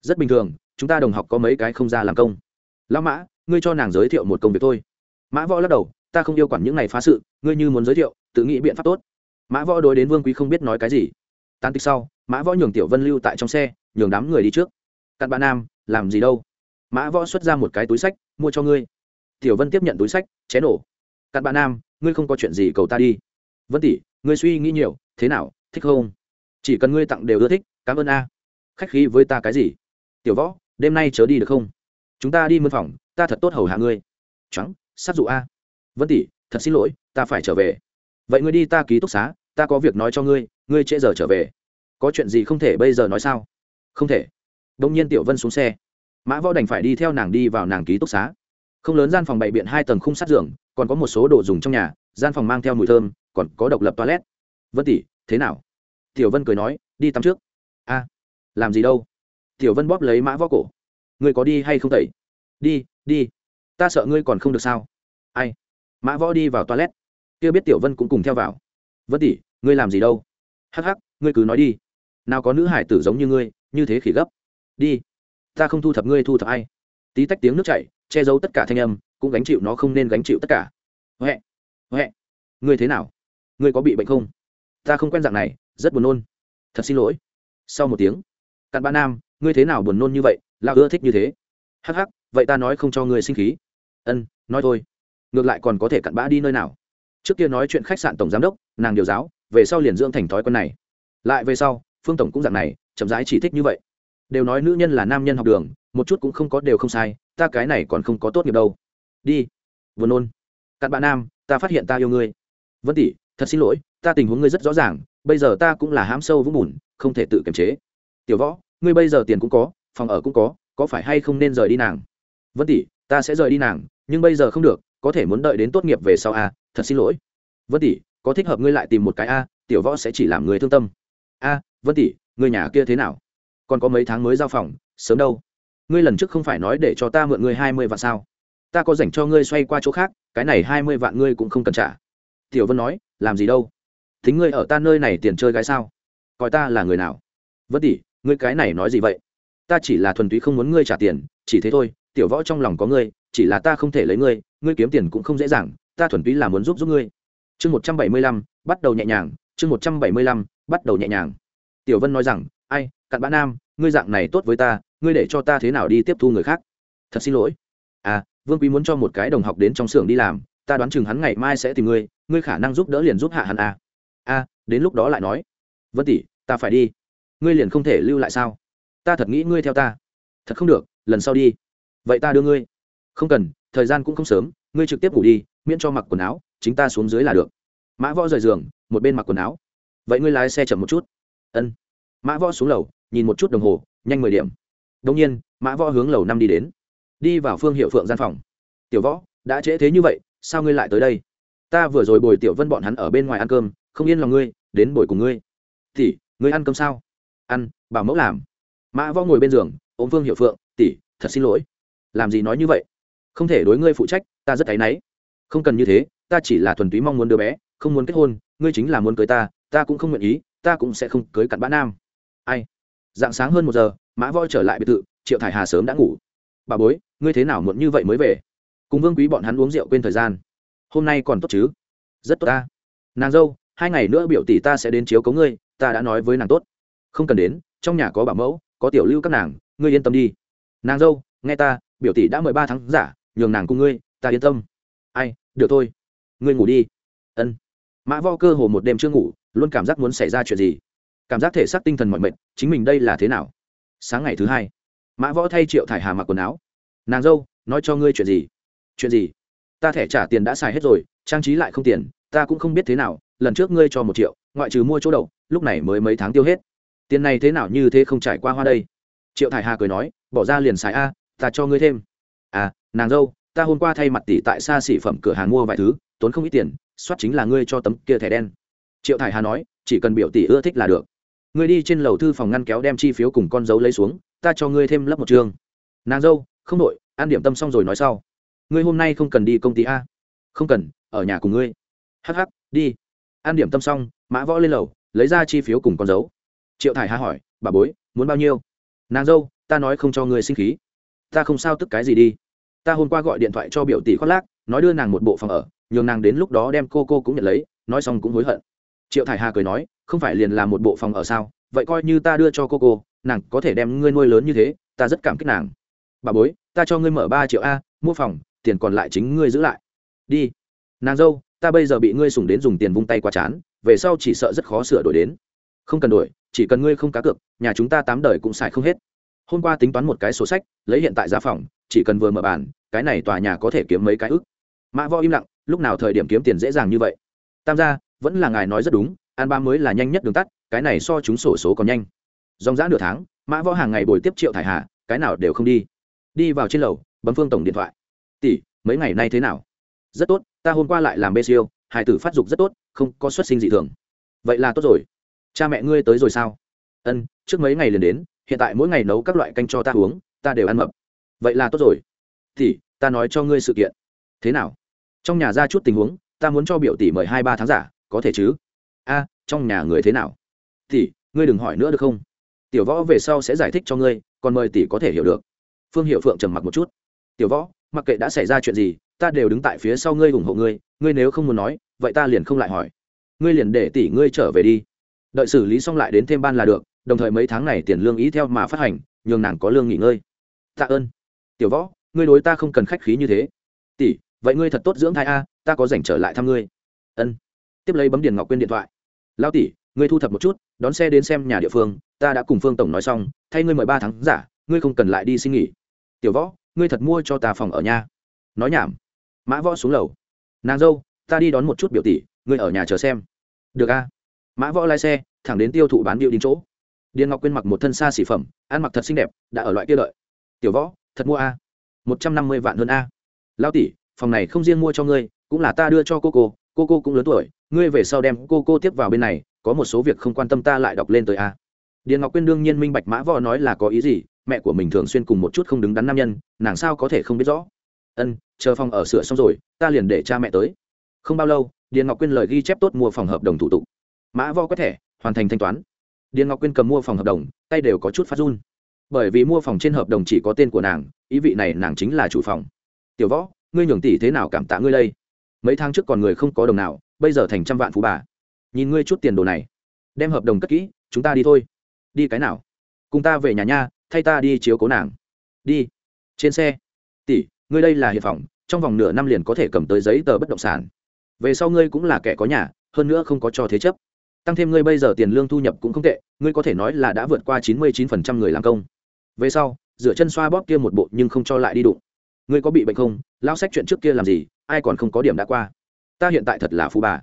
[SPEAKER 1] Rất bình thường, chúng ta đồng học có mấy cái không ra làm công. Lão mã, ngươi cho nàng giới thiệu một công việc thôi. Mã võ lắc đầu, ta không yêu quản những này phá sự, ngươi như muốn giới thiệu, tự nghĩ biện pháp tốt. Mã võ đối đến vương quý không biết nói cái gì. Tan tích sau, mã võ nhường tiểu vân lưu tại trong xe, nhường đám người đi trước. Cặn bạn nam, làm gì đâu? Mã võ xuất ra một cái túi sách, mua cho ngươi tiểu vân tiếp nhận túi sách, ché nổ. Cặn bạn nam, ngươi không có chuyện gì cầu ta đi. Vân tỷ, ngươi suy nghĩ nhiều, thế nào, thích không? Chỉ cần ngươi tặng đều ưa thích, cảm ơn a. Khách khí với ta cái gì? Tiểu võ, đêm nay chớ đi được không? Chúng ta đi mân phòng, ta thật tốt hầu hạ ngươi. Trắng sát dụ a. Vân tỷ, thật xin lỗi, ta phải trở về. Vậy ngươi đi ta ký túc xá, ta có việc nói cho ngươi ngươi trễ giờ trở về. Có chuyện gì không thể bây giờ nói sao? Không thể. Đông nhiên tiểu vân xuống xe. Mã võ đành phải đi theo nàng đi vào nàng ký túc xá không lớn gian phòng bày biện hai tầng khung sát giường, còn có một số đồ dùng trong nhà, gian phòng mang theo mùi thơm, còn có độc lập toilet. Vân tỷ, thế nào? Tiểu vân cười nói, đi tắm trước. A, làm gì đâu? Tiểu vân bóp lấy mã võ cổ. Ngươi có đi hay không tẩy? Đi đi. Ta sợ ngươi còn không được sao. Ai? Mã võ đi vào toilet. Kia biết tiểu vân cũng cùng theo vào. Vân tỷ, ngươi làm gì đâu? Hắc hắc, ngươi cứ nói đi. Nào có nữ hải tử giống như ngươi, như thế khỉ gấp. Đi. Ta không thu thập ngươi thu thập ai. Tí tách tiếng nước chảy che giấu tất cả thanh âm, cũng gánh chịu nó không nên gánh chịu tất cả. Huệ huệ, ngươi thế nào? Ngươi có bị bệnh không? Ta không quen dạng này, rất buồn nôn. Thật xin lỗi. Sau một tiếng, cặn ba nam, ngươi thế nào buồn nôn như vậy? Là ưa thích như thế. Hắc hắc, vậy ta nói không cho ngươi sinh khí. Ân, nói thôi. Ngược lại còn có thể cặn bã đi nơi nào? Trước kia nói chuyện khách sạn tổng giám đốc, nàng điều giáo, về sau liền dưỡng thành thói quen này. Lại về sau, phương tổng cũng dạng này, chậm rãi chỉ thích như vậy. Đều nói nữ nhân là nam nhân học đường, một chút cũng không có đều không sai ta cái này còn không có tốt nghiệp đâu. Đi. Vừa nôn. Cặn bạn nam, ta phát hiện ta yêu ngươi. Vân tỷ, thật xin lỗi, ta tình huống ngươi rất rõ ràng, bây giờ ta cũng là hãm sâu vũng bùn, không thể tự kiềm chế. Tiểu võ, ngươi bây giờ tiền cũng có, phòng ở cũng có có phải hay không nên rời đi nàng? Vân tỷ, ta sẽ rời đi nàng, nhưng bây giờ không được, có thể muốn đợi đến tốt nghiệp về sau a thật xin lỗi. Vân tỷ, có thích hợp ngươi lại tìm một cái a, tiểu võ sẽ chỉ làm người thương tâm. A, vân tỷ, người nhà kia thế nào? Còn có mấy tháng mới giao phòng, sớm đâu ngươi lần trước không phải nói để cho ta mượn ngươi hai mươi vạn sao? Ta có dành cho ngươi xoay qua chỗ khác, cái này hai mươi vạn ngươi cũng không cần trả. Tiểu vân nói, làm gì đâu? Thính ngươi ở ta nơi này tiền chơi gái sao? Coi ta là người nào? Vất tỷ, ngươi cái này nói gì vậy? Ta chỉ là thuần túy không muốn ngươi trả tiền, chỉ thế thôi, tiểu võ trong lòng có ngươi, chỉ là ta không thể lấy ngươi ngươi kiếm tiền cũng không dễ dàng, ta thuần túy là muốn giúp giúp ngươi. Chương một trăm bảy mươi lăm, bắt đầu nhẹ nhàng, chương một trăm bảy mươi lăm, bắt đầu nhẹ nhàng. Tiểu vân nói rằng, ai, cặn bã nam, ngươi dạng này tốt với ta ngươi để cho ta thế nào đi tiếp thu người khác? Thật xin lỗi. À vương quý muốn cho một cái đồng học đến trong xưởng đi làm, ta đoán chừng hắn ngày mai sẽ tìm ngươi ngươi khả năng giúp đỡ liền giúp hạ hắn à. à đến lúc đó lại nói. Vân tỷ, ta phải đi. Ngươi liền không thể lưu lại sao? Ta thật nghĩ ngươi theo ta. Thật không được, lần sau đi. Vậy ta đưa ngươi. Không cần, thời gian cũng không sớm, ngươi trực tiếp ngủ đi, miễn cho mặc quần áo, chính ta xuống dưới là được. Mã võ rời giường, một bên mặc quần áo. Vậy ngươi lái xe chậm một chút. Ân. Mã võ xuống lầu, nhìn một chút đồng hồ, nhanh mười điểm đông nhiên, mã võ hướng lầu năm đi đến. Đi vào phương hiệu phượng gian phòng. Tiểu võ, đã trễ thế như vậy, sao ngươi lại tới đây? Ta vừa rồi bồi tiểu vân bọn hắn ở bên ngoài ăn cơm, không yên lòng ngươi, đến bồi cùng ngươi. Tỷ, ngươi ăn cơm sao? Ăn, bảo mẫu làm. Mã võ ngồi bên giường, ôm phương hiệu phượng, tỷ, thật xin lỗi. Làm gì nói như vậy? Không thể đối ngươi phụ trách, ta rất áy náy. Không cần như thế, ta chỉ là thuần túy mong muốn đứa bé, không muốn kết hôn, ngươi chính là muốn cưới ta ta cũng không nguyện ý, ta cũng sẽ không cưới cặn bã nam. Ai? Dạng sáng hơn một giờ, mã voi trở lại biệt thự, triệu thải hà sớm đã ngủ. Bà bối, ngươi thế nào muộn như vậy mới về? Cùng vương quý bọn hắn uống rượu quên thời gian. Hôm nay còn tốt chứ? Rất tốt ta. Nàng dâu, hai ngày nữa biểu tỷ ta sẽ đến chiếu cấu ngươi, ta đã nói với nàng tốt. Không cần đến, trong nhà có bảo mẫu, có tiểu lưu các nàng, ngươi yên tâm đi. Nàng dâu, nghe ta, biểu tỷ đã mười ba tháng giả, nhường nàng cùng ngươi, ta yên tâm. Ai, được thôi, ngươi ngủ đi. Ân. Mã vo cơ hồ một đêm chưa ngủ, luôn cảm giác muốn xảy ra chuyện gì cảm giác thể xác tinh thần mọi mệt, chính mình đây là thế nào? Sáng ngày thứ hai, mã võ thay triệu thải hà mặc quần áo. Nàng dâu, nói cho ngươi chuyện gì? Chuyện gì? Ta thẻ trả tiền đã xài hết rồi, trang trí lại không tiền, ta cũng không biết thế nào, lần trước ngươi cho một triệu, ngoại trừ mua chỗ đậu, lúc này mới mấy tháng tiêu hết. Tiền này thế nào như thế không trải qua hoa đây? Triệu thải hà cười nói, bỏ ra liền xài a, ta cho ngươi thêm. À nàng dâu, ta hôm qua thay mặt tỷ tại xa xỉ phẩm cửa hàng mua vài thứ, tốn không ít tiền, soát chính là ngươi cho tấm kia thẻ đen. Triệu thải hà nói, chỉ cần biểu tỷ ưa thích là được ngươi đi trên lầu thư phòng ngăn kéo đem chi phiếu cùng con dấu lấy xuống, ta cho ngươi thêm lấp một chương nàng dâu, không đội ăn điểm tâm xong rồi nói sau. Ngươi hôm nay không cần đi công ty a. Không cần, ở nhà cùng ngươi. Hh đi. Ăn điểm tâm xong, mã võ lên lầu, lấy ra chi phiếu cùng con dấu. Triệu thải hà hỏi, bà bối, muốn bao nhiêu? Nàng dâu, ta nói không cho ngươi sinh khí. Ta không sao tức cái gì đi. Ta hôm qua gọi điện thoại cho biểu tỷ khoác lác, nói đưa nàng một bộ phòng ở, nhường nàng đến lúc đó đem cô cô cũng nhận lấy, nói xong cũng hối hận triệu thải hà cười nói, không phải liền làm một bộ phòng ở sao? Vậy coi như ta đưa cho cô cô, nàng có thể đem ngươi nuôi lớn như thế, ta rất cảm kích nàng. Bà bối, ta cho ngươi mở ba triệu a, mua phòng, tiền còn lại chính ngươi giữ lại. Đi. Nàng dâu, ta bây giờ bị ngươi sùng đến dùng tiền vung tay qua chán, về sau chỉ sợ rất khó sửa đổi đến. Không cần đổi, chỉ cần ngươi không cá cược, nhà chúng ta tám đời cũng xài không hết. Hôm qua tính toán một cái sổ sách, lấy hiện tại giá phòng, chỉ cần vừa mở bàn, cái này tòa nhà có thể kiếm mấy cái ức. Mã võ im lặng, lúc nào thời điểm kiếm tiền dễ dàng như vậy? Tam gia vẫn là ngài nói rất đúng, an ba mới là nhanh nhất đường tắt, cái này so chúng sổ số còn nhanh. Dòng giã nửa tháng, mã võ hàng ngày bồi tiếp triệu thải hà, cái nào đều không đi. Đi vào trên lầu, bấm phương tổng điện thoại. Tỷ, mấy ngày nay thế nào? Rất tốt, ta hôm qua lại làm bê siêu, hải tử phát dục rất tốt, không có xuất sinh dị thường. Vậy là tốt rồi. Cha mẹ ngươi tới rồi sao? Ân, trước mấy ngày liền đến, hiện tại mỗi ngày nấu các loại canh cho ta uống, ta đều ăn mập. Vậy là tốt rồi. Tỷ, ta nói cho ngươi sự kiện. Thế nào? Trong nhà ra chút tình huống, ta muốn cho biểu tỷ mời hai ba tháng giả có thể chứ? A, trong nhà người thế nào? Tỷ, ngươi đừng hỏi nữa được không? Tiểu võ về sau sẽ giải thích cho ngươi, còn mời tỷ có thể hiểu được. Phương hiệu phượng trầm mặc một chút. Tiểu võ, mặc kệ đã xảy ra chuyện gì, ta đều đứng tại phía sau ngươi ủng hộ ngươi ngươi nếu không muốn nói, vậy ta liền không lại hỏi. Ngươi liền để tỷ ngươi trở về đi. Đợi xử lý xong lại đến thêm ban là được, đồng thời mấy tháng này tiền lương ý theo mà phát hành, nhường nàng có lương nghỉ ngơi. Tạ ơn. Tiểu võ, ngươi đối ta không cần khách khí như thế. Tỷ, vậy ngươi thật tốt dưỡng thai a, ta có dành trở lại thăm ngươi. Ân tiếp lấy bấm điền ngọc quyên điện thoại. Lao tỷ, ngươi thu thập một chút, đón xe đến xem nhà địa phương, ta đã cùng phương tổng nói xong, thay ngươi mười ba tháng giả, ngươi không cần lại đi xin nghỉ. Tiểu võ, ngươi thật mua cho ta phòng ở nhà. Nói nhảm. Mã võ xuống lầu. Nàng dâu, ta đi đón một chút biểu tỷ, ngươi ở nhà chờ xem. Được a. Mã võ lái xe, thẳng đến tiêu thụ bán điệu đến chỗ. Điền ngọc quyên mặc một thân xa xỉ phẩm, ăn mặc thật xinh đẹp, đã ở loại kia đợi. Tiểu võ, thật mua a. Một trăm năm mươi vạn hơn a. Lao tỷ, phòng này không riêng mua cho ngươi, cũng là ta đưa cho cô cô cô cô cũng lớn tuổi, ngươi về sau đem cô cô tiếp vào bên này, có một số việc không quan tâm ta lại đọc lên tới a. Điền ngọc quyên đương nhiên minh bạch mã võ nói là có ý gì, mẹ của mình thường xuyên cùng một chút không đứng đắn nam nhân, nàng sao có thể không biết rõ. Ân, chờ phòng ở sửa xong rồi, ta liền để cha mẹ tới. Không bao lâu, điền ngọc quyên lời ghi chép tốt mua phòng hợp đồng thủ tục. Mã võ có thể hoàn thành thanh toán. Điền ngọc quyên cầm mua phòng hợp đồng, tay đều có chút phát run. Bởi vì mua phòng trên hợp đồng chỉ có tên của nàng, ý vị này nàng chính là chủ phòng. Tiểu võ, ngươi nhường tỷ thế nào cảm tạ ngươi đây? Mấy tháng trước còn người không có đồng nào, bây giờ thành trăm vạn phú bà. Nhìn ngươi chút tiền đồ này, đem hợp đồng cất kỹ, chúng ta đi thôi. Đi cái nào? Cùng ta về nhà nha, thay ta đi chiếu cố nàng. Đi. Trên xe. Tỷ, ngươi đây là hiệp phòng, trong vòng nửa năm liền có thể cầm tới giấy tờ bất động sản. Về sau ngươi cũng là kẻ có nhà, hơn nữa không có cho thế chấp. Tăng thêm ngươi bây giờ tiền lương thu nhập cũng không tệ, ngươi có thể nói là đã vượt qua chín mươi chín phần trăm người làm công. Về sau, dựa chân xoa bóp kia một bộ nhưng không cho lại đi đụng ngươi có bị bệnh không? Lao sách chuyện trước kia làm gì? Ai còn không có điểm đã qua? Ta hiện tại thật là phú bà.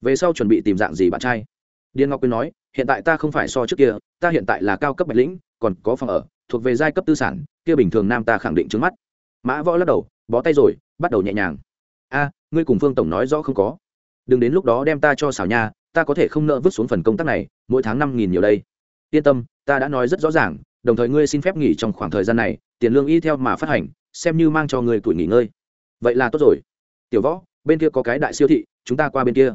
[SPEAKER 1] Về sau chuẩn bị tìm dạng gì bạn trai? Điền ngọc quyên nói, hiện tại ta không phải so trước kia, ta hiện tại là cao cấp bạch lĩnh, còn có phòng ở, thuộc về giai cấp tư sản, kia bình thường nam ta khẳng định trước mắt. Mã võ lắc đầu, bó tay rồi, bắt đầu nhẹ nhàng. A, ngươi cùng phương tổng nói rõ không có. Đừng đến lúc đó đem ta cho xảo nha, ta có thể không nợ vứt xuống phần công tác này, mỗi tháng năm nghìn nhiều đây. Yên tâm, ta đã nói rất rõ ràng, đồng thời ngươi xin phép nghỉ trong khoảng thời gian này, tiền lương y theo mà phát hành xem như mang cho người tuổi nghỉ ngơi. Vậy là tốt rồi. Tiểu võ, bên kia có cái đại siêu thị, chúng ta qua bên kia.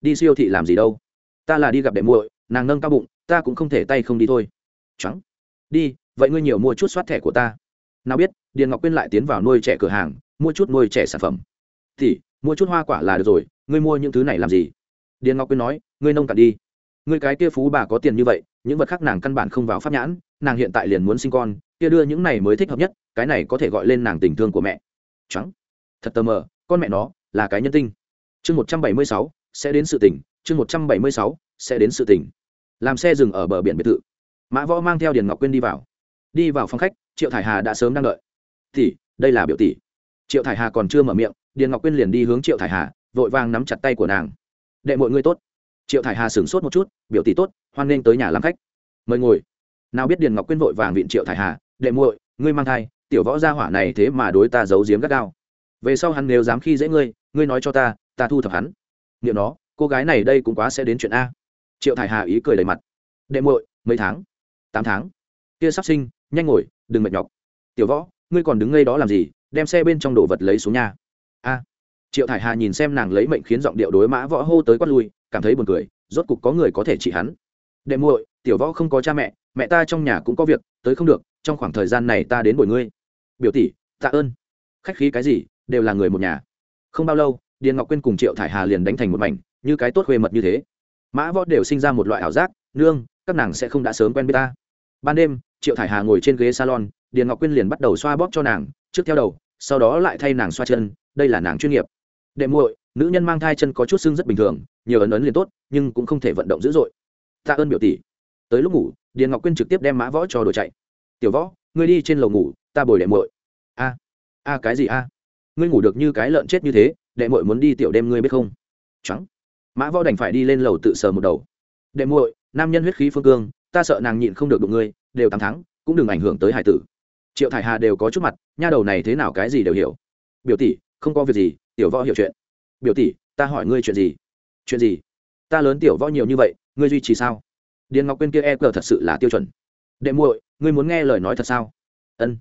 [SPEAKER 1] Đi siêu thị làm gì đâu? Ta là đi gặp đệ muội, nàng nâng cao bụng, ta cũng không thể tay không đi thôi. Trắng đi, vậy ngươi nhiều mua chút soát thẻ của ta. Nào biết, điền ngọc quyên lại tiến vào nuôi trẻ cửa hàng, mua chút nuôi trẻ sản phẩm. Thì, mua chút hoa quả là được rồi, ngươi mua những thứ này làm gì? Điền ngọc quyên nói, ngươi nông cạn đi. Ngươi cái kia phú bà có tiền như vậy, những vật khác nàng căn bản không vào pháp nhãn, nàng hiện tại liền muốn sinh con kia đưa những này mới thích hợp nhất, cái này có thể gọi lên nàng tình thương của mẹ. Trắng. Thật tờ mờ, con mẹ nó, là cái nhân tinh. Chương một trăm bảy mươi sáu, sẽ đến sự tỉnh chương một trăm bảy mươi sáu, sẽ đến sự tỉnh làm xe dừng ở bờ biển biệt thự. Mã võ mang theo điền ngọc quyên đi vào. Đi vào phòng khách, triệu thải hà đã sớm đang đợi. Tỷ, đây là biểu tỷ. Triệu thải hà còn chưa mở miệng, điền ngọc quyên liền đi hướng triệu thải hà, vội vàng nắm chặt tay của nàng. Đệ mọi người tốt. Triệu thải hà sửng sốt một chút, biểu tỷ tốt, hoan nghênh tới nhà làm khách. Mời ngồi. Nào biết điền ngọc quyên vội vàng vịn triệu thải hà đệ muội, ngươi mang thai, tiểu võ gia hỏa này thế mà đối ta giấu giếm gắt gao. Về sau hắn nếu dám khi dễ ngươi ngươi nói cho ta ta thu thập hắn. Niệm nó, cô gái này đây cũng quá sẽ đến chuyện a. Triệu thải hà ý cười đầy mặt. Đệ muội, mấy tháng? Tám tháng? Kia sắp sinh, nhanh ngồi, đừng mệt nhọc. Tiểu võ, ngươi còn đứng ngay đó làm gì, đem xe bên trong đồ vật lấy xuống nhà a. Triệu thải hà nhìn xem nàng lấy mệnh khiến giọng điệu đối mã võ hô tới quát lui, cảm thấy buồn cười, rốt cục có người có thể trị hắn. Đệ muội, tiểu võ không có cha mẹ mẹ ta trong nhà cũng có việc, tới không được trong khoảng thời gian này ta đến bồi ngươi. Biểu tỷ, tạ ơn. Khách khí cái gì, đều là người một nhà. Không bao lâu, điền ngọc quyên cùng triệu thải hà liền đánh thành một mảnh, như cái tốt khuê mật như thế. Mã võ đều sinh ra một loại ảo giác, nương, các nàng sẽ không đã sớm quen biết ta. Ban đêm, triệu thải hà ngồi trên ghế salon, điền ngọc quyên liền bắt đầu xoa bóp cho nàng, trước theo đầu, sau đó lại thay nàng xoa chân, đây là nàng chuyên nghiệp. Đệ muội, nữ nhân mang thai chân có chút xương rất bình thường, nhiều ấn ấn liền tốt, nhưng cũng không thể vận động dữ dội. Tạ ơn biểu tỷ. Tới lúc ngủ, điền ngọc quyên trực tiếp đem mã võ cho đồ chạy tiểu võ, ngươi đi trên lầu ngủ, ta bồi đệ muội. A a cái gì a? Ngươi ngủ được như cái lợn chết như thế, đệ muội muốn đi tiểu đêm ngươi biết không? Trắng mã võ đành phải đi lên lầu tự sờ một đầu. Đệ muội, nam nhân huyết khí phương cương, ta sợ nàng nhịn không được đụng ngươi, đều tám tháng, cũng đừng ảnh hưởng tới hải tử. Triệu thải hà đều có chút mặt, nha đầu này thế nào cái gì đều hiểu. Biểu tỷ, không có việc gì, tiểu võ hiểu chuyện. Biểu tỷ, ta hỏi ngươi chuyện gì? Chuyện gì? Ta lớn tiểu võ nhiều như vậy, ngươi duy trì sao? Điền ngọc quyên kia e cờ thật sự là tiêu chuẩn đệ muội, ngươi muốn nghe lời nói thật sao? Ân.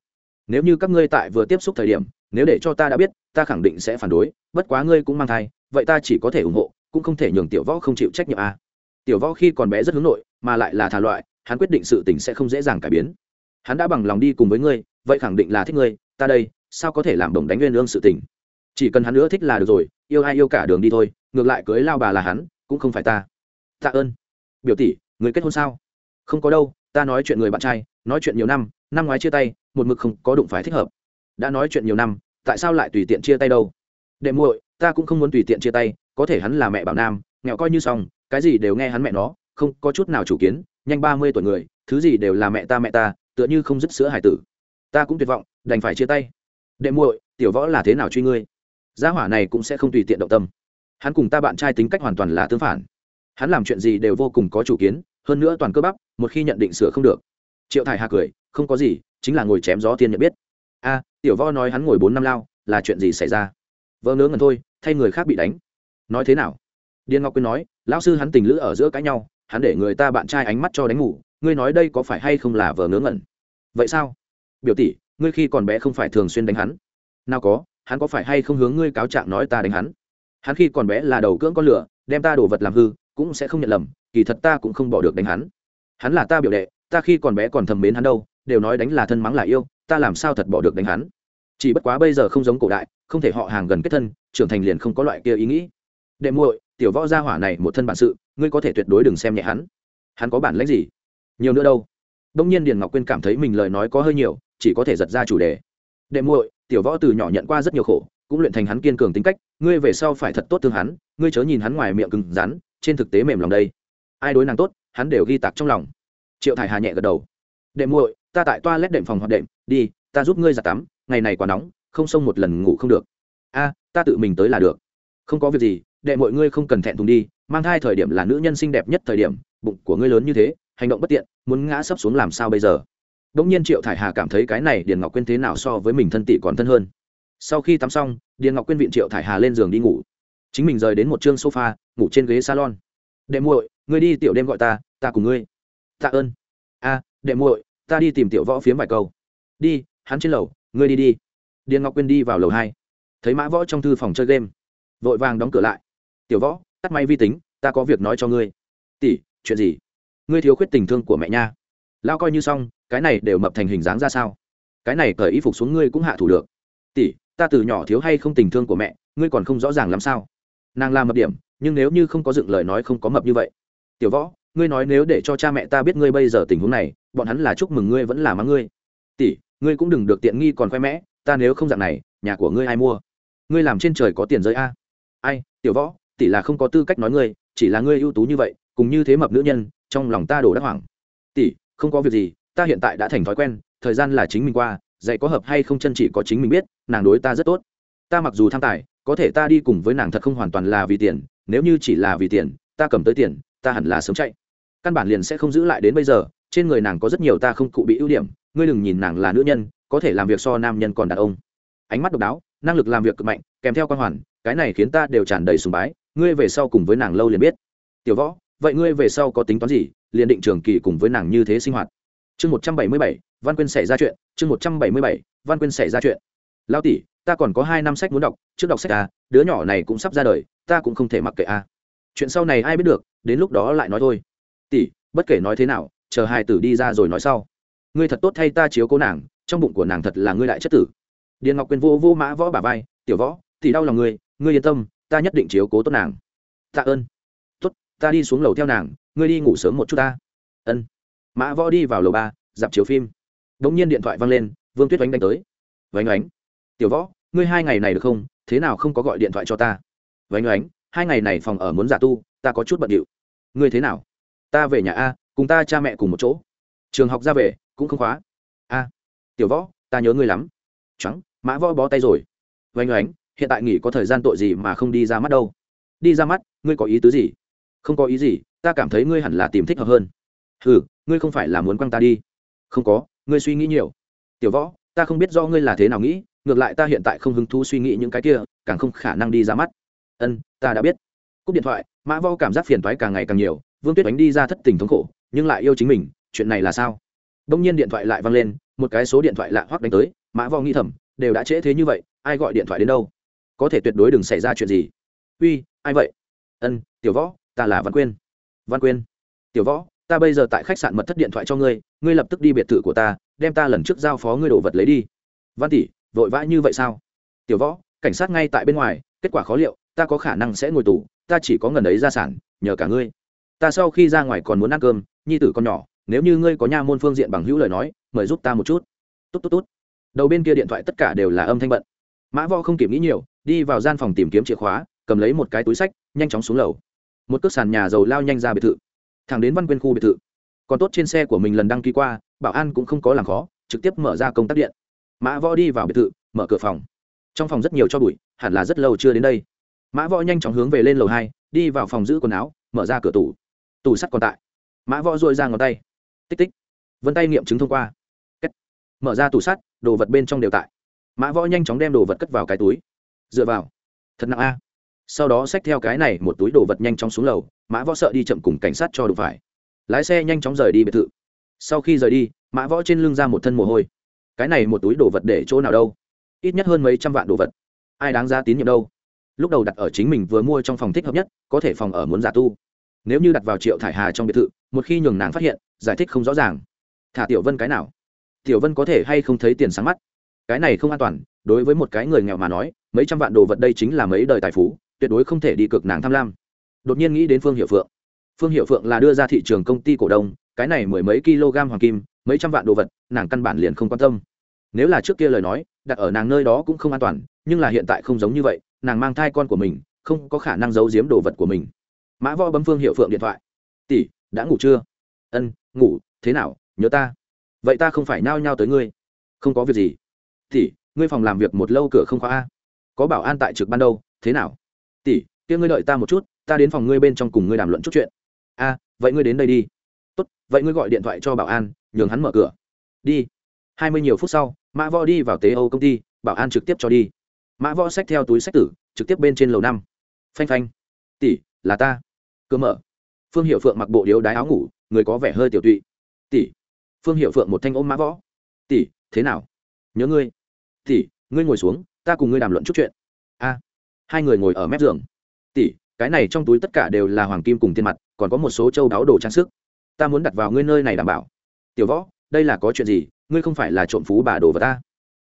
[SPEAKER 1] Nếu như các ngươi tại vừa tiếp xúc thời điểm, nếu để cho ta đã biết, ta khẳng định sẽ phản đối, bất quá ngươi cũng mang thai, vậy ta chỉ có thể ủng hộ, cũng không thể nhường tiểu võ không chịu trách nhiệm à. tiểu võ khi còn bé rất hướng nội, mà lại là thà loại, hắn quyết định sự tình sẽ không dễ dàng cải biến. Hắn đã bằng lòng đi cùng với ngươi, vậy khẳng định là thích ngươi, ta đây, sao có thể làm đồng đánh nguyên lương sự tình? Chỉ cần hắn nữa thích là được rồi, yêu ai yêu cả đường đi thôi, ngược lại cưới lao bà là hắn, cũng không phải ta. Tạ ơn. Biểu tỷ, người kết hôn sao? Không có đâu ta nói chuyện người bạn trai, nói chuyện nhiều năm năm ngoái chia tay, một mực không có đụng phải thích hợp. Đã nói chuyện nhiều năm, tại sao lại tùy tiện chia tay đâu? Đệ muội, ta cũng không muốn tùy tiện chia tay, có thể hắn là mẹ bảo nam, nghèo coi như xong, cái gì đều nghe hắn mẹ nó, không có chút nào chủ kiến, nhanh ba mươi tuổi người, thứ gì đều là mẹ ta mẹ ta, tựa như không dứt sữa hải tử. Ta cũng tuyệt vọng, đành phải chia tay. Đệ muội, tiểu võ là thế nào truy ngươi? Gia hỏa này cũng sẽ không tùy tiện động tâm. Hắn cùng ta bạn trai tính cách hoàn toàn là tương phản. Hắn làm chuyện gì đều vô cùng có chủ kiến hơn nữa toàn cơ bắp, một khi nhận định sửa không được. Triệu thải hà cười, không có gì, chính là ngồi chém gió tiên nhận biết. A, tiểu võ nói hắn ngồi bốn năm lao, là chuyện gì xảy ra? Vợ ngớ ngẩn thôi, thay người khác bị đánh. Nói thế nào? Điền ngọc quyên nói, lão sư hắn tình lữ ở giữa cãi nhau, hắn để người ta bạn trai ánh mắt cho đánh ngủ, ngươi nói đây có phải hay không là vợ ngớ ngẩn? Vậy sao? Biểu tỷ, ngươi khi còn bé không phải thường xuyên đánh hắn. Nào có, hắn có phải hay không hướng ngươi cáo trạng nói ta đánh hắn? Hắn khi còn bé là đầu cưỡng con lửa, đem ta đổ vật làm hư, cũng sẽ không nhận lầm kỳ thật ta cũng không bỏ được đánh hắn. Hắn là ta biểu đệ, ta khi còn bé còn thầm mến hắn đâu, đều nói đánh là thân mắng là yêu, ta làm sao thật bỏ được đánh hắn? Chỉ bất quá bây giờ không giống cổ đại, không thể họ hàng gần kết thân, trưởng thành liền không có loại kia ý nghĩ. Đệ muội, tiểu võ gia hỏa này một thân bản sự, ngươi có thể tuyệt đối đừng xem nhẹ hắn. Hắn có bản lãnh gì? Nhiều nữa đâu. Đông nhiên điền ngọc quyên cảm thấy mình lời nói có hơi nhiều, chỉ có thể giật ra chủ đề. Đệ muội, tiểu võ từ nhỏ nhận qua rất nhiều khổ, cũng luyện thành hắn kiên cường tính cách, ngươi về sau phải thật tốt thương hắn, ngươi chớ nhìn hắn ngoài miệng cứng rắn, trên thực tế mềm lòng đây ai đối nàng tốt hắn đều ghi tạc trong lòng triệu thải hà nhẹ gật đầu đệ muội ta tại toa lét đệm phòng hoạt đệm đi ta giúp ngươi giặt tắm ngày này quá nóng không xông một lần ngủ không được a ta tự mình tới là được không có việc gì đệ mọi ngươi không cần thẹn thùng đi mang thai thời điểm là nữ nhân xinh đẹp nhất thời điểm bụng của ngươi lớn như thế hành động bất tiện muốn ngã sấp xuống làm sao bây giờ Đống nhiên Triệu Thải Hà cảm thấy cái này Điền Ngọc Quyên thế nào so với mình thân tỷ còn thân hơn. Sau khi tắm xong, Điền Ngọc Quyên viện Triệu Thải Hà lên giường đi ngủ. Chính mình rời đến một trương sofa, ngủ trên ghế salon. "Đệ muội, ngươi đi tiểu đêm gọi ta, ta cùng ngươi." "Tạ ơn." "A, đệ muội, ta đi tìm tiểu võ phiếm vài câu." "Đi, hắn trên lầu, ngươi đi đi." Điền Ngọc Quyên đi vào lầu hai, thấy Mã Võ trong thư phòng chơi game, vội vàng đóng cửa lại. "Tiểu Võ, tắt máy vi tính, ta có việc nói cho ngươi." "Tỷ, chuyện gì?" "Ngươi thiếu khuyết tình thương của mẹ nha." Lao coi như xong, cái này đều mập thành hình dáng ra sao cái này cởi y phục xuống ngươi cũng hạ thủ được tỷ ta từ nhỏ thiếu hay không tình thương của mẹ ngươi còn không rõ ràng làm sao nàng làm mập điểm nhưng nếu như không có dựng lời nói không có mập như vậy tiểu võ, ngươi nói nếu để cho cha mẹ ta biết ngươi bây giờ tình huống này, bọn hắn là chúc mừng ngươi vẫn là mắng ngươi. Tỷ, ngươi cũng đừng được tiện nghi còn khoe mẽ, ta nếu không dạng này, nhà của ngươi ai mua? Ngươi làm trên trời có tiền giới a? Ai, tiểu võ, tỷ là không có tư cách nói ngươi, chỉ là ngươi ưu tú như vậy, cùng như thế mập nữ nhân, trong lòng ta đổ đắc hoảng. Tỷ, không có việc gì, ta hiện tại đã thành thói quen, thời gian là chính mình qua, dạy có hợp hay không chân chỉ có chính mình biết, nàng đối ta rất tốt. Ta mặc dù tham tài, có thể ta đi cùng với nàng thật không hoàn toàn là vì tiền, nếu như chỉ là vì tiền, ta cầm tới tiền ta hẳn là sớm chạy. Căn bản liền sẽ không giữ lại đến bây giờ, trên người nàng có rất nhiều ta không cụ bị ưu điểm, ngươi đừng nhìn nàng là nữ nhân, có thể làm việc so nam nhân còn đàn ông. Ánh mắt độc đáo, năng lực làm việc cực mạnh, kèm theo quan hoàn, cái này khiến ta đều tràn đầy sùng bái, ngươi về sau cùng với nàng lâu liền biết. Tiểu võ, vậy ngươi về sau có tính toán gì, liền định trường kỳ cùng với nàng như thế sinh hoạt? Chương một trăm bảy mươi bảy, văn quyên xảy ra chuyện, chương một trăm bảy mươi bảy, văn quyên xảy ra chuyện. Lao tỷ, ta còn có hai năm sách muốn đọc, trước đọc sách à đứa nhỏ này cũng sắp ra đời, ta cũng không thể mặc kệ à chuyện sau này ai biết được, đến lúc đó lại nói thôi. Tỷ, bất kể nói thế nào, chờ hai tử đi ra rồi nói sau. Ngươi thật tốt thay ta chiếu cố nàng, trong bụng của nàng thật là ngươi đại chất tử. Điền ngọc quyền vô vô mã võ bà vai, tiểu võ thì đau lòng ngươi ngươi yên tâm, ta nhất định chiếu cố tốt nàng. Tạ ơn. Tốt, ta đi xuống lầu theo nàng, ngươi đi ngủ sớm một chút ta. Ân. Mã võ đi vào lầu ba, dạp chiếu phim. Đ ỗ n g nhiên điện thoại văng lên, vương tuyết oánh đánh tới. Vánh oánh, tiểu võ, ngươi hai ngày này được không? Thế nào không có gọi điện thoại cho ta? Vánh oánh hai ngày này phòng ở muốn giả tu, ta có chút bận điệu. Ngươi thế nào? Ta về nhà a, cùng ta cha mẹ cùng một chỗ. Trường học ra về, cũng không khóa. A, tiểu võ, ta nhớ ngươi lắm. Trắng, mã võ bó tay rồi. Vánh oánh, hiện tại nghỉ có thời gian tội gì mà không đi ra mắt đâu? Đi ra mắt, ngươi có ý tứ gì? Không có ý gì, ta cảm thấy ngươi hẳn là tìm thích hợp hơn. Ừ ngươi không phải là muốn quăng ta đi. Không có, ngươi suy nghĩ nhiều. Tiểu võ, ta không biết do ngươi là thế nào nghĩ, ngược lại ta hiện tại không hứng thú suy nghĩ những cái kia, càng không khả năng đi ra mắt ân, ta đã biết. Cúp điện thoại, mã võ cảm giác phiền thoái càng ngày càng nhiều, vương tuyết đánh đi ra thất tình thống khổ, nhưng lại yêu chính mình, chuyện này là sao? Đông nhiên điện thoại lại văng lên, một cái số điện thoại lạ hoắc đánh tới, mã võ nghĩ thầm, đều đã trễ thế như vậy, ai gọi điện thoại đến đâu? Có thể tuyệt đối đừng xảy ra chuyện gì. Uy, ai vậy? Ân, tiểu võ, ta là văn quyên. Văn quyên, tiểu võ, ta bây giờ tại khách sạn mật thất điện thoại cho ngươi ngươi lập tức đi biệt thự của ta, đem ta lần trước giao phó ngươi đồ vật lấy đi. Văn tỷ, vội vã như vậy sao? Tiểu võ, cảnh sát ngay tại bên ngoài, kết quả khó liệu ta có khả năng sẽ ngồi tù, ta chỉ có ngần ấy gia sản, nhờ cả ngươi. Ta sau khi ra ngoài còn muốn ăn cơm, nhi tử con nhỏ, nếu như ngươi có nha môn phương diện bằng hữu lời nói, mời giúp ta một chút. Tốt tốt tốt. Đầu bên kia điện thoại tất cả đều là âm thanh bận. Mã võ không kịp nghĩ nhiều, đi vào gian phòng tìm kiếm chìa khóa, cầm lấy một cái túi sách, nhanh chóng xuống lầu. Một cước sàn nhà dầu lao nhanh ra biệt thự. Thẳng đến văn quyên khu biệt thự. Còn tốt trên xe của mình lần đăng ký qua, bảo an cũng không có làm khó, trực tiếp mở ra công tác điện. Mã võ đi vào biệt thự, mở cửa phòng. Trong phòng rất nhiều cho bụi, hẳn là rất lâu chưa đến đây mã võ nhanh chóng hướng về lên lầu hai, đi vào phòng giữ quần áo, mở ra cửa tủ. Tủ sắt còn tại. Mã võ dội ra ngón tay. Tích tích. Vân tay nghiệm chứng thông qua. Kết. mở ra tủ sắt, đồ vật bên trong đều tại. Mã võ nhanh chóng đem đồ vật cất vào cái túi. Dựa vào. Thật nặng a. Sau đó xách theo cái này một túi đồ vật nhanh chóng xuống lầu, mã võ sợ đi chậm cùng cảnh sát cho đủ phải. Lái xe nhanh chóng rời đi biệt thự. Sau khi rời đi, mã võ trên lưng ra một thân mồ hôi. Cái này một túi đồ vật để chỗ nào đâu? Ít nhất hơn mấy trăm vạn đồ vật. Ai đáng ra tín nhiệm đâu? Lúc đầu đặt ở chính mình vừa mua trong phòng thích hợp nhất, có thể phòng ở muốn giả tu. Nếu như đặt vào triệu thải hà trong biệt thự, một khi nhường nàng phát hiện, giải thích không rõ ràng. Thả tiểu vân cái nào? Tiểu vân có thể hay không thấy tiền sáng mắt? Cái này không an toàn, đối với một cái người nghèo mà nói, mấy trăm vạn đồ vật đây chính là mấy đời tài phú, tuyệt đối không thể đi cực nàng tham lam. Đột nhiên nghĩ đến phương hiệu phượng. Phương hiệu phượng là đưa ra thị trường công ty cổ đông, cái này mười mấy kg hoàng kim, mấy trăm vạn đồ vật, nàng căn bản liền không quan tâm. Nếu là trước kia lời nói, đặt ở nàng nơi đó cũng không an toàn, nhưng là hiện tại không giống như vậy nàng mang thai con của mình, không có khả năng giấu giếm đồ vật của mình. Mã võ bấm phương hiệu phượng điện thoại. Tỷ, đã ngủ chưa? Ân, ngủ, thế nào, nhớ ta. Vậy ta không phải nao nhao tới ngươi. Không có việc gì. Tỷ, ngươi phòng làm việc một lâu cửa không khóa a? Có bảo an tại trực ban đâu, thế nào? Tỷ, kia ngươi đợi ta một chút, ta đến phòng ngươi bên trong cùng ngươi đàm luận chút chuyện. A, vậy ngươi đến đây đi. Tốt, vậy ngươi gọi điện thoại cho bảo an, nhường hắn mở cửa. Đi. Hai mươi nhiều phút sau, mã võ đi vào tế âu công ty, bảo an trực tiếp cho đi mã võ sách theo túi sách tử, trực tiếp bên trên lầu năm. Phanh phanh. Tỷ, là ta. Cơ mở. Phương hiệu phượng mặc bộ điếu đái áo ngủ, người có vẻ hơi tiểu tụy. Tỷ, phương hiệu phượng một thanh ôm mã võ. Tỷ, thế nào? Nhớ ngươi. Tỷ, ngươi ngồi xuống, ta cùng ngươi đàm luận chút chuyện. A. Hai người ngồi ở mép giường. Tỷ, cái này trong túi tất cả đều là hoàng kim cùng tiền mặt, còn có một số châu đáo đồ trang sức. Ta muốn đặt vào ngươi nơi này đảm bảo. Tiểu võ, đây là có chuyện gì? Ngươi không phải là trộm phú bà đồ vật ta.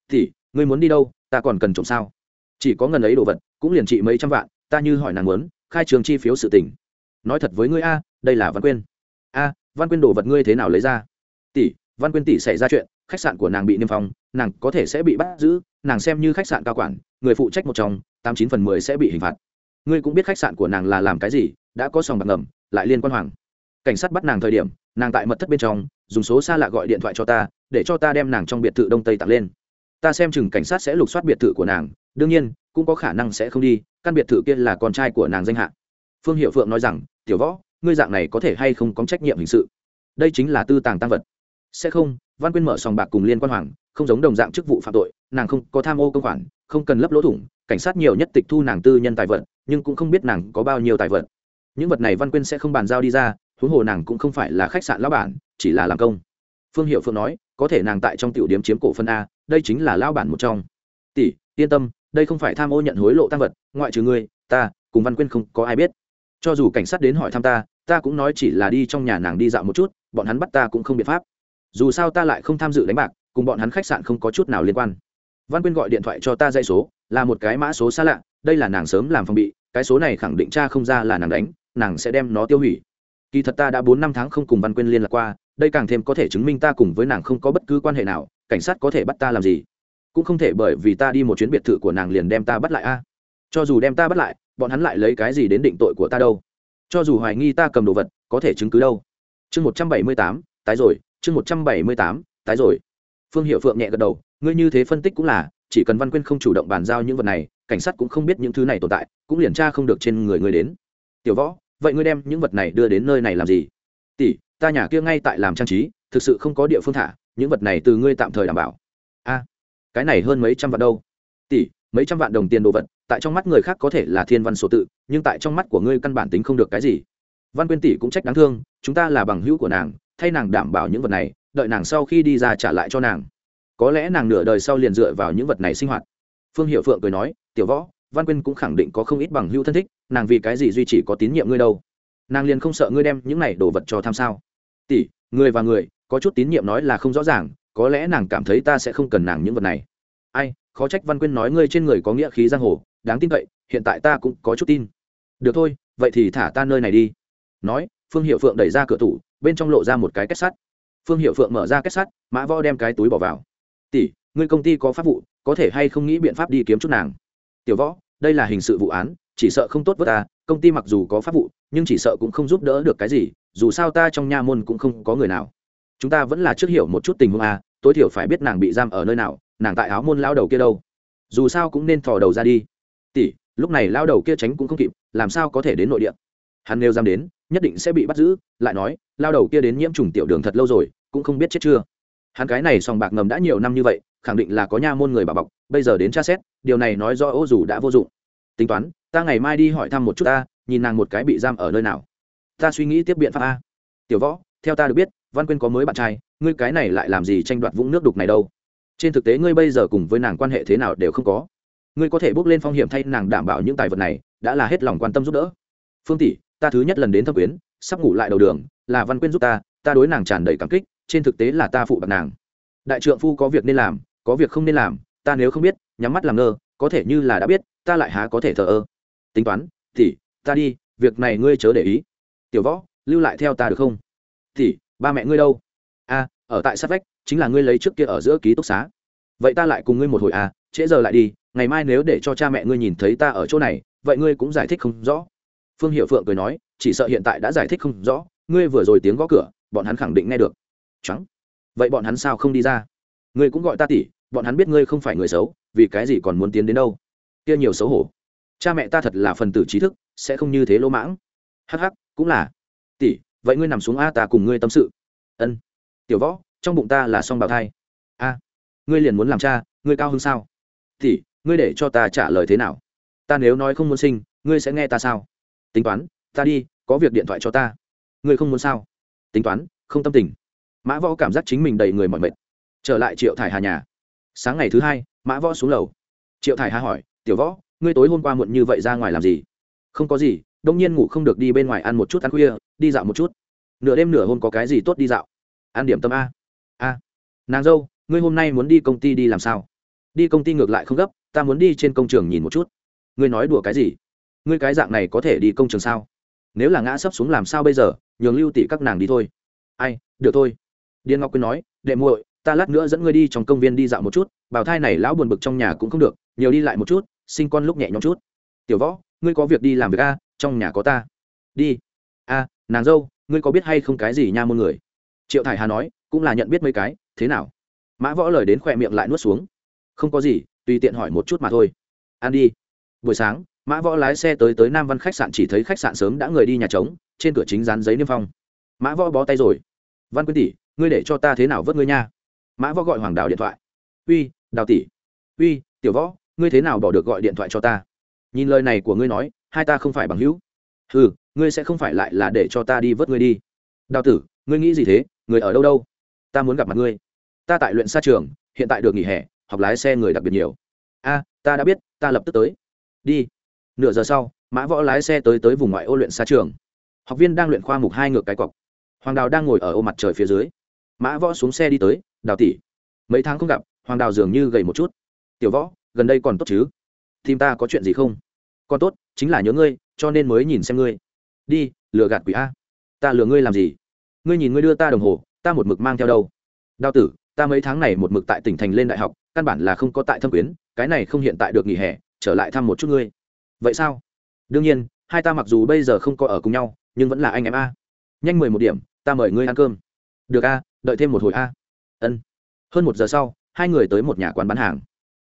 [SPEAKER 1] Tỷ, ngươi muốn đi đâu? Ta còn cần trộm sao? Chỉ có ngần ấy đồ vật, cũng liền trị mấy trăm vạn, ta như hỏi nàng muốn, khai trường chi phiếu sự tỉnh nói thật với ngươi a, đây là văn quyên. A, văn quyên đồ vật ngươi thế nào lấy ra? Tỷ, văn quyên tỷ xảy ra chuyện, khách sạn của nàng bị niêm phong, nàng có thể sẽ bị bắt giữ, nàng xem như khách sạn cao quản, người phụ trách một trong, tám chín phần mười sẽ bị hình phạt. Ngươi cũng biết khách sạn của nàng là làm cái gì, đã có sòng bạc ngầm, lại liên quan hoàng. Cảnh sát bắt nàng thời điểm, nàng tại mật thất bên trong, dùng số xa lạ gọi điện thoại cho ta, để cho ta đem nàng trong biệt thự đông tây tặng lên. Ta xem chừng cảnh sát sẽ lục soát biệt thự của nàng đương nhiên, cũng có khả năng sẽ không đi, căn biệt thự kia là con trai của nàng danh hạ. Phương hiệu phượng nói rằng, tiểu võ, ngươi dạng này có thể hay không có trách nhiệm hình sự? Đây chính là tư tàng tăng vật. Sẽ không, văn quyên mở sòng bạc cùng liên quan hoàng, không giống đồng dạng chức vụ phạm tội, nàng không có tham ô công khoản, không cần lấp lỗ thủng, cảnh sát nhiều nhất tịch thu nàng tư nhân tài vật, nhưng cũng không biết nàng có bao nhiêu tài vật. Những vật này văn quyên sẽ không bàn giao đi ra, huống hồ nàng cũng không phải là khách sạn lão bản, chỉ là làm công. Phương hiệu phượng nói, có thể nàng tại trong tiểu điểm chiếm cổ phân a, đây chính là lão bản một trong. Tỷ, yên tâm đây không phải tham ô nhận hối lộ tăng vật, ngoại trừ ngươi, ta, cùng văn quyên không có ai biết. Cho dù cảnh sát đến hỏi thăm ta ta cũng nói chỉ là đi trong nhà nàng đi dạo một chút, bọn hắn bắt ta cũng không biện pháp. Dù sao ta lại không tham dự đánh bạc, cùng bọn hắn khách sạn không có chút nào liên quan. Văn quyên gọi điện thoại cho ta dây số, là một cái mã số xa lạ, đây là nàng sớm làm phòng bị, cái số này khẳng định cha không ra là nàng đánh, nàng sẽ đem nó tiêu hủy. Kỳ thật ta đã bốn năm tháng không cùng văn quyên liên lạc qua, đây càng thêm có thể chứng minh ta cùng với nàng không có bất cứ quan hệ nào, cảnh sát có thể bắt ta làm gì? Cũng không thể bởi vì ta đi một chuyến biệt thự của nàng liền đem ta bắt lại a. Cho dù đem ta bắt lại, bọn hắn lại lấy cái gì đến định tội của ta đâu? Cho dù hoài nghi ta cầm đồ vật, có thể chứng cứ đâu? Chương một trăm bảy mươi tám, tái rồi, chương một trăm bảy mươi tám, tái rồi. Phương hiệu phượng nhẹ gật đầu, ngươi như thế phân tích cũng là, chỉ cần văn quyên không chủ động bàn giao những vật này, cảnh sát cũng không biết những thứ này tồn tại, cũng liền tra không được trên người ngươi đến. Tiểu võ, vậy ngươi đem những vật này đưa đến nơi này làm gì? Tỷ, ta nhà kia ngay tại làm trang trí, thực sự không có địa phương thả, những vật này từ ngươi tạm thời đảm bảo cái này hơn mấy trăm vạn đâu. Tỷ, mấy trăm vạn đồng tiền đồ vật, tại trong mắt người khác có thể là thiên văn số tự, nhưng tại trong mắt của ngươi căn bản tính không được cái gì. Văn quyên tỷ cũng trách đáng thương, chúng ta là bằng hữu của nàng, thay nàng đảm bảo những vật này, đợi nàng sau khi đi ra trả lại cho nàng. Có lẽ nàng nửa đời sau liền dựa vào những vật này sinh hoạt. Phương hiệu phượng cười nói, tiểu võ, văn quyên cũng khẳng định có không ít bằng hữu thân thích, nàng vì cái gì duy trì có tín nhiệm ngươi đâu? Nàng liền không sợ ngươi đem những này đồ vật cho tham sao? Tỷ, người và người, có chút tín nhiệm nói là không rõ ràng có lẽ nàng cảm thấy ta sẽ không cần nàng những vật này. Ai, khó trách văn quyên nói ngươi trên người có nghĩa khí giang hồ, đáng tin cậy, hiện tại ta cũng có chút tin. Được thôi, vậy thì thả ta nơi này đi. Nói, phương hiệu phượng đẩy ra cửa tủ, bên trong lộ ra một cái kết sắt. Phương hiệu phượng mở ra kết sắt, mã võ đem cái túi bỏ vào. Tỷ, ngươi công ty có pháp vụ, có thể hay không nghĩ biện pháp đi kiếm chút nàng? Tiểu võ, đây là hình sự vụ án, chỉ sợ không tốt với ta, công ty mặc dù có pháp vụ, nhưng chỉ sợ cũng không giúp đỡ được cái gì, dù sao ta trong nha môn cũng không có người nào chúng ta vẫn là trước hiểu một chút tình huống a, tối thiểu phải biết nàng bị giam ở nơi nào, nàng tại áo môn lao đầu kia đâu. Dù sao cũng nên thò đầu ra đi. Tỷ, lúc này lao đầu kia tránh cũng không kịp, làm sao có thể đến nội địa? Hắn nêu giam đến, nhất định sẽ bị bắt giữ, lại nói, lao đầu kia đến nhiễm trùng tiểu đường thật lâu rồi, cũng không biết chết chưa. Hắn cái này sòng bạc ngầm đã nhiều năm như vậy, khẳng định là có nha môn người bà bọc, bây giờ đến tra xét, điều này nói do ô dù đã vô dụng. Tính toán, ta ngày mai đi hỏi thăm một chút ta, nhìn nàng một cái bị giam ở nơi nào. Ta suy nghĩ tiếp biện pháp a. Tiểu võ, theo ta được biết văn quyên có mới bạn trai, ngươi cái này lại làm gì tranh đoạt vũng nước đục này đâu? Trên thực tế ngươi bây giờ cùng với nàng quan hệ thế nào đều không có. Ngươi có thể bước lên phong hiểm thay nàng đảm bảo những tài vật này, đã là hết lòng quan tâm giúp đỡ. Phương tỷ, ta thứ nhất lần đến thâm quyến, sắp ngủ lại đầu đường, là văn quyên giúp ta ta đối nàng tràn đầy cảm kích, trên thực tế là ta phụ bạc nàng. Đại trượng phu có việc nên làm, có việc không nên làm, ta nếu không biết, nhắm mắt làm ngơ, có thể như là đã biết, ta lại há có thể thờ ơ. Tính toán thì ta đi, việc này ngươi chớ để ý. Tiểu võ, lưu lại theo ta được không? Thì ba mẹ ngươi đâu? A ở tại sát vách, chính là ngươi lấy trước kia ở giữa ký túc xá. Vậy ta lại cùng ngươi một hồi à trễ giờ lại đi, ngày mai nếu để cho cha mẹ ngươi nhìn thấy ta ở chỗ này, vậy ngươi cũng giải thích không rõ. Phương hiệu phượng cười nói, chỉ sợ hiện tại đã giải thích không rõ, ngươi vừa rồi tiếng gõ cửa, bọn hắn khẳng định nghe được. Trắng. Vậy bọn hắn sao không đi ra? Ngươi cũng gọi ta tỷ bọn hắn biết ngươi không phải người xấu, vì cái gì còn muốn tiến đến đâu? Kia nhiều xấu hổ. Cha mẹ ta thật là phần tử trí thức, sẽ không như thế lỗ mãng. Hắc hắc, cũng là. Tỷ vậy ngươi nằm xuống a, ta cùng ngươi tâm sự. Ân. Tiểu võ, trong bụng ta là song bào thai. A. Ngươi liền muốn làm cha, ngươi cao hơn sao? Tỷ ngươi để cho ta trả lời thế nào? Ta nếu nói không muốn sinh, ngươi sẽ nghe ta sao? Tính toán, ta đi, có việc điện thoại cho ta. Ngươi không muốn sao? Tính toán, không tâm tình. Mã võ cảm giác chính mình đầy người mỏi mệt. Trở lại triệu thải hà nhà. Sáng ngày thứ hai, mã võ xuống lầu. Triệu thải hà hỏi, tiểu võ, ngươi tối hôm qua muộn như vậy ra ngoài làm gì? Không có gì, đông nhiên ngủ không được đi bên ngoài ăn một chút ăn khuya đi dạo một chút. Nửa đêm nửa hôm có cái gì tốt đi dạo? Ăn điểm tâm a. A. Nàng dâu, ngươi hôm nay muốn đi công ty đi làm sao? Đi công ty ngược lại không gấp, ta muốn đi trên công trường nhìn một chút. Ngươi nói đùa cái gì? Ngươi cái dạng này có thể đi công trường sao? Nếu là ngã sấp xuống làm sao bây giờ? Nhường lưu tỷ các nàng đi thôi. Ai, được thôi. Điền ngọc quyên nói, đệ muội, ta lát nữa dẫn ngươi đi trong công viên đi dạo một chút bảo thai này lão buồn bực trong nhà cũng không được, nhiều đi lại một chút, sinh con lúc nhẹ nhõm chút. Tiểu võ, ngươi có việc đi làm việc a, trong nhà có ta. Đi. A nàng dâu, ngươi có biết hay không cái gì nha môn người? Triệu thải hà nói, cũng là nhận biết mấy cái, thế nào? Mã võ lời đến khỏe miệng lại nuốt xuống. Không có gì, tùy tiện hỏi một chút mà thôi. Ăn đi. Buổi sáng, mã võ lái xe tới tới nam văn khách sạn chỉ thấy khách sạn sớm đã người đi nhà trống, trên cửa chính dán giấy niêm phong. Mã võ bó tay rồi. Văn quyên tỷ, ngươi để cho ta thế nào vớt ngươi nha? Mã võ gọi hoàng đào điện thoại. Uy, đào tỷ. Uy, tiểu võ, ngươi thế nào bỏ được gọi điện thoại cho ta? Nhìn lời này của ngươi nói, hai ta không phải bằng hữu. Ừ ngươi sẽ không phải lại là để cho ta đi vớt ngươi đi. Đào tử, ngươi nghĩ gì thế? Người ở đâu đâu? Ta muốn gặp mặt ngươi. Ta tại luyện xa trường, hiện tại được nghỉ hè, học lái xe người đặc biệt nhiều. A, ta đã biết, ta lập tức tới. Đi. Nửa giờ sau, mã võ lái xe tới tới vùng ngoại ô luyện xa trường. Học viên đang luyện khoa mục hai ngược cái cọc. Hoàng đào đang ngồi ở ô mặt trời phía dưới. Mã võ xuống xe đi tới, đào tỷ, mấy tháng không gặp, hoàng đào dường như gầy một chút. Tiểu võ, gần đây còn tốt chứ? Tìm ta có chuyện gì không? Còn tốt, chính là nhớ ngươi, cho nên mới nhìn xem ngươi đi, lừa gạt quỷ a. Ta lừa ngươi làm gì? Ngươi nhìn ngươi đưa ta đồng hồ, ta một mực mang theo đâu? Đào tử, ta mấy tháng này một mực tại tỉnh thành lên đại học, căn bản là không có tại thâm quyến, cái này không hiện tại được nghỉ hè, trở lại thăm một chút ngươi. Vậy sao? Đương nhiên, hai ta mặc dù bây giờ không có ở cùng nhau, nhưng vẫn là anh em a. Nhanh mười một điểm, ta mời ngươi ăn cơm. Được a, đợi thêm một hồi a. Ân. Hơn một giờ sau, hai người tới một nhà quán bán hàng.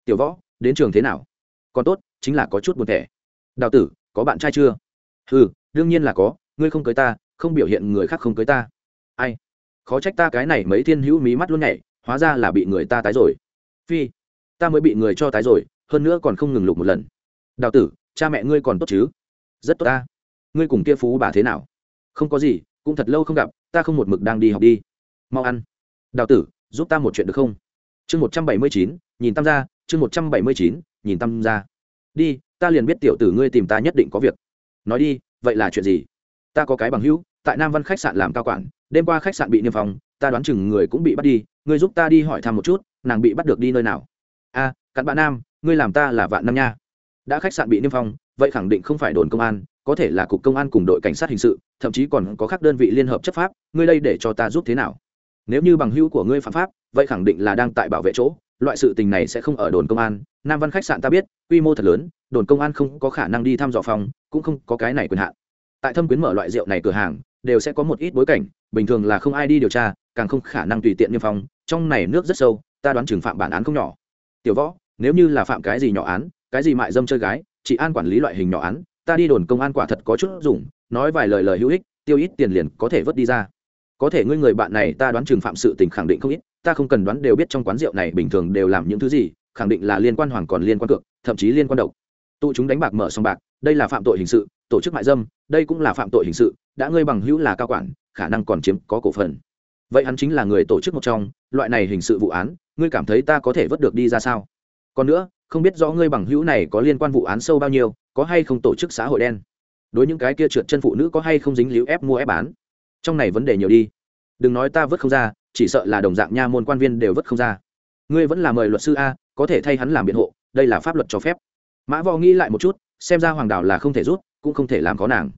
[SPEAKER 1] Tiểu võ, đến trường thế nào? Còn tốt, chính là có chút buồn thẻ. Đào tử, có bạn trai chưa? Ừ đương nhiên là có, ngươi không cưới ta, không biểu hiện người khác không cưới ta. Ai? Khó trách ta cái này mấy thiên hữu mí mắt luôn nhảy, hóa ra là bị người ta tái rồi. Phi, ta mới bị người cho tái rồi, hơn nữa còn không ngừng lục một lần. Đào tử, cha mẹ ngươi còn tốt chứ? Rất tốt ta. Ngươi cùng kia phú bà thế nào? Không có gì, cũng thật lâu không gặp, ta không một mực đang đi học đi. Mau ăn. Đào tử, giúp ta một chuyện được không? Chương một trăm bảy mươi chín, nhìn tam ra chương một trăm bảy mươi chín, nhìn tam ra đi, ta liền biết tiểu tử ngươi tìm ta nhất định có việc. Nói đi vậy là chuyện gì? Ta có cái bằng hữu tại nam văn khách sạn làm cao quản đêm qua khách sạn bị niêm phòng ta đoán chừng người cũng bị bắt đi ngươi giúp ta đi hỏi thăm một chút nàng bị bắt được đi nơi nào? A à, cặn bạn nam ngươi làm ta là vạn năm nha. Đã khách sạn bị niêm phong vậy khẳng định không phải đồn công an có thể là cục công an cùng đội cảnh sát hình sự thậm chí còn có các đơn vị liên hợp chấp pháp ngươi đây để cho ta giúp thế nào? Nếu như bằng hữu của ngươi phạm pháp vậy khẳng định là đang tại bảo vệ chỗ loại sự tình này sẽ không ở đồn công an. Nam văn khách sạn ta biết quy mô thật lớn đồn công an không có khả năng đi thăm dò phòng cũng không có cái này quyền hạn. Tại thâm quyến mở loại rượu này cửa hàng, đều sẽ có một ít bối cảnh, bình thường là không ai đi điều tra, càng không khả năng tùy tiện niêm phong, trong này nước rất sâu, ta đoán trừng phạm bản án không nhỏ. Tiểu võ, nếu như là phạm cái gì nhỏ án, cái gì mại dâm chơi gái, chị an quản lý loại hình nhỏ án, ta đi đồn công an quả thật có chút dùng, nói vài lời lời hữu ích, tiêu ít tiền liền có thể vớt đi ra. Có thể ngươi người bạn này ta đoán trừng phạm sự tình khẳng định không ít, ta không cần đoán đều biết trong quán rượu này bình thường đều làm những thứ gì, khẳng định là liên quan hoàng còn liên quan cược, thậm chí liên quan độc tụ chúng đánh bạc mở sòng bạc, đây là phạm tội hình sự, tổ chức mại dâm, đây cũng là phạm tội hình sự, đã ngươi bằng hữu là cao quản, khả năng còn chiếm có cổ phần. Vậy hắn chính là người tổ chức một trong, loại này hình sự vụ án, ngươi cảm thấy ta có thể vớt được đi ra sao? Còn nữa, không biết rõ ngươi bằng hữu này có liên quan vụ án sâu bao nhiêu, có hay không tổ chức xã hội đen? Đối những cái kia trượt chân phụ nữ có hay không dính líu ép mua ép bán? Trong này vấn đề nhiều đi. Đừng nói ta vớt không ra, chỉ sợ là đồng dạng nha môn quan viên đều vớt không ra. Ngươi vẫn là mời luật sư a, có thể thay hắn làm biện hộ, đây là pháp luật cho phép mã võ nghĩ lại một chút, xem ra hoàng đào là không thể rút, cũng không thể làm có nàng.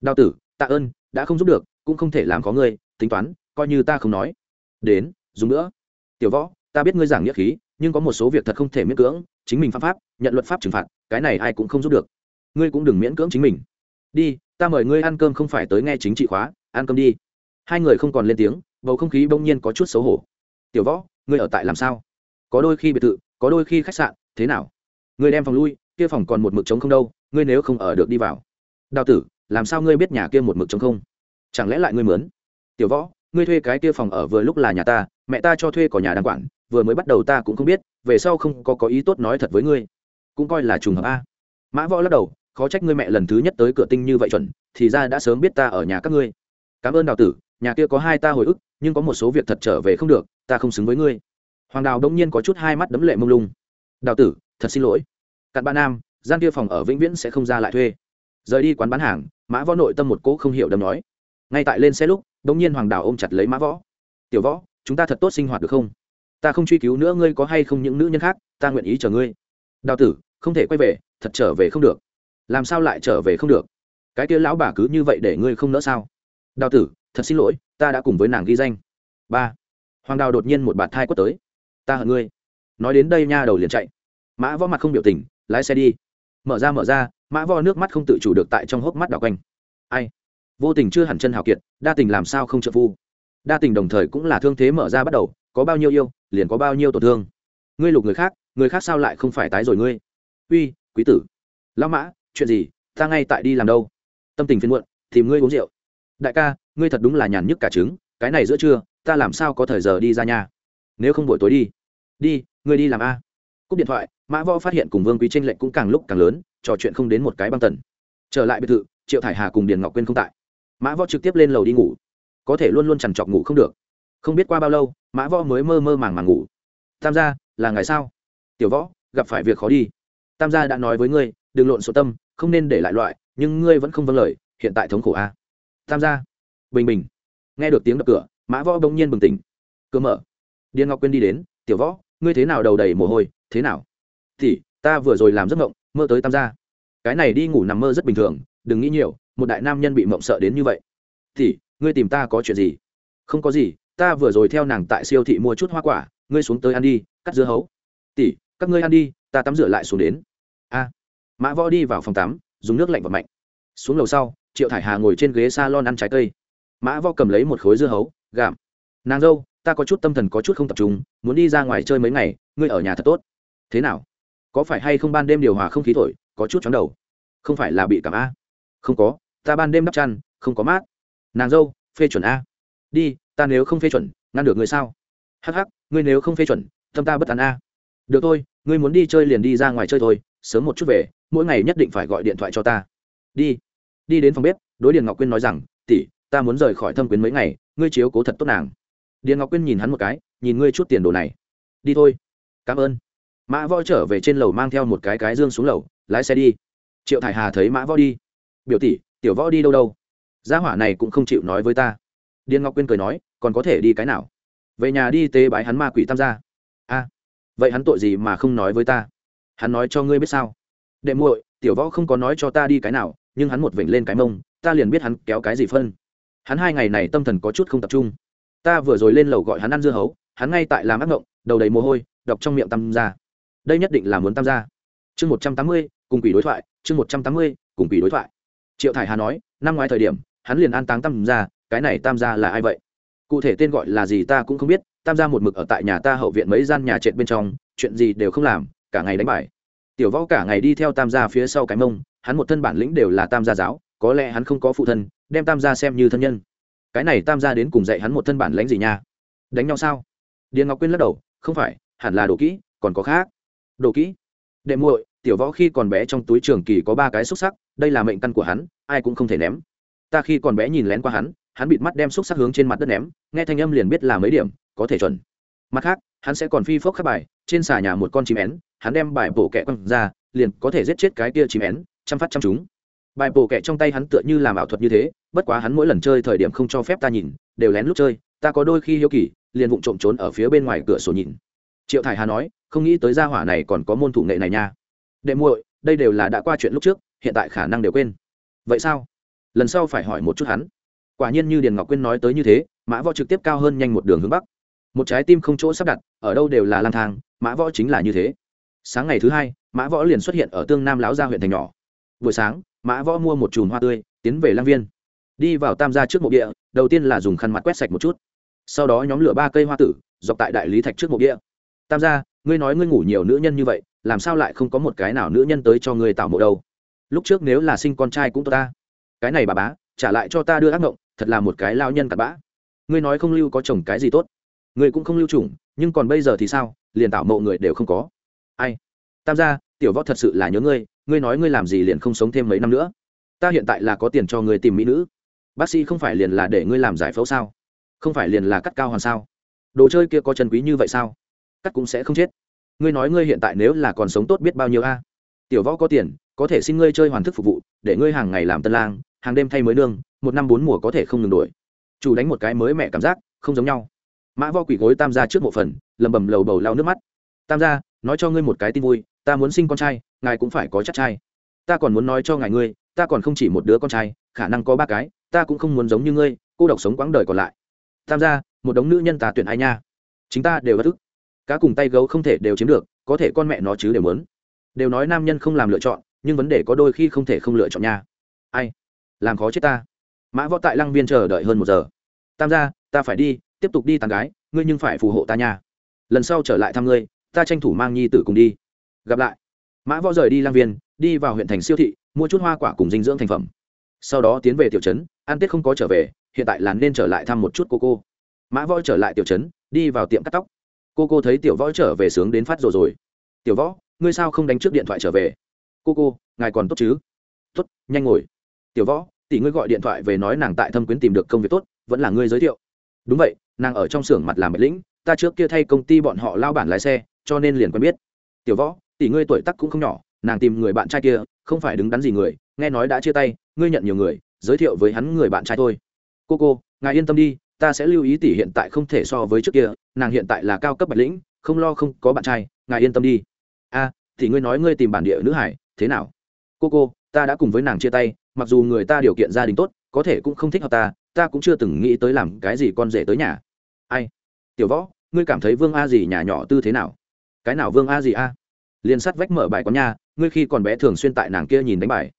[SPEAKER 1] Đào tử, tạ ơn, đã không giúp được, cũng không thể làm có ngươi, tính toán, coi như ta không nói. Đến, dùng nữa. Tiểu võ, ta biết ngươi giảng nghĩa khí, nhưng có một số việc thật không thể miễn cưỡng, chính mình pháp pháp, nhận luật pháp trừng phạt, cái này ai cũng không giúp được. Ngươi cũng đừng miễn cưỡng chính mình. Đi, ta mời ngươi ăn cơm không phải tới nghe chính trị khóa, ăn cơm đi. Hai người không còn lên tiếng, bầu không khí bỗng nhiên có chút xấu hổ. Tiểu võ, ngươi ở tại làm sao? Có đôi khi biệt thự, có đôi khi khách sạn, thế nào? Ngươi đem phòng lui kia phòng còn một mực trống không đâu, ngươi nếu không ở được đi vào. Đào tử, làm sao ngươi biết nhà kia một mực trống không? Chẳng lẽ lại ngươi mướn? Tiểu võ, ngươi thuê cái kia phòng ở vừa lúc là nhà ta, mẹ ta cho thuê có nhà đàng quản, vừa mới bắt đầu ta cũng không biết, về sau không có có ý tốt nói thật với ngươi. Cũng coi là trùng hợp a. Mã võ lắc đầu, khó trách ngươi mẹ lần thứ nhất tới cửa tinh như vậy chuẩn, thì ra đã sớm biết ta ở nhà các ngươi. Cảm ơn đào tử, nhà kia có hai ta hồi ức, nhưng có một số việc thật trở về không được, ta không xứng với ngươi. Hoàng đào đông nhiên có chút hai mắt đấm lệ mông lung. Đào tử, thật xin lỗi cặn ba nam, gian kia phòng ở vĩnh viễn sẽ không ra lại thuê. Rời đi quán bán hàng, mã võ nội tâm một cỗ không hiểu đâm nói. Ngay tại lên xe lúc đông nhiên hoàng đào ôm chặt lấy mã võ. Tiểu võ, chúng ta thật tốt sinh hoạt được không? Ta không truy cứu nữa ngươi có hay không những nữ nhân khác, ta nguyện ý chờ ngươi. Đào tử, không thể quay về, thật trở về không được. Làm sao lại trở về không được? Cái kia lão bà cứ như vậy để ngươi không nỡ sao? Đào tử, thật xin lỗi, ta đã cùng với nàng ghi danh. Ba. Hoàng đào đột nhiên một bạt thai quất tới. Ta hận ngươi. Nói đến đây nha, đầu liền chạy mã võ mặt không biểu tình, lái xe đi. Mở ra mở ra, mã võ nước mắt không tự chủ được tại trong hốc mắt đảo quanh. Ai? Vô tình chưa hẳn chân hào kiệt, đa tình làm sao không trợ phu? Đa tình đồng thời cũng là thương thế mở ra bắt đầu, có bao nhiêu yêu, liền có bao nhiêu tổn thương. Ngươi lục người khác người khác sao lại không phải tái rồi ngươi? Uy, quý tử. Lão mã, chuyện gì? Ta ngay tại đi làm đâu? Tâm tình phiền muộn, tìm ngươi uống rượu. Đại ca, ngươi thật đúng là nhàn nhức cả trứng, cái này giữa trưa, ta làm sao có thời giờ đi ra nhà? Nếu không buổi tối đi. Đi, ngươi đi làm a. Cúp điện thoại mã võ phát hiện cùng vương quý tranh lệnh cũng càng lúc càng lớn, trò chuyện không đến một cái băng tần. Trở lại biệt thự, triệu thải hà cùng điền ngọc quyên không tại. Mã võ trực tiếp lên lầu đi ngủ. Có thể luôn luôn chằn trọc ngủ không được. Không biết qua bao lâu, mã võ mới mơ mơ màng màng ngủ. Tam gia, là ngày sao? Tiểu võ, gặp phải việc khó đi. Tam gia đã nói với ngươi, đừng lộn số tâm, không nên để lại loại, nhưng ngươi vẫn không vâng lời, hiện tại thống khổ a. Tam gia. Bình bình. Nghe được tiếng đập cửa, mã võ bỗng nhiên bừng tỉnh. Cửa mở. Điền ngọc quyên đi đến, tiểu võ, ngươi thế nào đầu đầy mồ hôi, thế nào? Thì ta vừa rồi làm giấc mộng, mơ tới tam gia. Cái này đi ngủ nằm mơ rất bình thường, đừng nghĩ nhiều, một đại nam nhân bị mộng sợ đến như vậy. Thì ngươi tìm ta có chuyện gì? Không có gì, ta vừa rồi theo nàng tại siêu thị mua chút hoa quả, ngươi xuống tới ăn đi, cắt dưa hấu. Tỷ, các ngươi ăn đi, ta tắm rửa lại xuống đến. A. Mã võ đi vào phòng tắm, dùng nước lạnh và mạnh. Xuống lầu sau, triệu thải hà ngồi trên ghế s a lon ăn trái cây. Mã võ cầm lấy một khối dưa hấu gạm nàng dâu, ta có chút tâm thần có chút không tập trung, muốn đi ra ngoài chơi mấy ngày, ngươi ở nhà thật tốt. Thế nào? Có phải hay không ban đêm điều hòa không khí thổi, có chút chóng đầu? Không phải là bị cảm a? Không có, ta ban đêm đắp chăn, không có mát. Nàng dâu, phê chuẩn a. Đi, ta nếu không phê chuẩn, ngăn được người sao? Hh ngươi nếu không phê chuẩn, tâm ta bất tán a. Được thôi, ngươi muốn đi chơi liền đi ra ngoài chơi thôi, sớm một chút về, mỗi ngày nhất định phải gọi điện thoại cho ta. Đi. Đi đến phòng bếp, đối điền ngọc quyên nói rằng, tỷ, ta muốn rời khỏi thâm quyến mấy ngày, ngươi chiếu cố thật tốt nàng. Điền ngọc quyên nhìn hắn một cái, nhìn ngươi chút tiền đồ này. Đi thôi. Cảm ơn mã võ trở về trên lầu mang theo một cái cái dương xuống lầu, lái xe đi. Triệu thải hà thấy mã võ đi. Biểu tỷ, tiểu võ đi đâu đâu? Gia hỏa này cũng không chịu nói với ta. Điền ngọc quyên cười nói, còn có thể đi cái nào? Về nhà đi tế bái hắn ma quỷ tam gia. A, vậy hắn tội gì mà không nói với ta? Hắn nói cho ngươi biết sao? Đệ muội, tiểu võ không có nói cho ta đi cái nào, nhưng hắn một vểnh lên cái mông, ta liền biết hắn kéo cái gì phân. Hắn hai ngày này tâm thần có chút không tập trung. Ta vừa rồi lên lầu gọi hắn ăn dưa hấu, hắn ngay tại làm ác ngộng, đầu đầy mồ hôi, đọc trong miệng tam gia đây nhất định là muốn tam gia. Chương một trăm tám mươi, cùng quỷ đối thoại, chương một trăm tám mươi, cùng quỷ đối thoại. Triệu thải hà nói, năm ngoái thời điểm, hắn liền an táng tam gia, cái này tam gia là ai vậy? Cụ thể tên gọi là gì ta cũng không biết, tam gia một mực ở tại nhà ta hậu viện mấy gian nhà trệt bên trong, chuyện gì đều không làm, cả ngày đánh bài. Tiểu võ cả ngày đi theo tam gia phía sau cái mông, hắn một thân bản lĩnh đều là tam gia giáo, có lẽ hắn không có phụ thân, đem tam gia xem như thân nhân. Cái này tam gia đến cùng dạy hắn một thân bản lãnh gì nha? Đánh nhau sao? Điền ngọc quyên lắc đầu, không phải, hẳn là đồ kỹ, còn có khác đồ kỹ. Đệ muội, tiểu võ khi còn bé trong túi trường kỳ có ba cái xúc sắc, đây là mệnh căn của hắn, ai cũng không thể ném. Ta khi còn bé nhìn lén qua hắn hắn bịt mắt đem xúc sắc hướng trên mặt đất ném, nghe thanh âm liền biết là mấy điểm, có thể chuẩn. Mặt khác, hắn sẽ còn phi phốc khắc bài, trên xà nhà một con chim én, hắn đem bài bổ kẹ quăng ra, liền có thể giết chết cái kia chim én, chăm phát chăm chúng. Bài bổ kẹ trong tay hắn tựa như làm ảo thuật như thế, bất quá hắn mỗi lần chơi thời điểm không cho phép ta nhìn, đều lén lúc chơi, ta có đôi khi hiếu kỳ, liền vụng trộm trốn ở phía bên ngoài cửa sổ nhìn triệu thải hà nói, không nghĩ tới gia hỏa này còn có môn thủ nghệ này nha. Đệ muội, đây đều là đã qua chuyện lúc trước, hiện tại khả năng đều quên. Vậy sao? Lần sau phải hỏi một chút hắn. Quả nhiên như điền ngọc quyên nói tới như thế, mã võ trực tiếp cao hơn nhanh một đường hướng bắc. Một trái tim không chỗ sắp đặt, ở đâu đều là lang thang, mã võ chính là như thế. Sáng ngày thứ hai, mã võ liền xuất hiện ở tương nam láo gia huyện thành nhỏ. Buổi sáng, mã võ mua một chùm hoa tươi, tiến về lang viên. Đi vào tam gia trước mộ địa, đầu tiên là dùng khăn mặt quét sạch một chút. Sau đó nhóm lửa ba cây hoa tử, dọc tại đại lý thạch trước mộ địa tam gia, ngươi nói ngươi ngủ nhiều nữ nhân như vậy, làm sao lại không có một cái nào nữ nhân tới cho ngươi tạo mộ đâu? Lúc trước nếu là sinh con trai cũng tốt ta. Cái này bà bá, trả lại cho ta đưa ác ngộng, thật là một cái lao nhân cặn bã. Ngươi nói không lưu có chồng cái gì tốt? Ngươi cũng không lưu chủng, nhưng còn bây giờ thì sao? Liền tạo mộ người đều không có. Ai? Tam gia, tiểu võ thật sự là nhớ ngươi ngươi nói ngươi làm gì liền không sống thêm mấy năm nữa. Ta hiện tại là có tiền cho ngươi tìm mỹ nữ. Bác sĩ không phải liền là để ngươi làm giải phẫu sao? Không phải liền là cắt cao hoàn sao? Đồ chơi kia có chân quý như vậy sao? Cắt cũng sẽ không chết. Ngươi nói ngươi hiện tại nếu là còn sống tốt biết bao nhiêu a? Tiểu võ có tiền, có thể xin ngươi chơi hoàn thức phục vụ, để ngươi hàng ngày làm tân lang, hàng đêm thay mới nương, một năm bốn mùa có thể không ngừng đổi. Chủ đánh một cái mới mẹ cảm giác, không giống nhau. Mã vo quỷ gối tam gia trước mộ phần, lầm bầm lầu bầu lau nước mắt. Tam gia, nói cho ngươi một cái tin vui, ta muốn sinh con trai, ngài cũng phải có chắc trai. Ta còn muốn nói cho ngài ngươi, ta còn không chỉ một đứa con trai, khả năng có ba cái, ta cũng không muốn giống như ngươi, cô độc sống quãng đời còn lại. Tam gia, một đống nữ nhân ta tuyển ai nha? Chính ta đều bất ức cá cùng tay gấu không thể đều chiếm được, có thể con mẹ nó chứ đều muốn. Đều nói nam nhân không làm lựa chọn, nhưng vấn đề có đôi khi không thể không lựa chọn nha. Ai? Làm khó chết ta. Mã võ tại lăng viên chờ đợi hơn một giờ. Tam gia, ta phải đi, tiếp tục đi tàn gái, ngươi nhưng phải phù hộ ta nha. Lần sau trở lại thăm ngươi, ta tranh thủ mang nhi tử cùng đi. Gặp lại. Mã võ rời đi lang viên, đi vào huyện thành siêu thị, mua chút hoa quả cùng dinh dưỡng thành phẩm. Sau đó tiến về tiểu trấn an tết không có trở về, hiện tại là nên trở lại thăm một chút cô cô. Mã võ trở lại tiểu trấn, đi vào tiệm cắt tóc cô cô thấy tiểu võ trở về sướng đến phát rồi rồi. Tiểu võ, ngươi sao không đánh trước điện thoại trở về? Cô cô, ngài còn tốt chứ? Tốt, nhanh ngồi. Tiểu võ, tỷ ngươi gọi điện thoại về nói nàng tại thâm quyến tìm được công việc tốt, vẫn là ngươi giới thiệu. Đúng vậy, nàng ở trong xưởng mặt làm mệt lĩnh, ta trước kia thay công ty bọn họ lao bản lái xe, cho nên liền quen biết. Tiểu võ, tỷ ngươi tuổi tắc cũng không nhỏ, nàng tìm người bạn trai kia, không phải đứng đắn gì người, nghe nói đã chia tay, ngươi nhận nhiều người, giới thiệu với hắn người bạn trai thôi. Cô cô, ngài yên tâm đi ta sẽ lưu ý tỷ hiện tại không thể so với trước kia, nàng hiện tại là cao cấp bạch lĩnh, không lo không có bạn trai, ngài yên tâm đi. A, thì ngươi nói ngươi tìm bản địa nữ hải, thế nào? Cô cô, ta đã cùng với nàng chia tay, mặc dù người ta điều kiện gia đình tốt, có thể cũng không thích hợp ta ta cũng chưa từng nghĩ tới làm cái gì con rể tới nhà. Ai? Tiểu võ, ngươi cảm thấy vương a gì nhà nhỏ tư thế nào? Cái nào vương a gì a? Liền sắt vách mở bài có nhà, ngươi khi còn bé thường xuyên tại nàng kia nhìn đánh bài.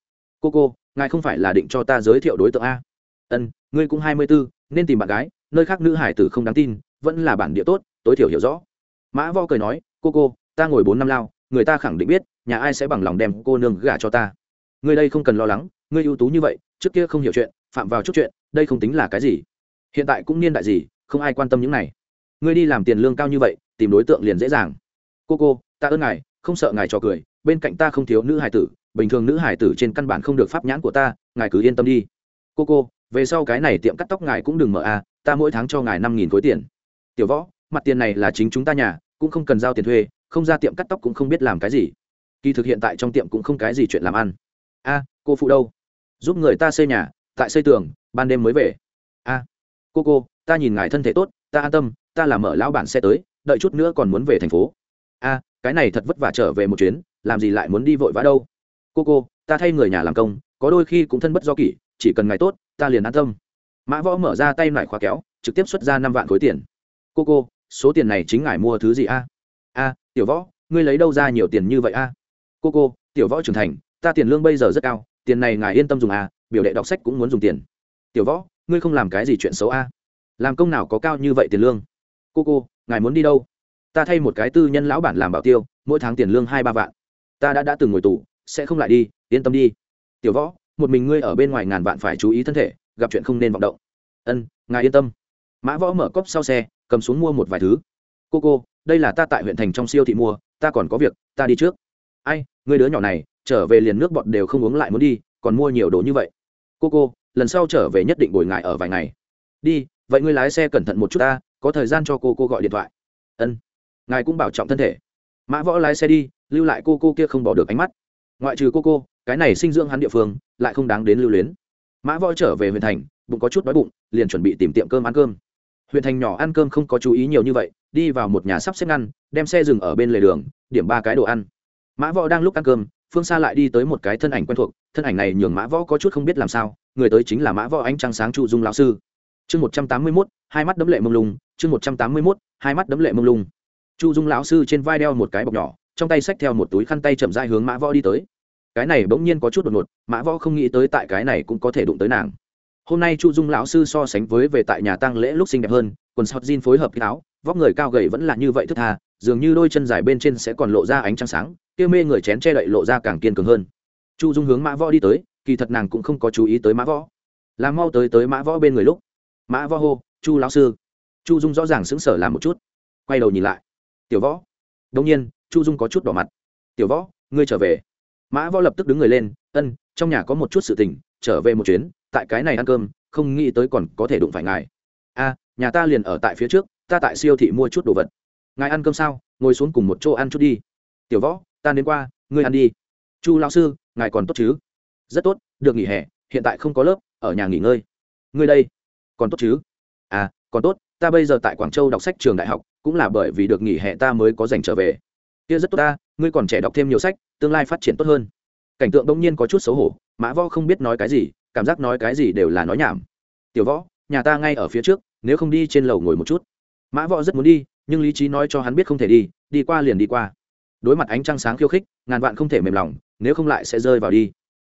[SPEAKER 1] Cô cô, ngài không phải là định cho ta giới thiệu đối tượng a? Ân, ngươi cũng hai mươi bốn nên tìm bạn gái, nơi khác nữ hải tử không đáng tin, vẫn là bản địa tốt, tối thiểu hiểu rõ. Mã vo cười nói, cô cô, ta ngồi bốn năm lao, người ta khẳng định biết, nhà ai sẽ bằng lòng đem cô nương gả cho ta. Người đây không cần lo lắng ngươi ưu tú như vậy, trước kia không hiểu chuyện, phạm vào chút chuyện, đây không tính là cái gì. Hiện tại cũng niên đại gì, không ai quan tâm những này. Ngươi đi làm tiền lương cao như vậy, tìm đối tượng liền dễ dàng. Cô cô, ta ơn ngài, không sợ ngài cho cười, bên cạnh ta không thiếu nữ hải tử, bình thường nữ hải tử trên căn bản không được pháp nhãn của ta, ngài cứ yên tâm đi. Cô cô về sau cái này tiệm cắt tóc ngài cũng đừng mở a à, ta mỗi tháng cho ngài năm nghìn khối tiền. Tiểu võ mặt tiền này là chính chúng ta nhà cũng không cần giao tiền thuê không ra tiệm cắt tóc cũng không biết làm cái gì. Kỳ thực hiện tại trong tiệm cũng không cái gì chuyện làm ăn. A cô phụ đâu? Giúp người ta xây nhà tại xây tường ban đêm mới về. A cô cô ta nhìn ngài thân thể tốt ta an tâm ta làm mở lão bản xe tới đợi chút nữa còn muốn về thành phố. A cái này thật vất vả trở về một chuyến làm gì lại muốn đi vội vã đâu? Cô cô ta thay người nhà làm công có đôi khi cũng thân bất do kỷ chỉ cần ngài tốt, ta liền an tâm. Mã võ mở ra tay lại khóa kéo, trực tiếp xuất ra năm vạn khối tiền. Cô cô, số tiền này chính ngài mua thứ gì a? A, tiểu võ, ngươi lấy đâu ra nhiều tiền như vậy a? Cô cô, tiểu võ trưởng thành, ta tiền lương bây giờ rất cao, tiền này ngài yên tâm dùng a, biểu đệ đọc sách cũng muốn dùng tiền. Tiểu võ, ngươi không làm cái gì chuyện xấu a? Làm công nào có cao như vậy tiền lương? Cô cô, ngài muốn đi đâu? Ta thay một cái tư nhân lão bản làm bảo tiêu, mỗi tháng tiền lương hai ba vạn. Ta đã đã từng ngồi tù, sẽ không lại đi, yên tâm đi. Tiểu võ một mình ngươi ở bên ngoài ngàn vạn phải chú ý thân thể, gặp chuyện không nên vọng động. Ân, ngài yên tâm. Mã võ mở cốc sau xe, cầm xuống mua một vài thứ. Cô cô, đây là ta tại huyện thành trong siêu thị mua, ta còn có việc, ta đi trước. Ai, người đứa nhỏ này, trở về liền nước bọt đều không uống lại muốn đi, còn mua nhiều đồ như vậy. Cô cô, lần sau trở về nhất định bồi ngại ở vài ngày. Đi, vậy ngươi lái xe cẩn thận một chút ta, có thời gian cho cô cô gọi điện thoại. Ân, ngài cũng bảo trọng thân thể. Mã võ lái xe đi, lưu lại cô cô kia không bỏ được ánh mắt ngoại trừ cô cô, cái này sinh dưỡng hắn địa phương, lại không đáng đến lưu luyến. Mã võ trở về huyện thành, bụng có chút đói bụng, liền chuẩn bị tìm tiệm cơm ăn cơm. Huyện thành nhỏ ăn cơm không có chú ý nhiều như vậy, đi vào một nhà sắp xếp ngăn, đem xe dừng ở bên lề đường, điểm ba cái đồ ăn. Mã võ đang lúc ăn cơm, phương xa lại đi tới một cái thân ảnh quen thuộc, thân ảnh này nhường mã võ có chút không biết làm sao, người tới chính là mã võ ánh trăng sáng chu dung lão sư. Chương một trăm tám mươi mốt, hai mắt đấm lệ mông lung, chương một trăm tám mươi mốt, hai mắt đấm lệ mông lung. Chu dung lão sư trên vai đeo một cái bọc nhỏ trong tay xách theo một túi khăn tay chậm dai hướng mã võ đi tới. Cái này bỗng nhiên có chút đột ngột, mã võ không nghĩ tới tại cái này cũng có thể đụng tới nàng. Hôm nay chu dung lão sư so sánh với về tại nhà tăng lễ lúc xinh đẹp hơn, quần sọt jean phối hợp cái áo, vóc người cao gầy vẫn là như vậy thức tha, dường như đôi chân dài bên trên sẽ còn lộ ra ánh trăng sáng, kia mê người chén che đậy lộ ra càng kiên cường hơn. Chu dung hướng mã võ đi tới, kỳ thật nàng cũng không có chú ý tới mã võ. Làm mau tới tới mã võ bên người lúc. Mã võ hô, chu lão sư. Chu dung rõ ràng sững sờ làm một chút, quay đầu nhìn lại. Tiểu võ. Đông nhiên chu dung có chút đỏ mặt. Tiểu võ, ngươi trở về. Mã võ lập tức đứng người lên, ân, trong nhà có một chút sự tình, trở về một chuyến, tại cái này ăn cơm, không nghĩ tới còn có thể đụng phải ngài. A, nhà ta liền ở tại phía trước, ta tại siêu thị mua chút đồ vật. Ngài ăn cơm sao? Ngồi xuống cùng một chỗ ăn chút đi. Tiểu võ, ta đến qua, ngươi ăn đi. Chu lão sư, ngài còn tốt chứ? Rất tốt, được nghỉ hè, hiện tại không có lớp, ở nhà nghỉ ngơi. Ngươi đây, còn tốt chứ? À còn tốt, ta bây giờ tại quảng châu đọc sách trường đại học, cũng là bởi vì được nghỉ hè ta mới có dành trở về kia rất tốt ta, ngươi còn trẻ đọc thêm nhiều sách, tương lai phát triển tốt hơn. Cảnh tượng đông nhiên có chút xấu hổ, mã võ không biết nói cái gì, cảm giác nói cái gì đều là nói nhảm. Tiểu võ, nhà ta ngay ở phía trước, nếu không đi trên lầu ngồi một chút. Mã võ rất muốn đi, nhưng lý trí nói cho hắn biết không thể đi đi qua liền đi qua. Đối mặt ánh trăng sáng khiêu khích, ngàn vạn không thể mềm lòng, nếu không lại sẽ rơi vào đi.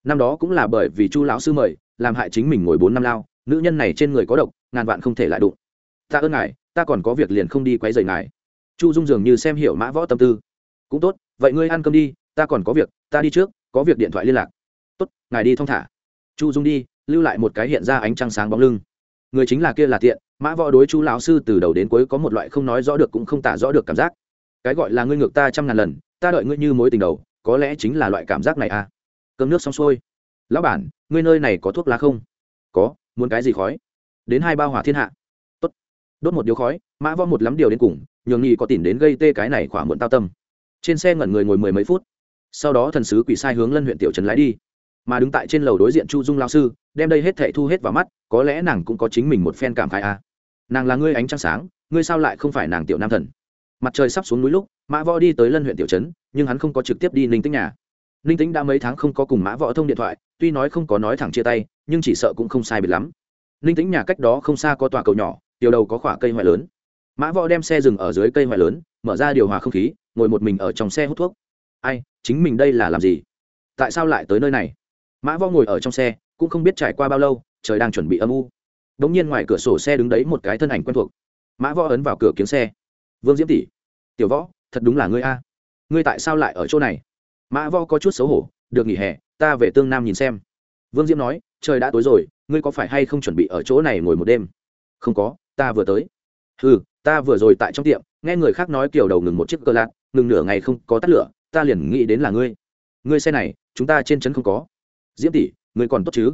[SPEAKER 1] Năm đó cũng là bởi vì chu lão sư mời, làm hại chính mình ngồi bốn năm lao, nữ nhân này trên người có độc, ngàn vạn không thể lại đụng. Ta ơn ngài, ta còn có việc liền không đi quấy rầy ngài. Chu dung dường như xem hiểu mã võ tâm tư cũng tốt, vậy ngươi ăn cơm đi, ta còn có việc, ta đi trước, có việc điện thoại liên lạc. Tốt, ngài đi thong thả. Chu dung đi, lưu lại một cái hiện ra ánh trăng sáng bóng lưng. Người chính là kia là tiện, mã võ đối chu lão sư từ đầu đến cuối có một loại không nói rõ được cũng không tả rõ được cảm giác. Cái gọi là ngươi ngược ta trăm ngàn lần, ta đợi ngươi như mối tình đầu, có lẽ chính là loại cảm giác này à. Cơm nước xong xuôi. Lão bản, ngươi nơi này có thuốc lá không? Có, muốn cái gì khói? Đến hai bao hỏa thiên hạ. Tốt. đốt một điếu khói, mã võ một lắm điều đến cùng, nhường nghị có tìm đến gây tê cái này khỏa muộn tao tâm trên xe ngẩn người ngồi mười mấy phút. Sau đó thần sứ quỷ sai hướng lân huyện tiểu trấn lái đi. Mà đứng tại trên lầu đối diện chu dung lao sư, đem đây hết thệ thu hết vào mắt, có lẽ nàng cũng có chính mình một phen cảm khai a à. nàng là ngươi ánh trăng sáng, ngươi sao lại không phải nàng tiểu nam thần? Mặt trời sắp xuống núi lúc, mã võ đi tới lân huyện tiểu trấn, nhưng hắn không có trực tiếp đi ninh tĩnh nhà. Ninh tĩnh đã mấy tháng không có cùng mã võ thông điện thoại, tuy nói không có nói thẳng chia tay, nhưng chỉ sợ cũng không sai biệt lắm. Ninh tĩnh nhà cách đó không xa có tòa cầu nhỏ, tiểu đầu có khỏa cây hoại lớn. Mã võ đem xe dừng ở dưới cây hoại lớn, mở ra điều hòa không khí ngồi một mình ở trong xe hút thuốc. Ai, chính mình đây là làm gì? Tại sao lại tới nơi này? Mã võ ngồi ở trong xe, cũng không biết trải qua bao lâu, trời đang chuẩn bị âm u. Đ ỗ n g nhiên ngoài cửa sổ xe đứng đấy một cái thân ảnh quen thuộc. Mã võ ấn vào cửa kiếm xe. Vương diễm tỷ, tiểu võ, thật đúng là ngươi a. Ngươi tại sao lại ở chỗ này? Mã võ có chút xấu hổ, được nghỉ hè, ta về tương nam nhìn xem. Vương diễm nói, trời đã tối rồi, ngươi có phải hay không chuẩn bị ở chỗ này ngồi một đêm? Không có, ta vừa tới. Ừ ta vừa rồi tại trong tiệm, nghe người khác nói kiểu đầu ngừng một chiếc cơ lạc ngừng nửa ngày không có tắt lửa, ta liền nghĩ đến là ngươi. Ngươi xe này, chúng ta trên trấn không có. Diễm tỷ, ngươi còn tốt chứ?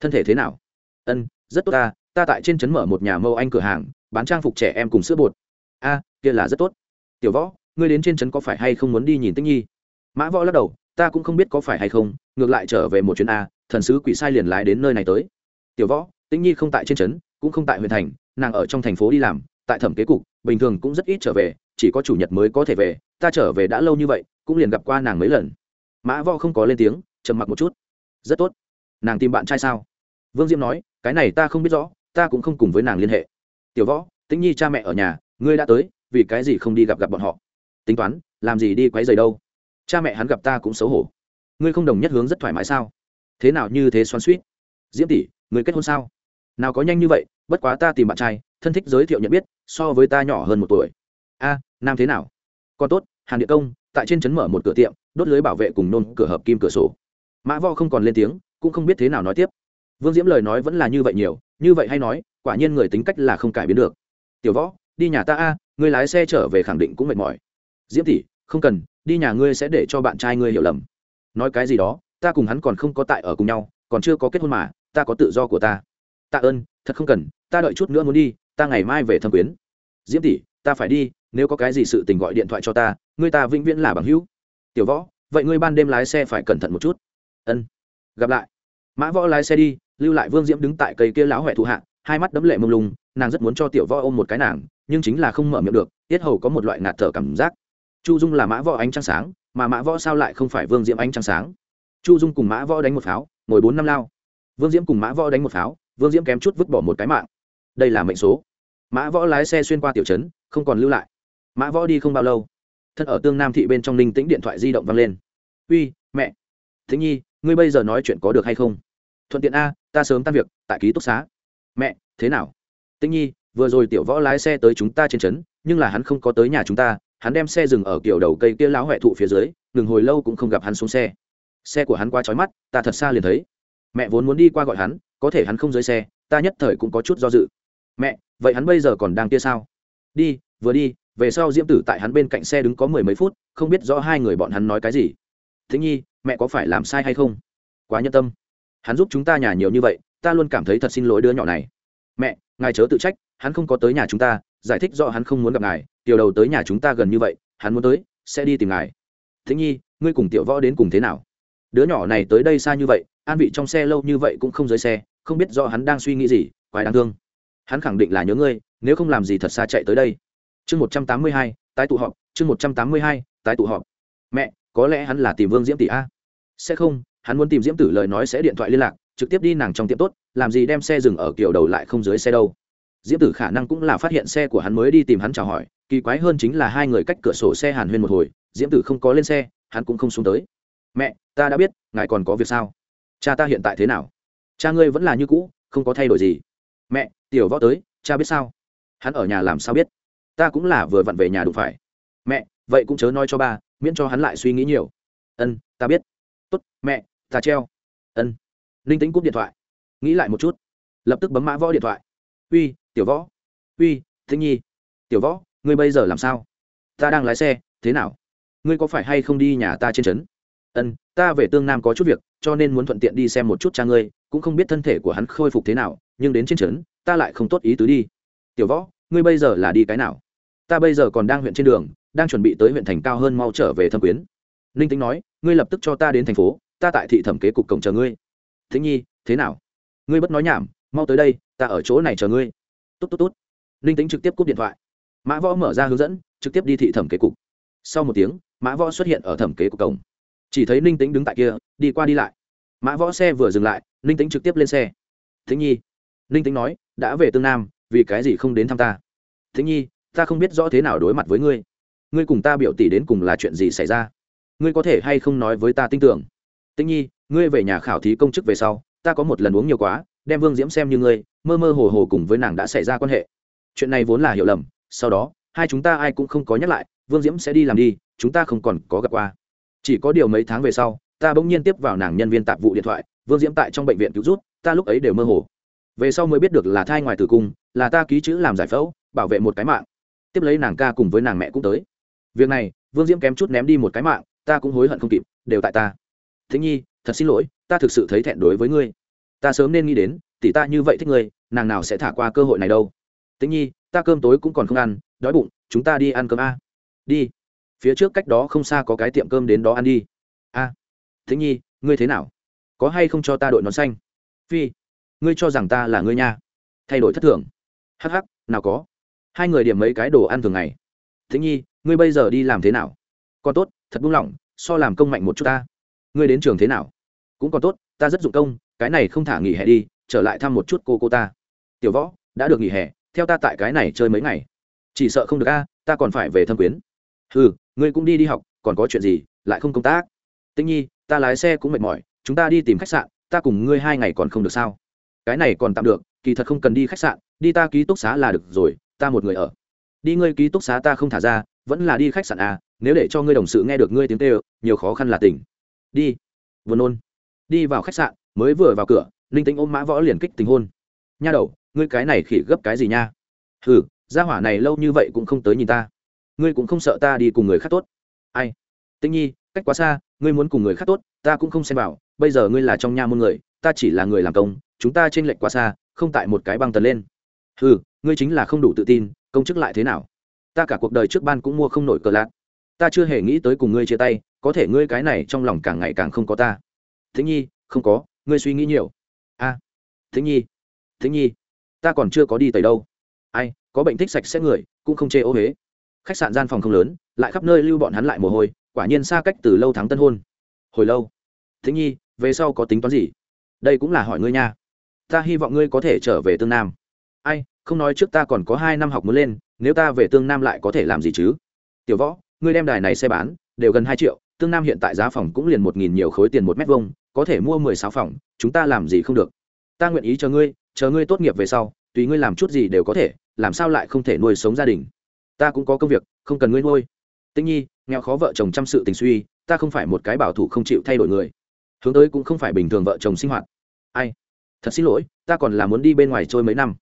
[SPEAKER 1] Thân thể thế nào? Ân, rất tốt ta ta tại trên trấn mở một nhà mâu anh cửa hàng, bán trang phục trẻ em cùng sữa bột. A, kia là rất tốt. Tiểu võ, ngươi đến trên trấn có phải hay không muốn đi nhìn tích nhi? Mã võ lắc đầu, ta cũng không biết có phải hay không, ngược lại trở về một chuyến a, thần sứ quỷ sai liền lái đến nơi này tới. Tiểu võ, tĩnh nhi không tại trên trấn, cũng không tại huyện thành, nàng ở trong thành phố đi làm, tại thẩm kế cục, bình thường cũng rất ít trở về chỉ có chủ nhật mới có thể về, ta trở về đã lâu như vậy, cũng liền gặp qua nàng mấy lần. Mã võ không có lên tiếng, trầm mặc một chút. Rất tốt. Nàng tìm bạn trai sao? Vương diễm nói, cái này ta không biết rõ, ta cũng không cùng với nàng liên hệ. Tiểu võ, tĩnh nhi cha mẹ ở nhà, ngươi đã tới, vì cái gì không đi gặp gặp bọn họ? Tính toán, làm gì đi quấy giày đâu? Cha mẹ hắn gặp ta cũng xấu hổ. Ngươi không đồng nhất hướng rất thoải mái sao? Thế nào như thế xoắn suýt diễm tỷ, người kết hôn sao? Nào có nhanh như vậy, bất quá ta tìm bạn trai, thân thích giới thiệu nhận biết, so với ta nhỏ hơn một tuổi nam thế nào? Còn tốt hàn địa công tại trên trấn mở một cửa tiệm đốt lưới bảo vệ cùng nôn cửa hợp kim cửa sổ. Mã vo không còn lên tiếng cũng không biết thế nào nói tiếp. Vương diễm lời nói vẫn là như vậy nhiều như vậy hay nói quả nhiên người tính cách là không cải biến được. Tiểu võ đi nhà ta a à, lái xe trở về khẳng định cũng mệt mỏi. Diễm tỷ không cần đi nhà ngươi sẽ để cho bạn trai ngươi hiểu lầm. Nói cái gì đó ta cùng hắn còn không có tại ở cùng nhau còn chưa có kết hôn mà ta có tự do của ta. Tạ ơn thật không cần ta đợi chút nữa muốn đi ta ngày mai về thâm quyến. Diễm tỷ ta phải đi, nếu có cái gì sự tình gọi điện thoại cho ta, ngươi ta vĩnh viễn là bằng hữu. Tiểu võ, vậy ngươi ban đêm lái xe phải cẩn thận một chút. Ân. Gặp lại. Mã võ lái xe đi, lưu lại vương diễm đứng tại cây kia lão huệ thụ hạ, hai mắt đấm lệ mông lung, nàng rất muốn cho tiểu võ ôm một cái nàng, nhưng chính là không mở miệng được, tiết hầu có một loại ngạt thở cảm giác. Chu dung là mã võ ánh trăng sáng, mà mã võ sao lại không phải vương diễm ánh trăng sáng? Chu dung cùng mã võ đánh một pháo, ngồi bốn năm lao. Vương diễm cùng mã võ đánh một pháo, vương diễm kém chút vứt bỏ một cái mạng. Đây là mệnh số. Mã võ lái xe xuyên qua tiểu trấn không còn lưu lại. Mã võ đi không bao lâu, thân ở tương nam thị bên trong ninh tĩnh điện thoại di động vang lên. Uy, mẹ! Thính nhi, ngươi bây giờ nói chuyện có được hay không? Thuận tiện a, ta sớm tan việc, tại ký túc xá. Mẹ, thế nào? Tĩnh nhi, vừa rồi tiểu võ lái xe tới chúng ta trên trấn, nhưng là hắn không có tới nhà chúng ta, hắn đem xe dừng ở kiểu đầu cây kia lão huệ thụ phía dưới, ngừng hồi lâu cũng không gặp hắn xuống xe. Xe của hắn qua trói mắt, ta thật xa liền thấy. Mẹ vốn muốn đi qua gọi hắn, có thể hắn không dưới xe, ta nhất thời cũng có chút do dự. Mẹ, vậy hắn bây giờ còn đang kia sao? Đi, vừa đi, về sau diễm tử tại hắn bên cạnh xe đứng có mười mấy phút, không biết rõ hai người bọn hắn nói cái gì. Thính nhi, mẹ có phải làm sai hay không? Quá nhân tâm. Hắn giúp chúng ta nhà nhiều như vậy, ta luôn cảm thấy thật xin lỗi đứa nhỏ này. Mẹ, ngài chớ tự trách, hắn không có tới nhà chúng ta, giải thích do hắn không muốn gặp ngài, tiểu đầu tới nhà chúng ta gần như vậy, hắn muốn tới, sẽ đi tìm ngài. Thính nhi, ngươi cùng tiểu võ đến cùng thế nào? Đứa nhỏ này tới đây xa như vậy, an vị trong xe lâu như vậy cũng không dưới xe, không biết do hắn đang suy nghĩ gì, quái đáng thương hắn khẳng định là nhớ ngươi, nếu không làm gì thật xa chạy tới đây. Chương một trăm tám mươi hai, tái tụ họp, chương một trăm tám mươi hai, tái tụ họp. Mẹ, có lẽ hắn là tìm vương diễm tỷ a? Sẽ không, hắn muốn tìm diễm tử lời nói sẽ điện thoại liên lạc, trực tiếp đi nàng trong tiệm tốt, làm gì đem xe dừng ở kiểu đầu lại không dưới xe đâu. Diễm tử khả năng cũng là phát hiện xe của hắn mới đi tìm hắn chào hỏi, kỳ quái hơn chính là hai người cách cửa sổ xe hàn huyên một hồi, diễm tử không có lên xe, hắn cũng không xuống tới. Mẹ, ta đã biết, ngài còn có việc sao? Cha ta hiện tại thế nào? Cha ngươi vẫn là như cũ, không có thay đổi gì. Mẹ tiểu võ tới, cha biết sao? Hắn ở nhà làm sao biết? Ta cũng là vừa vặn về nhà đủ phải. Mẹ, vậy cũng chớ nói cho ba, miễn cho hắn lại suy nghĩ nhiều. Ân, ta biết. Tốt, mẹ, ta treo. Ân. Linh tính cúp điện thoại. Nghĩ lại một chút. Lập tức bấm mã võ điện thoại. Uy, tiểu võ. Uy thính nhi. Tiểu võ, ngươi bây giờ làm sao? Ta đang lái xe, thế nào? Ngươi có phải hay không đi nhà ta trên trấn? Ân, ta về tương nam có chút việc, cho nên muốn thuận tiện đi xem một chút cha ngươi, cũng không biết thân thể của hắn khôi phục thế nào, nhưng đến trên trấn, ta lại không tốt ý tứ đi. Tiểu võ, ngươi bây giờ là đi cái nào? Ta bây giờ còn đang huyện trên đường, đang chuẩn bị tới huyện thành cao hơn mau trở về thâm quyến. Ninh tính nói, ngươi lập tức cho ta đến thành phố, ta tại thị thẩm kế cục cổng chờ ngươi. Thính nhi, thế nào? Ngươi bất nói nhảm, mau tới đây, ta ở chỗ này chờ ngươi. Tốt tốt tốt. Ninh tính trực tiếp cúp điện thoại. Mã võ mở ra hướng dẫn, trực tiếp đi thị thẩm kế cục. Sau một tiếng, mã võ xuất hiện ở thẩm kế cục cổng chỉ thấy ninh tính đứng tại kia, đi qua đi lại. Mã võ xe vừa dừng lại, ninh tính trực tiếp lên xe. Thính nhi. Ninh tính nói, đã về tương nam, vì cái gì không đến thăm ta? Thính nhi, ta không biết rõ thế nào đối mặt với ngươi. Ngươi cùng ta biểu tỷ đến cùng là chuyện gì xảy ra? Ngươi có thể hay không nói với ta tin tưởng? Tĩnh nhi, ngươi về nhà khảo thí công chức về sau, ta có một lần uống nhiều quá, đem vương diễm xem như ngươi, mơ mơ hồ hồ cùng với nàng đã xảy ra quan hệ. Chuyện này vốn là hiểu lầm, sau đó, hai chúng ta ai cũng không có nhắc lại, vương diễm sẽ đi làm đi, chúng ta không còn có gặp qua chỉ có điều mấy tháng về sau, ta bỗng nhiên tiếp vào nàng nhân viên tạp vụ điện thoại, vương diễm tại trong bệnh viện cứu rút ta lúc ấy đều mơ hồ. Về sau mới biết được là thai ngoài tử cung, là ta ký chữ làm giải phẫu, bảo vệ một cái mạng. Tiếp lấy nàng ca cùng với nàng mẹ cũng tới. Việc này, vương diễm kém chút ném đi một cái mạng, ta cũng hối hận không kịp, đều tại ta. Thế nhi, thật xin lỗi, ta thực sự thấy thẹn đối với ngươi. Ta sớm nên nghĩ đến, tỷ ta như vậy thích ngươi, nàng nào sẽ thả qua cơ hội này đâu. Tĩnh nhi, ta cơm tối cũng còn không ăn, đói bụng, chúng ta đi ăn cơm a. Đi phía trước cách đó không xa có cái tiệm cơm đến đó ăn đi. A à. tĩnh nhi, ngươi thế nào? Có hay không cho ta đội nón xanh? Phi, ngươi cho rằng ta là ngươi nha. Thay đổi thất thường. Hh nào có. Hai người điểm mấy cái đồ ăn thường ngày. Thính nhi, ngươi bây giờ đi làm thế nào? Còn tốt, thật buông lỏng, so làm công mạnh một chút ta. Ngươi đến trường thế nào? Cũng còn tốt, ta rất dụng công, cái này không thả nghỉ hè đi, trở lại thăm một chút cô cô ta. Tiểu võ, đã được nghỉ hè, theo ta tại cái này chơi mấy ngày. Chỉ sợ không được a, ta còn phải về thâm quyến ừ ngươi cũng đi đi học, còn có chuyện gì, lại không công tác? Tĩnh nhi, ta lái xe cũng mệt mỏi, chúng ta đi tìm khách sạn, ta cùng ngươi hai ngày còn không được sao? Cái này còn tạm được, kỳ thật không cần đi khách sạn, đi ta ký túc xá là được rồi, ta một người ở. Đi ngươi ký túc xá ta không thả ra, vẫn là đi khách sạn à nếu để cho ngươi đồng sự nghe được ngươi tiếng tê nhiều khó khăn là tỉnh. Đi. Vừa nôn. Đi vào khách sạn, mới vừa vào cửa linh tính ôm mã võ liền kích tình hôn. Nha đầu, ngươi cái này khỉ gấp cái gì nha? Hừ, gia hỏa này lâu như vậy cũng không tới nhìn ta ngươi cũng không sợ ta đi cùng người khác tốt. Ai? Tĩnh nhi cách quá xa ngươi muốn cùng người khác tốt ta cũng không xem vào bây giờ ngươi là trong nhà môn người ta chỉ là người làm công chúng ta t r ê n lệch quá xa không tại một cái băng tần lên. Ừ ngươi chính là không đủ tự tin công chức lại thế nào? Ta cả cuộc đời trước ban cũng mua không nổi cờ lạc. Ta chưa hề nghĩ tới cùng ngươi chia tay có thể ngươi cái này trong lòng càng ngày càng không có ta. Thính nhi không có ngươi suy nghĩ nhiều. A. À, thính nhi thính nhi ta còn chưa có đi tẩy đâu. Ai có bệnh thích sạch sẽ người cũng không chê ô huế khách sạn gian phòng không lớn, lại khắp nơi lưu bọn hắn lại mồ hôi, quả nhiên xa cách từ lâu thắng tân hôn. Hồi lâu. Thính nhi, về sau có tính toán gì? Đây cũng là hỏi ngươi nha. Ta hy vọng ngươi có thể trở về tương nam. Ai, không nói trước ta còn có hai năm học muốn lên, nếu ta về tương nam lại có thể làm gì chứ? Tiểu võ, ngươi đem đài này xe bán, đều gần hai triệu, tương nam hiện tại giá phòng cũng liền một nghìn nhiều khối tiền một mét vuông, có thể mua mười sáu phòng, chúng ta làm gì không được? Ta nguyện ý chờ ngươi chờ ngươi tốt nghiệp về sau, tùy ngươi làm chút gì đều có thể, làm sao lại không thể nuôi sống gia đình? Ta cũng có công việc, không cần ngươi nuôi. Tĩnh nhi, nghèo khó vợ chồng chăm sự tình suy, ta không phải một cái bảo thủ không chịu thay đổi người. Hướng tới cũng không phải bình thường vợ chồng sinh hoạt. Ai? Thật xin lỗi, ta còn là muốn đi bên ngoài trôi mấy năm.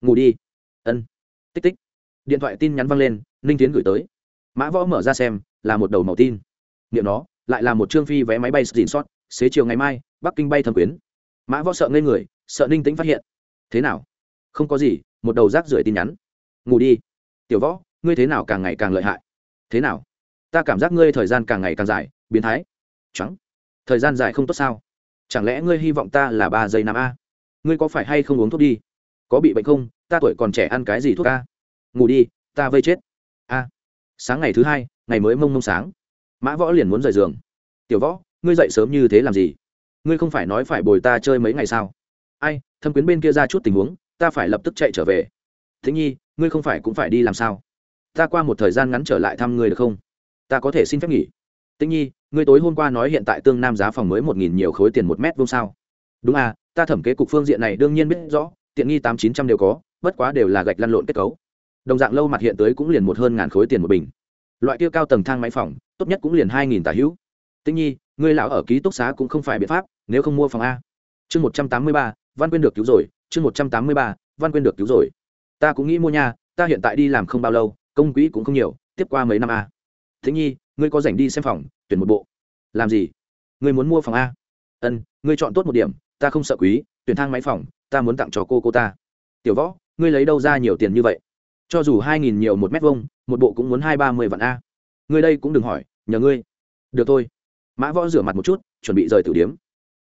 [SPEAKER 1] Ngủ đi. Ân. Tích tích. Điện thoại tin nhắn văng lên, ninh tiến gửi tới. Mã võ mở ra xem, là một đầu màu tin. Miệng nó, lại là một trương phi vé máy bay xin sót xế chiều ngày mai, bắc kinh bay thâm quyến. Mã võ sợ ngây người, sợ ninh tĩnh phát hiện. Thế nào? Không có gì, một đầu rác rưởi tin nhắn. Ngủ đi. Tiểu võ ngươi thế nào càng ngày càng lợi hại? Thế nào? Ta cảm giác ngươi thời gian càng ngày càng dài, biến thái. Trắng. Thời gian dài không tốt sao? Chẳng lẽ ngươi hy vọng ta là ba giây năm a? Ngươi có phải hay không uống thuốc đi? Có bị bệnh không? Ta tuổi còn trẻ ăn cái gì thuốc a? Ngủ đi, ta vây chết. A. Sáng ngày thứ hai, ngày mới mông mông sáng. Mã võ liền muốn rời giường. Tiểu võ, ngươi dậy sớm như thế làm gì? Ngươi không phải nói phải bồi ta chơi mấy ngày sao? Ai, thâm quyến bên kia ra chút tình huống, ta phải lập tức chạy trở về. Thế nhi, ngươi không phải cũng phải đi làm sao? Ta qua một thời gian ngắn trở lại thăm ngươi được không? Ta có thể xin phép nghỉ. Tĩnh nhi, ngươi tối hôm qua nói hiện tại tương nam giá phòng mới một nghìn nhiều khối tiền một mét vuông sao? Đúng à ta thẩm kế cục phương diện này đương nhiên biết rõ, tiện nghi tám chín trăm đều có, bất quá đều là gạch lăn lộn kết cấu. Đồng dạng lâu mặt hiện tới cũng liền một hơn ngàn khối tiền một bình. Loại kia cao tầng thang máy phòng, tốt nhất cũng liền hai nghìn tả hữu. Tĩnh nhi, ngươi lão ở ký túc xá cũng không phải biện pháp, nếu không mua phòng a. Chương một trăm tám mươi ba, văn quyên được cứu rồi, chương một trăm tám mươi ba, văn quyên được cứu rồi. Ta cũng nghĩ mua nha, ta hiện tại đi làm không bao lâu công quỹ cũng không nhiều, tiếp qua mấy năm a. Thính nhi, ngươi có rảnh đi xem phòng, tuyển một bộ. Làm gì? Ngươi muốn mua phòng a? Ân, ngươi chọn tốt một điểm, ta không sợ quý, tuyển thang máy phòng, ta muốn tặng cho cô cô ta. Tiểu võ, ngươi lấy đâu ra nhiều tiền như vậy? Cho dù hai nghìn nhiều một mét vuông, một bộ cũng muốn hai ba mươi vạn a. Ngươi đây cũng đừng hỏi, nhờ ngươi. Được thôi. Mã võ rửa mặt một chút, chuẩn bị rời tử điếm.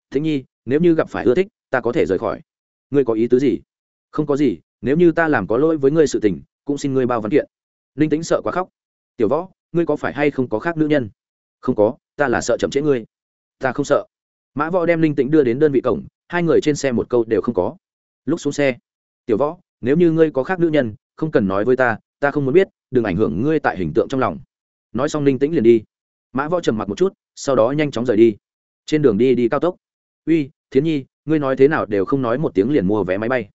[SPEAKER 1] Thính nhi, nếu như gặp phải ưa thích, ta có thể rời khỏi. Ngươi có ý tứ gì? Không có gì, nếu như ta làm có lỗi với ngươi sự tình, cũng xin ngươi bao văn kiện. Ninh Tĩnh sợ quá khóc. Tiểu võ, ngươi có phải hay không có khác nữ nhân? Không có, ta là sợ chậm trễ ngươi. Ta không sợ. Mã võ đem Ninh tĩnh đưa đến đơn vị cổng, hai người trên xe một câu đều không có. Lúc xuống xe, tiểu võ, nếu như ngươi có khác nữ nhân, không cần nói với ta ta không muốn biết, đừng ảnh hưởng ngươi tại hình tượng trong lòng. Nói xong Ninh tĩnh liền đi. Mã võ trầm mặc một chút, sau đó nhanh chóng rời đi. Trên đường đi đi cao tốc. Uy, thiến nhi, ngươi nói thế nào đều không nói một tiếng liền mua vé máy bay.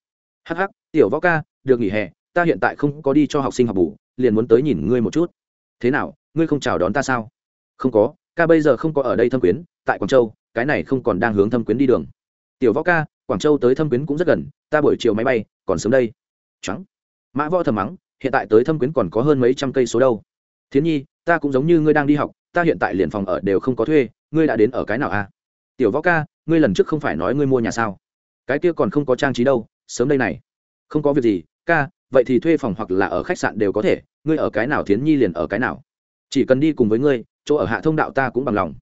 [SPEAKER 1] Hh ắ c ắ c tiểu võ ca, được nghỉ hè ta hiện tại không có đi cho học sinh học bù, liền muốn tới nhìn ngươi một chút. Thế nào, ngươi không chào đón ta sao? Không có, ca bây giờ không có ở đây thâm quyến, tại quảng châu, cái này không còn đang hướng thâm quyến đi đường. Tiểu võ ca, quảng châu tới thâm quyến cũng rất gần, ta buổi chiều máy bay, còn sớm đây. Trắng. Mã võ thầm mắng, hiện tại tới thâm quyến còn có hơn mấy trăm cây số đâu. Thiến nhi, ta cũng giống như ngươi đang đi học, ta hiện tại liền phòng ở đều không có thuê, ngươi đã đến ở cái nào à? Tiểu võ ca, ngươi lần trước không phải nói ngươi mua nhà sao? Cái kia còn không có trang trí đâu, sớm đây này. Không có việc gì, ca vậy thì thuê phòng hoặc là ở khách sạn đều có thể, ngươi ở cái nào thiến nhi liền ở cái nào. Chỉ cần đi cùng với ngươi, chỗ ở hạ thông đạo ta cũng bằng lòng.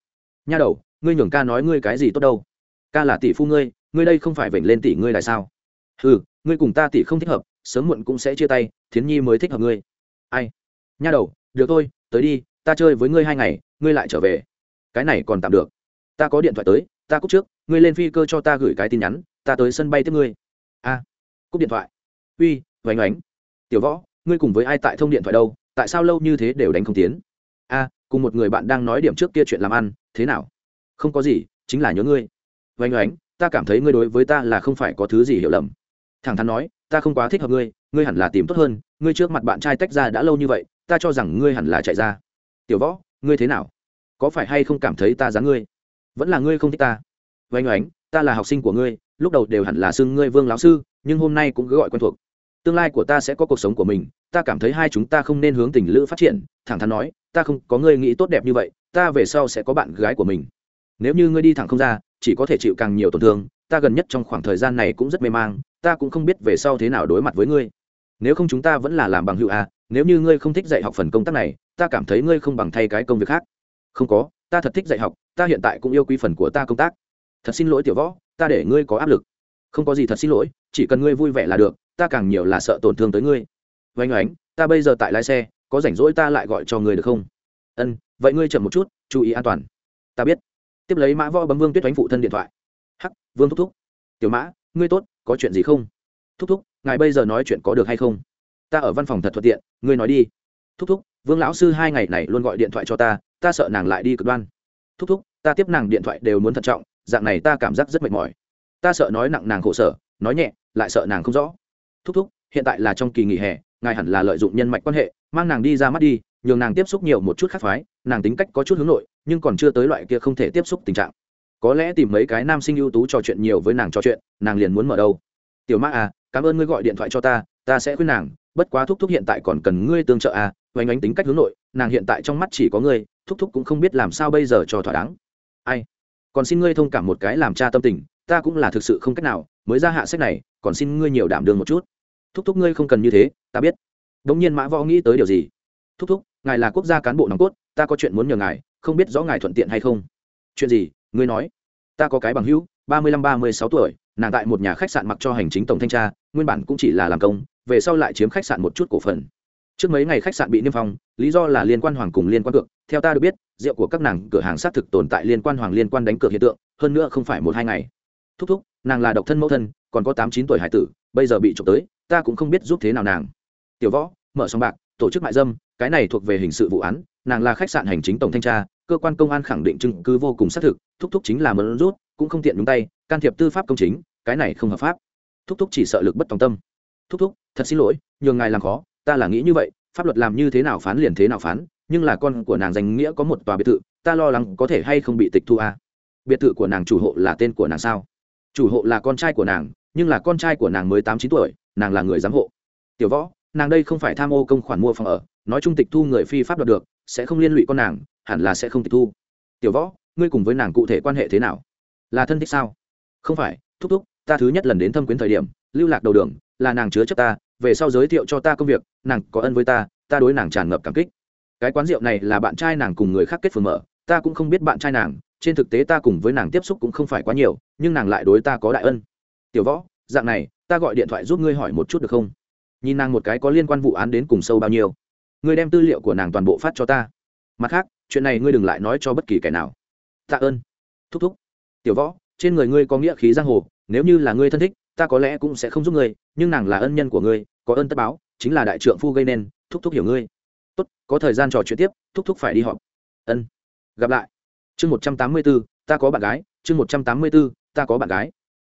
[SPEAKER 1] Nha đầu, ngươi nhường ca nói ngươi cái gì tốt đâu. Ca là tỷ phu ngươi ngươi đây không phải vểnh lên tỷ ngươi là sao? Ừ ngươi cùng ta tỷ không thích hợp, sớm muộn cũng sẽ chia tay, thiến nhi mới thích hợp ngươi. Ai? Nha đầu, được thôi, tới đi, ta chơi với ngươi hai ngày, ngươi lại trở về. Cái này còn tạm được. Ta có điện thoại tới, ta cúp trước, ngươi lên phi cơ cho ta gửi cái tin nhắn, ta tới sân bay tiếp ngươi. A, cúp điện thoại. Uy oanh ánh, tiểu võ, ngươi cùng với ai tại thông điện thoại đâu? Tại sao lâu như thế đều đánh không tiến? A, cùng một người bạn đang nói điểm trước kia chuyện làm ăn, thế nào? Không có gì, chính là nhớ ngươi. Oanh ánh, ta cảm thấy ngươi đối với ta là không phải có thứ gì hiểu lầm. Thẳng thắn nói, ta không quá thích hợp ngươi ngươi hẳn là tìm tốt hơn, ngươi trước mặt bạn trai tách ra đã lâu như vậy, ta cho rằng ngươi hẳn là chạy ra. Tiểu võ, ngươi thế nào? Có phải hay không cảm thấy ta dáng ngươi? Vẫn là ngươi không thích ta? Oanh oánh ta là học sinh của ngươi, lúc đầu đều hẳn là xưng ngươi vương lão sư, nhưng hôm nay cũng cứ gọi quen thuộc tương lai của ta sẽ có cuộc sống của mình, ta cảm thấy hai chúng ta không nên hướng tình lữ phát triển, thẳng thắn nói, ta không có ngươi nghĩ tốt đẹp như vậy, ta về sau sẽ có bạn gái của mình. Nếu như ngươi đi thẳng không ra, chỉ có thể chịu càng nhiều tổn thương, ta gần nhất trong khoảng thời gian này cũng rất mê mang, ta cũng không biết về sau thế nào đối mặt với ngươi. Nếu không chúng ta vẫn là làm bằng hữu à nếu như ngươi không thích dạy học phần công tác này, ta cảm thấy ngươi không bằng thay cái công việc khác. Không có, ta thật thích dạy học, ta hiện tại cũng yêu quý phần của ta công tác. Thật xin lỗi tiểu võ, ta để ngươi có áp lực. Không có gì thật xin lỗi, chỉ cần ngươi vui vẻ là được ta càng nhiều là sợ tổn thương tới ngươi. Oanh oánh, ta bây giờ tại lái xe, có rảnh rỗi ta lại gọi cho người được không? Ân, vậy ngươi chậm một chút, chú ý an toàn. Ta biết. Tiếp lấy mã võ bấm vương tuyết oánh phụ thân điện thoại. Hắc, vương thúc thúc. Tiểu mã, ngươi tốt, có chuyện gì không? Thúc thúc, ngài bây giờ nói chuyện có được hay không? Ta ở văn phòng thật thuận tiện, ngươi nói đi. Thúc thúc, vương lão sư hai ngày này luôn gọi điện thoại cho ta ta sợ nàng lại đi cực đoan. Thúc thúc, ta tiếp nàng điện thoại đều muốn thận trọng, dạng này ta cảm giác rất mệt mỏi. Ta sợ nói nặng nàng khổ sở, nói nhẹ, lại sợ nàng không rõ thúc thúc, hiện tại là trong kỳ nghỉ hè, ngài hẳn là lợi dụng nhân mạch quan hệ, mang nàng đi ra mắt đi, nhường nàng tiếp xúc nhiều một chút khác phái, nàng tính cách có chút hướng nội, nhưng còn chưa tới loại kia không thể tiếp xúc tình trạng. Có lẽ tìm mấy cái nam sinh ưu tú trò chuyện nhiều với nàng trò chuyện, nàng liền muốn mở đâu tiểu mã à cảm ơn ngươi gọi điện thoại cho ta ta sẽ khuyên nàng, bất quá thúc thúc hiện tại còn cần ngươi tương trợ à oanh ánh tính cách hướng nội, nàng hiện tại trong mắt chỉ có ngươi, thúc thúc cũng không biết làm sao bây giờ cho thỏa đáng. Ai? Còn xin ngươi thông cảm một cái làm cha tâm tình, ta cũng là thực sự không cách nào, mới ra hạ sách này, còn xin ngươi nhiều đảm đường một chút thúc thúc ngươi không cần như thế, ta biết. Đ ỗ n g nhiên mã võ nghĩ tới điều gì? Thúc thúc, ngài là quốc gia cán bộ nòng cốt, ta có chuyện muốn nhờ ngài, không biết rõ ngài thuận tiện hay không. Chuyện gì? Ngươi nói. Ta có cái bằng hữu, ba mươi lăm, ba mươi sáu tuổi, nàng tại một nhà khách sạn mặc cho hành chính tổng thanh tra, nguyên bản cũng chỉ là làm công, về sau lại chiếm khách sạn một chút cổ phần. Trước mấy ngày khách sạn bị niêm phong, lý do là liên quan hoàng cùng liên quan cược, theo ta được biết, rượu của các nàng cửa hàng xác thực tồn tại liên quan hoàng liên quan đánh cược hiện tượng, hơn nữa không phải một hai ngày. Thúc thúc, nàng là độc thân mẫu thân, còn có tám chín tuổi hải tử, bây giờ bị trộm tới ta cũng không biết giúp thế nào nàng. Tiểu võ, mở sòng bạc, tổ chức mại dâm, cái này thuộc về hình sự vụ án, nàng là khách sạn hành chính tổng thanh tra, cơ quan công an khẳng định chứng cứ vô cùng xác thực, thúc thúc chính là mớn rút, cũng không tiện nhúng tay, can thiệp tư pháp công chính, cái này không hợp pháp. Thúc thúc chỉ sợ lực bất tòng tâm. Thúc thúc, thật xin lỗi, nhường ngài làm khó, ta là nghĩ như vậy, pháp luật làm như thế nào phán liền thế nào phán, nhưng là con của nàng danh nghĩa có một tòa biệt thự, ta lo lắng có thể hay không bị tịch thu a. À. biệt thự của nàng chủ hộ là tên của nàng sao? Chủ hộ là con trai của nàng, nhưng là con trai của nàng mới tám chín tuổi nàng là người giám hộ. Tiểu võ, nàng đây không phải tham ô công khoản mua phòng ở, nói chung tịch thu người phi pháp đoạt được, sẽ không liên lụy con nàng, hẳn là sẽ không tịch thu. Tiểu võ, ngươi cùng với nàng cụ thể quan hệ thế nào? Là thân thích sao? Không phải, thúc thúc, ta thứ nhất lần đến thâm quyến thời điểm, lưu lạc đầu đường, là nàng chứa chấp ta, về sau giới thiệu cho ta công việc, nàng có ân với ta ta đối nàng tràn ngập cảm kích. Cái quán rượu này là bạn trai nàng cùng người khác kết phường mở, ta cũng không biết bạn trai nàng, trên thực tế ta cùng với nàng tiếp xúc cũng không phải quá nhiều, nhưng nàng lại đối ta có đại ân. Tiểu võ dạng này, ta gọi điện thoại giúp ngươi hỏi một chút được không? Nhìn nàng một cái có liên quan vụ án đến cùng sâu bao nhiêu. Ngươi đem tư liệu của nàng toàn bộ phát cho ta. Mặt khác, chuyện này ngươi đừng lại nói cho bất kỳ kẻ nào. Tạ ơn. Thúc thúc. Tiểu võ, trên người ngươi có nghĩa khí giang hồ, nếu như là ngươi thân thích, ta có lẽ cũng sẽ không giúp ngươi, nhưng nàng là ân nhân của ngươi, có ơn tất báo, chính là đại trượng phu gây nên, thúc thúc hiểu ngươi. Tốt, có thời gian trò chuyện tiếp, thúc thúc phải đi họp. Ân. Gặp lại. Chương một trăm tám mươi b ố ta có bạn gái, chương một trăm tám mươi b ố ta có bạn gái.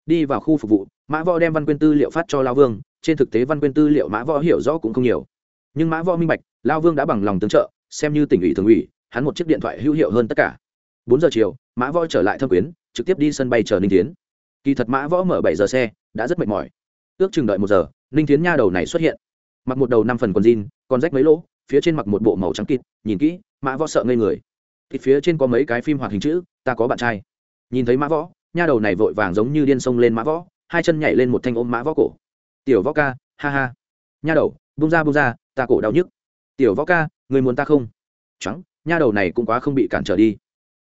[SPEAKER 1] Đi vào khu phục vụ mã võ đem văn quyên tư liệu phát cho lao vương, trên thực tế văn quyên tư liệu mã võ hiểu rõ cũng không nhiều. Nhưng mã võ minh bạch, lao vương đã bằng lòng tương trợ, xem như tỉnh ủy thường ủy, hắn một chiếc điện thoại hữu hiệu hơn tất cả. Bốn giờ chiều, mã võ trở lại thâm quyến, trực tiếp đi sân bay chờ ninh tiến kỳ thật mã võ mở bảy giờ xe, đã rất mệt mỏi. Ước chừng đợi một giờ, ninh tiến nha đầu này xuất hiện. Mặc một đầu năm phần quần jean còn rách mấy lỗ, phía trên mặc một bộ màu trắng kịt, nhìn kỹ, mã võ sợ ngây người. Thịt phía trên có mấy cái phim hoạt hình chữ, ta có bạn trai. Nhìn thấy mã võ, nha đầu này vội vàng giống như điên sông lên mã võ hai chân nhảy lên một thanh ôm mã võ cổ. Tiểu võ ca, ha ha. Nha đầu bung ra bung ra, ta cổ đau nhức. Tiểu võ ca, người muốn ta không? Trắng nha đầu này cũng quá không bị cản trở đi.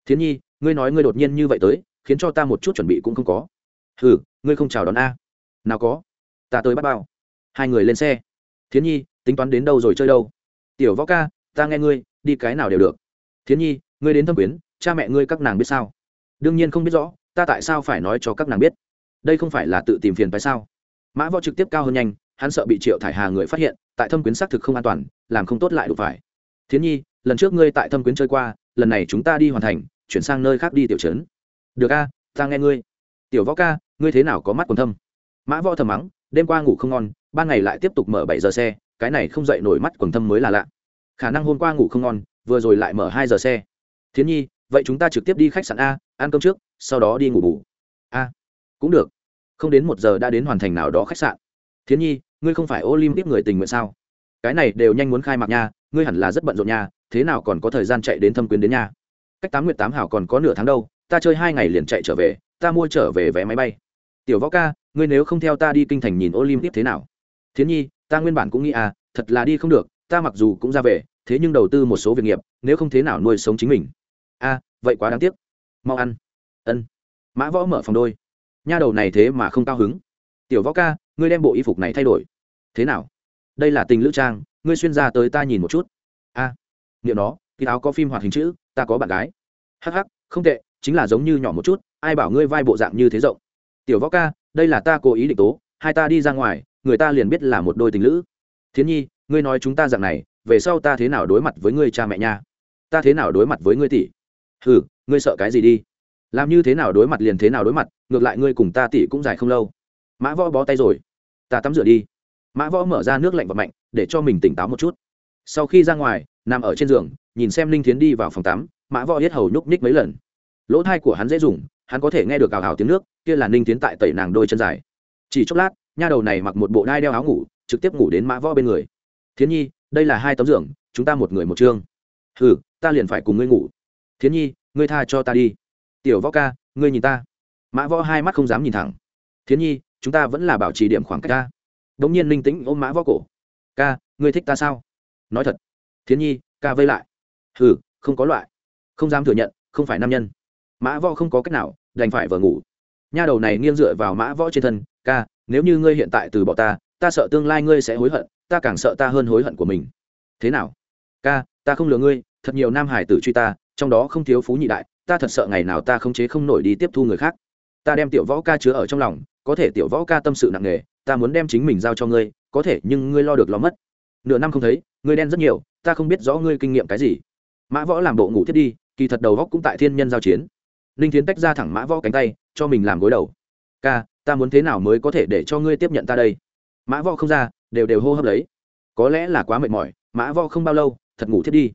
[SPEAKER 1] Thiến nhi, ngươi nói ngươi đột nhiên như vậy tới, khiến cho ta một chút chuẩn bị cũng không có. Ừ ngươi không chào đón a. Nào có. Ta tới bắt bao. Hai người lên xe. Thiến nhi, tính toán đến đâu rồi chơi đâu? Tiểu võ ca, ta nghe ngươi, đi cái nào đều được. Thiến nhi, ngươi đến thâm quyến, cha mẹ ngươi các nàng biết sao? Đương nhiên không biết rõ, ta tại sao phải nói cho các nàng biết? Đây không phải là tự tìm phiền phải sao? Mã võ trực tiếp cao hơn nhanh, hắn sợ bị triệu thải hà người phát hiện, tại thâm quyến xác thực không an toàn, làm không tốt lại đủ phải. Thiến nhi, lần trước ngươi tại thâm quyến chơi qua, lần này chúng ta đi hoàn thành, chuyển sang nơi khác đi tiểu trấn. Được a, ta nghe ngươi. Tiểu võ ca, ngươi thế nào có mắt còn thâm? Mã võ thầm mắng, đêm qua ngủ không ngon, ban ngày lại tiếp tục mở bảy giờ xe, cái này không dậy nổi mắt quần thâm mới là lạ. Khả năng hôm qua ngủ không ngon, vừa rồi lại mở hai giờ xe. Thiến nhi, vậy chúng ta trực tiếp đi khách sạn a, ăn cơm trước, sau đó đi ngủ bù. A cũng được. Không đến một giờ đã đến hoàn thành nào đó khách sạn. Thiến nhi, ngươi không phải olympic người tình nguyện sao? Cái này đều nhanh muốn khai mạc nha, ngươi hẳn là rất bận rộn nha, thế nào còn có thời gian chạy đến thâm quyến đến nha? Cách tám nguyện tám hảo còn có nửa tháng đâu, ta chơi hai ngày liền chạy trở về, ta mua trở về vé máy bay. Tiểu võ ca, ngươi nếu không theo ta đi kinh thành nhìn olympic thế nào? Thiến nhi, ta nguyên bản cũng nghĩ à thật là đi không được, ta mặc dù cũng ra về, thế nhưng đầu tư một số việc nghiệp, nếu không thế nào nuôi sống chính mình? A vậy quá đáng tiếc. Mau ăn. Ân. Mã võ mở phòng đôi nha đầu này thế mà không cao hứng. Tiểu võ ca ngươi đem bộ y phục này thay đổi. Thế nào? Đây là tình lữ trang ngươi xuyên ra tới ta nhìn một chút. A à, niệm nó cái áo có phim hoạt hình chữ ta có bạn gái. Hh không tệ chính là giống như nhỏ một chút ai bảo ngươi vai bộ dạng như thế rộng. Tiểu võ ca đây là ta cố ý định tố hai ta đi ra ngoài người ta liền biết là một đôi tình lữ. Thiến nhi ngươi nói chúng ta dạng này về sau ta thế nào đối mặt với ngươi cha mẹ nha? Ta thế nào đối mặt với ngươi tỷ? Hừ ngươi sợ cái gì đi? Làm như thế nào đối mặt liền thế nào đối mặt, ngược lại ngươi cùng ta tỷ cũng dài không lâu. Mã võ bó tay rồi. Ta tắm rửa đi. Mã võ mở ra nước lạnh và mạnh, để cho mình tỉnh táo một chút. Sau khi ra ngoài, nằm ở trên giường, nhìn xem linh thiến đi vào phòng tắm, mã võ hết hầu nhúc nhích mấy lần. Lỗ thai của hắn dễ dùng, hắn có thể nghe được gào hào tiếng nước, kia là ninh tiến tại tẩy nàng đôi chân dài. Chỉ chốc lát, nha đầu này mặc một bộ đai đeo áo ngủ, trực tiếp ngủ đến mã võ bên người. Thiến nhi, đây là hai tấm giường, chúng ta một người một chương. Hừ, ta liền phải cùng ngươi ngủ. Thiến nhi, ngươi tha cho ta đi tiểu võ ca, ngươi nhìn ta. Mã võ hai mắt không dám nhìn thẳng. Thiến nhi, chúng ta vẫn là bảo trì điểm khoảng cách ta. Đ ỗ n g nhiên linh tĩnh ôm mã võ cổ. Ca, ngươi thích ta sao? Nói thật. Thiến nhi, ca vây lại. Hừ, không có loại. Không dám thừa nhận, không phải nam nhân. Mã võ không có cách nào, đành phải vờ ngủ. Nha đầu này nghiêng dựa vào mã võ trên thân. Ca, nếu như ngươi hiện tại từ bỏ ta ta sợ tương lai ngươi sẽ hối hận, ta càng sợ ta hơn hối hận của mình. Thế nào? Ca, ta không lừa ngươi, thật nhiều nam hải tử truy ta, trong đó không thiếu phú nhị đại ta thật sợ ngày nào ta không chế không nổi đi tiếp thu người khác. Ta đem tiểu võ ca chứa ở trong lòng, có thể tiểu võ ca tâm sự nặng nề, ta muốn đem chính mình giao cho ngươi, có thể, nhưng ngươi lo được lo mất. Nửa năm không thấy, ngươi đen rất nhiều, ta không biết rõ ngươi kinh nghiệm cái gì. Mã võ làm bộ ngủ thiết đi, kỳ thật đầu góc cũng tại thiên nhân giao chiến. Ninh tiến tách ra thẳng mã võ cánh tay, cho mình làm gối đầu. Ca, ta muốn thế nào mới có thể để cho ngươi tiếp nhận ta đây? Mã võ không ra, đều đều hô hấp lấy. Có lẽ là quá mệt mỏi, mã võ không bao lâu, thật ngủ thiết đi.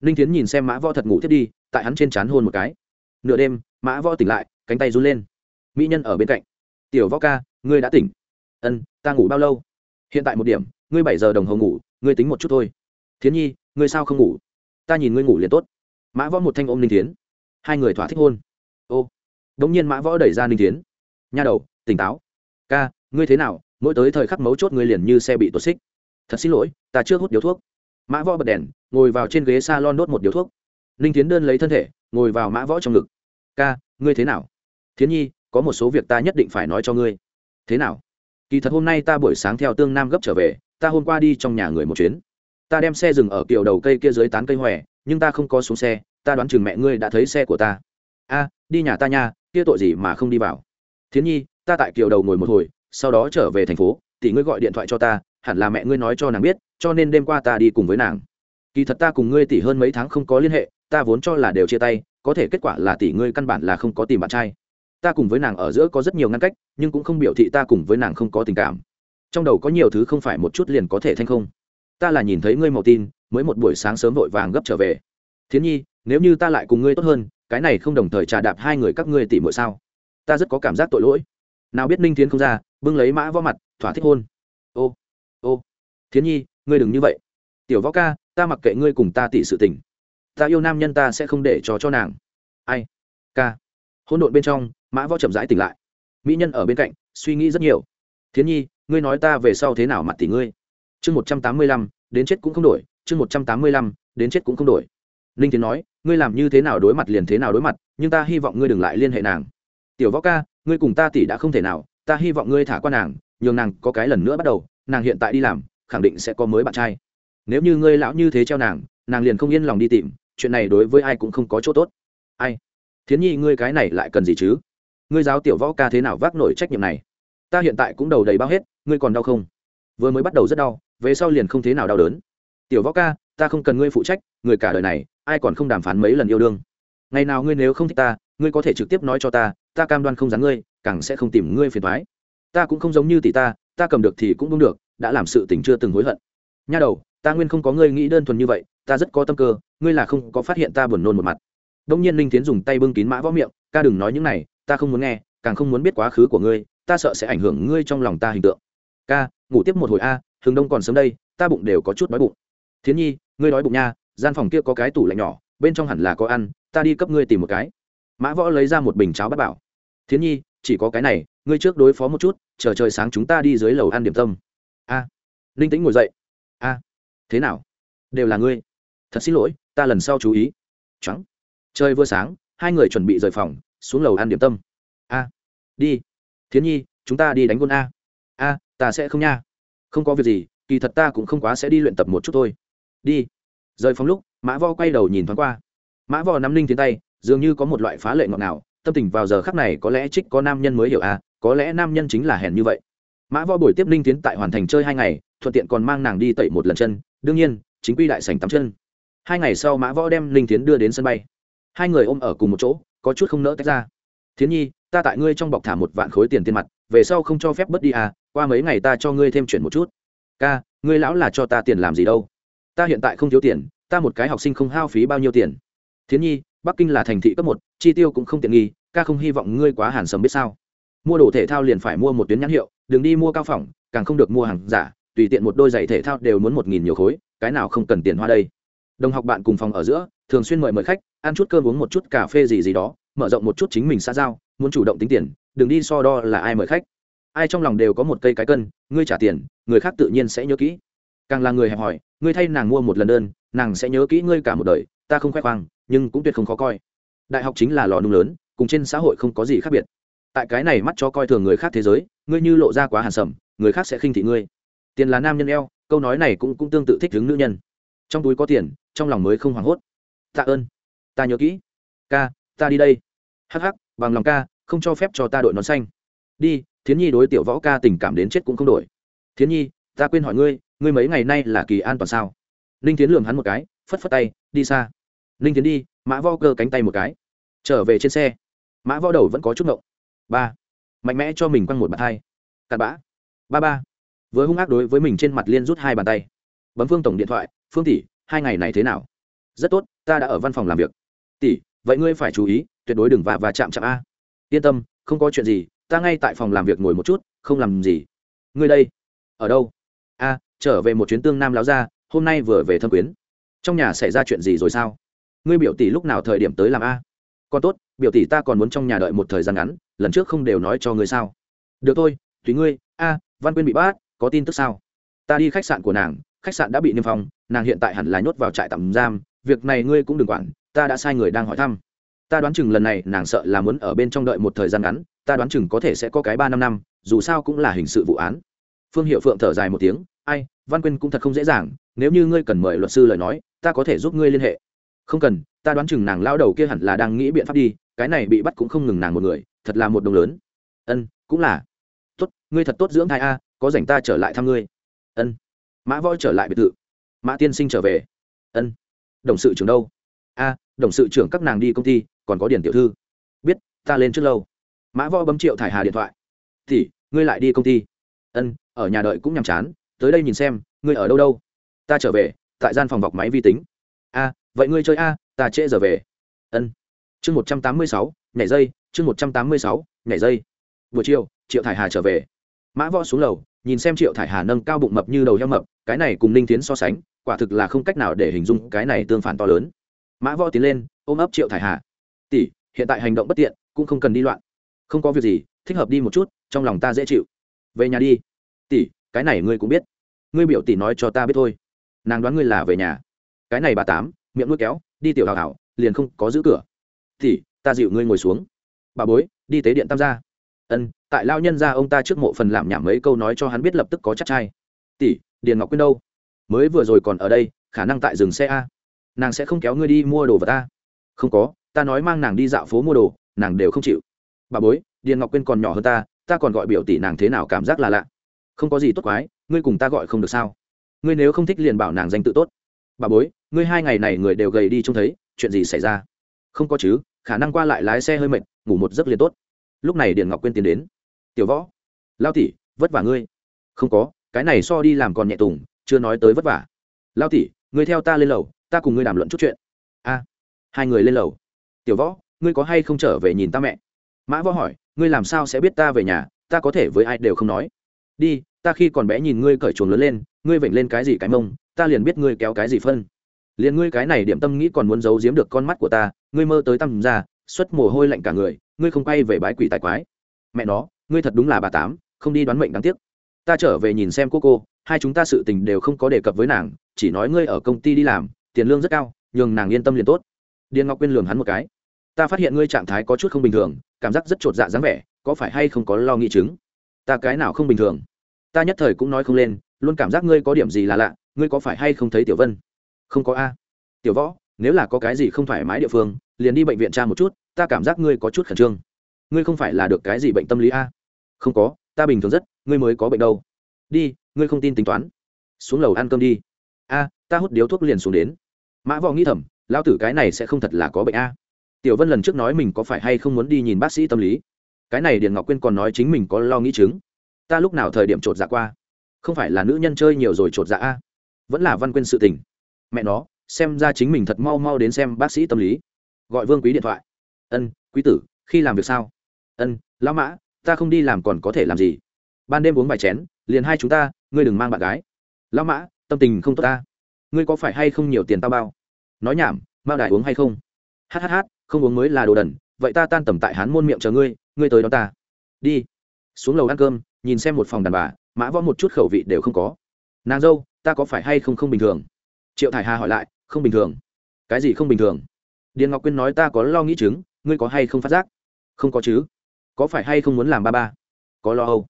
[SPEAKER 1] Ninh tiến nhìn xem mã võ thật ngủ thiết đi tại hắn trên trán hôn một cái. Nửa đêm, mã võ tỉnh lại, cánh tay run lên. Mỹ nhân ở bên cạnh. Tiểu võ ca, ngươi đã tỉnh. Ân, ta ngủ bao lâu? Hiện tại một điểm, ngươi bảy giờ đồng hồ ngủ, ngươi tính một chút thôi. Thiến nhi, ngươi sao không ngủ? Ta nhìn ngươi ngủ liền tốt. Mã võ một thanh ôm ninh tiến hai người thỏa thích hôn. Ô. Đ ỗ n g nhiên mã võ đẩy ra ninh tiến nha đầu, tỉnh táo. Ca, ngươi thế nào? Mỗi tới thời khắc mấu chốt ngươi liền như xe bị tuột xích. Thật xin lỗi, ta chưa hút điếu thuốc. Mã võ bật đèn, ngồi vào trên ghế s a lon đốt một điếu thuốc ninh tiến đơn lấy thân thể, ngồi vào mã võ trong ngực. Ca, ngươi thế nào? Thiến nhi, có một số việc ta nhất định phải nói cho ngươi. Thế nào? Kỳ thật hôm nay ta buổi sáng theo tương nam gấp trở về, ta hôm qua đi trong nhà người một chuyến. Ta đem xe dừng ở kiều đầu cây kia dưới tán cây hòe, nhưng ta không có xuống xe, ta đoán chừng mẹ ngươi đã thấy xe của ta. A, đi nhà ta nha, kia tội gì mà không đi vào? Thiến nhi, ta tại kiều đầu ngồi một hồi, sau đó trở về thành phố, tỷ ngươi gọi điện thoại cho ta, hẳn là mẹ ngươi nói cho nàng biết, cho nên đêm qua ta đi cùng với nàng. Kỳ thật ta cùng ngươi tỷ hơn mấy tháng không có liên hệ ta vốn cho là đều chia tay, có thể kết quả là tỷ ngươi căn bản là không có tìm bạn trai. Ta cùng với nàng ở giữa có rất nhiều ngăn cách, nhưng cũng không biểu thị ta cùng với nàng không có tình cảm. Trong đầu có nhiều thứ không phải một chút liền có thể thanh không. Ta là nhìn thấy ngươi màu tin, mới một buổi sáng sớm vội vàng gấp trở về. Thiến nhi, nếu như ta lại cùng ngươi tốt hơn, cái này không đồng thời trà đạp hai người các ngươi tỉ mỗi sao? Ta rất có cảm giác tội lỗi. Nào biết ninh thiến không ra, bưng lấy mã võ mặt, thỏa thích hôn. Ô ô. Thiến nhi, ngươi đừng như vậy. Tiểu võ ca, ta mặc kệ ngươi cùng ta tỉ sự tình ta yêu nam nhân ta sẽ không để cho cho nàng. Ai? Ca hỗn độn bên trong, mã võ chậm rãi tỉnh lại. Mỹ nhân ở bên cạnh, suy nghĩ rất nhiều. Thiến nhi, ngươi nói ta về sau thế nào mặt tỷ ngươi? Chương một trăm tám mươi lăm, đến chết cũng không đổi. Chương một trăm tám mươi lăm, đến chết cũng không đổi. Ninh tiến nói, ngươi làm như thế nào đối mặt liền thế nào đối mặt, nhưng ta hy vọng ngươi đừng lại liên hệ nàng. Tiểu võ ca, ngươi cùng ta tỷ đã không thể nào, ta hy vọng ngươi thả qua nàng, nhường nàng có cái lần nữa bắt đầu, nàng hiện tại đi làm, khẳng định sẽ có mới bạn trai. Nếu như ngươi lão như thế treo nàng nàng liền không yên lòng đi tìm chuyện này đối với ai cũng không có chỗ tốt. Ai? Thiến nhi, ngươi cái này lại cần gì chứ? Ngươi giáo tiểu võ ca thế nào vác nổi trách nhiệm này? Ta hiện tại cũng đầu đầy bao hết, ngươi còn đau không? Vừa mới bắt đầu rất đau, về sau liền không thế nào đau đớn. Tiểu võ ca, ta không cần ngươi phụ trách, người cả đời này, ai còn không đàm phán mấy lần yêu đương? Ngày nào ngươi nếu không thích ta, ngươi có thể trực tiếp nói cho ta ta cam đoan không dám ngươi, càng sẽ không tìm ngươi phiền thoái ta cũng không giống như tỷ ta ta cầm được thì cũng đúng được, đã làm sự tình chưa từng hối hận. Nha đầu, ta nguyên không có ngươi nghĩ đơn thuần như vậy ta rất có tâm cơ ngươi là không có phát hiện ta buồn nôn một mặt. Đông nhiên linh tiến dùng tay bưng kín mã võ miệng ca đừng nói những này ta không muốn nghe càng không muốn biết quá khứ của ngươi ta sợ sẽ ảnh hưởng ngươi trong lòng ta hình tượng. Ca ngủ tiếp một hồi a à, thường đông còn sớm đây ta bụng đều có chút đói bụng. Thiến nhi ngươi đói bụng nha gian phòng kia có cái tủ lạnh nhỏ bên trong hẳn là có ăn ta đi cấp ngươi tìm một cái. Mã võ lấy ra một bình cháo bắt bảo. Thiến nhi chỉ có cái này ngươi trước đối phó một chút chờ trời sáng chúng ta đi dưới lầu ăn điểm tâm. A. À. linh tĩnh ngồi dậy. A thế nào? Đều là ngươi thật xin lỗi, ta lần sau chú ý. Trắng. Trời vừa sáng, hai người chuẩn bị rời phòng, xuống lầu ăn điểm tâm. A. Đi. Thiến nhi, chúng ta đi đánh gôn a. A, ta sẽ không nha. Không có việc gì, kỳ thật ta cũng không quá sẽ đi luyện tập một chút thôi. Đi. Rời phòng lúc, mã vo quay đầu nhìn thoáng qua. Mã vo nắm ninh tiến tay, dường như có một loại phá lệ ngọt nào tâm tình vào giờ khắc này có lẽ trích có nam nhân mới hiểu à có lẽ nam nhân chính là hèn như vậy. Mã vo buổi tiếp ninh tiến tại hoàn thành chơi hai ngày, thuận tiện còn mang nàng đi tẩy một lần chân. Đương nhiên, chính quy đại sành tắm chân hai ngày sau mã võ đem Linh tiến đưa đến sân bay. Hai người ôm ở cùng một chỗ, có chút không nỡ tách ra. Thiến nhi, ta tại ngươi trong bọc thả một vạn khối tiền tiền mặt, về sau không cho phép bớt đi à qua mấy ngày ta cho ngươi thêm chuyển một chút. Ca, ngươi lão là cho ta tiền làm gì đâu? Ta hiện tại không thiếu tiền, ta một cái học sinh không hao phí bao nhiêu tiền. Thiến nhi, bắc kinh là thành thị cấp một, chi tiêu cũng không tiện nghi, ca không hy vọng ngươi quá hàn sầm biết sao. Mua đồ thể thao liền phải mua một tuyến nhãn hiệu, đừng đi mua cao phỏng càng không được mua hàng giả, tùy tiện một đôi giày thể thao đều muốn một nghìn nhiều khối, cái nào không cần tiền hoa đây? Đồng học bạn cùng phòng ở giữa, thường xuyên mời mời khách, ăn chút cơm uống một chút cà phê gì gì đó, mở rộng một chút chính mình xã giao, muốn chủ động tính tiền, đừng đi so đo là ai mời khách. Ai trong lòng đều có một cây cái cân, ngươi trả tiền, người khác tự nhiên sẽ nhớ kỹ. Càng là người hẹp hòi, ngươi thay nàng mua một lần đơn, nàng sẽ nhớ kỹ ngươi cả một đời, ta không khoe khoang, nhưng cũng tuyệt không khó coi. Đại học chính là lò nung lớn, cùng trên xã hội không có gì khác biệt. Tại cái này mắt cho coi thường người khác thế giới, ngươi như lộ ra quá hàn sầm, người khác sẽ khinh thị ngươi. Tiền là nam nhân eo, câu nói này cũng cũng tương tự thích hướng nữ nhân. Trong túi có tiền trong lòng mới không hoảng hốt. Tạ ơn. Ta nhớ kỹ. Ca, ta đi đây. Hắc hắc, bằng lòng ca, không cho phép cho ta đội nón xanh. Đi, thiến nhi đối tiểu võ ca tình cảm đến chết cũng không đổi. Thiến nhi, ta quên hỏi ngươi ngươi mấy ngày nay là kỳ an toàn sao? Ninh tiến lường hắn một cái, phất phất tay, đi xa. Ninh tiến đi, mã vo cơ cánh tay một cái. Trở về trên xe. Mã vo đầu vẫn có chút ngộng. Ba. Mạnh mẽ cho mình quăng một bàn hai cặn bã. Ba ba. Với hung ác đối với mình trên mặt liên rút hai bàn tay. Bấm phương tổng điện thoại, phương tỷ hai ngày này thế nào? Rất tốt, ta đã ở văn phòng làm việc. Tỷ, vậy ngươi phải chú ý, tuyệt đối đừng va và chạm chạm a. Yên tâm, không có chuyện gì, ta ngay tại phòng làm việc ngồi một chút, không làm gì. Ngươi đây. Ở đâu? A, trở về một chuyến tương nam láo ra, hôm nay vừa về thâm quyến. Trong nhà xảy ra chuyện gì rồi sao? Ngươi biểu tỷ lúc nào thời điểm tới làm a? Còn tốt, biểu tỷ ta còn muốn trong nhà đợi một thời gian ngắn, lần trước không đều nói cho ngươi sao? Được thôi, tùy ngươi. A, văn quyên bị bắt, có tin tức sao? Ta đi khách sạn của nàng khách sạn đã bị niêm phong, nàng hiện tại hẳn là nhốt vào trại tạm giam, việc này ngươi cũng đừng quản, ta đã sai người đang hỏi thăm. Ta đoán chừng lần này nàng sợ là muốn ở bên trong đợi một thời gian ngắn, ta đoán chừng có thể sẽ có cái ba năm năm, dù sao cũng là hình sự vụ án. Phương hiệu phượng thở dài một tiếng, ai, văn quyên cũng thật không dễ dàng, nếu như ngươi cần mời luật sư lời nói, ta có thể giúp ngươi liên hệ. Không cần, ta đoán chừng nàng lao đầu kia hẳn là đang nghĩ biện pháp đi, cái này bị bắt cũng không ngừng nàng một người, thật là một đồng lớn. Ân, cũng là. Tốt, ngươi thật tốt dưỡng thai a, có dành ta trở lại thăm ngươi. Ân mã võ trở lại biệt thự. Mã tiên sinh trở về. Ân. Đồng sự trưởng đâu? A, đồng sự trưởng các nàng đi công ty, còn có điển tiểu thư. Biết, ta lên trước lâu. Mã võ bấm triệu thải hà điện thoại. Thì, ngươi lại đi công ty. Ân, ở nhà đợi cũng nhàm chán. Tới đây nhìn xem, ngươi ở đâu đâu? Ta trở về, tại gian phòng vọc máy vi tính. A, vậy ngươi chơi a, ta trễ giờ về. Ân. Chương một trăm tám mươi sáu, nhảy dây, chương một trăm tám mươi sáu, nhảy dây. Buổi chiều, triệu thải hà trở về. Mã võ xuống lầu nhìn xem triệu thải hà nâng cao bụng mập như đầu heo mập, cái này cùng ninh tiến so sánh, quả thực là không cách nào để hình dung cái này tương phản to lớn. Mã võ tiến lên, ôm ấp triệu thải hà. Tỷ, hiện tại hành động bất tiện, cũng không cần đi loạn. Không có việc gì, thích hợp đi một chút, trong lòng ta dễ chịu. Về nhà đi. Tỷ, cái này ngươi cũng biết. Ngươi biểu tỷ nói cho ta biết thôi. Nàng đoán ngươi là về nhà. Cái này bà tám, miệng nuôi kéo, đi tiểu hào hảo liền không có giữ cửa. Tỷ, ta dịu ngươi ngồi xuống. Bà bối, đi tế điện tam gia ân, tại lao nhân ra ông ta trước mộ phần làm nhảm mấy câu nói cho hắn biết lập tức có chắc trai. Tỷ, điền ngọc quyên đâu? Mới vừa rồi còn ở đây, khả năng tại dừng xe a. Nàng sẽ không kéo ngươi đi mua đồ vào ta không có, ta nói mang nàng đi dạo phố mua đồ, nàng đều không chịu. Bà bối, điền ngọc quyên còn nhỏ hơn ta ta còn gọi biểu tỷ nàng thế nào cảm giác là lạ. Không có gì tốt quái, ngươi cùng ta gọi không được sao? Ngươi nếu không thích liền bảo nàng danh tự tốt. Bà bối, ngươi hai ngày này người đều gầy đi trông thấy, chuyện gì xảy ra? Không có chứ, khả năng qua lại lái xe hơi mệt, ngủ một giấc liền tốt lúc này điện ngọc quyên tiến đến. Tiểu võ, lao tỷ, vất vả ngươi. Không có, cái này so đi làm còn nhẹ tùng, chưa nói tới vất vả. Lao tỷ, ngươi theo ta lên lầu, ta cùng ngươi đàm luận chút chuyện. A, hai người lên lầu. Tiểu võ, ngươi có hay không trở về nhìn ta mẹ? Mã võ hỏi, ngươi làm sao sẽ biết ta về nhà, ta có thể với ai đều không nói? Đi, ta khi còn bé nhìn ngươi cởi chuồng lớn lên, ngươi vểnh lên cái gì cái mông, ta liền biết ngươi kéo cái gì phân. Liền ngươi cái này điểm tâm nghĩ còn muốn giấu giếm được con mắt của ta, ngươi mơ tới tăm ra xuất mồ hôi lạnh cả người, ngươi không quay về bái quỷ tài quái. Mẹ nó, ngươi thật đúng là bà tám, không đi đoán mệnh đáng tiếc. Ta trở về nhìn xem cô cô, hai chúng ta sự tình đều không có đề cập với nàng, chỉ nói ngươi ở công ty đi làm, tiền lương rất cao, nhường nàng yên tâm liền tốt. Điền ngọc quyên lường hắn một cái. Ta phát hiện ngươi trạng thái có chút không bình thường, cảm giác rất chột dạ dáng vẻ, có phải hay không có lo nghĩ chứng? Ta cái nào không bình thường? Ta nhất thời cũng nói không lên, luôn cảm giác ngươi có điểm gì là lạ, ngươi có phải hay không thấy tiểu vân? Không có a. Tiểu võ, nếu là có cái gì không thoải mái địa phương liền đi bệnh viện tra một chút, ta cảm giác ngươi có chút khẩn trương. Ngươi không phải là được cái gì bệnh tâm lý a? Không có, ta bình thường rất, ngươi mới có bệnh đâu. Đi, ngươi không tin tính toán. Xuống lầu ăn cơm đi. A, ta hút điếu thuốc liền xuống đến. Mã võ nghĩ thầm, lão tử cái này sẽ không thật là có bệnh a. Tiểu vân lần trước nói mình có phải hay không muốn đi nhìn bác sĩ tâm lý. Cái này điền ngọc quyên còn nói chính mình có lo nghĩ chứng. Ta lúc nào thời điểm t r ộ t dạ qua? Không phải là nữ nhân chơi nhiều rồi t r ộ t dạ a? Vẫn là văn quyên sự tình. Mẹ nó, xem ra chính mình thật mau mau đến xem bác sĩ tâm lý gọi vương quý điện thoại. Ân, quý tử, khi làm việc sao? Ân, lão mã, ta không đi làm còn có thể làm gì. Ban đêm uống vài chén, liền hai chúng ta, ngươi đừng mang bạn gái. Lão mã, tâm tình không tốt ta. Ngươi có phải hay không nhiều tiền tao bao? Nói nhảm, mao đại uống hay không? Hhh không uống mới là đồ đần, vậy ta tan tầm tại hán môn miệng chờ ngươi ngươi tới đó ta. Đi. Xuống lầu ăn cơm, nhìn xem một phòng đàn bà, mã võ một chút khẩu vị đều không có. Nàng dâu, ta có phải hay không không bình thường? Triệu thải hà hỏi lại, không bình thường. Cái gì không bình thường? Điền ngọc quyên nói ta có lo nghĩ chứng, ngươi có hay không phát giác? Không có chứ. Có phải hay không muốn làm ba ba? Có lo âu.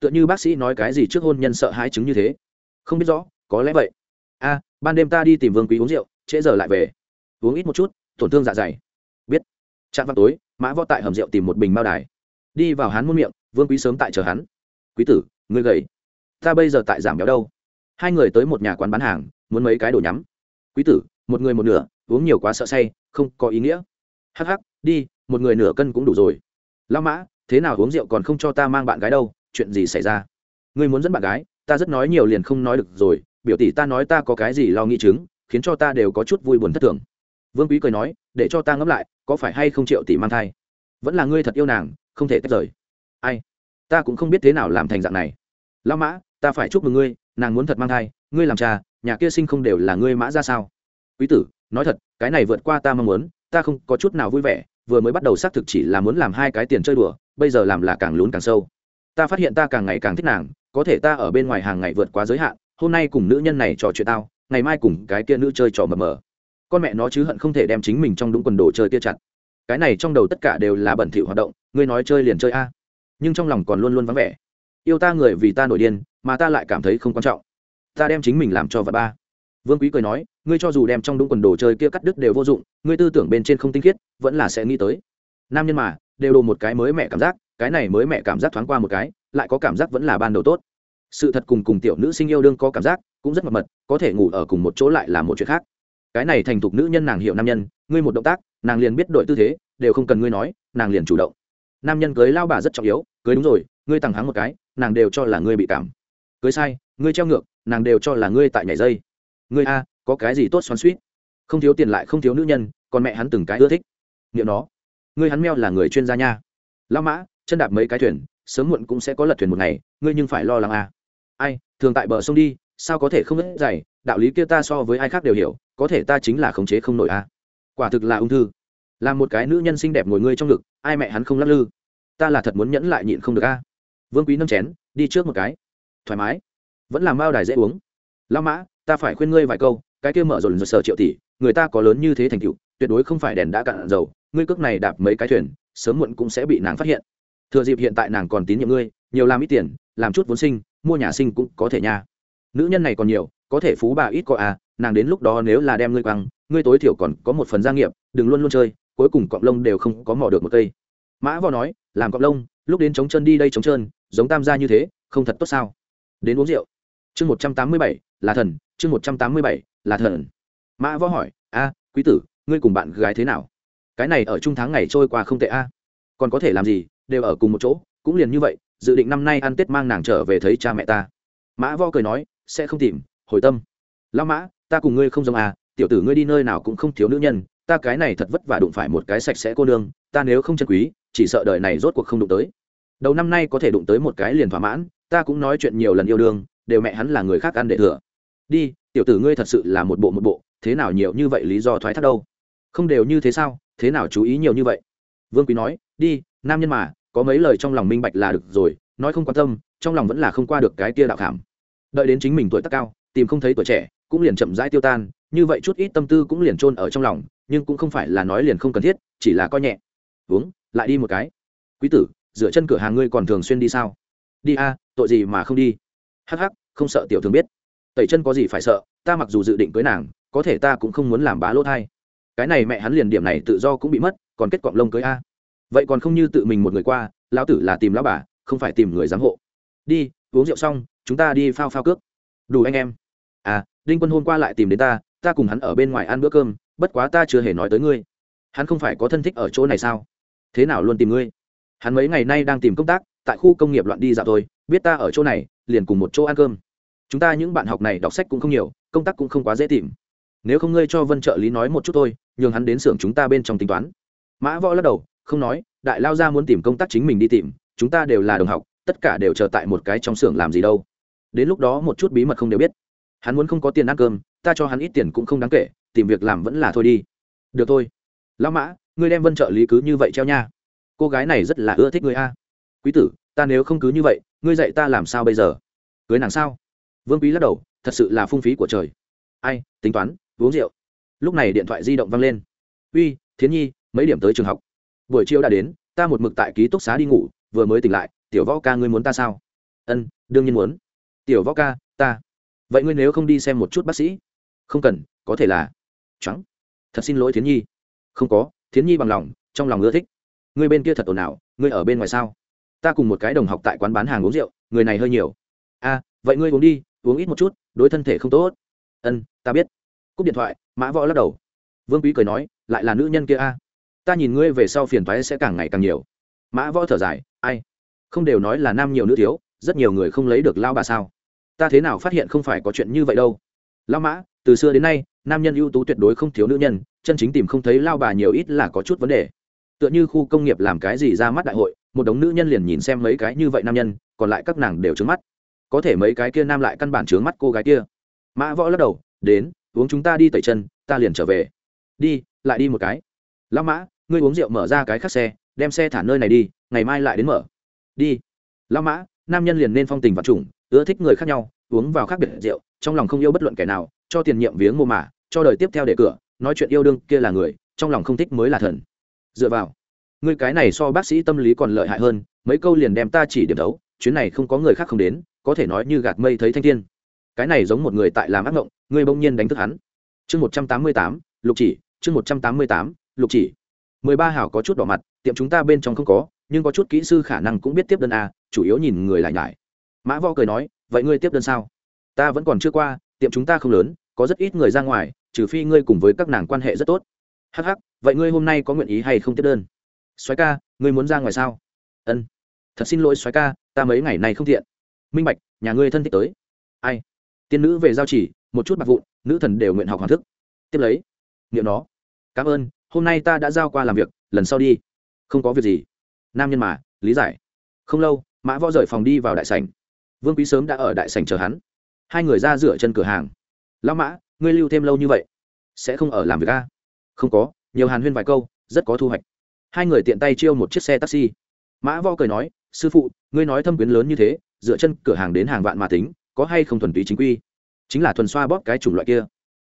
[SPEAKER 1] Tựa như bác sĩ nói cái gì trước hôn nhân sợ hãi chứng như thế. Không biết rõ, có lẽ vậy. A, ban đêm ta đi tìm vương quý uống rượu, trễ giờ lại về. Uống ít một chút, tổn thương dạ dày. Biết. Trạm vào tối, mã võ tại hầm rượu tìm một bình bao đài. Đi vào hắn muôn miệng, vương quý sớm tại chờ hắn. Quý tử, ngươi gầy. Ta bây giờ tại giảm béo đâu? Hai người tới một nhà quán bán hàng, muốn mấy cái đồ nhắm. Quý tử một người một nửa, uống nhiều quá sợ say, không có ý nghĩa. Hắc hắc, đi, một người nửa cân cũng đủ rồi. Lao mã, thế nào uống rượu còn không cho ta mang bạn gái đâu, chuyện gì xảy ra? Ngươi muốn dẫn bạn gái, ta rất nói nhiều liền không nói được rồi, biểu tỷ ta nói ta có cái gì lo nghĩ chứng, khiến cho ta đều có chút vui buồn thất thường. Vương quý cười nói, để cho ta ngẫm lại, có phải hay không triệu tỷ mang thai? Vẫn là ngươi thật yêu nàng, không thể tách rời. Ai? Ta cũng không biết thế nào làm thành dạng này. Lao mã, ta phải chúc mừng ngươi, nàng muốn thật mang thai, ngươi làm cha, nhà kia sinh không đều là ngươi mã ra sao? Quý tử, nói thật, cái này vượt qua ta mong muốn, ta không có chút nào vui vẻ, vừa mới bắt đầu xác thực chỉ là muốn làm hai cái tiền chơi đùa, bây giờ làm là càng lún càng sâu. Ta phát hiện ta càng ngày càng thích nàng, có thể ta ở bên ngoài hàng ngày vượt quá giới hạn, hôm nay cùng nữ nhân này trò chuyện tao, ngày mai cùng cái kia nữ chơi trò mờ mờ. Con mẹ nó chứ hận không thể đem chính mình trong đúng quần đồ chơi kia chặt. Cái này trong đầu tất cả đều là bẩn thỉu hoạt động, ngươi nói chơi liền chơi a. Nhưng trong lòng còn luôn luôn vắng vẻ. Yêu ta người vì ta nổi điên, mà ta lại cảm thấy không quan trọng. Ta đem chính mình làm cho vật ba. Vương quý cười nói ngươi cho dù đem trong đúng quần đồ chơi kia cắt đứt đều vô dụng, ngươi tư tưởng bên trên không tinh khiết, vẫn là sẽ nghĩ tới. Nam nhân mà, đều đồ một cái mới mẹ cảm giác, cái này mới mẹ cảm giác thoáng qua một cái, lại có cảm giác vẫn là ban đầu tốt. Sự thật cùng cùng tiểu nữ sinh yêu đương có cảm giác, cũng rất mật mật, có thể ngủ ở cùng một chỗ lại là một chuyện khác. Cái này thành thục nữ nhân nàng hiểu nam nhân, ngươi một động tác, nàng liền biết đổi tư thế, đều không cần ngươi nói, nàng liền chủ động. Nam nhân cưới lao bà rất trọng yếu, cưới đúng rồi, ngươi tằng hắng một cái, nàng đều cho là ngươi bị cảm. Cưới sai, ngươi treo ngược, nàng đều cho là ngươi tại nhảy dây. Ngươi a có cái gì tốt xoắn suýt? Không thiếu tiền lại không thiếu nữ nhân, còn mẹ hắn từng cái ưa thích. Niệm nó, ngươi hắn meo là người chuyên gia nha. Lao mã, chân đạp mấy cái thuyền, sớm muộn cũng sẽ có lật thuyền một ngày, ngươi nhưng phải lo lắng à? ai, thường tại bờ sông đi, sao có thể không hết dày đạo lý kia ta so với ai khác đều hiểu, có thể ta chính là khống chế không nổi à? quả thực là ung thư. Là một cái nữ nhân xinh đẹp ngồi ngươi trong ngực, ai mẹ hắn không lắc lư. Ta là thật muốn nhẫn lại nhịn không được a vương quý nâng chén, đi trước một cái. Thoải mái. Vẫn là mao đài dễ uống. Lao mã, ta phải khuyên ngươi vài câu cái kia mở rồi rồi sở triệu tỷ, người ta có lớn như thế thành tựu, tuyệt đối không phải đèn đã cạn dầu, ngươi cước này đạp mấy cái thuyền, sớm muộn cũng sẽ bị nàng phát hiện. Thừa dịp hiện tại nàng còn tín nhiệm ngươi, nhiều làm ít tiền, làm chút vốn sinh, mua nhà sinh cũng có thể nha. Nữ nhân này còn nhiều, có thể phú bà ít có à nàng đến lúc đó nếu là đem ngươi quăng, ngươi tối thiểu còn có một phần gia nghiệp, đừng luôn luôn chơi, cuối cùng cọng lông đều không có mò được một cây. Mã võ nói, làm cọng lông, lúc đến chống chân đi đây chống chân giống tam gia như thế, không thật tốt sao? Đến uống rượu. Chương một trăm tám mươi bảy, là thần, chương một trăm tám mươi bảy là thần. Mã võ hỏi, a, quý tử, ngươi cùng bạn gái thế nào? Cái này ở trung tháng ngày trôi qua không tệ a. Còn có thể làm gì, đều ở cùng một chỗ, cũng liền như vậy, dự định năm nay ăn tết mang nàng trở về thấy cha mẹ ta. Mã võ cười nói, sẽ không tìm, hồi tâm. Lão mã, ta cùng ngươi không giống à tiểu tử ngươi đi nơi nào cũng không thiếu nữ nhân, ta cái này thật vất vả đụng phải một cái sạch sẽ cô nương, ta nếu không chân quý, chỉ sợ đời này rốt cuộc không đụng tới. Đầu năm nay có thể đụng tới một cái liền thỏa mãn, ta cũng nói chuyện nhiều lần yêu đương, đều mẹ hắn là người khác ăn để thừa đi, tiểu tử ngươi thật sự là một bộ một bộ, thế nào nhiều như vậy lý do thoái thác đâu? Không đều như thế sao? Thế nào chú ý nhiều như vậy? Vương quý nói, đi, nam nhân mà, có mấy lời trong lòng minh bạch là được rồi, nói không quan tâm, trong lòng vẫn là không qua được cái kia đạo cảm đợi đến chính mình tuổi tác cao, tìm không thấy tuổi trẻ, cũng liền chậm rãi tiêu tan, như vậy chút ít tâm tư cũng liền chôn ở trong lòng, nhưng cũng không phải là nói liền không cần thiết, chỉ là coi nhẹ. Uống, lại đi một cái. Quý tử dựa chân cửa hàng ngươi còn thường xuyên đi sao? Đi a, tội gì mà không đi? Hắc hắc, không sợ tiểu thường biết tẩy chân có gì phải sợ, ta mặc dù dự định cưới nàng, có thể ta cũng không muốn làm bá lỗ thai. Cái này mẹ hắn liền điểm này tự do cũng bị mất, còn kết quọng lông cưới a. Vậy còn không như tự mình một người qua, lão tử là tìm lão bà, không phải tìm người giám hộ. Đi, uống rượu xong, chúng ta đi phao phao cước. Đủ anh em. À đinh quân hôm qua lại tìm đến ta ta cùng hắn ở bên ngoài ăn bữa cơm, bất quá ta chưa hề nói tới ngươi. Hắn không phải có thân thích ở chỗ này sao? Thế nào luôn tìm ngươi? Hắn mấy ngày nay đang tìm công tác, tại khu công nghiệp loạn đi dạo thôi, biết ta ở chỗ này, liền cùng một chỗ ăn cơm chúng ta những bạn học này đọc sách cũng không nhiều, công tác cũng không quá dễ tìm. Nếu không ngươi cho vân trợ lý nói một chút thôi, nhường hắn đến xưởng chúng ta bên trong tính toán. Mã võ lắc đầu, không nói, đại lao ra muốn tìm công tác chính mình đi tìm, chúng ta đều là đồng học, tất cả đều chờ tại một cái trong xưởng làm gì đâu. Đến lúc đó một chút bí mật không đều biết. Hắn muốn không có tiền ăn cơm, ta cho hắn ít tiền cũng không đáng kể, tìm việc làm vẫn là thôi đi. Được thôi. Lão mã, ngươi đem vân trợ lý cứ như vậy treo nha. Cô gái này rất là ưa thích người a. Quý tử, ta nếu không cứ như vậy, ngươi dạy ta làm sao bây giờ? Cưới nàng sao? Vương quý lắc đầu thật sự là phung phí của trời. Ai tính toán uống rượu. Lúc này điện thoại di động văng lên. Uy thiến nhi mấy điểm tới trường học? Buổi chiều đã đến ta một mực tại ký túc xá đi ngủ vừa mới tỉnh lại tiểu võ ca ngươi muốn ta sao? Ân đương nhiên muốn. Tiểu võ ca ta. Vậy ngươi nếu không đi xem một chút bác sĩ? Không cần có thể là. Trắng. Thật xin lỗi thiến nhi. Không có thiến nhi bằng lòng trong lòng ưa thích. Ngươi bên kia thật ồn ào ngươi ở bên ngoài sao? Ta cùng một cái đồng học tại quán bán hàng uống rượu người này hơi nhiều. A à, vậy ngươi uống đi uống ít một chút, đối thân thể không tốt. Ân, ta biết. Cúp điện thoại, mã võ lắc đầu. Vương quý cười nói, lại là nữ nhân kia a. Ta nhìn ngươi về sau phiền thoái sẽ càng ngày càng nhiều. Mã võ thở dài, ai? Không đều nói là nam nhiều nữ thiếu, rất nhiều người không lấy được lao bà sao? Ta thế nào phát hiện không phải có chuyện như vậy đâu? Lao mã, từ xưa đến nay, nam nhân ưu tú tuyệt đối không thiếu nữ nhân, chân chính tìm không thấy lao bà nhiều ít là có chút vấn đề. Tựa như khu công nghiệp làm cái gì ra mắt đại hội, một đống nữ nhân liền nhìn xem mấy cái như vậy nam nhân, còn lại các nàng đều trứng mắt có thể mấy cái kia nam lại căn bản trướng mắt cô gái kia. Mã võ lắc đầu, đến, uống chúng ta đi tẩy chân, ta liền trở về. Đi, lại đi một cái. Lão mã, ngươi uống rượu mở ra cái khác xe, đem xe thả nơi này đi, ngày mai lại đến mở. Đi. Lão mã, nam nhân liền nên phong tình vật trùng ưa thích người khác nhau, uống vào khác biệt rượu, trong lòng không yêu bất luận kẻ nào, cho tiền nhiệm viếng mô mả, cho đời tiếp theo để cửa, nói chuyện yêu đương kia là người, trong lòng không thích mới là thần. Dựa vào. Ngươi cái này so bác sĩ tâm lý còn lợi hại hơn, mấy câu liền đem ta chỉ điểm đấu chuyến này không có người khác không đến có thể nói như gạt mây thấy thanh thiên. Cái này giống một người tại làm ác mộng ngươi bỗng nhiên đánh thức hắn. Chương một trăm tám mươi tám, lục chỉ, chương một trăm tám mươi tám, lục chỉ. Mười ba hảo có chút đỏ mặt, tiệm chúng ta bên trong không có, nhưng có chút kỹ sư khả năng cũng biết tiếp đơn a chủ yếu nhìn người lại nhải. Mã võ cười nói, vậy ngươi tiếp đơn sao? Ta vẫn còn chưa qua, tiệm chúng ta không lớn, có rất ít người ra ngoài, trừ phi ngươi cùng với các nàng quan hệ rất tốt. Hắc hắc, vậy ngươi hôm nay có nguyện ý hay không tiếp đơn? Soái ca, ngươi muốn ra ngoài sao? Ân, thật xin lỗi soái ca, ta mấy ngày này không thiện minh bạch, nhà ngươi thân thích tới. Ai? Tiên nữ về giao chỉ, một chút bạc vụn, nữ thần đều nguyện học hoàn thức. Tiếp lấy nghiệm nó. Cảm ơn, hôm nay ta đã giao qua làm việc, lần sau đi. Không có việc gì. Nam nhân mà, lý giải. Không lâu, mã võ rời phòng đi vào đại sảnh. Vương quý sớm đã ở đại sảnh chờ hắn. Hai người ra rửa chân cửa hàng. Lão mã, ngươi lưu thêm lâu như vậy, sẽ không ở làm việc a? Không có, nhiều hàn huyên vài câu, rất có thu hoạch. Hai người tiện tay chiêu một chiếc xe taxi. Mã võ cười nói, sư phụ, ngươi nói thâm quyến lớn như thế dựa chân cửa hàng đến hàng vạn mà tính, có hay không thuần túy chính quy? Chính là thuần xoa bóp cái chủng loại kia.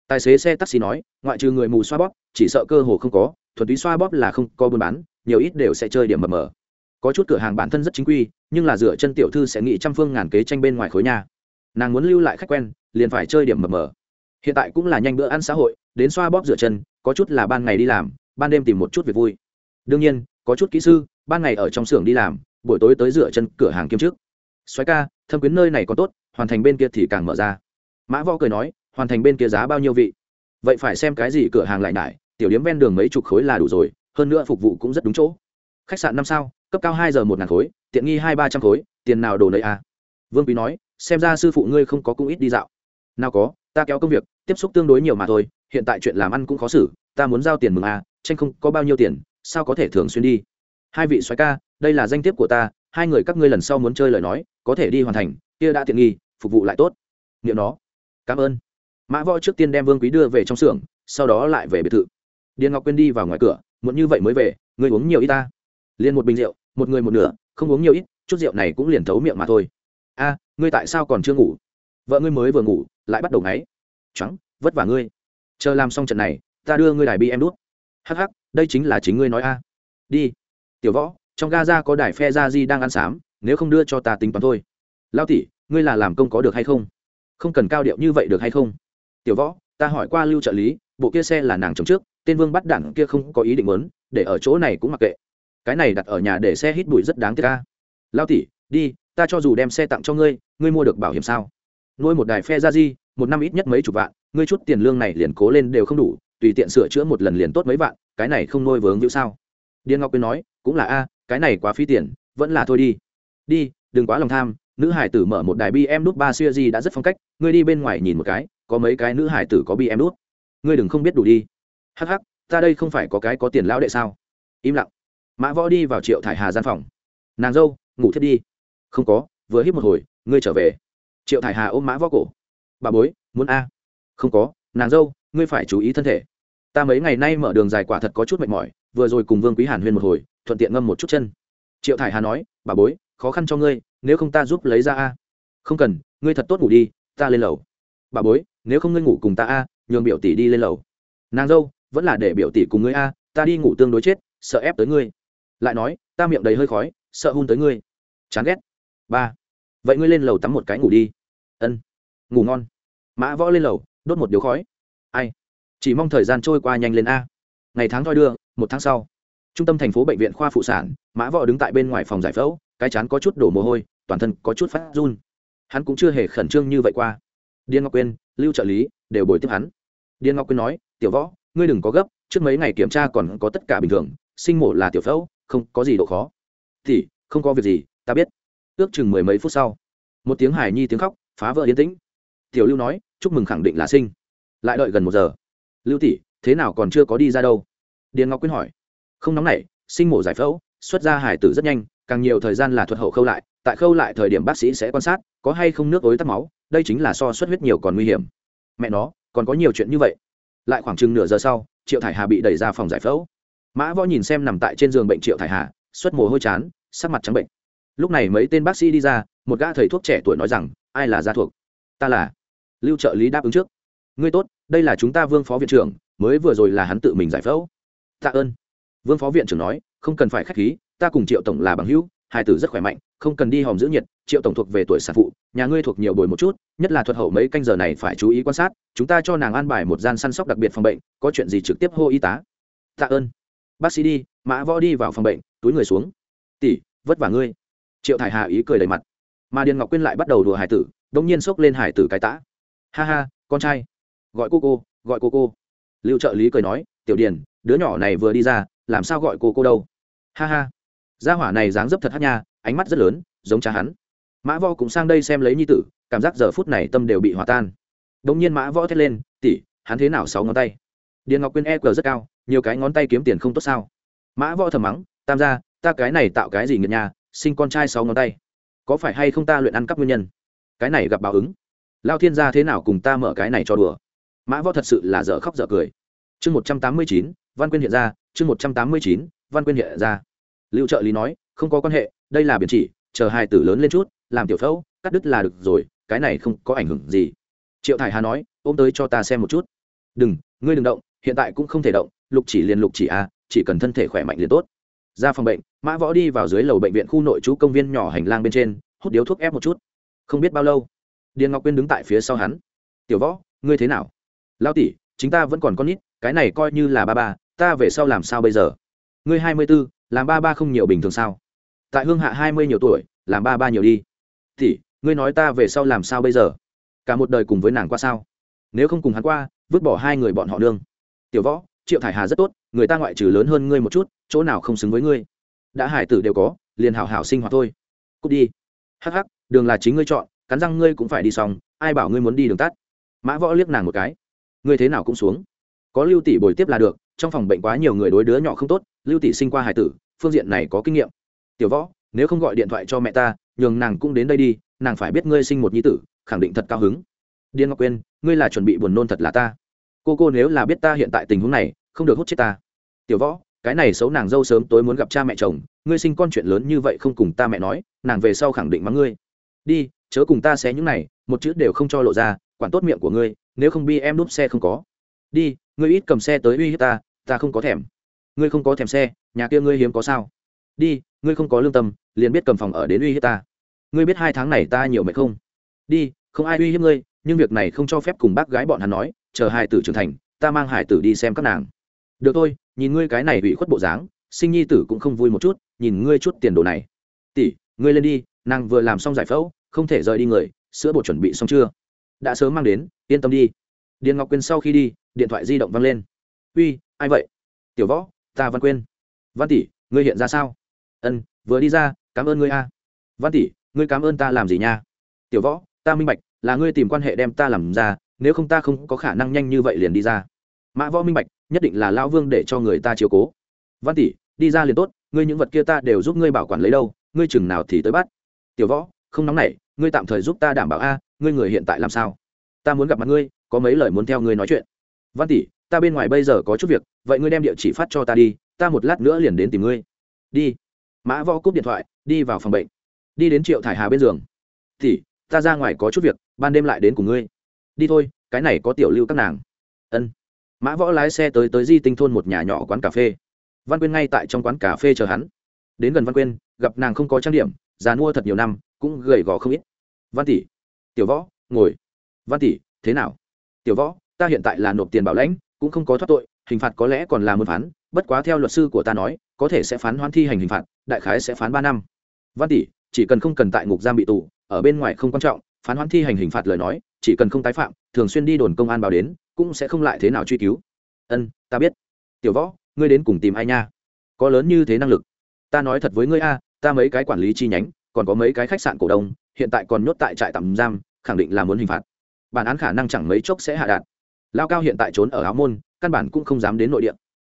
[SPEAKER 1] Tài xế xe taxi nói, ngoại trừ người mù xoa bóp, chỉ sợ cơ hồ không có, thuần túy xoa bóp là không có buôn bán, nhiều ít đều sẽ chơi điểm mờ mờ. Có chút cửa hàng bản thân rất chính quy, nhưng là dựa chân tiểu thư sẽ nghĩ trăm phương ngàn kế tranh bên ngoài khối nhà. Nàng muốn lưu lại khách quen, liền phải chơi điểm mờ mờ. Hiện tại cũng là nhanh bữa ăn xã hội, đến xoa bóp dựa chân, có chút là ban ngày đi làm, ban đêm tìm một chút việc vui. Đương nhiên, có chút kỹ sư, ban ngày ở trong xưởng đi làm, buổi tối tới dựa chân cửa hàng kiêm trước xoáy ca, thâm quyến nơi này có tốt, hoàn thành bên kia thì càng mở ra. Mã võ cười nói, hoàn thành bên kia giá bao nhiêu vị? Vậy phải xem cái gì cửa hàng lại nải, tiểu điếm ven đường mấy chục khối là đủ rồi, hơn nữa phục vụ cũng rất đúng chỗ. Khách sạn năm sao, cấp cao hai giờ một ngàn khối, tiện nghi hai ba trăm khối, tiền nào đồ nơi à. vương quý nói, xem ra sư phụ ngươi không có cung ít đi dạo. Nào có, ta kéo công việc, tiếp xúc tương đối nhiều mà thôi, hiện tại chuyện làm ăn cũng khó xử, ta muốn giao tiền mừng à tranh không có bao nhiêu tiền, sao có thể thường xuyên đi? Hai vị xoáy ca, đây là danh thiếp của ta hai người các ngươi lần sau muốn chơi lời nói, có thể đi hoàn thành, kia đã tiện nghi, phục vụ lại tốt. Niệm nó. Cảm ơn. Mã võ trước tiên đem vương quý đưa về trong xưởng, sau đó lại về biệt thự. Điền ngọc quyên đi vào ngoài cửa, muốn như vậy mới về, ngươi uống nhiều ít ta. Liền một bình rượu, một người một nửa, không uống nhiều ít, chút rượu này cũng liền thấu miệng mà thôi. A, ngươi tại sao còn chưa ngủ? Vợ ngươi mới vừa ngủ, lại bắt đầu ngáy. Trắng vất vả ngươi. Chờ làm xong trận này, ta đưa ngươi đài bi em đút. Hắc hắc, đây chính là chính ngươi nói a. Đi. Tiểu võ trong Gaza có đài phe gia di đang ăn xám nếu không đưa cho ta tính toán thôi. Lao tỷ ngươi là làm công có được hay không? Không cần cao điệu như vậy được hay không? Tiểu võ ta hỏi qua lưu trợ lý bộ kia xe là nàng chồng trước tên vương bắt đẳng kia không có ý định muốn để ở chỗ này cũng mặc kệ. Cái này đặt ở nhà để xe hít bụi rất đáng tiếc ca lao tỷ, đi ta cho dù đem xe tặng cho ngươi ngươi mua được bảo hiểm sao? Nuôi một đài phe ra di một năm ít nhất mấy chục vạn ngươi chút tiền lương này liền cố lên đều không đủ tùy tiện sửa chữa một lần liền tốt mấy vạn cái này không nuôi vướng như sao? Điên ngọc quyên nói cũng là a cái này quá phí tiền, vẫn là thôi đi. Đi, đừng quá lòng tham, nữ hải tử mở một đài bm nút ba siêu di đã rất phong cách, ngươi đi bên ngoài nhìn một cái, có mấy cái nữ hải tử có bm nút ngươi đừng không biết đủ đi. Hắc hắc, ta đây không phải có cái có tiền lão đệ sao? Im lặng. Mã võ đi vào triệu thải hà gian phòng. Nàng dâu, ngủ thiết đi. Không có, vừa hít một hồi, ngươi trở về. Triệu thải hà ôm mã võ cổ. Bà bối, muốn a? Không có, nàng dâu, ngươi phải chú ý thân thể. Ta mấy ngày nay mở đường dài quả thật có chút mệt mỏi, vừa rồi cùng vương quý hàn huyên một hồi thuận tiện ngâm một chút chân. Triệu thải hà nói, bà bối, khó khăn cho ngươi, nếu không ta giúp lấy ra a. Không cần, ngươi thật tốt ngủ đi, ta lên lầu. Bà bối, nếu không ngươi ngủ cùng ta a, nhường biểu tỷ đi lên lầu. Nàng dâu, vẫn là để biểu tỷ cùng ngươi a, ta đi ngủ tương đối chết, sợ ép tới ngươi. Lại nói, ta miệng đầy hơi khói, sợ hun tới ngươi. Chán ghét. Ba, vậy ngươi lên lầu tắm một cái ngủ đi. Ân. Ngủ ngon. Mã võ lên lầu, đốt một điếu khói. Ai, chỉ mong thời gian trôi qua nhanh lên a. Ngày tháng thoi đưa, một tháng sau trung tâm thành phố bệnh viện khoa phụ sản, mã võ đứng tại bên ngoài phòng giải phẫu, cái chán có chút đổ mồ hôi, toàn thân có chút phát run. Hắn cũng chưa hề khẩn trương như vậy qua. Điên ngọc quyên, lưu trợ lý đều bồi tiếp hắn. Điên ngọc quyên nói, tiểu võ, ngươi đừng có gấp, trước mấy ngày kiểm tra còn có tất cả bình thường, sinh mổ là tiểu phẫu, không có gì độ khó. Thì, không có việc gì, ta biết. Ước chừng mười mấy phút sau, một tiếng hài nhi tiếng khóc phá vỡ yên tĩnh. Tiểu lưu nói, chúc mừng khẳng định là sinh. Lại đợi gần một giờ. Lưu tỷ, thế nào còn chưa có đi ra đâu? Điền ngọc quyên hỏi không nóng nảy, sinh mổ giải phẫu, xuất ra hải tử rất nhanh, càng nhiều thời gian là thuật hậu khâu lại, tại khâu lại thời điểm bác sĩ sẽ quan sát có hay không nước ối tắc máu, đây chính là so xuất huyết nhiều còn nguy hiểm. Mẹ nó, còn có nhiều chuyện như vậy. Lại khoảng chừng nửa giờ sau, triệu thải hà bị đẩy ra phòng giải phẫu. Mã võ nhìn xem nằm tại trên giường bệnh triệu thải hà, xuất mồ hôi chán, sắc mặt trắng bệnh. Lúc này mấy tên bác sĩ đi ra, một gã thầy thuốc trẻ tuổi nói rằng, ai là gia thuộc? Ta là. Lưu trợ lý đáp ứng trước. Ngươi tốt, đây là chúng ta vương phó viện trưởng, mới vừa rồi là hắn tự mình giải phẫu. Tạ ơn vương phó viện trưởng nói, không cần phải k h á c h khí, ta cùng triệu tổng là bằng hữu, hai tử rất khỏe mạnh, không cần đi hòm giữ nhiệt, triệu tổng thuộc về tuổi sản phụ, nhà ngươi thuộc nhiều bồi một chút, nhất là thuật hậu mấy canh giờ này phải chú ý quan sát, chúng ta cho nàng an bài một gian săn sóc đặc biệt phòng bệnh, có chuyện gì trực tiếp hô y tá. Tạ ơn. Bác sĩ đi, mã võ đi vào phòng bệnh, túi người xuống. Tỷ, vất vả ngươi. Triệu thải hà ý cười đầy mặt. Mà điền ngọc quyên lại bắt đầu đùa hải tử đông nhiên xốc lên hải tử cái tã. Ha ha, con trai. Gọi cô cô, gọi cô cô. Lưu trợ lý cười nói, tiểu điền, đứa nhỏ này vừa đi ra làm sao gọi cô cô đâu? Ha ha. Gia hỏa này dáng dấp thật hát nha, ánh mắt rất lớn, giống cha hắn. Mã võ cũng sang đây xem lấy nhi tử, cảm giác giờ phút này tâm đều bị hòa tan. Đông nhiên mã võ thét lên tỉ hắn thế nào sáu ngón tay? Điền ngọc quyên e cờ rất cao, nhiều cái ngón tay kiếm tiền không tốt sao? Mã võ thầm mắng, tam gia, ta cái này tạo cái gì nghiệt nhà sinh con trai sáu ngón tay. Có phải hay không ta luyện ăn cắp nguyên nhân? Cái này gặp báo ứng. Lao thiên gia thế nào cùng ta mở cái này cho đùa? Mã võ thật sự là dở khóc dở cười. Chương một trăm tám mươi chín văn quyên hiện ra, chương một trăm tám mươi chín, văn quyên hiện ra. Lưu trợ lý nói, không có quan hệ, đây là biển chỉ, chờ hai tử lớn lên chút, làm tiểu phẫu, cắt đứt là được rồi, cái này không có ảnh hưởng gì. Triệu thải hà nói, ôm tới cho ta xem một chút. Đừng, ngươi đừng động, hiện tại cũng không thể động, lục chỉ liền lục chỉ a chỉ cần thân thể khỏe mạnh liền tốt. Ra phòng bệnh, mã võ đi vào dưới lầu bệnh viện khu nội trú công viên nhỏ hành lang bên trên, hút điếu thuốc ép một chút. Không biết bao lâu, điền ngọc quyên đứng tại phía sau hắn. Tiểu võ, ngươi thế nào? Lao tỷ, chính ta vẫn còn con nít cái này coi như là ba ba, ta về sau làm sao bây giờ? Ngươi hai mươi b ố làm ba ba không nhiều bình thường sao? Tại hương hạ hai mươi nhiều tuổi, làm ba ba nhiều đi. Thì ngươi nói ta về sau làm sao bây giờ? Cả một đời cùng với nàng qua sao? Nếu không cùng hắn qua, vứt bỏ hai người bọn họ nương. Tiểu võ, triệu thải hà rất tốt, người ta ngoại trừ lớn hơn ngươi một chút, chỗ nào không xứng với ngươi? Đã hải tử đều có, liền hảo hảo sinh hoạt thôi. Cút đi. Hắc hắc, đường là chính ngươi chọn, cắn răng ngươi cũng phải đi xong, ai bảo ngươi muốn đi đường tắt? Mã võ liếc nàng một cái. Ngươi thế nào cũng xuống có lưu tỷ bồi tiếp là được, trong phòng bệnh quá nhiều người đối đứa nhỏ không tốt, lưu tỷ sinh qua hải tử, phương diện này có kinh nghiệm. Tiểu võ, nếu không gọi điện thoại cho mẹ ta, nhường nàng cũng đến đây đi, nàng phải biết ngươi sinh một nhi tử, khẳng định thật cao hứng. Điên ngọc quyên, ngươi là chuẩn bị buồn nôn thật là ta. Cô cô nếu là biết ta hiện tại tình huống này, không được hút chết ta. Tiểu võ, cái này xấu nàng dâu sớm tối muốn gặp cha mẹ chồng, ngươi sinh con chuyện lớn như vậy không cùng ta mẹ nói, nàng về sau khẳng định mắng ngươi. Đi, chớ cùng ta xé những này, một chữ đều không cho lộ ra, quản tốt miệng của ngươi, nếu không bi em đúp xe không có đi, ngươi ít cầm xe tới uy hiếp ta ta không có thèm. Ngươi không có thèm xe, nhà kia ngươi hiếm có sao? Đi, ngươi không có lương tâm, liền biết cầm phòng ở đến uy hiếp ta. Ngươi biết hai tháng này ta nhiều mệt không? Đi, không ai uy hiếp ngươi, nhưng việc này không cho phép cùng bác gái bọn hắn nói, chờ hai tử trưởng thành, ta mang hải tử đi xem các nàng. Được thôi, nhìn ngươi cái này bị khuất bộ dáng, sinh nhi tử cũng không vui một chút, nhìn ngươi chút tiền đồ này. Tỷ, ngươi lên đi, nàng vừa làm xong giải phẫu, không thể rời đi người, sữa bột chuẩn bị xong chưa? Đã sớm mang đến, yên tâm đi điền ngọc quyên sau khi đi, điện thoại di động văng lên. Uy, ai vậy? Tiểu võ, ta văn quyên. Văn tỷ, ngươi hiện ra sao? Ân, vừa đi ra, cảm ơn ngươi a. Văn tỷ, ngươi cảm ơn ta làm gì nha? Tiểu võ, ta minh bạch, là ngươi tìm quan hệ đem ta làm ra, nếu không ta không có khả năng nhanh như vậy liền đi ra. Mã võ minh bạch, nhất định là lão vương để cho người ta chiều cố. Văn tỷ, đi ra liền tốt, ngươi những vật kia ta đều giúp ngươi bảo quản lấy đâu, ngươi chừng nào thì tới bắt. Tiểu võ, không nóng nảy, ngươi tạm thời giúp ta đảm bảo a, ngươi người hiện tại làm sao? Ta muốn gặp mặt ngươi có mấy lời muốn theo ngươi nói chuyện. Văn tỷ ta bên ngoài bây giờ có chút việc vậy ngươi đem địa chỉ phát cho ta đi ta một lát nữa liền đến tìm ngươi. Đi. Mã võ cúp điện thoại đi vào phòng bệnh. Đi đến triệu thải hà bên giường. Tỷ, ta ra ngoài có chút việc ban đêm lại đến cùng ngươi. Đi thôi cái này có tiểu lưu các nàng. Ân. Mã võ lái xe tới tới di tinh thôn một nhà nhỏ quán cà phê. Văn quyên ngay tại trong quán cà phê chờ hắn. Đến gần văn quyên gặp nàng không có trang điểm già mua thật nhiều năm cũng gầy gò không ít. Văn tỷ. Tiểu võ ngồi. Văn tỷ thế nào? Tiểu võ, ta hiện tại là nộp tiền bảo lãnh, cũng không có thoát tội, hình phạt có lẽ còn là một phán, bất quá theo luật sư của ta nói, có thể sẽ phán hoãn thi hành hình phạt, đại khái sẽ phán ba năm. Văn tỷ, chỉ cần không cần tại ngục giam bị tù, ở bên ngoài không quan trọng, phán hoãn thi hành hình phạt lời nói, chỉ cần không tái phạm, thường xuyên đi đồn công an báo đến, cũng sẽ không lại thế nào truy cứu. Ân, ta biết. Tiểu võ, ngươi đến cùng tìm ai nha? Có lớn như thế năng lực. Ta nói thật với ngươi a, ta mấy cái quản lý chi nhánh, còn có mấy cái khách sạn cổ đông, hiện tại còn nhốt tại trại tạm giam, khẳng định là muốn hình phạt bản án khả năng chẳng mấy chốc sẽ hạ đạt. Lao cao hiện tại trốn ở áo môn, căn bản cũng không dám đến nội địa.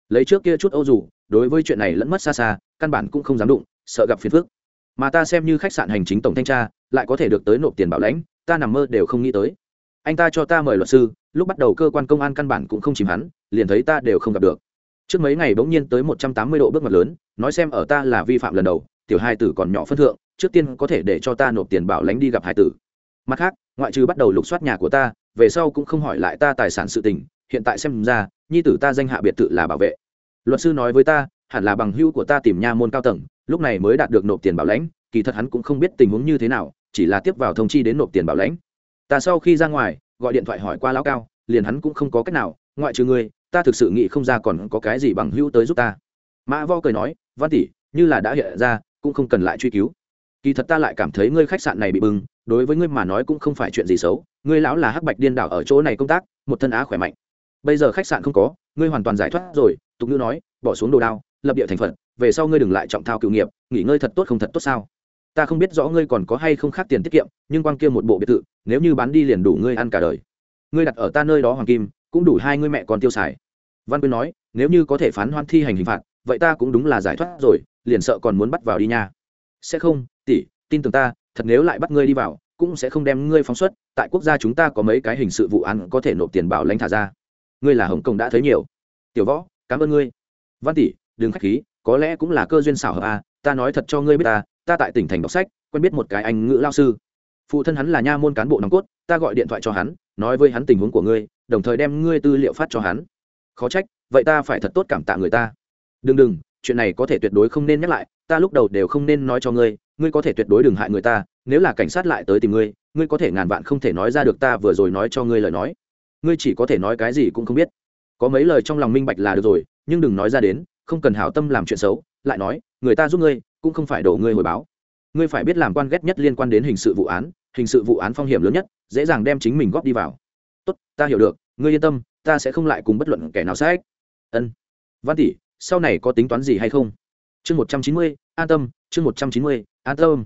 [SPEAKER 1] Lấy trước kia chút âu dù, đối với chuyện này lẫn mất xa xa, căn bản cũng không dám đụng, sợ gặp phiền phức. Mà ta xem như khách sạn hành chính tổng thanh tra, lại có thể được tới nộp tiền bảo lãnh, ta nằm mơ đều không nghĩ tới. Anh ta cho ta mời luật sư, lúc bắt đầu cơ quan công an căn bản cũng không chìm hắn, liền thấy ta đều không gặp được. Trước mấy ngày bỗng nhiên tới một trăm tám mươi độ bước mặt lớn, nói xem ở ta là vi phạm lần đầu, tiểu hai tử còn nhỏ phân thượng, trước tiên có thể để cho ta nộp tiền bảo lãnh đi gặp hải tử. Mặt khác ngoại trừ bắt đầu lục soát nhà của ta, về sau cũng không hỏi lại ta tài sản sự tình, hiện tại xem ra, nhi tử ta danh hạ biệt thự là bảo vệ. Luật sư nói với ta, hẳn là bằng hữu của ta tìm nha môn cao tầng, lúc này mới đạt được nộp tiền bảo lãnh, kỳ thật hắn cũng không biết tình huống như thế nào, chỉ là tiếp vào thông chi đến nộp tiền bảo lãnh. Ta sau khi ra ngoài, gọi điện thoại hỏi qua lão cao, liền hắn cũng không có cách nào, ngoại trừ ngươi, ta thực sự nghĩ không ra còn có cái gì bằng hữu tới giúp ta. Mã vo cười nói, văn tỷ, như là đã hiện ra, cũng không cần lại truy cứu. Kỳ thật ta lại cảm thấy ngươi khách sạn này bị bưng đối với ngươi mà nói cũng không phải chuyện gì xấu, ngươi lão là hắc bạch điên đảo ở chỗ này công tác, một thân á khỏe mạnh. Bây giờ khách sạn không có, ngươi hoàn toàn giải thoát rồi, tục ngữ nói, bỏ xuống đồ đao, lập địa thành phận về sau ngươi đừng lại trọng thao cựu nghiệp, nghỉ ngơi thật tốt không thật tốt sao? Ta không biết rõ ngươi còn có hay không khác tiền tiết kiệm, nhưng quan kia một bộ biệt thự, nếu như bán đi liền đủ ngươi ăn cả đời. Ngươi đặt ở ta nơi đó hoàng kim, cũng đủ hai ngươi mẹ còn tiêu xài. Văn quyên nói, nếu như có thể phán hoan thi hành hình phạt, vậy ta cũng đúng là giải thoát rồi, liền sợ còn muốn bắt vào đi nha. Sẽ không, tỷ, tin tưởng ta thật nếu lại bắt ngươi đi vào cũng sẽ không đem ngươi phóng xuất tại quốc gia chúng ta có mấy cái hình sự vụ án có thể nộp tiền bảo lãnh thả ra. Ngươi là hồng kông đã thấy nhiều. Tiểu võ cảm ơn ngươi. Văn tỷ đừng khách khí có lẽ cũng là cơ duyên xảo hợp à, ta nói thật cho ngươi biết ta ta tại tỉnh thành đọc sách quen biết một cái anh ngữ lao sư. Phụ thân hắn là nha môn cán bộ nòng cốt ta gọi điện thoại cho hắn nói với hắn tình huống của ngươi đồng thời đem ngươi tư liệu phát cho hắn. Khó trách vậy ta phải thật tốt cảm tạ người ta. Đừng đừng chuyện này có thể tuyệt đối không nên nhắc lại ta lúc đầu đều không nên nói cho ngươi ngươi có thể tuyệt đối đừng hại người ta, nếu là cảnh sát lại tới tìm ngươi ngươi có thể ngàn vạn không thể nói ra được ta vừa rồi nói cho ngươi lời nói. Ngươi chỉ có thể nói cái gì cũng không biết. Có mấy lời trong lòng minh bạch là được rồi, nhưng đừng nói ra đến, không cần hảo tâm làm chuyện xấu, lại nói, người ta giúp ngươi, cũng không phải đổ ngươi hồi báo. Ngươi phải biết làm quan ghét nhất liên quan đến hình sự vụ án, hình sự vụ án phong hiểm lớn nhất, dễ dàng đem chính mình góp đi vào. Tốt, ta hiểu được, ngươi yên tâm, ta sẽ không lại cùng bất luận kẻ nào sát. ân. Văn tỷ, sau này có tính toán gì hay không? Chương một trăm chín mươi, an tâm, chương một trăm chín mươi, an tâm.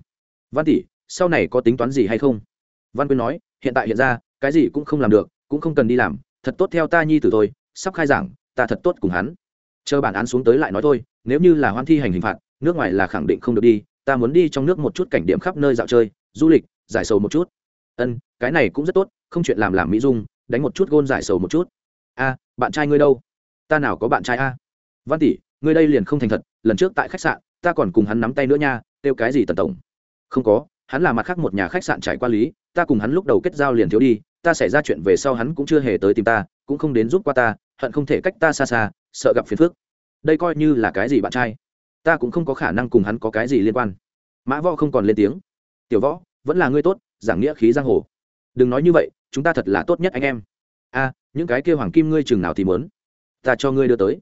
[SPEAKER 1] Văn tỷ, sau này có tính toán gì hay không? Văn quyên nói, hiện tại hiện ra, cái gì cũng không làm được, cũng không cần đi làm, thật tốt theo ta nhi tử tôi sắp khai giảng, ta thật tốt cùng hắn. Chờ bản án xuống tới lại nói thôi, nếu như là hoan thi hành hình phạt, nước ngoài là khẳng định không được đi, ta muốn đi trong nước một chút cảnh điểm khắp nơi dạo chơi, du lịch, giải sầu một chút. Ân, cái này cũng rất tốt, không chuyện làm làm mỹ dung, đánh một chút gôn giải sầu một chút. A, bạn trai ngươi đâu? Ta nào có bạn trai a? Văn tỷ, ngươi đây liền không thành thật lần trước tại khách sạn, ta còn cùng hắn nắm tay nữa nha, kêu cái gì tần tổng? Không có, hắn là mặt khác một nhà khách sạn trải qua lý, ta cùng hắn lúc đầu kết giao liền thiếu đi, ta xảy ra chuyện về sau hắn cũng chưa hề tới tìm ta, cũng không đến giúp qua ta, hận không thể cách ta xa xa, sợ gặp phiền phức. Đây coi như là cái gì bạn trai? Ta cũng không có khả năng cùng hắn có cái gì liên quan. Mã võ không còn lên tiếng. Tiểu võ, vẫn là ngươi tốt, giảng nghĩa khí giang hồ. Đừng nói như vậy, chúng ta thật là tốt nhất anh em. A, những cái kia hoàng kim ngươi chừng nào thì mớn ta cho ngươi đưa tới.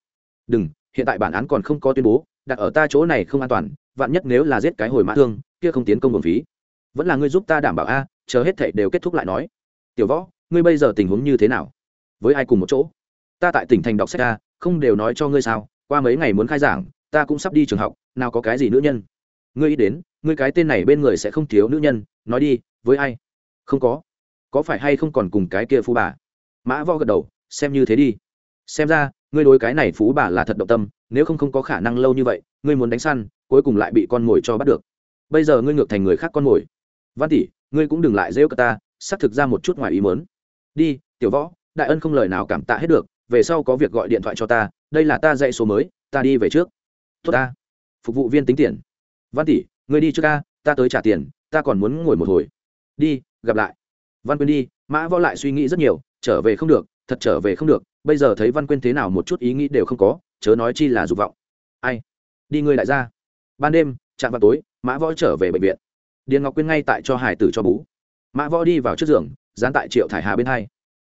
[SPEAKER 1] Đừng hiện tại bản án còn không có tuyên bố, đặt ở ta chỗ này không an toàn, vạn nhất nếu là giết cái hồi mã thương, kia không tiến công bổng phí. Vẫn là ngươi giúp ta đảm bảo a, chờ hết thảy đều kết thúc lại nói. Tiểu võ, ngươi bây giờ tình huống như thế nào? Với ai cùng một chỗ? Ta tại tỉnh thành đọc sách a, không đều nói cho ngươi sao, qua mấy ngày muốn khai giảng, ta cũng sắp đi trường học, nào có cái gì nữ nhân. Ngươi ý đến, ngươi cái tên này bên người sẽ không thiếu nữ nhân, nói đi, với ai? Không có. Có phải hay không còn cùng cái kia phu bà? Mã vo gật đầu, xem như thế đi. Xem ra ngươi đối cái này phú bà là thật động tâm, nếu không không có khả năng lâu như vậy, ngươi muốn đánh săn, cuối cùng lại bị con mồi cho bắt được. Bây giờ ngươi ngược thành người khác con mồi. Văn tỷ, ngươi cũng đừng lại rêu cả ta, xác thực ra một chút ngoài ý mớn đi, tiểu võ, đại ân không lời nào cảm tạ hết được, về sau có việc gọi điện thoại cho ta, đây là ta dạy số mới, ta đi về trước. Tốt ta. Phục vụ viên tính tiền. Văn tỷ, ngươi đi trước ca ta tới trả tiền, ta còn muốn ngồi một hồi. Đi, gặp lại. Văn quyên đi, mã võ lại suy nghĩ rất nhiều, trở về không được, thật trở về không được bây giờ thấy văn quyên thế nào một chút ý nghĩ đều không có, chớ nói chi là dục vọng. Ai? Đi ngươi lại ra. Ban đêm chạm vào tối, mã võ trở về bệnh viện. Điền ngọc quyên ngay tại cho hải tử cho bú. Mã võ đi vào trước giường, dán tại triệu thải hà bên hai.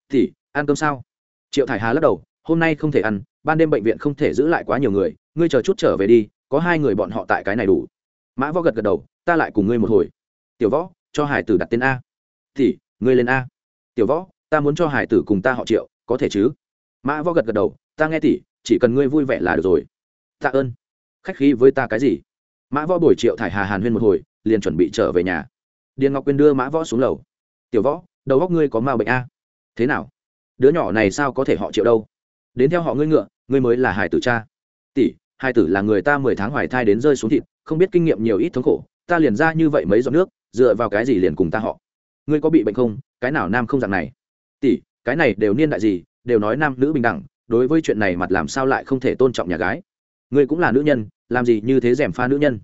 [SPEAKER 1] Thì ăn cơm sao? Triệu thải hà lắc đầu, hôm nay không thể ăn, ban đêm bệnh viện không thể giữ lại quá nhiều người, ngươi chờ chút trở về đi, có hai người bọn họ tại cái này đủ. Mã võ gật gật đầu, ta lại cùng ngươi một hồi. Tiểu võ, cho hải tử đặt tên a. Thì ngươi lên a. Tiểu võ, ta muốn cho hải tử cùng ta họ triệu, có thể chứ? Mã võ gật gật đầu, ta nghe tỉ chỉ cần ngươi vui vẻ là được rồi. Tạ ơn. Khách khí với ta cái gì? Mã võ bồi triệu thải hà hàn huyên một hồi, liền chuẩn bị trở về nhà. Điền ngọc quyên đưa mã võ xuống lầu. Tiểu võ, đầu góc ngươi có mau bệnh a? Thế nào? Đứa nhỏ này sao có thể họ triệu đâu? Đến theo họ ngươi ngựa, ngươi mới là hải tử cha. Tỷ hải tử là người ta mười tháng hoài thai đến rơi xuống thịt, không biết kinh nghiệm nhiều ít thống khổ, ta liền ra như vậy mấy giọt nước, dựa vào cái gì liền cùng ta họ? Ngươi có bị bệnh không? Cái nào nam không dạng này? Tỷ, cái này đều niên đại gì đều nói nam nữ bình đẳng, đối với chuyện này mặt làm sao lại không thể tôn trọng nhà gái. Ngươi cũng là nữ nhân, làm gì như thế rèm pha nữ nhân.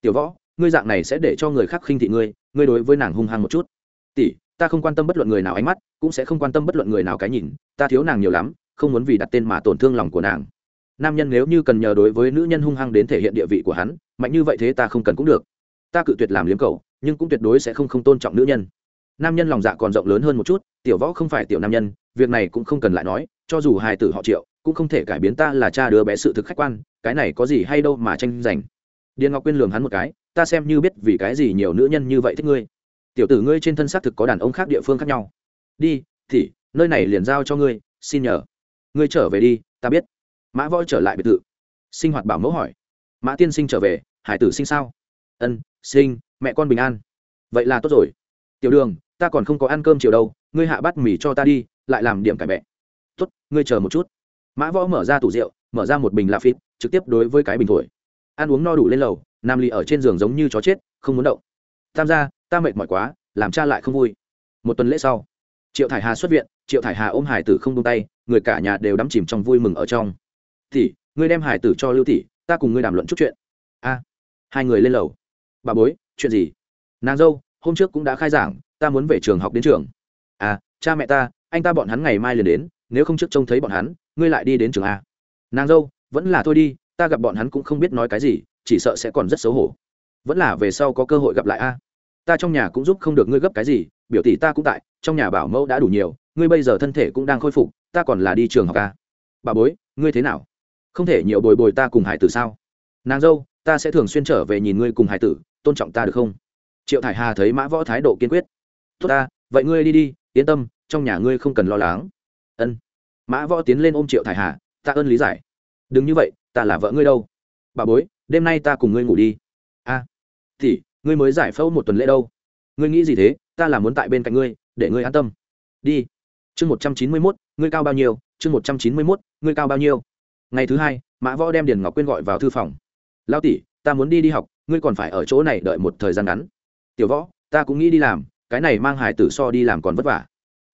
[SPEAKER 1] Tiểu võ, ngươi dạng này sẽ để cho người khác khinh thị ngươi ngươi đối với nàng hung hăng một chút. Tỷ, ta không quan tâm bất luận người nào ánh mắt, cũng sẽ không quan tâm bất luận người nào cái nhìn, ta thiếu nàng nhiều lắm, không muốn vì đặt tên mà tổn thương lòng của nàng. Nam nhân nếu như cần nhờ đối với nữ nhân hung hăng đến thể hiện địa vị của hắn, mạnh như vậy thế ta không cần cũng được. Ta cự tuyệt làm liếm cầu nhưng cũng tuyệt đối sẽ không không tôn trọng nữ nhân nam nhân lòng dạ còn rộng lớn hơn một chút, tiểu võ không phải tiểu nam nhân, việc này cũng không cần lại nói, cho dù hài tử họ triệu, cũng không thể cải biến ta là cha đứa bé sự thực khách quan, cái này có gì hay đâu mà tranh giành. Điền ngọc quyên lường hắn một cái, ta xem như biết vì cái gì nhiều nữ nhân như vậy thích ngươi. Tiểu tử ngươi trên thân xác thực có đàn ông khác địa phương khác nhau. Đi, thì, nơi này liền giao cho ngươi, xin nhờ. Ngươi trở về đi, ta biết. Mã võ trở lại biệt thự. Sinh hoạt bảo mẫu hỏi. Mã tiên sinh trở về, hải tử sinh sao? Ân, sinh, mẹ con bình an. Vậy là tốt rồi. Tiểu đường ta còn không có ăn cơm chiều đâu, ngươi hạ bát mì cho ta đi, lại làm điểm cải bẹ. Tốt, ngươi chờ một chút. Mã võ mở ra tủ rượu, mở ra một bình lạp phít trực tiếp đối với cái bình thổi. Ăn uống no đủ lên lầu, nam ly ở trên giường giống như chó chết, không muốn động. Tam gia, ta mệt mỏi quá, làm cha lại không vui. Một tuần lễ sau, triệu thải hà xuất viện, triệu thải hà ôm hải tử không tung tay, người cả nhà đều đắm chìm trong vui mừng ở trong. Thì ngươi đem hải tử cho lưu tỷ, ta cùng ngươi đàm luận chút chuyện. A. Hai người lên lầu. Bà bối, chuyện gì? Nàng dâu, hôm trước cũng đã khai giảng ta muốn về trường học đến trường. À cha mẹ ta, anh ta bọn hắn ngày mai liền đến, nếu không trước trông thấy bọn hắn, ngươi lại đi đến trường a. Nàng dâu, vẫn là thôi đi, ta gặp bọn hắn cũng không biết nói cái gì, chỉ sợ sẽ còn rất xấu hổ. Vẫn là về sau có cơ hội gặp lại a. Ta trong nhà cũng giúp không được ngươi gấp cái gì, biểu tỷ ta cũng tại, trong nhà bảo mẫu đã đủ nhiều, ngươi bây giờ thân thể cũng đang khôi phục, ta còn là đi trường học a. Bà bối, ngươi thế nào? Không thể nhiều bồi bồi ta cùng hải tử sao? Nàng dâu, ta sẽ thường xuyên trở về nhìn ngươi cùng hải tử, tôn trọng ta được không? Triệu thải hà thấy mã võ thái độ kiên quyết tốt ta, vậy ngươi đi đi, yên tâm, trong nhà ngươi không cần lo lắng. Ân. Mã võ tiến lên ôm triệu thải hà, ta ơn lý giải. Đừng như vậy, ta là vợ ngươi đâu. Bà bối, đêm nay ta cùng ngươi ngủ đi. A thì ngươi mới giải phẫu một tuần lễ đâu. Ngươi nghĩ gì thế? Ta là muốn tại bên cạnh ngươi, để ngươi an tâm. Đi. Chương một trăm chín mươi mốt, ngươi cao bao nhiêu? Chương một trăm chín mươi mốt, ngươi cao bao nhiêu? Ngày thứ hai, mã võ đem điền ngọc quyên gọi vào thư phòng. Lao tỷ, ta muốn đi đi học, ngươi còn phải ở chỗ này đợi một thời gian ngắn. Tiểu võ, ta cũng nghĩ đi làm cái này mang hải tử so đi làm còn vất vả.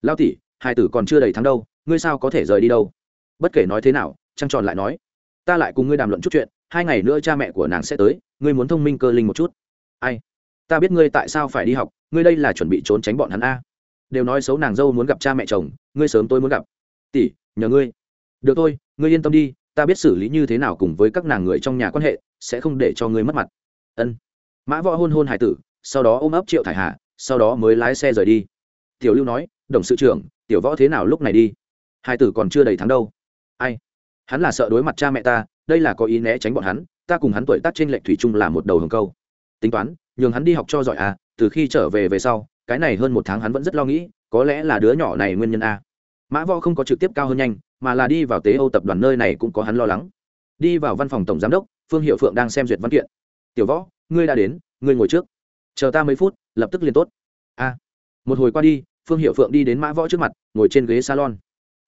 [SPEAKER 1] Lao tỷ, hải tử còn chưa đầy tháng đâu, ngươi sao có thể rời đi đâu? Bất kể nói thế nào, trăng tròn lại nói, ta lại cùng ngươi đàm luận chút chuyện, hai ngày nữa cha mẹ của nàng sẽ tới, ngươi muốn thông minh cơ linh một chút. Ai? Ta biết ngươi tại sao phải đi học, ngươi đây là chuẩn bị trốn tránh bọn hắn a. Đều nói xấu nàng dâu muốn gặp cha mẹ chồng, ngươi sớm tôi muốn gặp. Tỷ, nhờ ngươi. Được thôi, ngươi yên tâm đi, ta biết xử lý như thế nào cùng với các nàng người trong nhà quan hệ, sẽ không để cho ngươi mất mặt. Ân. Mã võ hôn hôn hải tử, sau đó ôm ấp triệu thải hà sau đó mới lái xe rời đi. Tiểu lưu nói, đồng sự trưởng, tiểu võ thế nào lúc này đi? Hai tử còn chưa đầy tháng đâu. Ai? Hắn là sợ đối mặt cha mẹ ta, đây là có ý né tránh bọn hắn, ta cùng hắn tuổi tác trên lệnh thủy chung là một đầu hồng câu. Tính toán, nhường hắn đi học cho giỏi à từ khi trở về về sau, cái này hơn một tháng hắn vẫn rất lo nghĩ, có lẽ là đứa nhỏ này nguyên nhân a mã võ không có trực tiếp cao hơn nhanh, mà là đi vào tế âu tập đoàn nơi này cũng có hắn lo lắng. Đi vào văn phòng tổng giám đốc, phương hiệu phượng đang xem duyệt văn kiện. Tiểu võ, ngươi đã đến, ngươi ngồi trước. Chờ ta mấy phút lập tức liền tốt. A, một hồi qua đi, phương hiệu phượng đi đến mã võ trước mặt, ngồi trên ghế salon.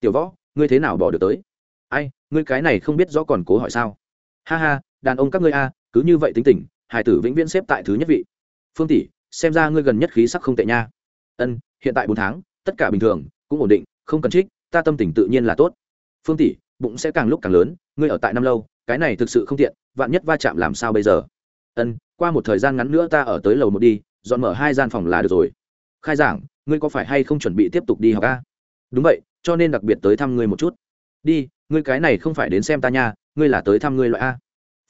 [SPEAKER 1] Tiểu võ, ngươi thế nào bỏ được tới? Ai, ngươi cái này không biết rõ còn cố hỏi sao? Ha ha, đàn ông các ngươi a, cứ như vậy tính tình hải tử vĩnh viễn xếp tại thứ nhất vị. Phương tỷ, xem ra ngươi gần nhất khí sắc không tệ nha. Ân, hiện tại bốn tháng, tất cả bình thường, cũng ổn định, không cần trích, ta tâm tình tự nhiên là tốt. Phương tỷ, bụng sẽ càng lúc càng lớn, ngươi ở tại năm lâu, cái này thực sự không tiện, vạn nhất va chạm làm sao bây giờ? Ân, qua một thời gian ngắn nữa ta ở tới lầu một đi dọn mở hai gian phòng là được rồi. Khai giảng, ngươi có phải hay không chuẩn bị tiếp tục đi học a? Đúng vậy, cho nên đặc biệt tới thăm ngươi một chút. Đi, ngươi cái này không phải đến xem ta nha, ngươi là tới thăm ngươi loại a.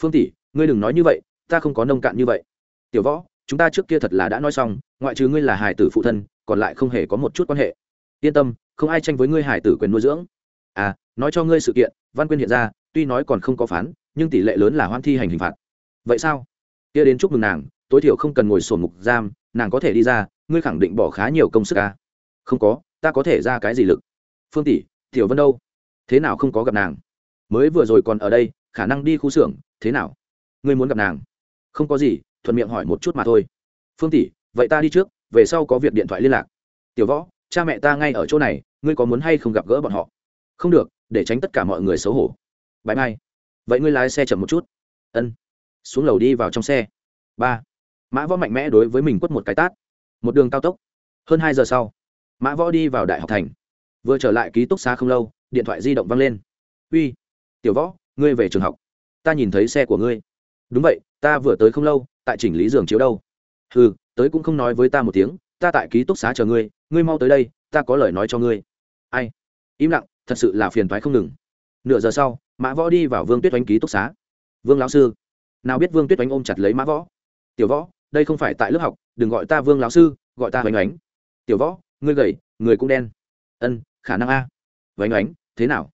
[SPEAKER 1] Phương tỷ, ngươi đừng nói như vậy, ta không có nông cạn như vậy. Tiểu võ, chúng ta trước kia thật là đã nói xong, ngoại trừ ngươi là hải tử phụ thân, còn lại không hề có một chút quan hệ. Yên tâm, không ai tranh với ngươi hải tử quyền nuôi dưỡng. À nói cho ngươi sự kiện, văn quyên hiện ra, tuy nói còn không có phán, nhưng tỷ lệ lớn là hoan thi hành hình phạt. Vậy sao? Kia đến chúc mừng nàng tối thiểu không cần ngồi sổn mục giam, nàng có thể đi ra, ngươi khẳng định bỏ khá nhiều công sức à? không có, ta có thể ra cái gì lực? Phương tỷ, tiểu vân đâu? Thế nào không có gặp nàng? Mới vừa rồi còn ở đây, khả năng đi khu xưởng, thế nào? Ngươi muốn gặp nàng? Không có gì, thuận miệng hỏi một chút mà thôi. Phương tỷ, vậy ta đi trước, về sau có việc điện thoại liên lạc. Tiểu võ, cha mẹ ta ngay ở chỗ này, ngươi có muốn hay không gặp gỡ bọn họ? Không được, để tránh tất cả mọi người xấu hổ. Bãi mai. Vậy ngươi lái xe chậm một chút. Ân. Xuống lầu đi vào trong xe. Ba mã võ mạnh mẽ đối với mình quất một cái tát. Một đường cao tốc. Hơn hai giờ sau, mã võ đi vào đại học thành. Vừa trở lại ký túc xá không lâu, điện thoại di động văng lên. Uy, tiểu võ, ngươi về trường học. Ta nhìn thấy xe của ngươi. Đúng vậy, ta vừa tới không lâu, tại chỉnh lý giường chiếu đâu. Ừ tới cũng không nói với ta một tiếng, ta tại ký túc xá chờ ngươi ngươi mau tới đây, ta có lời nói cho ngươi. Ai? Im lặng, thật sự là phiền thoái không ngừng. Nửa giờ sau, mã võ đi vào vương tuyết oanh ký túc xá. Vương lão sư, nào biết vương tuyết oanh ôm chặt lấy mã võ? Tiểu võ đây không phải tại lớp học, đừng gọi ta vương lão sư, gọi ta vánh ánh tiểu võ, ngươi gầy, người cũng đen. Ân, khả năng a. Vánh ánh thế nào?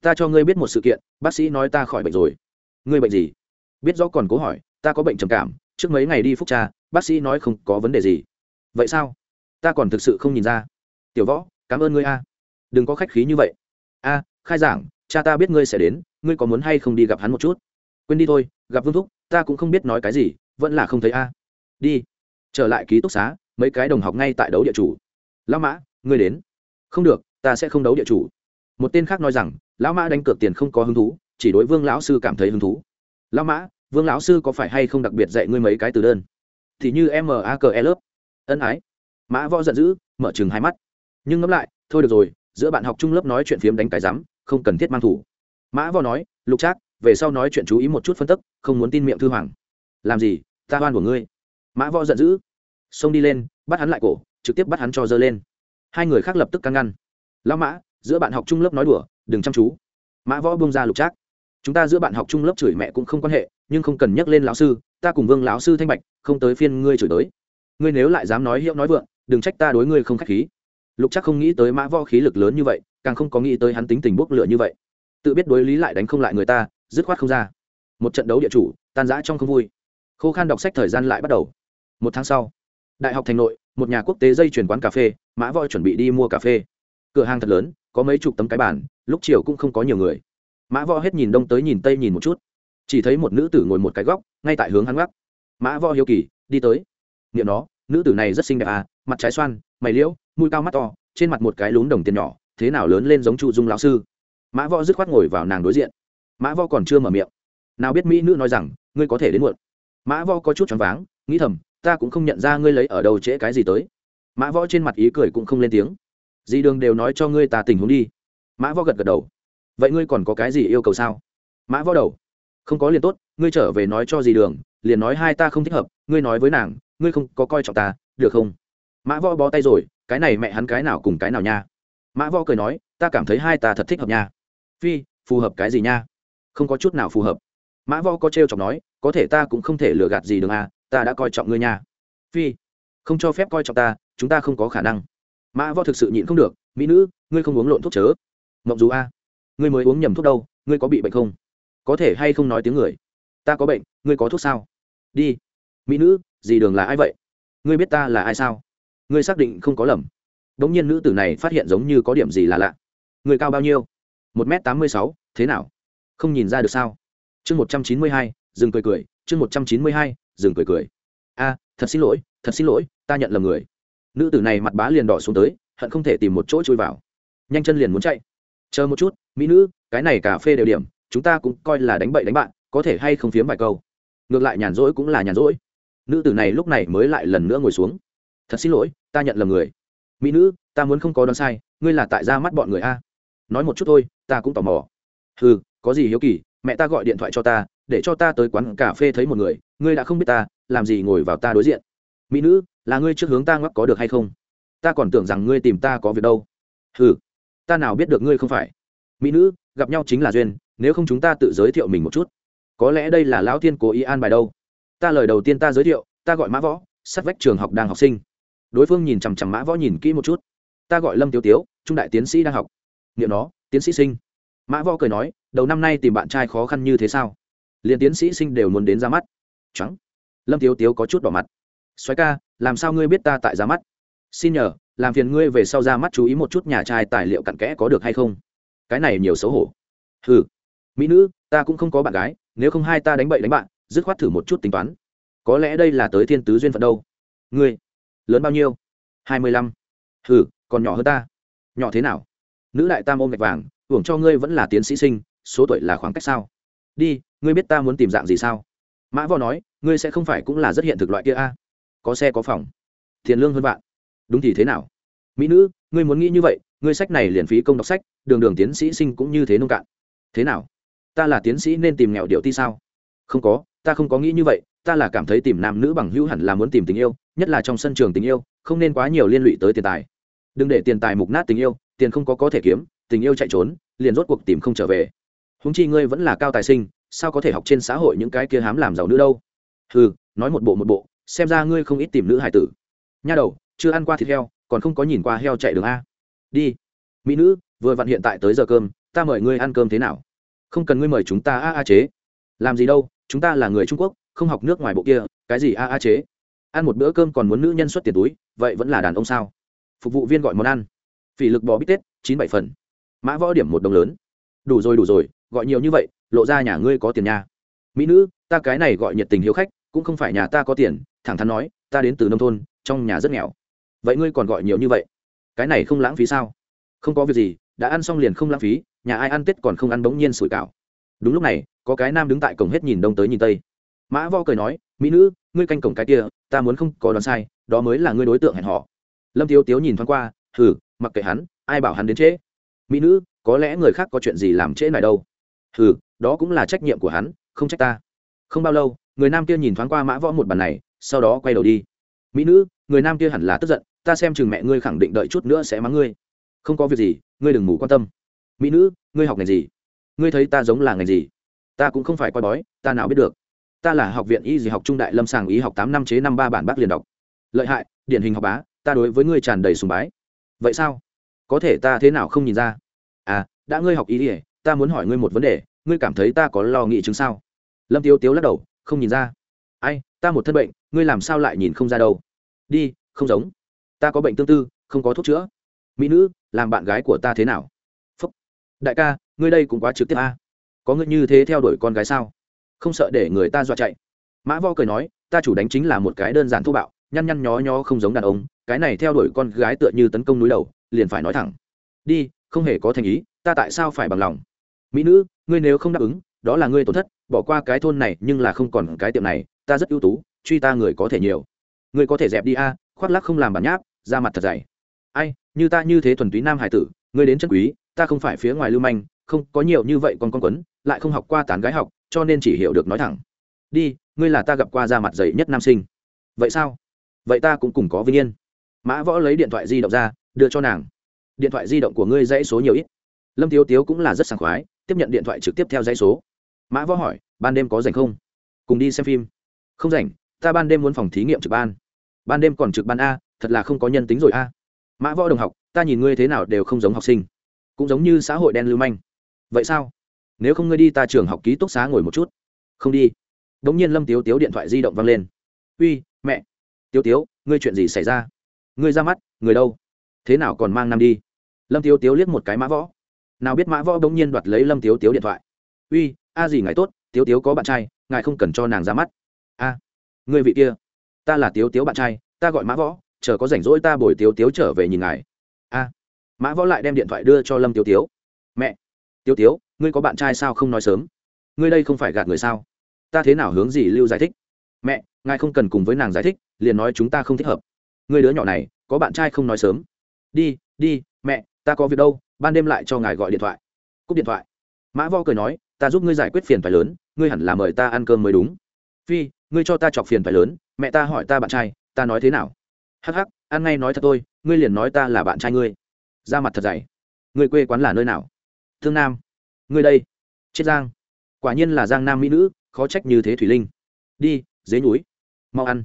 [SPEAKER 1] Ta cho ngươi biết một sự kiện, bác sĩ nói ta khỏi bệnh rồi. Ngươi bệnh gì? Biết rõ còn cố hỏi, ta có bệnh trầm cảm, trước mấy ngày đi phúc tra, bác sĩ nói không có vấn đề gì. Vậy sao? Ta còn thực sự không nhìn ra. Tiểu võ, cảm ơn ngươi a. Đừng có khách khí như vậy. A, khai giảng, cha ta biết ngươi sẽ đến, ngươi có muốn hay không đi gặp hắn một chút? Quên đi thôi, gặp vương thúc, ta cũng không biết nói cái gì, vẫn là không thấy a đi. Trở lại ký túc xá, mấy cái đồng học ngay tại đấu địa chủ. Lão mã, ngươi đến. Không được, ta sẽ không đấu địa chủ. Một tên khác nói rằng, lão mã đánh cược tiền không có hứng thú, chỉ đối vương lão sư cảm thấy hứng thú. Lão mã, vương lão sư có phải hay không đặc biệt dạy ngươi mấy cái từ đơn? Thì như m a c e lớp ân ái. Mã võ giận dữ, mở chừng hai mắt. Nhưng ngẫm lại, thôi được rồi, giữa bạn học trung lớp nói chuyện phiếm đánh cái rắm, không cần thiết mang thủ. Mã võ nói, lục trác, về sau nói chuyện chú ý một chút phân tức, không muốn tin miệng thư hoàng. Làm gì, ta oan của ngươi mã võ giận dữ, xông đi lên, bắt hắn lại cổ, trực tiếp bắt hắn cho dơ lên. Hai người khác lập tức căng ngăn. Lão mã, giữa bạn học trung lớp nói đùa, đừng chăm chú. Mã võ bông ra lục trác. Chúng ta giữa bạn học trung lớp chửi mẹ cũng không quan hệ, nhưng không cần nhắc lên lão sư, ta cùng vương lão sư thanh bạch, không tới phiên ngươi chửi tới ngươi nếu lại dám nói hiệu nói vượng, đừng trách ta đối ngươi không k h á c h khí. Lục chắc không nghĩ tới mã võ khí lực lớn như vậy, càng không có nghĩ tới hắn tính tình bốc lửa như vậy. Tự biết đối lý lại đánh không lại người ta, dứt khoát không ra. Một trận đấu địa chủ, tan rã trong không vui. Khô khan đọc sách thời gian lại bắt đầu một tháng sau đại học thành nội một nhà quốc tế dây chuyển quán cà phê mã voi chuẩn bị đi mua cà phê. Cửa hàng thật lớn có mấy chục tấm cái bàn, lúc chiều cũng không có nhiều người. Mã võ hết nhìn đông tới nhìn tây nhìn một chút. Chỉ thấy một nữ tử ngồi một cái góc ngay tại hướng hắn gác mã võ hiếu kỳ đi tới. Nghiệm nó nữ tử này rất xinh đẹp à mặt trái xoan mày liễu mũi cao mắt to trên mặt một cái lún đồng tiền nhỏ thế nào lớn lên giống chu dung lão sư. Mã võ dứt khoát ngồi vào nàng đối diện. Mã võ còn chưa mở miệng. Nào biết mỹ nữ nói rằng ngươi có thể đến muộn. Mã võ có chút choáng váng nghĩ thầm ta cũng không nhận ra ngươi lấy ở đâu trễ cái gì tới. Mã võ trên mặt ý cười cũng không lên tiếng. Dì đường đều nói cho ngươi ta tình huống đi. Mã võ gật gật đầu. Vậy ngươi còn có cái gì yêu cầu sao? Mã võ đầu. Không có liền tốt, ngươi trở về nói cho dì đường, liền nói hai ta không thích hợp, ngươi nói với nàng, ngươi không có coi trọng ta, được không? Mã võ bó tay rồi, cái này mẹ hắn cái nào cùng cái nào nha. Mã võ cười nói, ta cảm thấy hai ta thật thích hợp nha. Phi, phù hợp cái gì nha? Không có chút nào phù hợp. Mã võ có t r e o chọc nói, có thể ta cũng không thể lừa gạt gì đường à ta đã coi trọng ngươi nha. Phi, không cho phép coi trọng ta, chúng ta không có khả năng. Mã võ thực sự nhịn không được, mỹ nữ, ngươi không uống lộn thuốc chớ. Mộng dù a, ngươi mới uống nhầm thuốc đâu, ngươi có bị bệnh không? Có thể hay không nói tiếng người? Ta có bệnh, ngươi có thuốc sao? Đi. Mỹ nữ, gì đường là ai vậy? Ngươi biết ta là ai sao? Ngươi xác định không có lầm. Đ ỗ n g nhiên nữ tử này phát hiện giống như có điểm gì là lạ. Người cao bao nhiêu? Một m tám mươi sáu, thế nào? Không nhìn ra được sao? Chương một trăm chín mươi hai, dừng cười cười, chương một trăm chín mươi hai dừng cười cười. A, thật xin lỗi, thật xin lỗi, ta nhận lầm người. Nữ tử này mặt bá liền đỏ xuống tới, hận không thể tìm một chỗ chui vào. Nhanh chân liền muốn chạy. Chờ một chút, mỹ nữ, cái này cà phê đều điểm, chúng ta cũng coi là đánh bậy đánh bạn, có thể hay không phiếm vài câu? Ngược lại nhàn rỗi cũng là nhàn rỗi. Nữ tử này lúc này mới lại lần nữa ngồi xuống. Thật xin lỗi, ta nhận lầm người. Mỹ nữ, ta muốn không có đoán sai, ngươi là tại ra mắt bọn người a. Nói một chút thôi, ta cũng tò mò. Ừ có gì hiếu kỳ, mẹ ta gọi điện thoại cho ta để cho ta tới quán cà phê thấy một người, ngươi đã không biết ta, làm gì ngồi vào ta đối diện. Mỹ nữ, là ngươi trước hướng ta ngoắc có được hay không? Ta còn tưởng rằng ngươi tìm ta có việc đâu. Ừ ta nào biết được ngươi không phải. Mỹ nữ, gặp nhau chính là duyên, nếu không chúng ta tự giới thiệu mình một chút. Có lẽ đây là lão thiên cố ý an bài đâu. Ta lời đầu tiên ta giới thiệu, ta gọi mã võ, sát vách trường học đang học sinh. Đối phương nhìn chằm chằm mã võ nhìn kỹ một chút. Ta gọi lâm tiêu tiếu, trung đại tiến sĩ đang học. Nghiệm nó, tiến sĩ sinh. Mã võ cười nói, đầu năm nay tìm bạn trai khó khăn như thế sao? Liền tiến sĩ sinh đều muốn đến ra mắt. Trắng. Lâm tiếu tiếu có chút đỏ mặt. Xoáy ca, làm sao ngươi biết ta tại ra mắt? Xin nhờ, làm phiền ngươi về sau ra mắt chú ý một chút nhà trai tài liệu cặn kẽ có được hay không. Cái này nhiều xấu hổ. Ừ mỹ nữ, ta cũng không có bạn gái, nếu không hai ta đánh bậy đánh bạn, dứt khoát thử một chút tính toán. Có lẽ đây là tới thiên tứ duyên phận đâu. Ngươi, lớn bao nhiêu? Hai mươi lăm. Hừ, còn nhỏ hơn ta. Nhỏ thế nào? Nữ đại tam ôm gạch vàng, hưởng cho ngươi vẫn là tiến sĩ sinh, số tuổi là khoảng cách sao? Đi ngươi biết ta muốn tìm dạng gì sao? Mã võ nói, ngươi sẽ không phải cũng là rất hiện thực loại kia a. Có xe có phòng, tiền lương hơn bạn đúng thì thế nào? Mỹ nữ, ngươi muốn nghĩ như vậy, ngươi sách này liền phí công đọc sách, đường đường tiến sĩ sinh cũng như thế nông cạn. Thế nào? Ta là tiến sĩ nên tìm nghèo điệu ti sao? Không có, ta không có nghĩ như vậy, ta là cảm thấy tìm nam nữ bằng hữu hẳn là muốn tìm tình yêu, nhất là trong sân trường tình yêu, không nên quá nhiều liên lụy tới tiền tài. Đừng để tiền tài mục nát tình yêu, tiền không có có thể kiếm, tình yêu chạy trốn, liền rốt cuộc tìm không trở về. Húng chi ngươi vẫn là cao tài sinh sao có thể học trên xã hội những cái kia hám làm giàu nữ đâu? Ừ nói một bộ một bộ, xem ra ngươi không ít tìm nữ hải tử. Nha đầu, chưa ăn qua thịt heo, còn không có nhìn qua heo chạy đường a. Đi. Mỹ nữ, vừa vặn hiện tại tới giờ cơm, ta mời ngươi ăn cơm thế nào? Không cần ngươi mời chúng ta a a chế. Làm gì đâu, chúng ta là người trung quốc, không học nước ngoài bộ kia, cái gì a a chế? Ăn một bữa cơm còn muốn nữ nhân xuất tiền túi, vậy vẫn là đàn ông sao? Phục vụ viên gọi món ăn. Phỉ lực bò bít tết, chín bảy phần. Mã võ điểm một đồng lớn. Đủ rồi đủ rồi, gọi nhiều như vậy lộ ra nhà ngươi có tiền nha. Mỹ nữ, ta cái này gọi nhiệt tình hiếu khách, cũng không phải nhà ta có tiền, thẳng thắn nói, ta đến từ nông thôn, trong nhà rất nghèo. Vậy ngươi còn gọi nhiều như vậy? Cái này không lãng phí sao? Không có việc gì, đã ăn xong liền không lãng phí, nhà ai ăn tết còn không ăn bỗng nhiên sủi cảo. Đúng lúc này, có cái nam đứng tại cổng hết nhìn đông tới nhìn tây. Mã vo cười nói, mỹ nữ, ngươi canh cổng cái kia, ta muốn không có đoán sai, đó mới là ngươi đối tượng hẹn họ lâm thiếu tiếu nhìn thoáng qua, hừ, mặc kệ hắn, ai bảo hắn đến trễ? Mỹ nữ, có lẽ người khác có chuyện gì làm trễ này đâu? Hừ đó cũng là trách nhiệm của hắn, không trách ta. Không bao lâu, người nam kia nhìn thoáng qua mã võ một bàn này, sau đó quay đầu đi. Mỹ nữ, người nam kia hẳn là tức giận, ta xem chừng mẹ ngươi khẳng định đợi chút nữa sẽ mắng ngươi. Không có việc gì, ngươi đừng ngủ quan tâm. Mỹ nữ, ngươi học ngành gì? Ngươi thấy ta giống là ngành gì? Ta cũng không phải coi bói, ta nào biết được. Ta là học viện y gì học trung đại lâm sàng y học tám năm chế năm ba bản bác liền đọc. Lợi hại, điển hình học bá, ta đối với ngươi tràn đầy sùng bái. Vậy sao? Có thể ta thế nào không nhìn ra? À đã ngươi học y ỉa ta muốn hỏi ngươi một vấn đề ngươi cảm thấy ta có lo nghĩ chứng sao? Lâm Tiêu tiếu lắc đầu, không nhìn ra. Ai, ta một thân bệnh, ngươi làm sao lại nhìn không ra đâu? Đi, không giống. Ta có bệnh tương tư, không có thuốc chữa. Mỹ nữ, làm bạn gái của ta thế nào? Phúc. Đại ca, ngươi đây cũng quá trực tiếp a. Có ngươi như thế theo đuổi con gái sao? Không sợ để người ta dọa chạy. Mã vo cười nói, ta chủ đánh chính là một cái đơn giản thô bạo, nhăn nhăn nhó nhó không giống đàn ông, cái này theo đuổi con gái tựa như tấn công núi đầu, liền phải nói thẳng. Đi, không hề có thành ý, ta tại sao phải bằng lòng? Mỹ nữ, ngươi nếu không đáp ứng, đó là ngươi tổn thất, bỏ qua cái thôn này nhưng là không còn cái tiệm này, ta rất ưu tú, truy ta người có thể nhiều. Ngươi có thể dẹp đi a, khoác lắc không làm bản nháp ra mặt thật dày. Ai, như ta như thế thuần túy nam hải tử, ngươi đến chân quý, ta không phải phía ngoài lưu manh, không có nhiều như vậy còn con quấn, lại không học qua tán gái học, cho nên chỉ hiểu được nói thẳng. Đi, ngươi là ta gặp qua ra mặt dày nhất nam sinh. Vậy sao? Vậy ta cũng cùng có vinh yên. Mã võ lấy điện thoại di động ra, đưa cho nàng. Điện thoại di động của ngươi dãy số nhiều ít. Lâm tiếu tiếu cũng là rất sảng khoái tiếp nhận điện thoại trực tiếp theo dãy số. Mã võ hỏi, ban đêm có rảnh không? Cùng đi xem phim. Không rảnh, ta ban đêm muốn phòng thí nghiệm trực ban. Ban đêm còn trực ban a, thật là không có nhân tính rồi a. Mã võ đồng học, ta nhìn ngươi thế nào đều không giống học sinh, cũng giống như xã hội đen lưu manh. Vậy sao? Nếu không ngươi đi ta trường học ký túc xá ngồi một chút. Không đi. Đ ỗ n g nhiên lâm tiếu tiếu điện thoại di động văng lên. Uy, mẹ. Tiếu tiếu, ngươi chuyện gì xảy ra? Ngươi ra mắt, người đâu? Thế nào còn mang nam đi? Lâm tiếu tiếu liếc một cái mã võ nào biết mã võ đ n g nhiên đoạt lấy lâm tiếu tiếu điện thoại. Uy a gì ngài tốt tiếu tiếu có bạn trai ngài không cần cho nàng ra mắt. A à, người vị kia ta là tiếu tiếu bạn trai ta gọi mã võ chờ có rảnh rỗi ta bồi tiếu tiếu trở về nhìn ngài. A. Mã võ lại đem điện thoại đưa cho lâm tiếu tiếu. Mẹ tiếu tiếu ngươi có bạn trai sao không nói sớm? Ngươi đây không phải gạt người sao? Ta thế nào hướng gì lưu giải thích? Mẹ ngài không cần cùng với nàng giải thích liền nói chúng ta không thích hợp. Ngươi đứa nhỏ này có bạn trai không nói sớm? Đi đi mẹ ta có việc đâu ban đêm lại cho ngài gọi điện thoại. Cúp điện thoại. Mã vo cười nói, ta giúp ngươi giải quyết phiền phải lớn, ngươi hẳn là mời ta ăn cơm mới đúng. Phi, ngươi cho ta chọc phiền phải lớn, mẹ ta hỏi ta bạn trai, ta nói thế nào? Hắc hắc, ăn ngay nói thật tôi ngươi liền nói ta là bạn trai ngươi. Ra mặt thật dày. Ngươi quê quán là nơi nào? Thương nam. Ngươi đây. Chiết giang. Quả nhiên là giang nam mỹ nữ, khó trách như thế thủy linh. Đi dế núi. Mau ăn.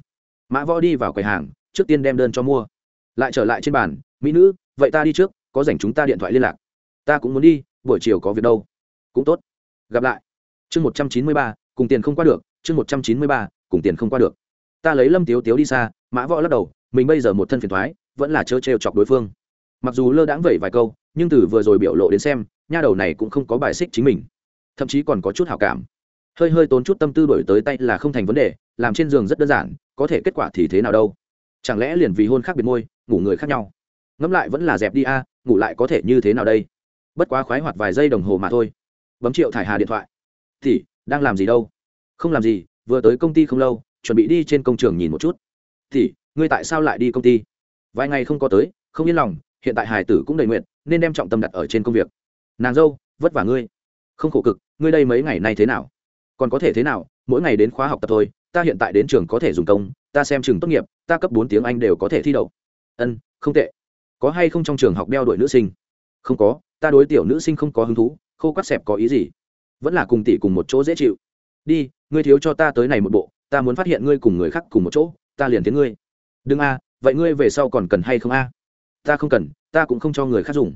[SPEAKER 1] Mã võ đi vào quầy hàng, trước tiên đem đơn cho mua. Lại trở lại trên bàn, mỹ nữ, vậy ta đi trước có dành chúng ta điện thoại liên lạc. Ta cũng muốn đi, buổi chiều có việc đâu. Cũng tốt. Gặp lại. Chương một trăm chín mươi ba, cùng tiền không qua được. Chương một trăm chín mươi ba, cùng tiền không qua được. Ta lấy lâm tiếu tiếu đi xa, mã võ lắc đầu, mình bây giờ một thân phiền thoái, vẫn là chớ trêu chọc đối phương. Mặc dù lơ đãng vẩy vài câu, nhưng từ vừa rồi biểu lộ đến xem, nha đầu này cũng không có bài xích chính mình. Thậm chí còn có chút hảo cảm. Hơi hơi tốn chút tâm tư đổi tới tay là không thành vấn đề, làm trên giường rất đơn giản, có thể kết quả thì thế nào đâu. Chẳng lẽ liền vì hôn khác biệt môi, ngủ người khác nhau. Ngẫm lại vẫn là dẹp đi a ngủ lại có thể như thế nào đây? Bất quá khoái hoạt vài giây đồng hồ mà thôi. Bấm triệu thải hà điện thoại. Thì đang làm gì đâu? Không làm gì, vừa tới công ty không lâu, chuẩn bị đi trên công trường nhìn một chút. Thì ngươi tại sao lại đi công ty? Vài ngày không có tới, không yên lòng, hiện tại hải tử cũng đầy nguyện, nên đem trọng tâm đặt ở trên công việc. Nàng dâu, vất vả ngươi. Không khổ cực, ngươi đây mấy ngày nay thế nào? Còn có thể thế nào? Mỗi ngày đến khóa học tập thôi, ta hiện tại đến trường có thể dùng công, ta xem trường tốt nghiệp, ta cấp bốn tiếng anh đều có thể thi đậu. Ân, không tệ có hay không trong trường học đeo đuổi nữ sinh? Không có, ta đối tiểu nữ sinh không có hứng thú, khô quát xẹp có ý gì? Vẫn là cùng tỷ cùng một chỗ dễ chịu. Đi, ngươi thiếu cho ta tới này một bộ, ta muốn phát hiện ngươi cùng người khác cùng một chỗ, ta liền tiếng ngươi. Đừng a, vậy ngươi về sau còn cần hay không a? Ta không cần, ta cũng không cho người khác dùng.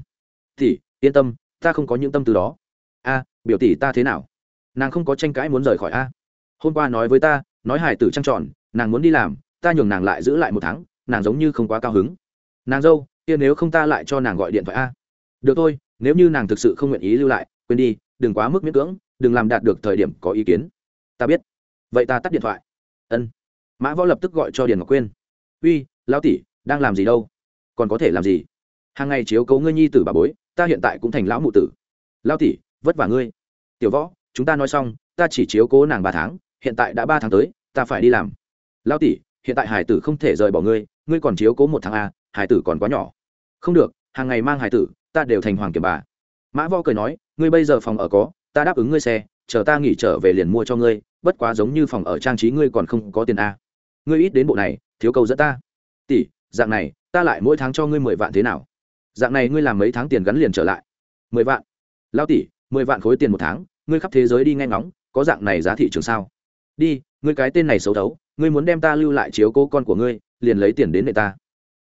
[SPEAKER 1] Tỷ, yên tâm, ta không có những tâm từ đó. A, biểu tỷ ta thế nào? Nàng không có tranh cãi muốn rời khỏi a. Hôm qua nói với ta, nói hải tử trăng tròn, nàng muốn đi làm, ta nhường nàng lại giữ lại một tháng, nàng giống như không quá cao hứng. Nàng dâu kia nếu không ta lại cho nàng gọi điện thoại a. Được thôi, nếu như nàng thực sự không nguyện ý lưu lại, quên đi, đừng quá mức miễn cưỡng, đừng làm đạt được thời điểm có ý kiến. Ta biết. Vậy ta tắt điện thoại. Ân. Mã võ lập tức gọi cho điền ngọc quyên. Uy, lão tỷ, đang làm gì đâu? Còn có thể làm gì? Hàng ngày chiếu cấu ngươi nhi tử bà bối, ta hiện tại cũng thành lão mụ tử. Lao tỷ, vất vả ngươi. Tiểu võ, chúng ta nói xong, ta chỉ chiếu cố nàng ba tháng, hiện tại đã ba tháng tới, ta phải đi làm. Lao tỷ, hiện tại hải tử không thể rời bỏ ngươi ngươi còn chiếu cố một tháng a hải tử còn quá nhỏ. Không được, hàng ngày mang hải tử, ta đều thành hoàng kiểm bà. Mã võ cười nói, ngươi bây giờ phòng ở có, ta đáp ứng ngươi xe, chờ ta nghỉ trở về liền mua cho ngươi, bất quá giống như phòng ở trang trí ngươi còn không có tiền a. Ngươi ít đến bộ này, thiếu cầu dẫn ta. Tỷ, dạng này, ta lại mỗi tháng cho ngươi mười vạn thế nào? Dạng này ngươi làm mấy tháng tiền gắn liền trở lại. Mười vạn. Lao tỷ, mười vạn khối tiền một tháng, ngươi khắp thế giới đi nghe ngóng, có dạng này giá thị trường sao? Đi, ngươi cái tên này xấu thấu, ngươi muốn đem ta lưu lại chiếu cố con của ngươi, liền lấy tiền đến nệ ta.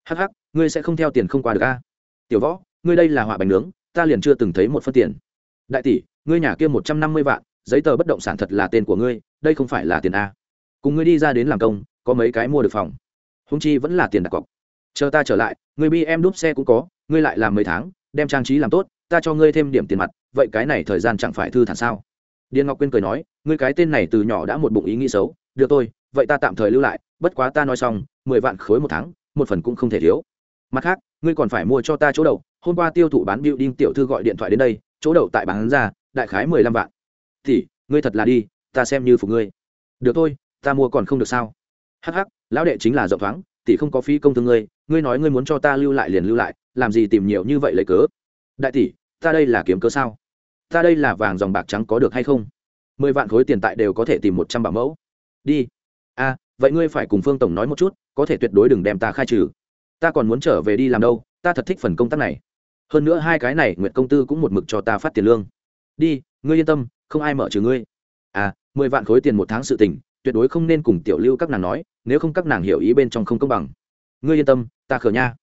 [SPEAKER 1] Hắc hắc ngươi sẽ không theo tiền không qua được a. Tiểu võ, ngươi đây là họa bánh nướng, ta liền chưa từng thấy một phân tiền. Đại tỷ, ngươi nhà kia một trăm năm mươi vạn, giấy tờ bất động sản thật là tên của ngươi, đây không phải là tiền a. Cùng ngươi đi ra đến làm công, có mấy cái mua được phòng. Húng chi vẫn là tiền đặt cọc. Chờ ta trở lại, ngươi bi em đúp xe cũng có, ngươi lại làm mấy tháng, đem trang trí làm tốt, ta cho ngươi thêm điểm tiền mặt, vậy cái này thời gian chẳng phải thư thản sao? Điền ngọc quyên cười nói, ngươi cái tên này từ nhỏ đã một bụng ý nghĩ xấu, được tôi vậy ta tạm thời lưu lại, bất quá ta nói xong, mười vạn khối một tháng, một phần cũng không thể thiếu mặt khác, ngươi còn phải mua cho ta chỗ đậu hôm qua tiêu thụ bán đinh tiểu thư gọi điện thoại đến đây, chỗ đậu tại bán ra, đại khái mười lăm vạn. Thì, ngươi thật là đi, ta xem như phục ngươi. Được thôi, ta mua còn không được sao? Hắc hắc, lão đệ chính là rộng thoáng, tỷ không có phí công thương ngươi ngươi nói ngươi muốn cho ta lưu lại liền lưu lại, làm gì tìm nhiều như vậy lấy cớ? Đại tỷ, ta đây là kiếm cớ sao? Ta đây là vàng dòng bạc trắng có được hay không? Mười vạn khối tiền tại đều có thể tìm một trăm bảo mẫu. Đi. A vậy ngươi phải cùng phương tổng nói một chút, có thể tuyệt đối đừng đem ta khai trừ ta còn muốn trở về đi làm đâu, ta thật thích phần công tác này. Hơn nữa hai cái này nguyện công tư cũng một mực cho ta phát tiền lương. Đi, ngươi yên tâm, không ai mở trừ ngươi. À mười vạn khối tiền một tháng sự tình, tuyệt đối không nên cùng tiểu lưu các nàng nói, nếu không các nàng hiểu ý bên trong không công bằng. Ngươi yên tâm, ta khờ nha.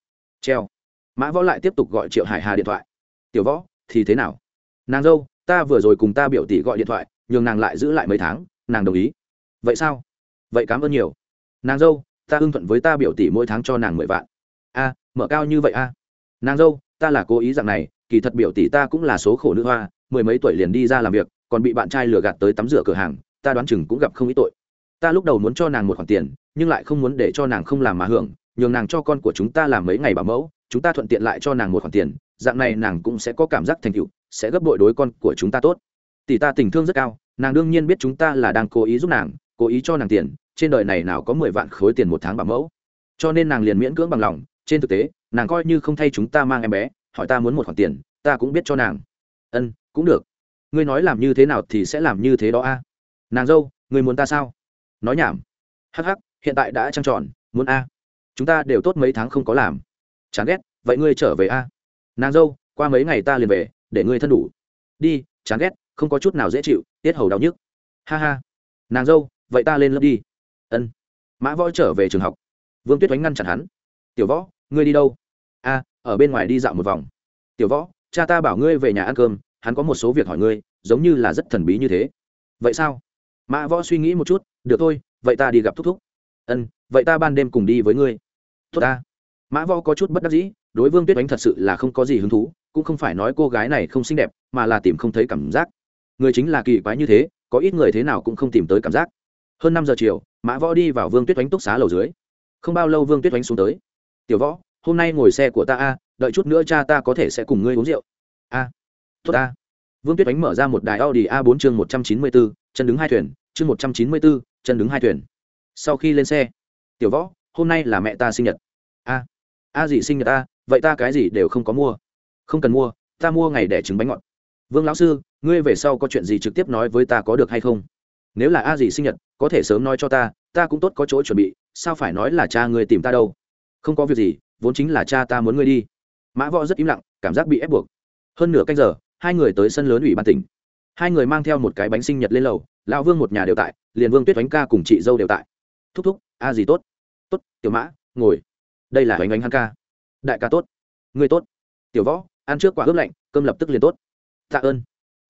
[SPEAKER 1] Treo. Mã võ lại tiếp tục gọi triệu hải hà điện thoại. Tiểu võ, thì thế nào? Nàng dâu, ta vừa rồi cùng ta biểu tỷ gọi điện thoại, nhường nàng lại giữ lại mấy tháng, nàng đồng ý. Vậy sao? Vậy cảm ơn nhiều. Nàng dâu, ta hưng thuận với ta biểu tỷ mỗi tháng cho nàng mười vạn mở cao như vậy a? Nàng dâu, ta là cố ý dạng này, kỳ thật biểu tỷ ta cũng là số khổ nữ hoa, mười mấy tuổi liền đi ra làm việc, còn bị bạn trai lừa gạt tới tắm rửa cửa hàng, ta đoán chừng cũng gặp không ít tội. Ta lúc đầu muốn cho nàng một khoản tiền, nhưng lại không muốn để cho nàng không làm mà hưởng, nhường nàng cho con của chúng ta làm mấy ngày bảo mẫu, chúng ta thuận tiện lại cho nàng một khoản tiền, dạng này nàng cũng sẽ có cảm giác thành tựu, sẽ gấp bội đối con của chúng ta tốt. Tỷ ta tình thương rất cao, nàng đương nhiên biết chúng ta là đang cố ý giúp nàng, cố ý cho nàng tiền, trên đời này nào có mười vạn khối tiền một tháng bảo mẫu. Cho nên nàng liền miễn cưỡng bằng lòng trên thực tế, nàng coi như không thay chúng ta mang em bé, hỏi ta muốn một khoản tiền, ta cũng biết cho nàng. Ân, cũng được. Ngươi nói làm như thế nào thì sẽ làm như thế đó a. Nàng dâu, ngươi muốn ta sao? Nói nhảm. Hắc hắc, hiện tại đã trăng tròn, muốn a. Chúng ta đều tốt mấy tháng không có làm. Chán ghét, vậy ngươi trở về a. Nàng dâu, qua mấy ngày ta liền về, để ngươi thân đủ. Đi, chán ghét, không có chút nào dễ chịu, tiết hầu đau nhức. Ha ha. Nàng dâu, vậy ta lên lớp đi. Ân. Mã võ trở về trường học. Vương tuyết oánh ngăn chặn hắn. Tiểu võ ngươi đi đâu? A ở bên ngoài đi dạo một vòng. Tiểu võ, cha ta bảo ngươi về nhà ăn cơm, hắn có một số việc hỏi ngươi, giống như là rất thần bí như thế. Vậy sao? Mã võ suy nghĩ một chút, được thôi, vậy ta đi gặp thúc thúc. Ân, vậy ta ban đêm cùng đi với ngươi. Tốt ta. Mã võ có chút bất đắc dĩ, đối vương tuyết oánh thật sự là không có gì hứng thú, cũng không phải nói cô gái này không xinh đẹp, mà là tìm không thấy cảm giác. Người chính là kỳ quái như thế, có ít người thế nào cũng không tìm tới cảm giác. Hơn năm giờ chiều, mã võ đi vào vương tuyết oánh túc xá lầu dưới. Không bao lâu vương tuyết oánh xuống tới tiểu võ, hôm nay ngồi xe của ta a, đợi chút nữa cha ta có thể sẽ cùng ngươi uống rượu. A. Tốt a. Vương tuyết oánh mở ra một đài audi a 4 chương một trăm chín mươi bốn chân đứng hai thuyền, chương một trăm chín mươi bốn chân đứng hai thuyền. Sau khi lên xe, tiểu võ, hôm nay là mẹ ta sinh nhật. A a gì sinh nhật a, vậy ta cái gì đều không có mua. Không cần mua, ta mua ngày để trứng bánh ngọt. Vương lão sư, ngươi về sau có chuyện gì trực tiếp nói với ta có được hay không? Nếu là a gì sinh nhật, có thể sớm nói cho ta ta cũng tốt có chỗ chuẩn bị, sao phải nói là cha ngươi tìm ta đâu? Không có việc gì, vốn chính là cha ta muốn ngươi đi. Mã võ rất im lặng, cảm giác bị ép buộc. Hơn nửa canh giờ, hai người tới sân lớn ủy ban tỉnh. Hai người mang theo một cái bánh sinh nhật lên lầu, lão vương một nhà đều tại, liền vương tuyết oánh ca cùng chị dâu đều tại. Thúc thúc, a gì tốt? Tốt, tiểu mã, ngồi. Đây là oánh oánh hắn ca. Đại ca tốt. Người tốt. Tiểu võ, ăn trước quả ướp lạnh, cơm lập tức liền tốt. Tạ ơn.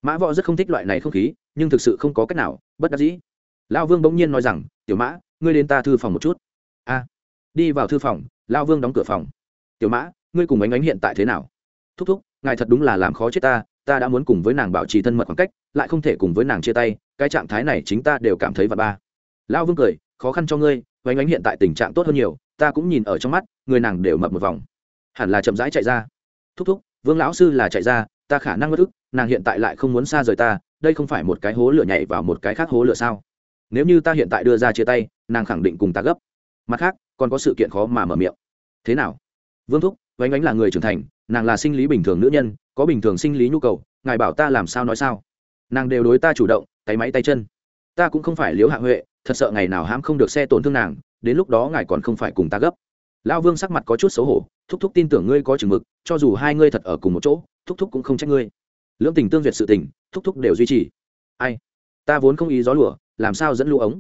[SPEAKER 1] Mã võ rất không thích loại này không khí, nhưng thực sự không có cách nào, bất đắc dĩ. Lão vương bỗng nhiên nói rằng, tiểu mã, ngươi đến ta thư phòng một chút. A. Đi vào thư phòng lão vương đóng cửa phòng. Tiểu mã, ngươi cùng ánh ánh hiện tại thế nào? Thúc thúc, ngài thật đúng là làm khó chết ta ta đã muốn cùng với nàng bảo trì thân mật khoảng cách, lại không thể cùng với nàng chia tay, cái trạng thái này chính ta đều cảm thấy vật ba. Lão vương cười, khó khăn cho ngươi, ánh ánh hiện tại tình trạng tốt hơn nhiều, ta cũng nhìn ở trong mắt, người nàng đều mập một vòng. Hẳn là chậm rãi chạy ra. Thúc thúc, vương lão sư là chạy ra, ta khả năng bất ức, nàng hiện tại lại không muốn xa rời ta, đây không phải một cái hố lửa nhảy vào một cái khác hố lửa sao? Nếu như ta hiện tại đưa ra chia tay, nàng khẳng định cùng ta gấp. Mặt khác còn có sự kiện khó mà mở miệng. Thế nào? Vương thúc vánh ánh là người trưởng thành, nàng là sinh lý bình thường nữ nhân, có bình thường sinh lý nhu cầu, ngài bảo ta làm sao nói sao? Nàng đều đối ta chủ động tay máy tay chân. Ta cũng không phải liếu hạ huệ, thật sợ ngày nào hãm không được xe tổn thương nàng, đến lúc đó ngài còn không phải cùng ta gấp. Lão vương sắc mặt có chút xấu hổ, thúc thúc tin tưởng ngươi có chừng mực, cho dù hai ngươi thật ở cùng một chỗ, thúc thúc cũng không trách ngươi. Lưỡng tình tương duyệt sự tình, thúc thúc đều duy trì. Ai? Ta vốn không ý gió lùa, làm sao dẫn lũ ống?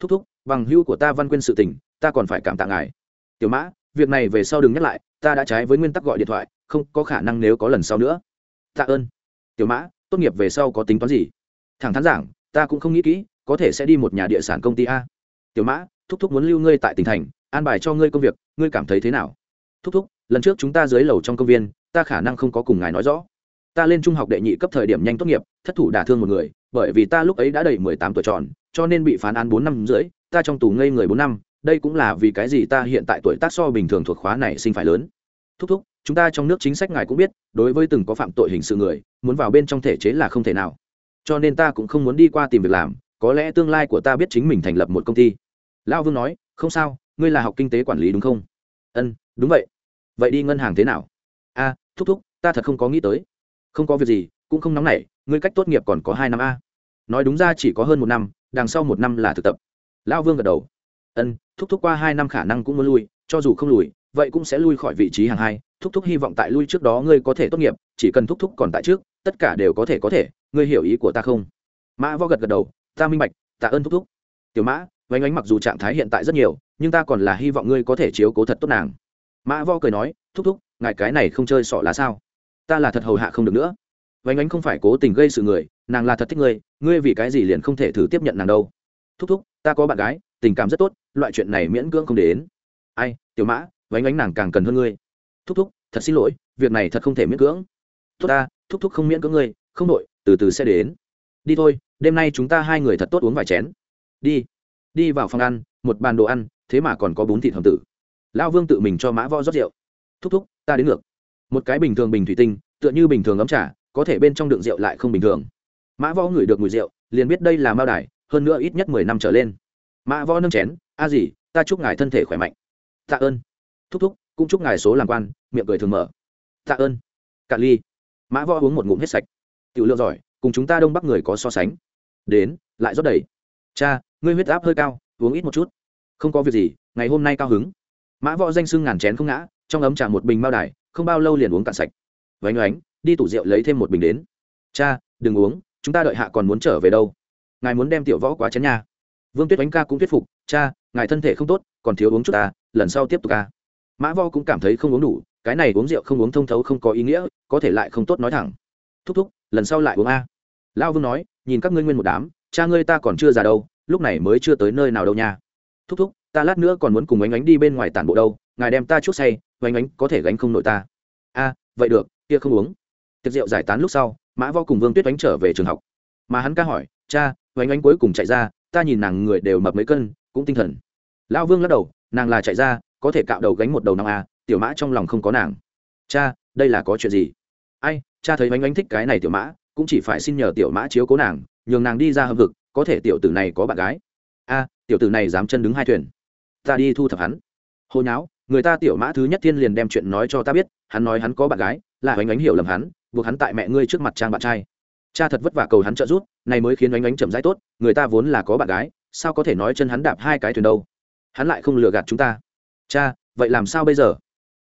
[SPEAKER 1] Thúc thúc, bằng hưu của ta văn quên sự tình ta còn phải cảm tạ ngài. Tiểu mã, việc này về sau đừng nhắc lại, ta đã trái với nguyên tắc gọi điện thoại, không có khả năng nếu có lần sau nữa. Tạ ơn. Tiểu mã, tốt nghiệp về sau có tính toán gì? Thẳng thắn giảng, ta cũng không nghĩ kỹ, có thể sẽ đi một nhà địa sản công ty a. Tiểu mã, thúc thúc muốn lưu ngươi tại tỉnh thành, an bài cho ngươi công việc, ngươi cảm thấy thế nào? Thúc thúc, lần trước chúng ta dưới lầu trong công viên, ta khả năng không có cùng ngài nói rõ. Ta lên trung học đệ nhị cấp thời điểm nhanh tốt nghiệp, thất thủ đả thương một người, bởi vì ta lúc ấy đã đầy mười tám tuổi tròn, cho nên bị phán án bốn năm rưỡi, ta trong tù ngây người bốn năm đây cũng là vì cái gì ta hiện tại tuổi tác so bình thường thuộc khóa này sinh phải lớn. Thúc thúc, chúng ta trong nước chính sách ngài cũng biết, đối với từng có phạm tội hình sự người, muốn vào bên trong thể chế là không thể nào. Cho nên ta cũng không muốn đi qua tìm việc làm, có lẽ tương lai của ta biết chính mình thành lập một công ty. Lão vương nói, không sao, ngươi là học kinh tế quản lý đúng không? Ân, đúng vậy. Vậy đi ngân hàng thế nào? A, thúc thúc, ta thật không có nghĩ tới. Không có việc gì, cũng không nóng nảy, ngươi cách tốt nghiệp còn có hai năm a. Nói đúng ra chỉ có hơn một năm, đằng sau một năm là thực tập. Lão vương gật đầu ân, thúc thúc qua hai năm khả năng cũng muốn lui, cho dù không lùi, vậy cũng sẽ lui khỏi vị trí hàng hai. Thúc thúc hy vọng tại lui trước đó ngươi có thể tốt nghiệp, chỉ cần thúc thúc còn tại trước, tất cả đều có thể có thể. Ngươi hiểu ý của ta không? Mã võ gật gật đầu, ta minh bạch, tạ ơn thúc thúc. Tiểu mã, vánh ánh mặc dù trạng thái hiện tại rất nhiều, nhưng ta còn là hy vọng ngươi có thể chiếu cố thật tốt nàng. Mã võ cười nói, thúc thúc, ngài cái này không chơi sọ lá sao? Ta là thật hầu hạ không được nữa. Vánh ánh không phải cố tình gây sự người, nàng là thật thích ngươi ngươi vì cái gì liền không thể thử tiếp nhận nàng đâu? Thúc thúc, ta có bạn gái tình cảm rất tốt, loại chuyện này miễn cưỡng không để đến. Ai, tiểu mã, vánh ánh nàng càng cần hơn ngươi. Thúc thúc, thật xin lỗi, việc này thật không thể miễn cưỡng. Tốt ta, thúc thúc không miễn cưỡng ngươi, không đội từ từ sẽ đến. Đi thôi, đêm nay chúng ta hai người thật tốt uống vài chén. Đi đi vào phòng ăn, một bàn đồ ăn, thế mà còn có bún thịt hầm tử. Lão vương tự mình cho mã võ rót rượu. Thúc thúc, ta đến ngược. Một cái bình thường bình thủy tinh, tựa như bình thường ấm trà, có thể bên trong đựng rượu lại không bình thường. Mã võ ngửi được mùi rượu, liền biết đây là mao đài, hơn nữa ít nhất mười năm trở lên mã võ nâng chén, a gì ta chúc ngài thân thể khỏe mạnh. Tạ ơn. Thúc thúc, cũng chúc ngài số làm quan. Miệng cười thường mở. Tạ ơn. Cạn ly. Mã võ uống một ngụm hết sạch. Tiểu lượng giỏi, cùng chúng ta đông bắc người có so sánh. Đến, lại rót đầy. Cha, ngươi huyết áp hơi cao, uống ít một chút. Không có việc gì, ngày hôm nay cao hứng. Mã võ danh sưng ngàn chén không ngã, trong ấm trà một bình bao đài, không bao lâu liền uống cạn sạch. Vánh oánh, đi tủ rượu lấy thêm một bình đến. Cha, đừng uống, chúng ta đợi hạ còn muốn trở về đâu. Ngài muốn đem tiểu võ quá chén nha vương tuyết oánh ca cũng thuyết phục, cha, ngài thân thể không tốt, còn thiếu uống chút ta, lần sau tiếp tục ca. Mã vo cũng cảm thấy không uống đủ, cái này uống rượu không uống thông thấu không có ý nghĩa, có thể lại không tốt nói thẳng. Thúc thúc, lần sau lại uống a. Lao vương nói, nhìn các ngươi nguyên một đám, cha ngươi ta còn chưa già đâu, lúc này mới chưa tới nơi nào đâu nha. Thúc thúc, ta lát nữa còn muốn cùng ánh ánh đi bên ngoài tản bộ đâu, ngài đem ta chút say ánh ánh có thể gánh không nổi ta. A, vậy được, kia không uống. Tiệc rượu giải tán lúc sau, mã vo cùng vương tuyết ánh trở về trường học. Mà hắn ca hỏi, cha ánh ánh cuối cùng chạy ra ta nhìn nàng người đều mập mấy cân, cũng tinh thần. Lão vương lắc đầu, nàng là chạy ra, có thể cạo đầu gánh một đầu năm a à, tiểu mã trong lòng không có nàng. Cha, đây là có chuyện gì? Ai, cha thấy bánh bánh thích cái này tiểu mã, cũng chỉ phải xin nhờ tiểu mã chiếu cố nàng, nhường nàng đi ra hâm vực, có thể tiểu tử này có bạn gái. A, tiểu tử này dám chân đứng hai thuyền. Ta đi thu thập hắn. Hồi nháo, người ta tiểu mã thứ nhất thiên liền đem chuyện nói cho ta biết, hắn nói hắn có bạn gái, là bánh bánh hiểu lầm hắn, buộc hắn tại mẹ ngươi trước mặt trang bạn trai cha thật vất vả cầu hắn trợ giúp, này mới khiến oánh ánh chậm rãi tốt, người ta vốn là có bạn gái, sao có thể nói chân hắn đạp hai cái thuyền đâu? Hắn lại không lừa gạt chúng ta. Cha, vậy làm sao bây giờ?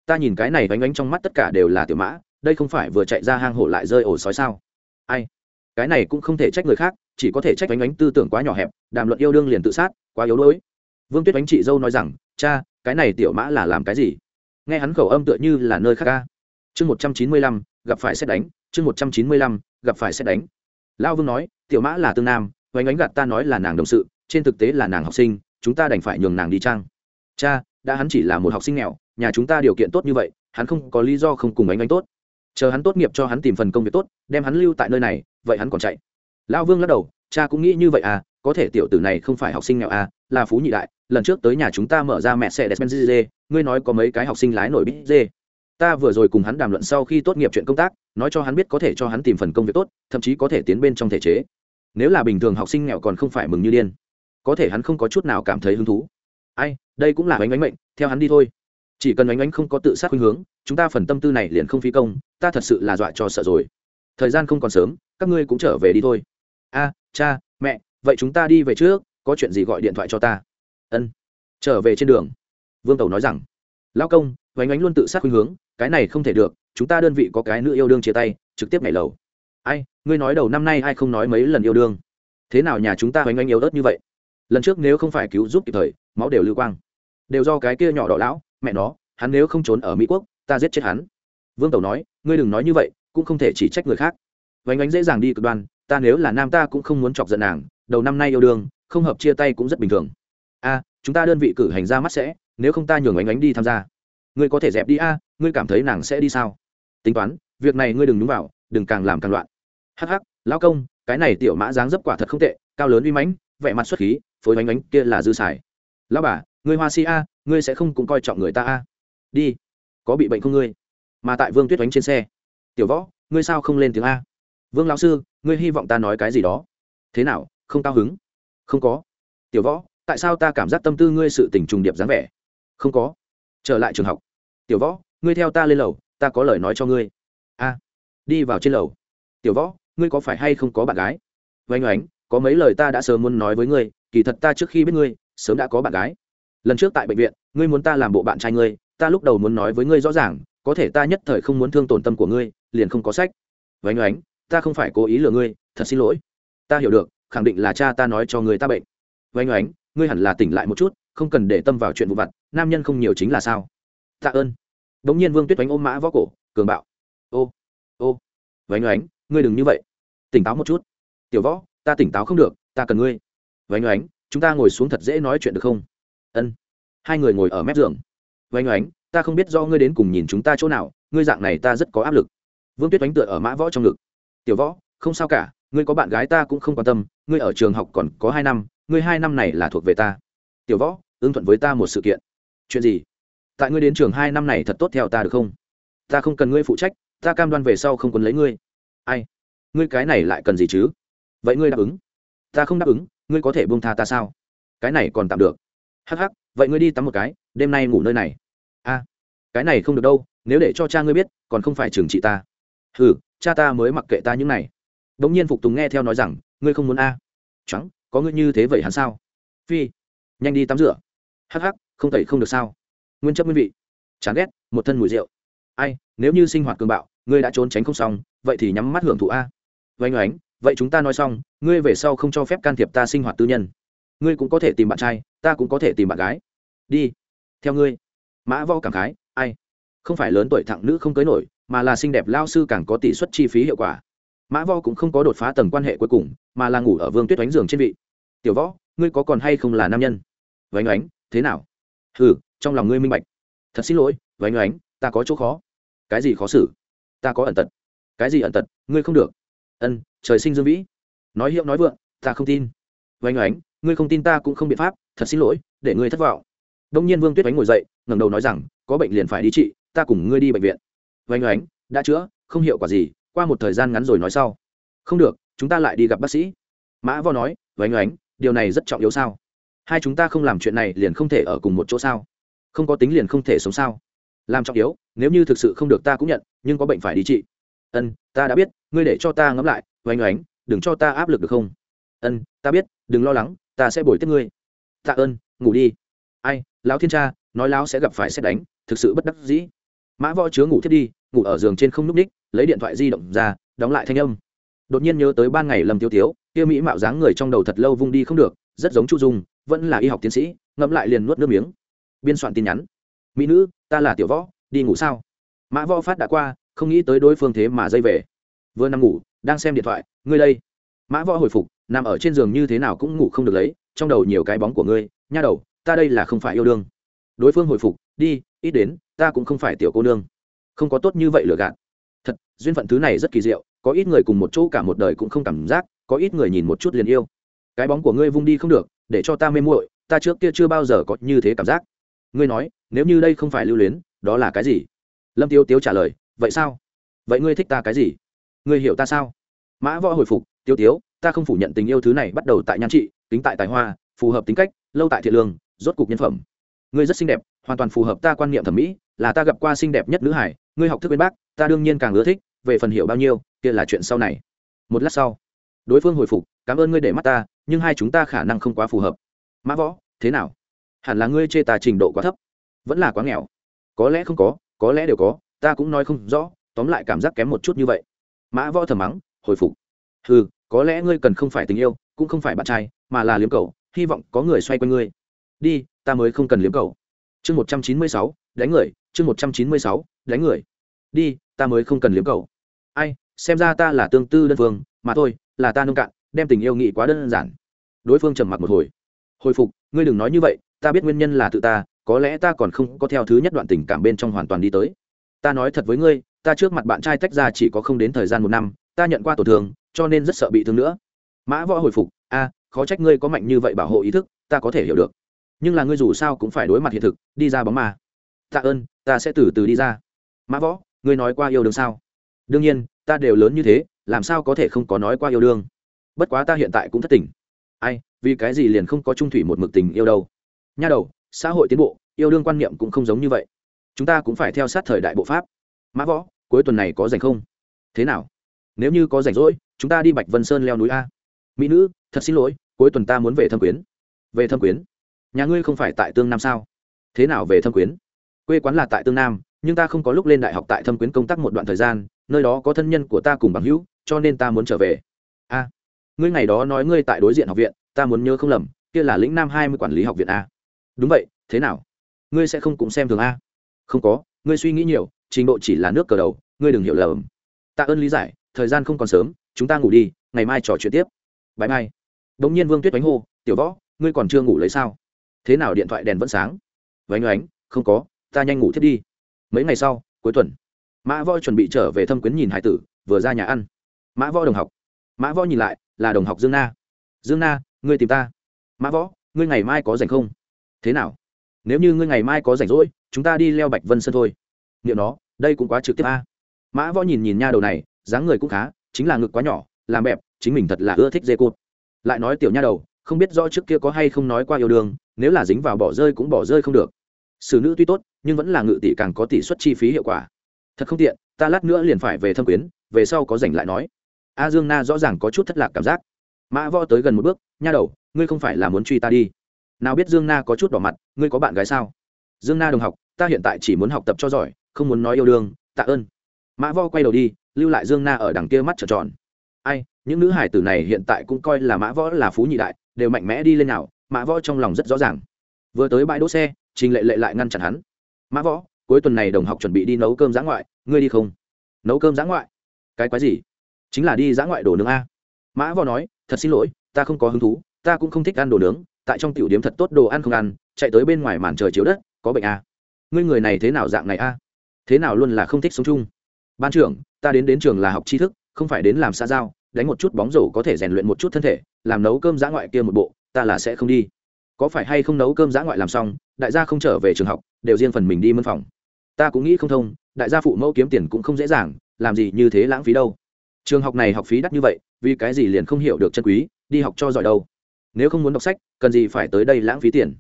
[SPEAKER 1] Ta nhìn cái này oánh ánh trong mắt tất cả đều là tiểu mã, đây không phải vừa chạy ra hang hổ lại rơi ổ sói sao? Ai? Cái này cũng không thể trách người khác, chỉ có thể trách oánh ánh tư tưởng quá nhỏ hẹp, đàm luận yêu đương liền tự sát, quá yếu đuối. Vương tuyết oánh chị dâu nói rằng, cha, cái này tiểu mã là làm cái gì? Nghe hắn khẩu âm tựa như là nơi khác ca chương một trăm chín mươi lăm, gặp phải xét đánh, chương một trăm chín mươi lăm gặp phải xét đánh. Lao vương nói, tiểu mã là tương nam oánh ánh gạt ta nói là nàng đồng sự, trên thực tế là nàng học sinh, chúng ta đành phải nhường nàng đi trang. Cha, đã hắn chỉ là một học sinh nghèo, nhà chúng ta điều kiện tốt như vậy, hắn không có lý do không cùng ánh ánh tốt. Chờ hắn tốt nghiệp cho hắn tìm phần công việc tốt, đem hắn lưu tại nơi này, vậy hắn còn chạy. Lão vương lắc đầu, cha cũng nghĩ như vậy à có thể tiểu tử này không phải học sinh nghèo à là phú nhị đại, lần trước tới nhà chúng ta mở ra mẹ xe despenz ngươi nói có mấy cái học sinh lái nổi bít dê ta vừa rồi cùng hắn đàm luận sau khi tốt nghiệp chuyện công tác, nói cho hắn biết có thể cho hắn tìm phần công việc tốt, thậm chí có thể tiến bên trong thể chế. Nếu là bình thường học sinh nghèo còn không phải mừng như điên, có thể hắn không có chút nào cảm thấy hứng thú. Ai, đây cũng là bánh bánh mệnh, theo hắn đi thôi. Chỉ cần bánh bánh không có tự sát khuynh hướng, chúng ta phần tâm tư này liền không phí công, ta thật sự là dọa cho sợ rồi. Thời gian không còn sớm, các ngươi cũng trở về đi thôi. A, cha, mẹ, vậy chúng ta đi về trước, có chuyện gì gọi điện thoại cho ta. Ân, trở về trên đường. Vương tẩu nói rằng lao công vánh ánh luôn tự sát khuynh hướng, cái này không thể được, chúng ta đơn vị có cái nữ yêu đương chia tay, trực tiếp nhảy lầu. Ai, ngươi nói đầu năm nay ai không nói mấy lần yêu đương? Thế nào nhà chúng ta vánh ánh yếu ớt như vậy? Lần trước nếu không phải cứu giúp kịp thời, máu đều lưu quang. Đều do cái kia nhỏ đỏ lão, mẹ nó, hắn nếu không trốn ở mỹ quốc, ta giết chết hắn. Vương tẩu nói, ngươi đừng nói như vậy, cũng không thể chỉ trách người khác. Vánh ánh dễ dàng đi cực đoan, ta nếu là nam ta cũng không muốn chọc giận nàng, đầu năm nay yêu đương, không hợp chia tay cũng rất bình thường. A, chúng ta đơn vị cử hành ra mắt sẽ, nếu không ta nhường ánh ánh đi tham gia ngươi có thể dẹp đi a, ngươi cảm thấy nàng sẽ đi sao? Tính toán, việc này ngươi đừng nhúng vào, đừng càng làm càng loạn. Hắc hắc, lão công, cái này tiểu mã dáng dấp quả thật không tệ, cao lớn uy mãnh, vẻ mặt xuất khí, phối bánh ánh kia là dư xài. Lão bà, ngươi hoa si a, ngươi sẽ không cũng coi trọng người ta a. Đi, có bị bệnh không ngươi? Mà tại vương tuyết oánh trên xe. Tiểu võ, ngươi sao không lên tiếng a? Vương lão sư, ngươi hy vọng ta nói cái gì đó? Thế nào, không cao hứng? Không có. Tiểu võ, tại sao ta cảm giác tâm tư ngươi sự tình trùng điệp dáng vẻ? Không có trở lại trường học. Tiểu võ, ngươi theo ta lên lầu, ta có lời nói cho ngươi. A, đi vào trên lầu. Tiểu võ, ngươi có phải hay không có bạn gái? Vánh oánh, có mấy lời ta đã sớm muốn nói với ngươi, kỳ thật ta trước khi biết ngươi, sớm đã có bạn gái. Lần trước tại bệnh viện, ngươi muốn ta làm bộ bạn trai ngươi, ta lúc đầu muốn nói với ngươi rõ ràng, có thể ta nhất thời không muốn thương tổn tâm của ngươi, liền không có sách. Vánh oánh, ta không phải cố ý lừa ngươi, thật xin lỗi. Ta hiểu được, khẳng định là cha ta nói cho người ta bệnh. Vánh oánh, ngươi hẳn là tỉnh lại một chút, không cần để tâm vào chuyện vụ vặt nam nhân không nhiều chính là sao? Tạ ơn. Đ ỗ n g nhiên vương tuyết oánh ôm mã võ cổ, cường bạo. Ô ô. Vánh oánh, ngươi đừng như vậy. Tỉnh táo một chút. Tiểu võ, ta tỉnh táo không được, ta cần ngươi. Vánh oánh, chúng ta ngồi xuống thật dễ nói chuyện được không? Ân. Hai người ngồi ở mép giường. Vánh oánh, ta không biết do ngươi đến cùng nhìn chúng ta chỗ nào, ngươi dạng này ta rất có áp lực. Vương tuyết oánh tựa ở mã võ trong ngực. Tiểu võ, không sao cả, ngươi có bạn gái ta cũng không quan tâm, ngươi ở trường học còn có hai năm, ngươi hai năm này là thuộc về ta. Tiểu võ, ưng thuận với ta một sự kiện chuyện gì? Tại ngươi đến trường hai năm này thật tốt theo ta được không? Ta không cần ngươi phụ trách ta cam đoan về sau không còn lấy ngươi. Ai? Ngươi cái này lại cần gì chứ? Vậy ngươi đáp ứng. Ta không đáp ứng ngươi có thể buông tha ta sao? Cái này còn tạm được. Hắc hắc vậy ngươi đi tắm một cái đêm nay ngủ nơi này. A cái này không được đâu nếu để cho cha ngươi biết còn không phải trừng trị ta. Hừ, cha ta mới mặc kệ ta những này. Đ ỗ n g nhiên phục tùng nghe theo nói rằng ngươi không muốn a. À. trắng có ngươi như thế vậy hắn sao? Phi nhanh đi tắm rửa. Hắc hắc không tẩy không được sao? Nguyên chấp nguyên vị. Chán ghét, một thân mùi rượu. Ai, nếu như sinh hoạt cường bạo, ngươi đã trốn tránh không xong, vậy thì nhắm mắt hưởng thụ a. Vánh oánh, vậy chúng ta nói xong, ngươi về sau không cho phép can thiệp ta sinh hoạt tư nhân. Ngươi cũng có thể tìm bạn trai, ta cũng có thể tìm bạn gái. Đi. Theo ngươi. Mã vo cảm khái, ai? Không phải lớn tuổi thẳng nữ không cưới nổi, mà là xinh đẹp lao sư càng có tỷ suất chi phí hiệu quả. Mã vo cũng không có đột phá tầng quan hệ cuối cùng, mà là ngủ ở vương tuyết oánh giường trên vị. Tiểu võ, ngươi có còn hay không là nam nhân? Vánh oánh, thế nào? Hừ, trong lòng ngươi minh bạch. Thật xin lỗi, vánh oánh, ta có chỗ khó. Cái gì khó xử? Ta có ẩn tật. Cái gì ẩn tật? Ngươi không được. Ân, trời sinh dương vĩ. Nói hiệu nói vượng, ta không tin. Vánh oánh, ngươi không tin ta cũng không biện pháp, thật xin lỗi, để ngươi thất vọng. Đông nhiên vương tuyết oánh ngồi dậy, ngẩng đầu nói rằng, có bệnh liền phải đi trị, ta cùng ngươi đi bệnh viện. Vánh oánh, đã chữa, không hiệu quả gì, qua một thời gian ngắn rồi nói sau. Không được, chúng ta lại đi gặp bác sĩ. Mã vo nói, vánh oánh, điều này rất trọng yếu sao? Hai chúng ta không làm chuyện này liền không thể ở cùng một chỗ sao? Không có tính liền không thể sống sao? Làm trọng yếu, nếu như thực sự không được ta cũng nhận, nhưng có bệnh phải đi trị. Ân, ta đã biết, ngươi để cho ta ngẫm lại oanh oánh, đừng cho ta áp lực được không? Ân, ta biết, đừng lo lắng, ta sẽ bồi tiếp ngươi. Tạ ơn, ngủ đi. Ai, lão thiên cha, nói lão sẽ gặp phải xét đánh, thực sự bất đắc dĩ. Mã võ chứa ngủ thiết đi, ngủ ở giường trên không n ú c ních, lấy điện thoại di động ra, đóng lại thanh âm. Đột nhiên nhớ tới ban ngày lầm tiêu tiếu, kia mỹ mạo dáng người trong đầu thật lâu vung đi không được, rất giống chu dung vẫn là y học tiến sĩ, ngẫm lại liền nuốt nước miếng. Biên soạn tin nhắn. Mỹ nữ, ta là tiểu võ, đi ngủ sao? Mã võ phát đã qua, không nghĩ tới đối phương thế mà dây về. Vừa nằm ngủ, đang xem điện thoại, ngươi đây. Mã võ hồi phục, nằm ở trên giường như thế nào cũng ngủ không được lấy, trong đầu nhiều cái bóng của ngươi, nha đầu, ta đây là không phải yêu đương. Đối phương hồi phục, đi, ít đến, ta cũng không phải tiểu cô nương. Không có tốt như vậy lừa gạt. Thật, duyên phận thứ này rất kỳ diệu, có ít người cùng một chỗ cả một đời cũng không cảm giác, có ít người nhìn một chút liền yêu. Cái bóng của ngươi vung đi không được để cho ta mê muội, ta trước kia chưa bao giờ có như thế cảm giác. Ngươi nói, nếu như đây không phải lưu luyến, đó là cái gì? Lâm tiêu tiếu trả lời, vậy sao? Vậy ngươi thích ta cái gì? Ngươi hiểu ta sao? Mã võ hồi phục tiêu tiếu, ta không phủ nhận tình yêu thứ này bắt đầu tại nhan trị, tính tại tài hoa, phù hợp tính cách, lâu tại thiện lương, rốt cục nhân phẩm. Ngươi rất xinh đẹp, hoàn toàn phù hợp ta quan niệm thẩm mỹ, là ta gặp qua xinh đẹp nhất nữ hải, ngươi học thức bên bác, ta đương nhiên càng ưa thích, về phần hiểu bao nhiêu, kia là chuyện sau này. Một lát sau, đối phương hồi phục, cảm ơn ngươi để mắt ta nhưng hai chúng ta khả năng không quá phù hợp. Mã võ, thế nào? Hẳn là ngươi chê ta trình độ quá thấp. Vẫn là quá nghèo. Có lẽ không có có lẽ đều có, ta cũng nói không rõ, tóm lại cảm giác kém một chút như vậy. Mã võ thầm mắng, hồi phục. Ừ có lẽ ngươi cần không phải tình yêu, cũng không phải bạn trai, mà là liếm cầu hy vọng có người xoay quanh ngươi. Đi, ta mới không cần liếm cầu chương một trăm chín mươi sáu, đánh người. Chương một trăm chín mươi sáu, đánh người. Đi, ta mới không cần liếm cầu ai, xem ra ta là tương tư đơn phương, mà thôi, là ta nông cạn đem tình yêu nghị quá đơn giản. Đối phương trầm mặc một hồi. Hồi phục, ngươi đừng nói như vậy, ta biết nguyên nhân là tự ta, có lẽ ta còn không có theo thứ nhất đoạn tình cảm bên trong hoàn toàn đi tới. Ta nói thật với ngươi, ta trước mặt bạn trai tách ra chỉ có không đến thời gian một năm, ta nhận qua tổn thương, cho nên rất sợ bị thương nữa. Mã võ hồi phục, a, khó trách ngươi có mạnh như vậy bảo hộ ý thức, ta có thể hiểu được. Nhưng là ngươi dù sao cũng phải đối mặt hiện thực, đi ra bóng ma tạ ơn, ta sẽ từ từ đi ra. Mã võ, ngươi nói qua yêu đương sao? Đương nhiên, ta đều lớn như thế, làm sao có thể không có nói qua yêu đương? Bất quá ta hiện tại cũng thất tình. Ai, vì cái gì liền không có trung thủy một mực tình yêu đâu? Nha đầu, xã hội tiến bộ, yêu đương quan niệm cũng không giống như vậy. Chúng ta cũng phải theo sát thời đại bộ pháp. Mã võ, cuối tuần này có rảnh không? Thế nào? Nếu như có rảnh rỗi, chúng ta đi bạch vân sơn leo núi a. Mỹ nữ, thật xin lỗi, cuối tuần ta muốn về thâm quyến. Về thâm quyến? Nhà ngươi không phải tại tương nam sao? Thế nào về thâm quyến? Quê quán là tại tương nam, nhưng ta không có lúc lên đại học tại thâm quyến công tác một đoạn thời gian, nơi đó có thân nhân của ta cùng bằng hữu, cho nên ta muốn trở về. A ngươi ngày đó nói ngươi tại đối diện học viện, ta muốn nhớ không lầm, kia là lĩnh nam hai mươi quản lý học viện a. Đúng vậy, thế nào? Ngươi sẽ không cũng xem thường a? Không có, ngươi suy nghĩ nhiều, trình độ chỉ là nước cờ đầu, ngươi đừng hiểu lầm. Tạ ơn lý giải, thời gian không còn sớm, chúng ta ngủ đi, ngày mai trò chuyện tiếp. Bãi mai đ ỗ n g nhiên vương tuyết đánh hô, tiểu võ, ngươi còn chưa ngủ lấy sao? Thế nào điện thoại đèn vẫn sáng? Vánh oánh, không có, ta nhanh ngủ thiết đi. Mấy ngày sau, cuối tuần, mã võ chuẩn bị trở về thâm quyến nhìn hải tử, vừa ra nhà ăn. Mã võ đồng học. Mã võ nhìn lại là đồng học dương na. Dương na, ngươi tìm ta. Mã võ, ngươi ngày mai có rảnh không? Thế nào? Nếu như ngươi ngày mai có rảnh rỗi, chúng ta đi leo bạch vân sơn thôi. Liệu nó, đây cũng quá trực tiếp a. Mã võ nhìn nhìn nha đầu này, dáng người cũng khá, chính là ngực quá nhỏ, làm bẹp, chính mình thật là ưa thích dê cột. Lại nói tiểu nha đầu, không biết rõ trước kia có hay không nói qua yêu đương, nếu là dính vào bỏ rơi cũng bỏ rơi không được. Xử nữ tuy tốt, nhưng vẫn là ngự tỷ càng có tỷ suất chi phí hiệu quả. Thật không tiện, ta lát nữa liền phải về thâm quyến, về sau có rảnh lại nói a dương na rõ ràng có chút thất lạc cảm giác. Mã võ tới gần một bước, nha đầu, ngươi không phải là muốn truy ta đi. Nào biết dương na có chút đỏ mặt, ngươi có bạn gái sao? Dương na đồng học, ta hiện tại chỉ muốn học tập cho giỏi, không muốn nói yêu đương, tạ ơn. Mã vo quay đầu đi, lưu lại dương na ở đằng kia mắt trợn tròn. Ai, những nữ hải tử này hiện tại cũng coi là mã võ là phú nhị đại, đều mạnh mẽ đi lên nào. Mã võ trong lòng rất rõ ràng. Vừa tới bãi đỗ xe, trình lệ lệ lại ngăn chặn hắn. Mã võ, cuối tuần này đồng học chuẩn bị đi nấu cơm giã ngoại, ngươi đi không? Nấu cơm giã ngoại? Cái quái gì? Chính là đi giã ngoại đồ nướng a. Mã võ nói, thật xin lỗi, ta không có hứng thú, ta cũng không thích ăn đồ nướng, tại trong tiểu điểm thật tốt đồ ăn không ăn, chạy tới bên ngoài màn trời chiếu đất, có bệnh a. Ngươi người này thế nào dạng này a? Thế nào luôn là không thích sống chung. Ban trưởng, ta đến đến trường là học tri thức, không phải đến làm xã giao, đánh một chút bóng rổ có thể rèn luyện một chút thân thể, làm nấu cơm giã ngoại kia một bộ, ta là sẽ không đi. Có phải hay không nấu cơm giã ngoại làm xong, đại gia không trở về trường học, đều riêng phần mình đi mân phòng? Ta cũng nghĩ không thông, đại gia phụ mẫu kiếm tiền cũng không dễ dàng, làm gì như thế lãng phí đâu trường học này học phí đắt như vậy, vì cái gì liền không hiểu được chân quý, đi học cho giỏi đâu? Nếu không muốn đọc sách, cần gì phải tới đây lãng phí tiền?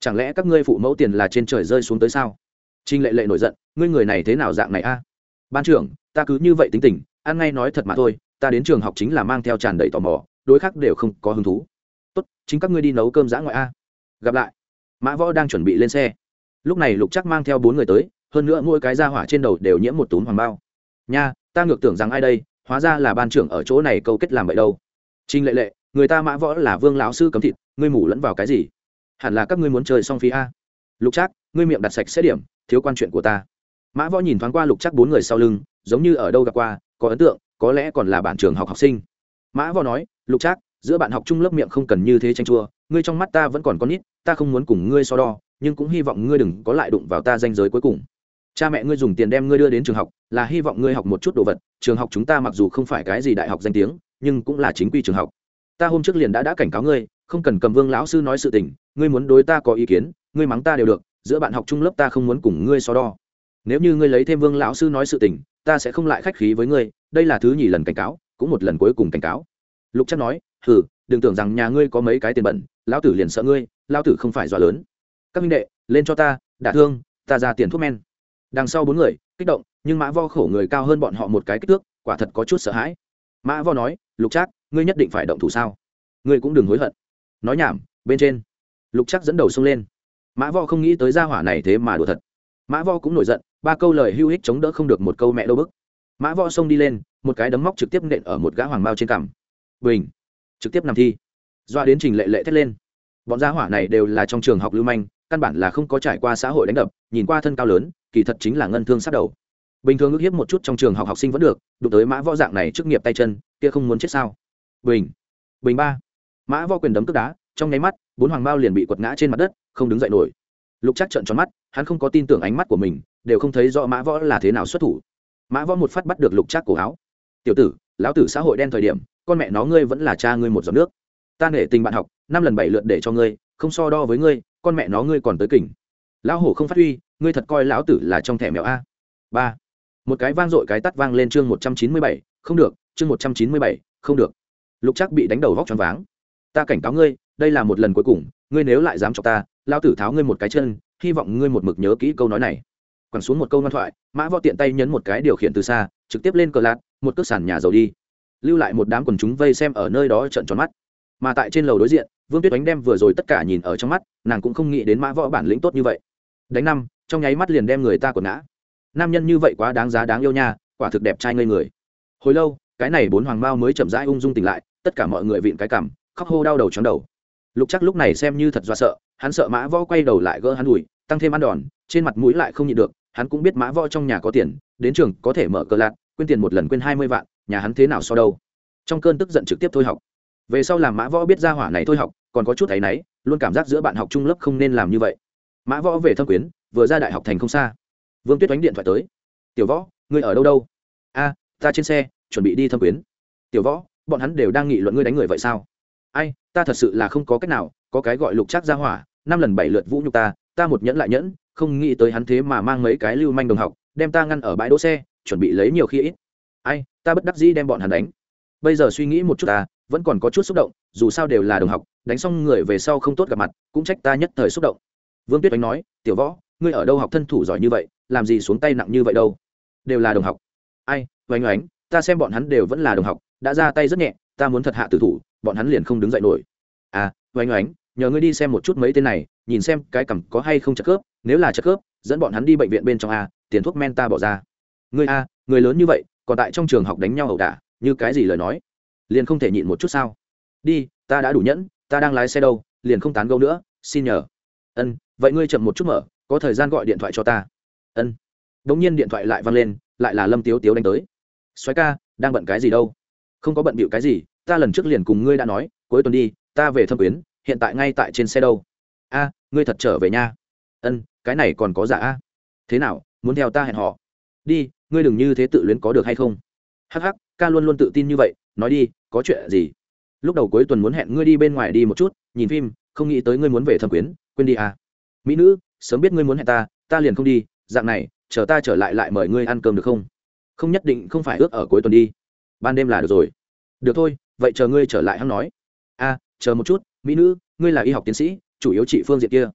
[SPEAKER 1] Chẳng lẽ các ngươi phụ mẫu tiền là trên trời rơi xuống tới sao? Trinh lệ lệ nổi giận, ngươi người này thế nào dạng này a? Ban trưởng, ta cứ như vậy tính tình, ăn ngay nói thật mà thôi, ta đến trường học chính là mang theo tràn đầy tò mò, đối khác đều không có hứng thú. Tốt, chính các ngươi đi nấu cơm giã ngoại a. Gặp lại. Mã võ đang chuẩn bị lên xe. Lúc này lục chắc mang theo bốn người tới, hơn nữa mỗi cái da hỏa trên đầu đều nhiễm một túm hoàng bao. Nha, ta ngược tưởng rằng ai đây hóa ra là ban trưởng ở chỗ này câu kết làm vậy đâu. Trinh lệ lệ, người ta mã võ là vương lão sư cấm thịt, ngươi mủ lẫn vào cái gì? Hẳn là các ngươi muốn chơi song phí a. Lục trác, ngươi miệng đặt sạch xét điểm, thiếu quan chuyện của ta. Mã võ nhìn thoáng qua lục trác bốn người sau lưng, giống như ở đâu gặp qua, có ấn tượng, có lẽ còn là bạn trường học học sinh. Mã võ nói, lục trác, giữa bạn học chung lớp miệng không cần như thế tranh chua, ngươi trong mắt ta vẫn còn con nít, ta không muốn cùng ngươi so đo, nhưng cũng hy vọng ngươi đừng có lại đụng vào ta danh giới cuối cùng cha mẹ ngươi dùng tiền đem ngươi đưa đến trường học, là hy vọng ngươi học một chút đồ vật. Trường học chúng ta mặc dù không phải cái gì đại học danh tiếng, nhưng cũng là chính quy trường học. Ta hôm trước liền đã đã cảnh cáo ngươi, không cần cầm vương lão sư nói sự tình, ngươi muốn đối ta có ý kiến, ngươi mắng ta đều được, giữa bạn học chung lớp ta không muốn cùng ngươi so đo. Nếu như ngươi lấy thêm vương lão sư nói sự tình, ta sẽ không lại khách khí với ngươi, đây là thứ nhì lần cảnh cáo, cũng một lần cuối cùng cảnh cáo. Lục chắc nói, hừ, đừng tưởng rằng nhà ngươi có mấy cái tiền bẩn, lão tử liền sợ ngươi, lão tử không phải dọa lớn. Các minh đệ, lên cho ta, đả thương, ta ra tiền thuốc men đằng sau bốn người, kích động, nhưng mã vo khổ người cao hơn bọn họ một cái kích thước, quả thật có chút sợ hãi. Mã vo nói, lục trác, ngươi nhất định phải động thủ sao? Ngươi cũng đừng hối hận. Nói nhảm, bên trên, lục trác dẫn đầu xông lên. Mã vo không nghĩ tới gia hỏa này thế mà đùa thật. Mã vo cũng nổi giận, ba câu lời hưu hích chống đỡ không được một câu mẹ đâu bức. Mã vo xông đi lên, một cái đấm móc trực tiếp nện ở một gã hoàng mao trên cằm. Bình! Trực tiếp nằm thi. Doa đến trình lệ lệ thét lên. Bọn gia hỏa này đều là trong trường học lưu manh căn bản là không có trải qua xã hội đánh đập, nhìn qua thân cao lớn, kỳ thật chính là ngân thương sát đầu. Bình thường ước hiếp một chút trong trường học học sinh vẫn được, đụng tới mã võ dạng này trước nghiệp tay chân, kia không muốn chết sao? Bình bình ba. Mã võ quyền đấm tức đá, trong nháy mắt, bốn hoàng bao liền bị quật ngã trên mặt đất, không đứng dậy nổi. Lục chắc trợn tròn mắt, hắn không có tin tưởng ánh mắt của mình, đều không thấy rõ mã võ là thế nào xuất thủ. Mã võ một phát bắt được lục chắc cổ áo. Tiểu tử, lão tử xã hội đen thời điểm, con mẹ nó ngươi vẫn là cha ngươi một giọt nước. Ta nể tình bạn học, năm lần bảy lượt để cho ngươi, không so đo với ngươi con mẹ nó ngươi còn tới kỉnh lão hổ không phát huy, ngươi thật coi lão tử là trong thẻ mèo a. Ba. Một cái vang dội cái tắt vang lên chương một trăm chín mươi bảy, không được, chương một trăm chín mươi bảy, không được. Lục chắc bị đánh đầu vóc choáng váng. Ta cảnh cáo ngươi, đây là một lần cuối cùng, ngươi nếu lại dám chọc ta lao tử tháo ngươi một cái chân, hy vọng ngươi một mực nhớ kỹ câu nói này. Quẳng xuống một câu ngoan thoại, mã võ tiện tay nhấn một cái điều khiển từ xa, trực tiếp lên cờ lạt, một cước sàn nhà dầu đi. Lưu lại một đám quần chúng vây xem ở nơi đó trận tròn mắt mà tại trên lầu đối diện, vương tuyết đánh đem vừa rồi tất cả nhìn ở trong mắt, nàng cũng không nghĩ đến mã võ bản lĩnh tốt như vậy. Đánh năm, trong nháy mắt liền đem người ta quần ngã. Nam nhân như vậy quá đáng giá đáng yêu nha, quả thực đẹp trai ngây người. Hồi lâu, cái này bốn hoàng mao mới chậm rãi ung dung tỉnh lại, tất cả mọi người vịn cái cằm khóc hô đau đầu chóng đầu. Lục chắc lúc này xem như thật do sợ, hắn sợ mã võ quay đầu lại gỡ hắn đùi, tăng thêm ăn đòn, trên mặt mũi lại không nhịn được, hắn cũng biết mã võ trong nhà có tiền, đến trường có thể mở cờ lạc, quên tiền một lần quên hai mươi vạn, nhà hắn thế nào so đâu. Trong cơn tức giận trực tiếp thôi học về sau làm mã võ biết ra hỏa này thôi học, còn có chút thấy náy, luôn cảm giác giữa bạn học trung lớp không nên làm như vậy. Mã võ về thâm quyến, vừa ra đại học thành không xa. Vương tuyết đánh điện thoại tới. Tiểu võ, ngươi ở đâu đâu? A, ta trên xe, chuẩn bị đi thâm quyến. Tiểu võ, bọn hắn đều đang nghị luận ngươi đánh người vậy sao? Ai, ta thật sự là không có cách nào, có cái gọi lục trác ra hỏa, năm lần bảy lượt vũ nhục ta ta một nhẫn lại nhẫn, không nghĩ tới hắn thế mà mang mấy cái lưu manh đồng học, đem ta ngăn ở bãi đỗ xe, chuẩn bị lấy nhiều khi ít. Ai, ta bất đắc dĩ đem bọn hắn đánh. Bây giờ suy nghĩ một chút ta vẫn còn có chút xúc động, dù sao đều là đồng học, đánh xong người về sau không tốt gặp mặt, cũng trách ta nhất thời xúc động. Vương tuyết oánh nói, tiểu võ, ngươi ở đâu học thân thủ giỏi như vậy, làm gì xuống tay nặng như vậy đâu? Đều là đồng học. Ai, oánh oánh, ta xem bọn hắn đều vẫn là đồng học, đã ra tay rất nhẹ, ta muốn thật hạ tử thủ, bọn hắn liền không đứng dậy nổi. À oánh oánh, nhờ ngươi đi xem một chút mấy tên này, nhìn xem cái cằm có hay không chật khớp, nếu là chật khớp, dẫn bọn hắn đi bệnh viện bên trong a, tiền thuốc men ta bỏ ra. Ngươi a, người lớn như vậy, còn tại trong trường học đánh nhau ẩu đả, như cái gì lời nói? Liền không thể nhịn một chút sao? Đi, ta đã đủ nhẫn, ta đang lái xe đâu, liền không tán gẫu nữa, xin nhờ. Ân, vậy ngươi chậm một chút mở, có thời gian gọi điện thoại cho ta. Ân. Đ ỗ n g nhiên điện thoại lại văng lên, lại là lâm tiếu tiếu đánh tới. Xoáy ca, đang bận cái gì đâu? Không có bận bịu cái gì, ta lần trước liền cùng ngươi đã nói, cuối tuần đi, ta về thâm quyến, hiện tại ngay tại trên xe đâu. A, ngươi thật trở về nha. Ân, cái này còn có giả a. Thế nào, muốn theo ta hẹn họ đi, ngươi đừng như thế tự luyến có được hay không? Hắc hắc, ca luôn luôn tự tin như vậy, nói đi có chuyện gì? Lúc đầu cuối tuần muốn hẹn ngươi đi bên ngoài đi một chút, nhìn phim, không nghĩ tới ngươi muốn về thâm quyến, quên đi à. Mỹ nữ, sớm biết ngươi muốn hẹn ta ta liền không đi, dạng này, chờ ta trở lại lại mời ngươi ăn cơm được không? Không nhất định không phải ước ở cuối tuần đi. Ban đêm là được rồi. Được thôi, vậy chờ ngươi trở lại hắn nói. A chờ một chút, mỹ nữ, ngươi là y học tiến sĩ, chủ yếu trị phương diện kia.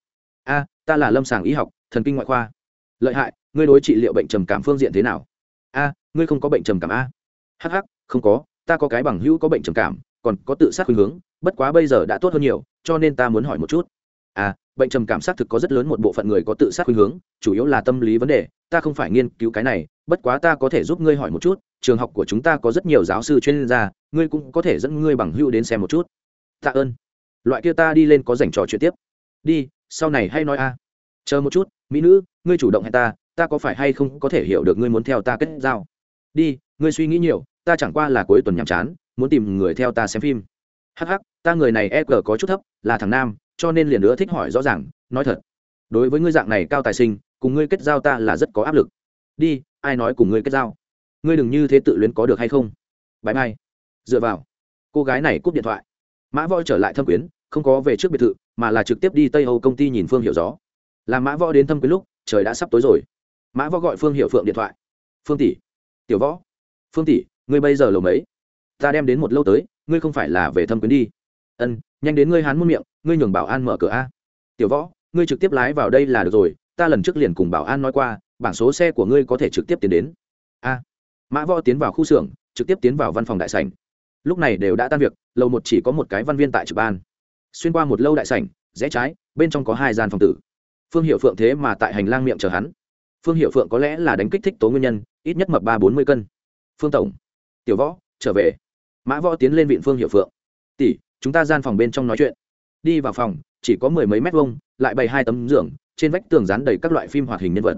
[SPEAKER 1] A ta là lâm sàng y học, thần kinh ngoại khoa. Lợi hại, ngươi đối trị liệu bệnh trầm cảm phương diện thế nào? A ngươi không có bệnh trầm cảm a hh không có ta có cái bằng hữu có bệnh trầm cảm, còn có tự sát khuynh hướng, bất quá bây giờ đã tốt hơn nhiều, cho nên ta muốn hỏi một chút. À bệnh trầm cảm xác thực có rất lớn một bộ phận người có tự sát khuynh hướng, chủ yếu là tâm lý vấn đề, ta không phải nghiên cứu cái này, bất quá ta có thể giúp ngươi hỏi một chút, trường học của chúng ta có rất nhiều giáo sư chuyên gia, ngươi cũng có thể dẫn ngươi bằng hữu đến xem một chút. Tạ ơn. Loại kia ta đi lên có dành trò chuyện tiếp. Đi, sau này hay nói a. Chờ một chút, mỹ nữ, ngươi chủ động hay ta ta có phải hay không có thể hiểu được ngươi muốn theo ta kết giao? Đi, ngươi suy nghĩ nhiều ta chẳng qua là cuối tuần nhàm chán, muốn tìm người theo ta xem phim. Hh ta người này e g có chút thấp, là thằng nam, cho nên liền nữa thích hỏi rõ ràng, nói thật. Đối với ngươi dạng này cao tài sinh, cùng ngươi kết giao ta là rất có áp lực. Đi, ai nói cùng ngươi kết giao? Ngươi đừng như thế tự luyến có được hay không? Bãi mai. Dựa vào. Cô gái này cúp điện thoại. Mã võ trở lại thâm quyến, không có về trước biệt thự, mà là trực tiếp đi tây âu công ty nhìn phương hiểu gió. Làm mã võ đến thâm quyến lúc, trời đã sắp tối rồi. Mã võ gọi phương hiệu phượng điện thoại. Phương tỷ. Tiểu võ. Phương tỷ ngươi bây giờ lầu mấy? Ta đem đến một lâu tới, ngươi không phải là về thâm quyến đi. Ân, nhanh đến ngươi hán muôn miệng, ngươi nhường bảo an mở cửa a. Tiểu võ, ngươi trực tiếp lái vào đây là được rồi, ta lần trước liền cùng bảo an nói qua, bảng số xe của ngươi có thể trực tiếp tiến đến. A. Mã võ tiến vào khu xưởng, trực tiếp tiến vào văn phòng đại sảnh. Lúc này đều đã tan việc, lầu một chỉ có một cái văn viên tại trực ban. Xuyên qua một lâu đại sảnh, rẽ trái, bên trong có hai gian phòng tử. Phương hiệu phượng thế mà tại hành lang miệng chờ hắn. Phương hiệu phượng có lẽ là đánh kích thích tố nguyên nhân, ít nhất mập ba bốn mươi cân. Phương tổng tiểu võ, trở về. Mã võ tiến lên vịn phương hiệu phượng. Tỷ, chúng ta gian phòng bên trong nói chuyện. Đi vào phòng, chỉ có mười mấy mét vuông, lại bày hai tấm giường, trên vách tường dán đầy các loại phim hoạt hình nhân vật.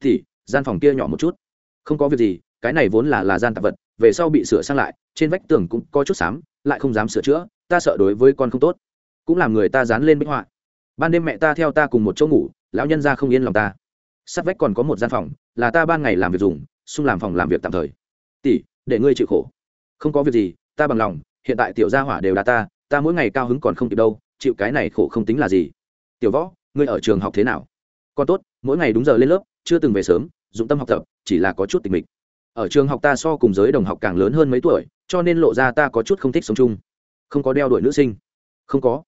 [SPEAKER 1] Tỷ, gian phòng kia nhỏ một chút. Không có việc gì, cái này vốn là là gian tạp vật, về sau bị sửa sang lại, trên vách tường cũng có chút xám, lại không dám sửa chữa, ta sợ đối với con không tốt. Cũng làm người ta dán lên bích họa. Ban đêm mẹ ta theo ta cùng một chỗ ngủ, lão nhân ra không yên lòng ta. Sát vách còn có một gian phòng, là ta ban ngày làm việc dùng, xung làm phòng làm việc tạm thời. Tỷ để ngươi chịu khổ. Không có việc gì, ta bằng lòng, hiện tại tiểu gia hỏa đều là ta ta mỗi ngày cao hứng còn không kịp đâu, chịu cái này khổ không tính là gì. Tiểu võ, ngươi ở trường học thế nào? Con tốt, mỗi ngày đúng giờ lên lớp, chưa từng về sớm, dụng tâm học tập, chỉ là có chút tình mình ở trường học ta so cùng giới đồng học càng lớn hơn mấy tuổi, cho nên lộ ra ta có chút không thích sống chung. Không có đeo đuổi nữ sinh. Không có.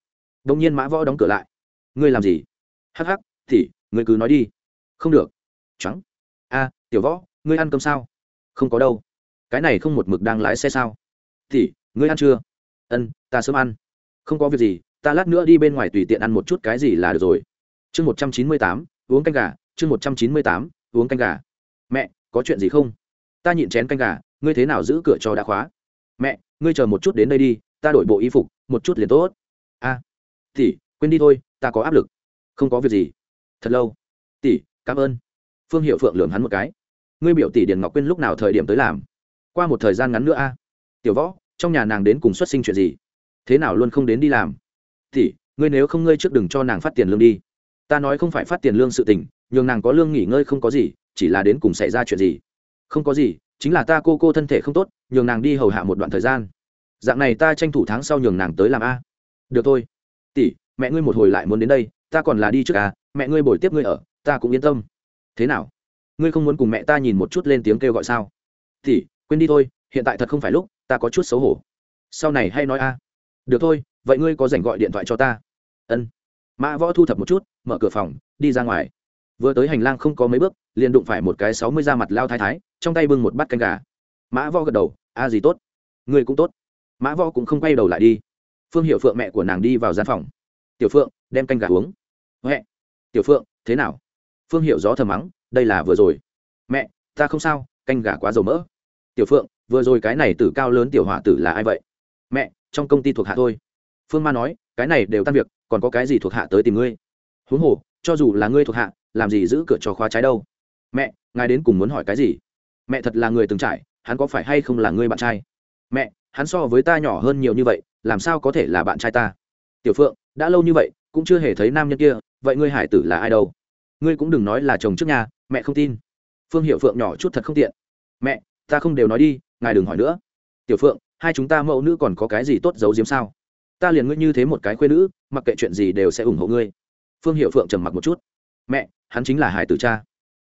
[SPEAKER 1] Đông nhiên mã võ đóng cửa lại. Ngươi làm gì? Hắc hắc, thì, ngươi cứ nói đi. Không được. Trắng. A tiểu võ, ngươi ăn cơm sao? Không có đâu cái này không một mực đang lái xe sao? Thì ngươi ăn chưa? Ân, ta sớm ăn. Không có việc gì, ta lát nữa đi bên ngoài tùy tiện ăn một chút cái gì là được rồi. Chương một trăm chín mươi tám, uống canh gà. Chương một trăm chín mươi tám, uống canh gà. Mẹ, có chuyện gì không? Ta nhịn chén canh gà, ngươi thế nào giữ cửa cho đã khóa? Mẹ, ngươi chờ một chút đến đây đi, ta đổi bộ y phục, một chút liền tốt. A, tỷ, quên đi thôi, ta có áp lực. Không có việc gì. Thật lâu. Tỷ, cảm ơn. Phương hiệu phượng lường hắn một cái. Ngươi biểu tỷ điền ngọc quyên lúc nào thời điểm tới làm? Qua một thời gian ngắn nữa a. Tiểu võ, trong nhà nàng đến cùng xuất sinh chuyện gì? Thế nào luôn không đến đi làm? Thì ngươi nếu không ngươi trước đừng cho nàng phát tiền lương đi. Ta nói không phải phát tiền lương sự tình, nhường nàng có lương nghỉ ngơi không có gì, chỉ là đến cùng xảy ra chuyện gì? Không có gì, chính là ta cô cô thân thể không tốt, nhường nàng đi hầu hạ một đoạn thời gian. Dạng này ta tranh thủ tháng sau nhường nàng tới làm a. Được thôi. Tỷ, mẹ ngươi một hồi lại muốn đến đây, ta còn là đi trước à mẹ ngươi bồi tiếp ngươi ở, ta cũng yên tâm. Thế nào? Ngươi không muốn cùng mẹ ta nhìn một chút lên tiếng kêu gọi sao? Tỷ quên đi thôi, hiện tại thật không phải lúc, ta có chút xấu hổ. Sau này hay nói a. Được thôi, vậy ngươi có dành gọi điện thoại cho ta. Ân. Mã võ thu thập một chút, mở cửa phòng, đi ra ngoài. Vừa tới hành lang không có mấy bước, liền đụng phải một cái sáu mươi da mặt lao thái thái, trong tay bưng một bát canh gà. Mã võ gật đầu, a gì tốt? Ngươi cũng tốt. Mã võ cũng không quay đầu lại đi. Phương hiệu phượng mẹ của nàng đi vào gian phòng. Tiểu phượng, đem canh gà uống. Huệ tiểu phượng, thế nào? Phương hiệu gió thầm mắng, đây là vừa rồi. Mẹ, ta không sao, canh gà quá dầu mỡ tiểu phượng, vừa rồi cái này tử cao lớn tiểu hỏa tử là ai vậy? Mẹ, trong công ty thuộc hạ thôi. Phương ma nói, cái này đều tan việc, còn có cái gì thuộc hạ tới tìm ngươi? Huống hồ, cho dù là ngươi thuộc hạ, làm gì giữ cửa cho khóa trái đâu? Mẹ, ngài đến cùng muốn hỏi cái gì? Mẹ thật là người từng trải, hắn có phải hay không là ngươi bạn trai? Mẹ, hắn so với ta nhỏ hơn nhiều như vậy, làm sao có thể là bạn trai ta? Tiểu phượng, đã lâu như vậy, cũng chưa hề thấy nam nhân kia, vậy ngươi hải tử là ai đâu? Ngươi cũng đừng nói là chồng trước nhà, mẹ không tin. Phương hiệu phượng nhỏ chút thật không tiện. Mẹ ta không đều nói đi, ngài đừng hỏi nữa. Tiểu phượng, hai chúng ta mẫu nữ còn có cái gì tốt giấu giếm sao? Ta liền ngươi như thế một cái khuê nữ, mặc kệ chuyện gì đều sẽ ủng hộ ngươi. Phương hiệu phượng trầm mặc một chút. Mẹ, hắn chính là hải tử cha.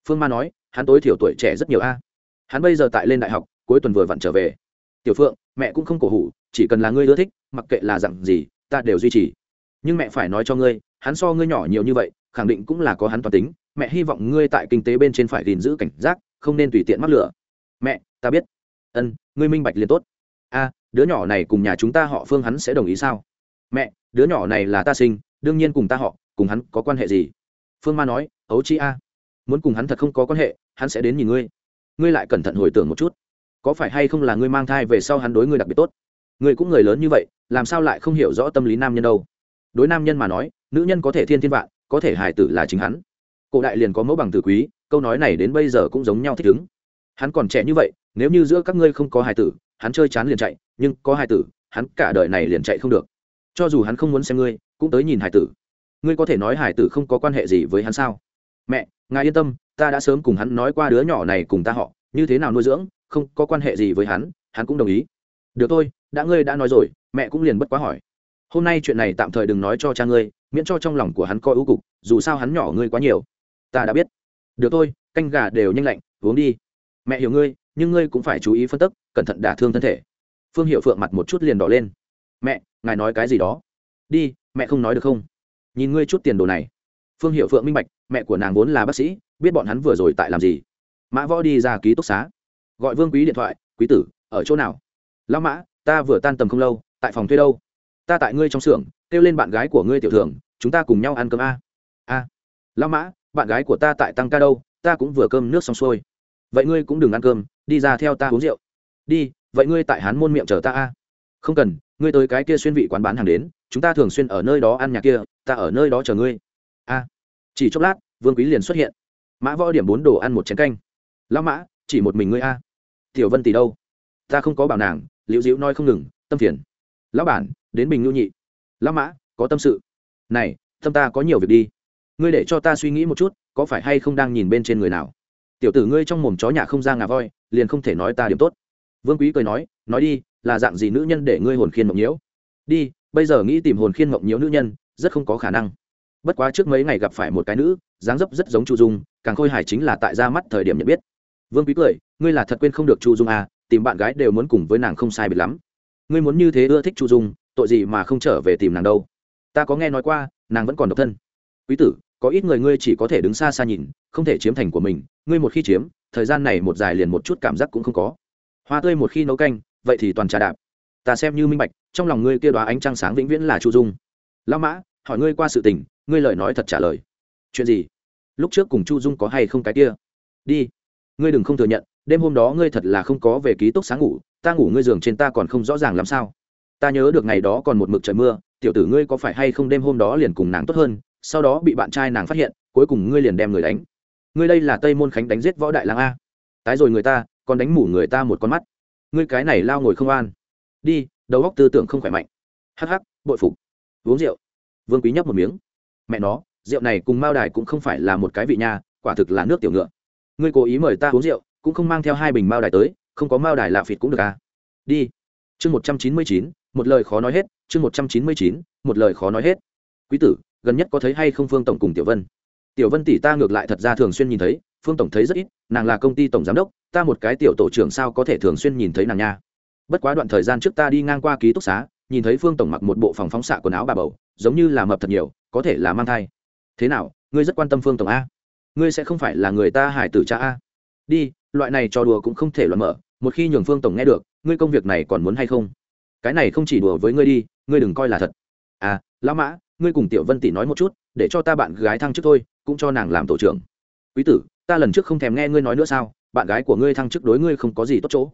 [SPEAKER 1] Phương ma nói, hắn tối thiểu tuổi trẻ rất nhiều a. Hắn bây giờ tại lên đại học, cuối tuần vừa vặn trở về. Tiểu phượng, mẹ cũng không cổ hủ, chỉ cần là ngươi ưa thích, mặc kệ là dặn gì, ta đều duy trì. Nhưng mẹ phải nói cho ngươi, hắn so ngươi nhỏ nhiều như vậy, khẳng định cũng là có hắn toàn tính. Mẹ hy vọng ngươi tại kinh tế bên trên phải gìn giữ cảnh giác, không nên tùy tiện mắc lửa mẹ, ta biết. Ân, ngươi minh bạch liền tốt. A, đứa nhỏ này cùng nhà chúng ta họ phương hắn sẽ đồng ý sao? Mẹ, đứa nhỏ này là ta sinh, đương nhiên cùng ta họ, cùng hắn có quan hệ gì? Phương ma nói, ấu chi a, muốn cùng hắn thật không có quan hệ, hắn sẽ đến nhìn ngươi. Ngươi lại cẩn thận hồi tưởng một chút. Có phải hay không là ngươi mang thai về sau hắn đối ngươi đặc biệt tốt? Ngươi cũng người lớn như vậy, làm sao lại không hiểu rõ tâm lý nam nhân đâu? Đối nam nhân mà nói, nữ nhân có thể thiên thiên vạn, có thể hài tử là chính hắn. Cổ đại liền có mẫu bằng tử quý, câu nói này đến bây giờ cũng giống nhau thích ứng hắn còn trẻ như vậy, nếu như giữa các ngươi không có hài tử, hắn chơi chán liền chạy, nhưng có hài tử, hắn cả đời này liền chạy không được. Cho dù hắn không muốn xem ngươi, cũng tới nhìn hài tử. Ngươi có thể nói hài tử không có quan hệ gì với hắn sao? Mẹ, ngài yên tâm, ta đã sớm cùng hắn nói qua đứa nhỏ này cùng ta họ, như thế nào nuôi dưỡng, không có quan hệ gì với hắn hắn cũng đồng ý. Được thôi, đã ngươi đã nói rồi, mẹ cũng liền bất quá hỏi. Hôm nay chuyện này tạm thời đừng nói cho cha ngươi, miễn cho trong lòng của hắn coi ưu cục, dù sao hắn nhỏ ngươi quá nhiều. Ta đã biết. Được thôi, canh gà đều nhanh lạnh, uống đi mẹ hiểu ngươi, nhưng ngươi cũng phải chú ý phân tức, cẩn thận đả thương thân thể. Phương hiệu phượng mặt một chút liền đỏ lên. Mẹ, ngài nói cái gì đó? Đi, mẹ không nói được không? Nhìn ngươi chút tiền đồ này. Phương hiệu phượng minh bạch, mẹ của nàng vốn là bác sĩ, biết bọn hắn vừa rồi tại làm gì. Mã võ đi ra ký túc xá. Gọi vương quý điện thoại, quý tử, ở chỗ nào? Lão mã, ta vừa tan tầm không lâu, tại phòng thuê đâu. Ta tại ngươi trong xưởng, kêu lên bạn gái của ngươi tiểu thường, chúng ta cùng nhau ăn cơm a. A. Lão mã, bạn gái của ta tại tăng ca đâu, ta cũng vừa cơm nước xong xuôi vậy ngươi cũng đừng ăn cơm, đi ra theo ta uống rượu. Đi, vậy ngươi tại hán môn miệng chờ ta a. Không cần, ngươi tới cái kia xuyên vị quán bán hàng đến, chúng ta thường xuyên ở nơi đó ăn nhà kia, ta ở nơi đó chờ ngươi. A. Chỉ chốc lát, vương quý liền xuất hiện. Mã võ điểm bốn đồ ăn một chén canh. Lão mã, chỉ một mình ngươi a. Tiểu vân tỷ đâu? Ta không có bảo nàng, liễu diễu nói không ngừng, tâm phiền. Lão bản, đến bình ngưu nhị. Lão mã, có tâm sự. Này, tâm ta có nhiều việc đi. Ngươi để cho ta suy nghĩ một chút, có phải hay không đang nhìn bên trên người nào? Tiểu tử ngươi trong mồm chó nhà không ra ngà voi, liền không thể nói ta điểm tốt. Vương quý cười nói nói đi, là dạng gì nữ nhân để ngươi hồn khiên mộng nhiễu? Đi, bây giờ nghĩ tìm hồn khiên mộng nhiễu nữ nhân, rất không có khả năng. Bất quá trước mấy ngày gặp phải một cái nữ, dáng dấp rất giống chu dung, càng khôi hài chính là tại ra mắt thời điểm nhận biết. Vương quý cười, ngươi là thật quên không được chu dung à tìm bạn gái đều muốn cùng với nàng không sai biệt lắm. Ngươi muốn như thế ưa thích chu dung, tội gì mà không trở về tìm nàng đâu? Ta có nghe nói qua, nàng vẫn còn độc thân. Quý tử có ít người ngươi chỉ có thể đứng xa xa nhìn, không thể chiếm thành của mình, ngươi một khi chiếm, thời gian này một dài liền một chút cảm giác cũng không có. Hoa tươi một khi nấu canh, vậy thì toàn trà đạp. Ta xem như minh bạch, trong lòng ngươi kia đoá ánh trăng sáng vĩnh viễn là chu dung. Lao mã, hỏi ngươi qua sự tình, ngươi lời nói thật trả lời. Chuyện gì? Lúc trước cùng chu dung có hay không cái kia? Đi. Ngươi đừng không thừa nhận, đêm hôm đó ngươi thật là không có về ký túc sáng ngủ, ta ngủ ngươi giường trên ta còn không rõ ràng làm sao. Ta nhớ được ngày đó còn một mực trời mưa, tiểu tử ngươi có phải hay không đêm hôm đó liền cùng nàng tốt hơn sau đó bị bạn trai nàng phát hiện, cuối cùng ngươi liền đem người đánh. Ngươi đây là tây môn khánh đánh giết võ đại lang a. Tái rồi người ta, còn đánh mủ người ta một con mắt. Ngươi cái này lao ngồi không an. Đi, đầu góc tư tưởng không khỏe mạnh. Hắc hắc, bội phục. Uống rượu. Vương quý nhấp một miếng. Mẹ nó, rượu này cùng mao đài cũng không phải là một cái vị nha, quả thực là nước tiểu ngựa. Ngươi cố ý mời ta uống rượu, cũng không mang theo hai bình mao đài tới, không có mao đài lạ phịt cũng được à. Đi. Chương một trăm chín mươi chín, một lời khó nói hết, chương một trăm chín mươi chín, một lời khó nói hết. Quý tử gần nhất có thấy hay không phương tổng cùng tiểu vân? Tiểu vân tỷ ta ngược lại thật ra thường xuyên nhìn thấy, phương tổng thấy rất ít, nàng là công ty tổng giám đốc, ta một cái tiểu tổ trưởng sao có thể thường xuyên nhìn thấy nàng nha? Bất quá đoạn thời gian trước ta đi ngang qua ký túc xá, nhìn thấy phương tổng mặc một bộ phòng phóng xạ quần áo bà bầu, giống như là mập thật nhiều, có thể là mang thai. Thế nào, ngươi rất quan tâm phương tổng a? Ngươi sẽ không phải là người ta hải tử cha a? Đi, loại này trò đùa cũng không thể luận mở, một khi nhường phương tổng nghe được, ngươi công việc này còn muốn hay không? Cái này không chỉ đùa với ngươi đi, ngươi đừng coi là thật. À lão mã ngươi cùng tiểu vân tỷ nói một chút, để cho ta bạn gái thăng chức thôi, cũng cho nàng làm tổ trưởng. Quý tử, ta lần trước không thèm nghe ngươi nói nữa sao, bạn gái của ngươi thăng chức đối ngươi không có gì tốt chỗ.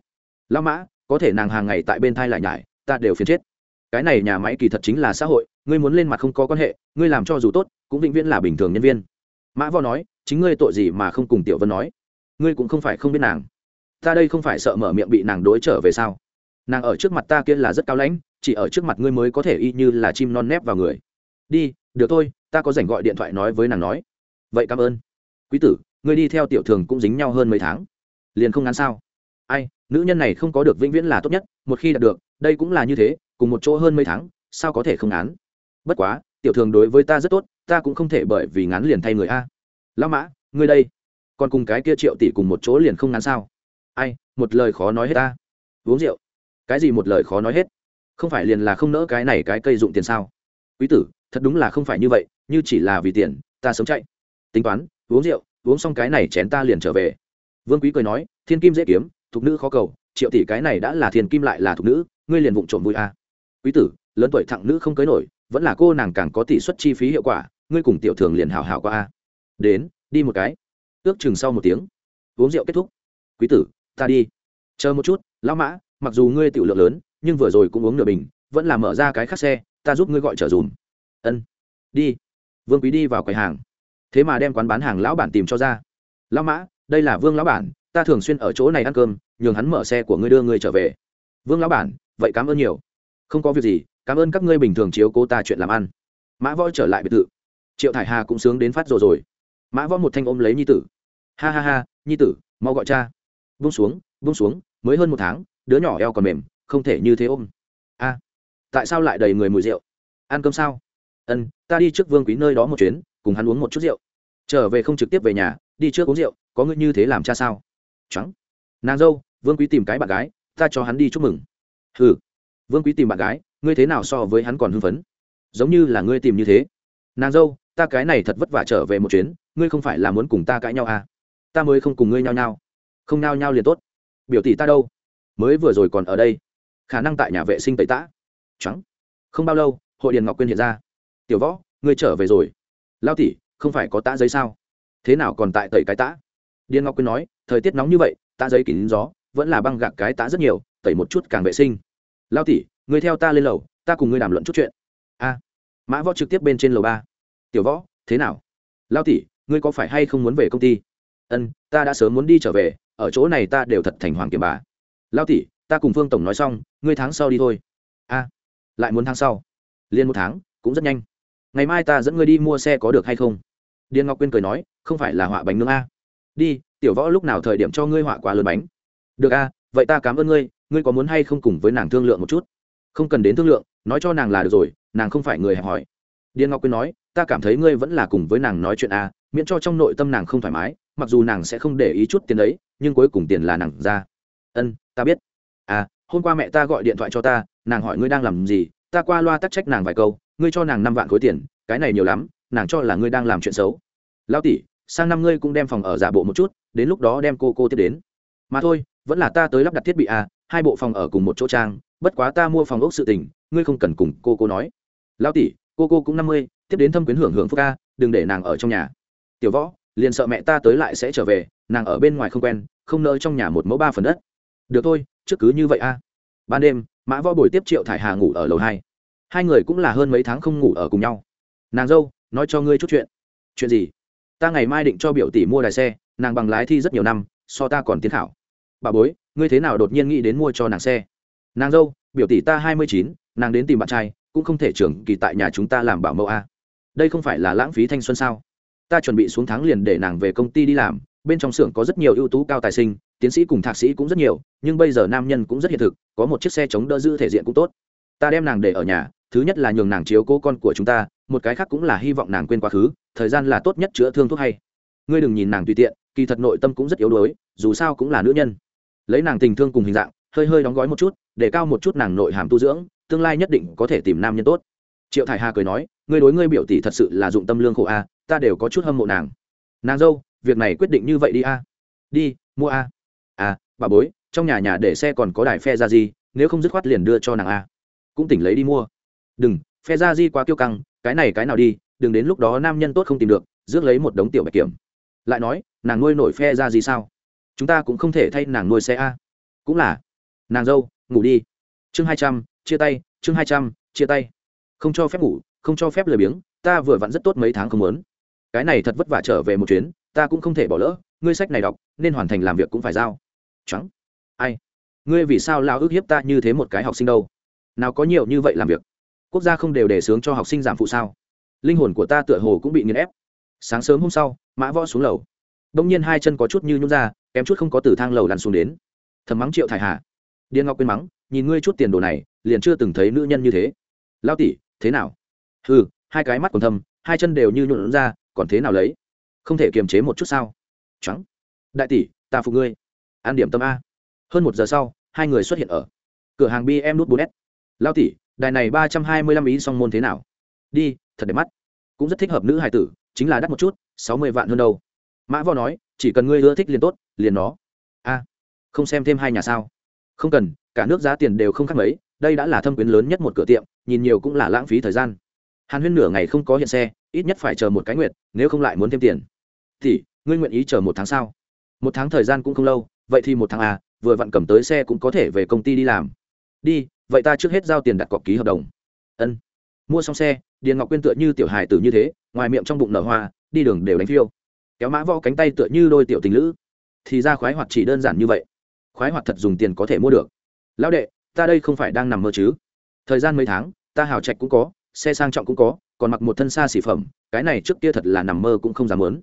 [SPEAKER 1] Lão mã, có thể nàng hàng ngày tại bên thai lại nhải, ta đều phiền chết. Cái này nhà máy kỳ thật chính là xã hội, ngươi muốn lên mặt không có quan hệ, ngươi làm cho dù tốt, cũng vĩnh viễn là bình thường nhân viên. Mã võ nói, chính ngươi tội gì mà không cùng tiểu vân nói? Ngươi cũng không phải không biết nàng. Ta đây không phải sợ mở miệng bị nàng đối trở về sao? Nàng ở trước mặt ta kia là rất cao lãnh, chỉ ở trước mặt ngươi mới có thể y như là chim non nép vào người đi, được thôi, ta có dành gọi điện thoại nói với nàng nói. Vậy cảm ơn. Quý tử, ngươi đi theo tiểu thường cũng dính nhau hơn mấy tháng. Liền không ngắn sao? Ai, nữ nhân này không có được vĩnh viễn là tốt nhất, một khi đạt được, đây cũng là như thế, cùng một chỗ hơn mấy tháng, sao có thể không ngắn? bất quá, tiểu thường đối với ta rất tốt, ta cũng không thể bởi vì ngắn liền thay người a. Lão mã, ngươi đây. Còn cùng cái kia triệu tỷ cùng một chỗ liền không ngắn sao? Ai, một lời khó nói hết ta. Uống rượu. Cái gì một lời khó nói hết? Không phải liền là không nỡ cái này cái cây dụng tiền sao? Quý tử thật đúng là không phải như vậy, như chỉ là vì tiền, ta sống chạy. Tính toán, uống rượu, uống xong cái này chén ta liền trở về. Vương quý cười nói, thiên kim dễ kiếm, thục nữ khó cầu, triệu tỷ cái này đã là thiên kim lại là thục nữ, ngươi liền vụng trộm vui à. quý tử, lớn tuổi thẳng nữ không cưới nổi, vẫn là cô nàng càng có tỷ suất chi phí hiệu quả, ngươi cùng tiểu thường liền hào hào qua a đến, đi một cái. Ước chừng sau một tiếng, uống rượu kết thúc. Quý tử, ta đi. Chờ một chút, lão mã, mặc dù ngươi tiểu lượng lớn, nhưng vừa rồi cũng uống nửa bình, vẫn là mở ra cái khắc xe, ta giúp ngươi gọi trở dùm ân. Đi. Vương quý đi vào quầy hàng. Thế mà đem quán bán hàng lão bản tìm cho ra. Lão mã, đây là vương lão bản, ta thường xuyên ở chỗ này ăn cơm, nhường hắn mở xe của ngươi đưa ngươi trở về. Vương lão bản, vậy cảm ơn nhiều. Không có việc gì, cảm ơn các ngươi bình thường chiếu cố ta chuyện làm ăn. Mã võ trở lại biệt thự. Triệu thải hà cũng sướng đến phát rồi rồi. Mã võ một thanh ôm lấy nhi tử. Ha ha ha, nhi tử, mau gọi cha. Vung xuống vung xuống, mới hơn một tháng, đứa nhỏ eo còn mềm, không thể như thế ôm. A, tại sao lại đầy người mùi rượu? Ăn cơm sao? Ân, ta đi trước vương quý nơi đó một chuyến, cùng hắn uống một chút rượu. Trở về không trực tiếp về nhà, đi trước uống rượu, có ngươi như thế làm cha sao? Trắng nàng dâu, vương quý tìm cái bạn gái, ta cho hắn đi chúc mừng. Ừ vương quý tìm bạn gái, ngươi thế nào so với hắn còn hưng phấn? Giống như là ngươi tìm như thế. Nàng dâu, ta cái này thật vất vả trở về một chuyến, ngươi không phải là muốn cùng ta cãi nhau à? Ta mới không cùng ngươi nhau nhau không nao nhau liền tốt. Biểu tỷ ta đâu? Mới vừa rồi còn ở đây. Khả năng tại nhà vệ sinh tẩy tã. Trắng không bao lâu, hội điền ngọc quyên hiện ra tiểu võ, ngươi trở về rồi. Lao tỷ, không phải có tã giấy sao? Thế nào còn tại tẩy cái tã? Điên ngọc quyên nói, thời tiết nóng như vậy, tã giấy kín gió, vẫn là băng gạc cái tã rất nhiều, tẩy một chút càng vệ sinh. Lao tỷ, ngươi theo ta lên lầu, ta cùng ngươi đàm luận chút chuyện. A. Mã võ trực tiếp bên trên lầu ba. Tiểu võ, thế nào? Lao tỷ, ngươi có phải hay không muốn về công ty? Ân, ta đã sớm muốn đi trở về, ở chỗ này ta đều thật thành hoàng kiểm bà. Lao tỷ, ta cùng phương tổng nói xong, ngươi tháng sau đi thôi. A. Lại muốn tháng sau. Liên một tháng, cũng rất nhanh ngày mai ta dẫn ngươi đi mua xe có được hay không? Điền ngọc quyên cười nói, không phải là họa bánh nướng a. Đi, tiểu võ lúc nào thời điểm cho ngươi họa quá lớn bánh? Được a, vậy ta cảm ơn ngươi ngươi có muốn hay không cùng với nàng thương lượng một chút? Không cần đến thương lượng, nói cho nàng là được rồi, nàng không phải người hẹp hỏi điền ngọc quyên nói, ta cảm thấy ngươi vẫn là cùng với nàng nói chuyện a, miễn cho trong nội tâm nàng không thoải mái, mặc dù nàng sẽ không để ý chút tiền đấy nhưng cuối cùng tiền là nàng ra. Ân, ta biết. À hôm qua mẹ ta gọi điện thoại cho ta, nàng hỏi ngươi đang làm gì, ta qua loa tắc trách nàng vài câu ngươi cho nàng năm vạn khối tiền, cái này nhiều lắm, nàng cho là ngươi đang làm chuyện xấu. Lao tỷ, sang năm ngươi cũng đem phòng ở giả bộ một chút, đến lúc đó đem cô cô tiếp đến. Mà thôi, vẫn là ta tới lắp đặt thiết bị à hai bộ phòng ở cùng một chỗ trang, bất quá ta mua phòng ốc sự tình, ngươi không cần cùng cô cô nói. Lao tỷ, cô cô cũng năm mươi, tiếp đến thâm quyến hưởng hưởng phúc ca, đừng để nàng ở trong nhà. Tiểu võ, liền sợ mẹ ta tới lại sẽ trở về, nàng ở bên ngoài không quen, không nỡ trong nhà một mẫu ba phần đất. Được thôi, trước cứ như vậy a ban đêm, mã võ buổi tiếp triệu thải hà ngủ ở lầu hai hai người cũng là hơn mấy tháng không ngủ ở cùng nhau. Nàng dâu, nói cho ngươi chút chuyện. Chuyện gì? Ta ngày mai định cho biểu tỷ mua đài xe, nàng bằng lái thi rất nhiều năm, so ta còn tiến khảo. Bà bối, ngươi thế nào đột nhiên nghĩ đến mua cho nàng xe? Nàng dâu, biểu tỷ ta hai mươi chín, nàng đến tìm bạn trai, cũng không thể trưởng kỳ tại nhà chúng ta làm bảo mẫu a đây không phải là lãng phí thanh xuân sao? Ta chuẩn bị xuống tháng liền để nàng về công ty đi làm, bên trong xưởng có rất nhiều ưu tú cao tài sinh, tiến sĩ cùng thạc sĩ cũng rất nhiều, nhưng bây giờ nam nhân cũng rất hiện thực, có một chiếc xe chống đỡ giữ thể diện cũng tốt. Ta đem nàng để ở nhà thứ nhất là nhường nàng chiếu cố con của chúng ta, một cái khác cũng là hy vọng nàng quên quá khứ, thời gian là tốt nhất chữa thương thuốc hay. Ngươi đừng nhìn nàng tùy tiện, kỳ thật nội tâm cũng rất yếu đuối, dù sao cũng là nữ nhân. Lấy nàng tình thương cùng hình dạng, hơi hơi đóng gói một chút, để cao một chút nàng nội hàm tu dưỡng, tương lai nhất định có thể tìm nam nhân tốt. Triệu thải hà cười nói, ngươi đối ngươi biểu tỷ thật sự là dụng tâm lương khổ a, ta đều có chút hâm mộ nàng. Nàng dâu, việc này quyết định như vậy đi a. Đi, mua a. À bà bối, trong nhà nhà để xe còn có đài phe ra gì, nếu không dứt khoát liền đưa cho nàng a. Cũng tỉnh lấy đi mua đừng, phe ra di quá kiêu căng, cái này cái nào đi, đừng đến lúc đó nam nhân tốt không tìm được, rước lấy một đống tiểu bạch kiểm. Lại nói, nàng nuôi nổi phe ra gì sao? Chúng ta cũng không thể thay nàng nuôi xe a. Cũng là. Nàng dâu, ngủ đi. Chương hai trăm, chia tay, chương hai trăm, chia tay. Không cho phép ngủ, không cho phép lười biếng, ta vừa vặn rất tốt mấy tháng không muốn. Cái này thật vất vả trở về một chuyến, ta cũng không thể bỏ lỡ, ngươi sách này đọc, nên hoàn thành làm việc cũng phải giao. Trắng. Ai? Ngươi vì sao lao ước hiếp ta như thế một cái học sinh đâu? Nào có nhiều như vậy làm việc? Quốc gia không đều đề xướng cho học sinh giảm phụ sao? Linh hồn của ta tựa hồ cũng bị nghiền ép. Sáng sớm hôm sau, mã võ xuống lầu. Đông nhiên hai chân có chút như nhún ra, kém chút không có từ thang lầu lăn xuống đến. Thầm mắng triệu thải hà. Điên ngọc quên mắng, nhìn ngươi chút tiền đồ này, liền chưa từng thấy nữ nhân như thế. Lao tỷ, thế nào? Ừ hai cái mắt còn thâm, hai chân đều như nhuộn ra, còn thế nào lấy? Không thể kiềm chế một chút sao? Trắng. Đại tỷ, ta phục ngươi. An điểm tâm a. Hơn một giờ sau, hai người xuất hiện ở cửa hàng bm nút bốn s. Lao tỷ đài này ba trăm hai mươi lăm ý song môn thế nào? Đi, thật đẹp mắt. Cũng rất thích hợp nữ hài tử, chính là đắt một chút, sáu mươi vạn hơn đâu. Mã võ nói, chỉ cần ngươi ưa thích liền tốt, liền nó. A, không xem thêm hai nhà sao? Không cần, cả nước giá tiền đều không khác mấy, đây đã là thâm quyến lớn nhất một cửa tiệm, nhìn nhiều cũng là lãng phí thời gian. Hàn huyên nửa ngày không có hiện xe, ít nhất phải chờ một cái nguyện, nếu không lại muốn thêm tiền. Thì, ngươi nguyện ý chờ một tháng sao? một tháng thời gian cũng không lâu, vậy thì một tháng à vừa vặn cầm tới xe cũng có thể về công ty đi làm. Đi vậy ta trước hết giao tiền đặt cọc ký hợp đồng. Ân. Mua xong xe, điền ngọc quyên tựa như tiểu hài tử như thế, ngoài miệng trong bụng nở hoa, đi đường đều đánh phiêu. Kéo mã vo cánh tay tựa như đôi tiểu tình lữ. Thì ra khoái hoạt chỉ đơn giản như vậy. Khoái hoạt thật dùng tiền có thể mua được. Lão đệ, ta đây không phải đang nằm mơ chứ? Thời gian mấy tháng, ta hào trạch cũng có, xe sang trọng cũng có, còn mặc một thân xa xỉ phẩm, cái này trước kia thật là nằm mơ cũng không dám muốn.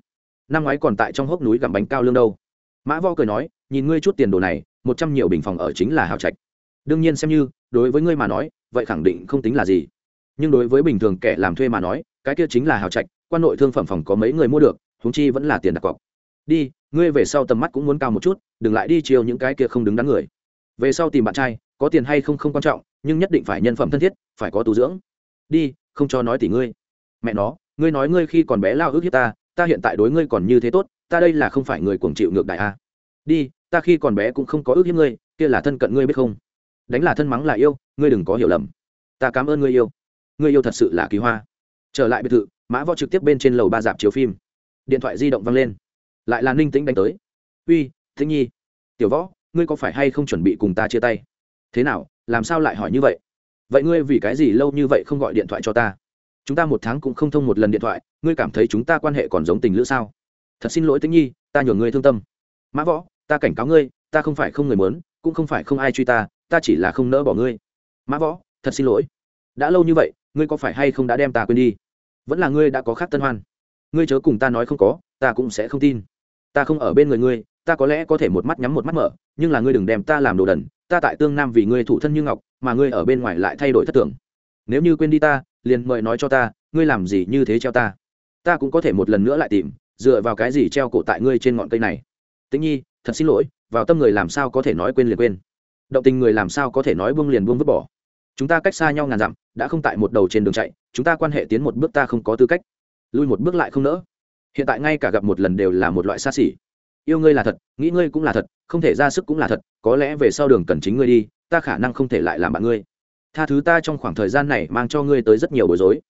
[SPEAKER 1] Năm ngoái còn tại trong hốc núi gặm bánh cao lương đâu. Mã vo cười nói, nhìn ngươi chút tiền đồ này, một trăm nhiều bình phòng ở chính là hào trạch đương nhiên xem như, đối với ngươi mà nói, vậy khẳng định không tính là gì. Nhưng đối với bình thường kẻ làm thuê mà nói, cái kia chính là hào trạch, quan nội thương phẩm phòng có mấy người mua được, huống chi vẫn là tiền đặt cọc. Đi, ngươi về sau tầm mắt cũng muốn cao một chút, đừng lại đi chiều những cái kia không đứng đắn người. Về sau tìm bạn trai, có tiền hay không không quan trọng, nhưng nhất định phải nhân phẩm thân thiết, phải có tu dưỡng. Đi, không cho nói tỷ ngươi. Mẹ nó, ngươi nói ngươi khi còn bé lao ước hiếp ta ta hiện tại đối ngươi còn như thế tốt, ta đây là không phải người cuồng chịu ngược đại a. Đi, ta khi còn bé cũng không có ước hiếp ngươi, kia là thân cận ngươi biết không? Đánh là thân mắng là yêu, ngươi đừng có hiểu lầm. Ta cảm ơn ngươi yêu. Ngươi yêu thật sự là kỳ hoa. Trở lại biệt thự, mã võ trực tiếp bên trên lầu ba dạp chiếu phim. Điện thoại di động văng lên. Lại là ninh tĩnh đánh tới. Uy, tĩnh nhi, tiểu võ, ngươi có phải hay không chuẩn bị cùng ta chia tay? Thế nào, làm sao lại hỏi như vậy? Vậy ngươi vì cái gì lâu như vậy không gọi điện thoại cho ta? Chúng ta một tháng cũng không thông một lần điện thoại, ngươi cảm thấy chúng ta quan hệ còn giống tình lữ sao? Thật xin lỗi tĩnh nhi, ta nhường ngươi thương tâm. Mã võ, ta cảnh cáo ngươi, ta không phải không người mớn cũng không phải không ai truy ta ta chỉ là không nỡ bỏ ngươi. Mã võ, thật xin lỗi. Đã lâu như vậy, ngươi có phải hay không đã đem ta quên đi? Vẫn là ngươi đã có khác tân hoan. Ngươi chớ cùng ta nói không có, ta cũng sẽ không tin. Ta không ở bên người ngươi, ta có lẽ có thể một mắt nhắm một mắt mở, nhưng là ngươi đừng đem ta làm đồ đần. Ta tại tương nam vì ngươi thủ thân như ngọc, mà ngươi ở bên ngoài lại thay đổi thất tưởng. Nếu như quên đi ta, liền mời nói cho ta, ngươi làm gì như thế treo ta. Ta cũng có thể một lần nữa lại tìm, dựa vào cái gì treo cổ tại ngươi trên ngọn cây này. Tĩnh nhi, thật xin lỗi, vào tâm người làm sao có thể nói quên liền quên động tình người làm sao có thể nói buông liền buông vứt bỏ. Chúng ta cách xa nhau ngàn dặm, đã không tại một đầu trên đường chạy, chúng ta quan hệ tiến một bước ta không có tư cách. Lui một bước lại không nỡ. Hiện tại ngay cả gặp một lần đều là một loại xa xỉ. Yêu ngươi là thật, nghĩ ngươi cũng là thật, không thể ra sức cũng là thật, có lẽ về sau đường cần chính ngươi đi, ta khả năng không thể lại làm bạn ngươi. Tha thứ ta trong khoảng thời gian này mang cho ngươi tới rất nhiều bối rối.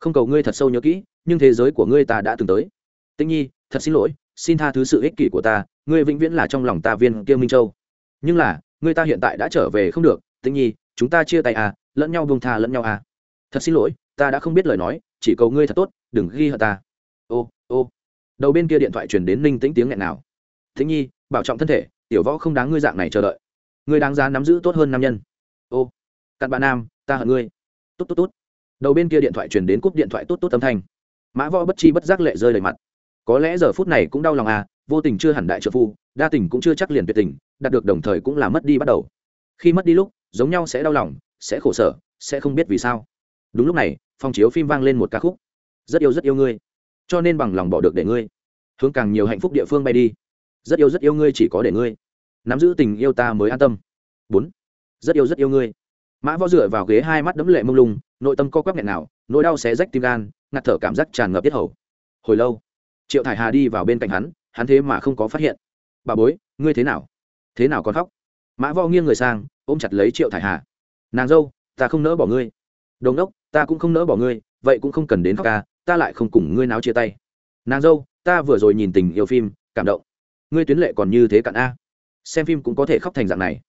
[SPEAKER 1] Không cầu ngươi thật sâu nhớ kỹ, nhưng thế giới của ngươi ta đã từng tới. Tĩnh nhi, thật xin lỗi, xin tha thứ sự ích kỷ của ta, ngươi vĩnh viễn là trong lòng ta viên kia minh châu. Nhưng là Người ta hiện tại đã trở về không được, tĩnh nhi, chúng ta chia tay à lẫn nhau buông tha lẫn nhau à. Thật xin lỗi, ta đã không biết lời nói, chỉ cầu ngươi thật tốt, đừng ghi hận ta. Ô ô. Đầu bên kia điện thoại truyền đến ninh tĩnh tiếng nghẹn nào. Tĩnh nhi, bảo trọng thân thể, tiểu võ không đáng ngươi dạng này chờ đợi. Ngươi đáng giá nắm giữ tốt hơn nam nhân. Ô. Cặn bạn nam, ta hận ngươi. Tốt tốt tốt đầu bên kia điện thoại truyền đến cúp điện thoại tốt tốt âm thanh. Mã võ bất chi bất giác lệ rơi đầy mặt. Có lẽ giờ phút này cũng đau lòng à vô tình chưa hẳn đại trợ phu, đa tình cũng chưa chắc liền tuyệt tình, đạt được đồng thời cũng là mất đi bắt đầu. Khi mất đi lúc, giống nhau sẽ đau lòng, sẽ khổ sở, sẽ không biết vì sao. Đúng lúc này, phòng chiếu phim vang lên một ca khúc. Rất yêu rất yêu ngươi, cho nên bằng lòng bỏ được để ngươi. Hướng càng nhiều hạnh phúc địa phương bay đi. Rất yêu rất yêu ngươi chỉ có để ngươi. Nắm giữ tình yêu ta mới an tâm. Bốn. Rất yêu rất yêu ngươi. Mã võ dựa vào ghế hai mắt đấm lệ mông lung, nội tâm co quắp nghẹn nào, nỗi đau xé rách tim gan, ngạt thở cảm giác tràn ngập tiết hầu. Hồi lâu, triệu thải hà đi vào bên cạnh hắn hắn thế mà không có phát hiện. Bà bối, ngươi thế nào? Thế nào còn khóc? Mã võ nghiêng người sang, ôm chặt lấy triệu thải hà. Nàng dâu, ta không nỡ bỏ ngươi. Đồn đốc ta cũng không nỡ bỏ ngươi, vậy cũng không cần đến khóc ca, ta lại không cùng ngươi náo chia tay. Nàng dâu, ta vừa rồi nhìn tình yêu phim, cảm động. Ngươi tuyến lệ còn như thế cạn a. Xem phim cũng có thể khóc thành dạng này.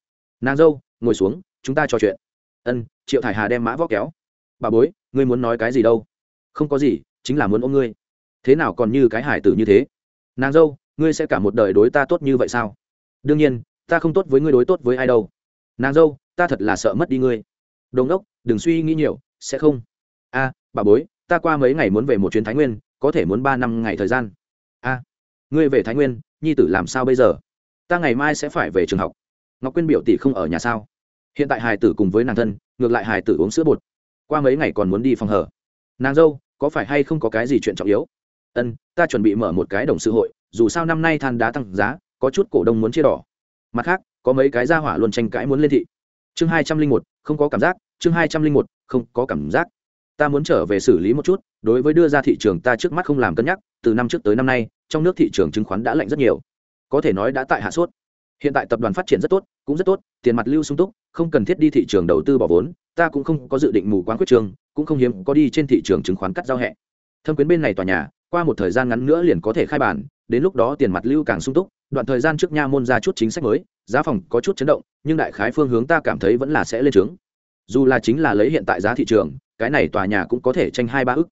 [SPEAKER 1] Nàng dâu, ngồi xuống, chúng ta trò chuyện. Ân, triệu thải hà đem mã võ kéo. Bà bối, ngươi muốn nói cái gì đâu? Không có gì, chính là muốn ôm ngươi. Thế nào còn như cái hải tử như thế? Nàng dâu, ngươi sẽ cả một đời đối ta tốt như vậy sao? Đương nhiên, ta không tốt với ngươi đối tốt với ai đâu. Nàng dâu, ta thật là sợ mất đi ngươi. Đồn đốc đừng suy nghĩ nhiều, sẽ không. A, bà bối, ta qua mấy ngày muốn về một chuyến thái nguyên, có thể muốn ba năm ngày thời gian. A, ngươi về thái nguyên, nhi tử làm sao bây giờ? Ta ngày mai sẽ phải về trường học. Ngọc quyên biểu tỷ không ở nhà sao? Hiện tại Hải tử cùng với nàng thân, ngược lại Hải tử uống sữa bột. Qua mấy ngày còn muốn đi phòng hở. Nàng dâu, có phải hay không có cái gì chuyện trọng yếu? Ân, ta chuẩn bị mở một cái đồng sự hội, dù sao năm nay than đá tăng giá, có chút cổ đông muốn chia đỏ. Mặt khác, có mấy cái ra hỏa luôn tranh cãi muốn lên thị. Chương hai trăm linh một, không có cảm giác. Chương hai trăm linh một, không có cảm giác. Ta muốn trở về xử lý một chút, đối với đưa ra thị trường ta trước mắt không làm cân nhắc, từ năm trước tới năm nay, trong nước thị trường chứng khoán đã lạnh rất nhiều. Có thể nói đã tại hạ suốt hiện tại tập đoàn phát triển rất tốt, cũng rất tốt, tiền mặt lưu sung túc, không cần thiết đi thị trường đầu tư bỏ vốn, ta cũng không có dự định mù quán quyết trường, cũng không hiếm có đi trên thị trường chứng khoán cắt giao hẹ. Thâm quyến bên này tòa nhà qua một thời gian ngắn nữa liền có thể khai bản, đến lúc đó tiền mặt lưu càng sung túc, đoạn thời gian trước nha môn ra chút chính sách mới, giá phòng có chút chấn động, nhưng đại khái phương hướng ta cảm thấy vẫn là sẽ lên trướng. Dù là chính là lấy hiện tại giá thị trường, cái này tòa nhà cũng có thể tranh hai ba ức.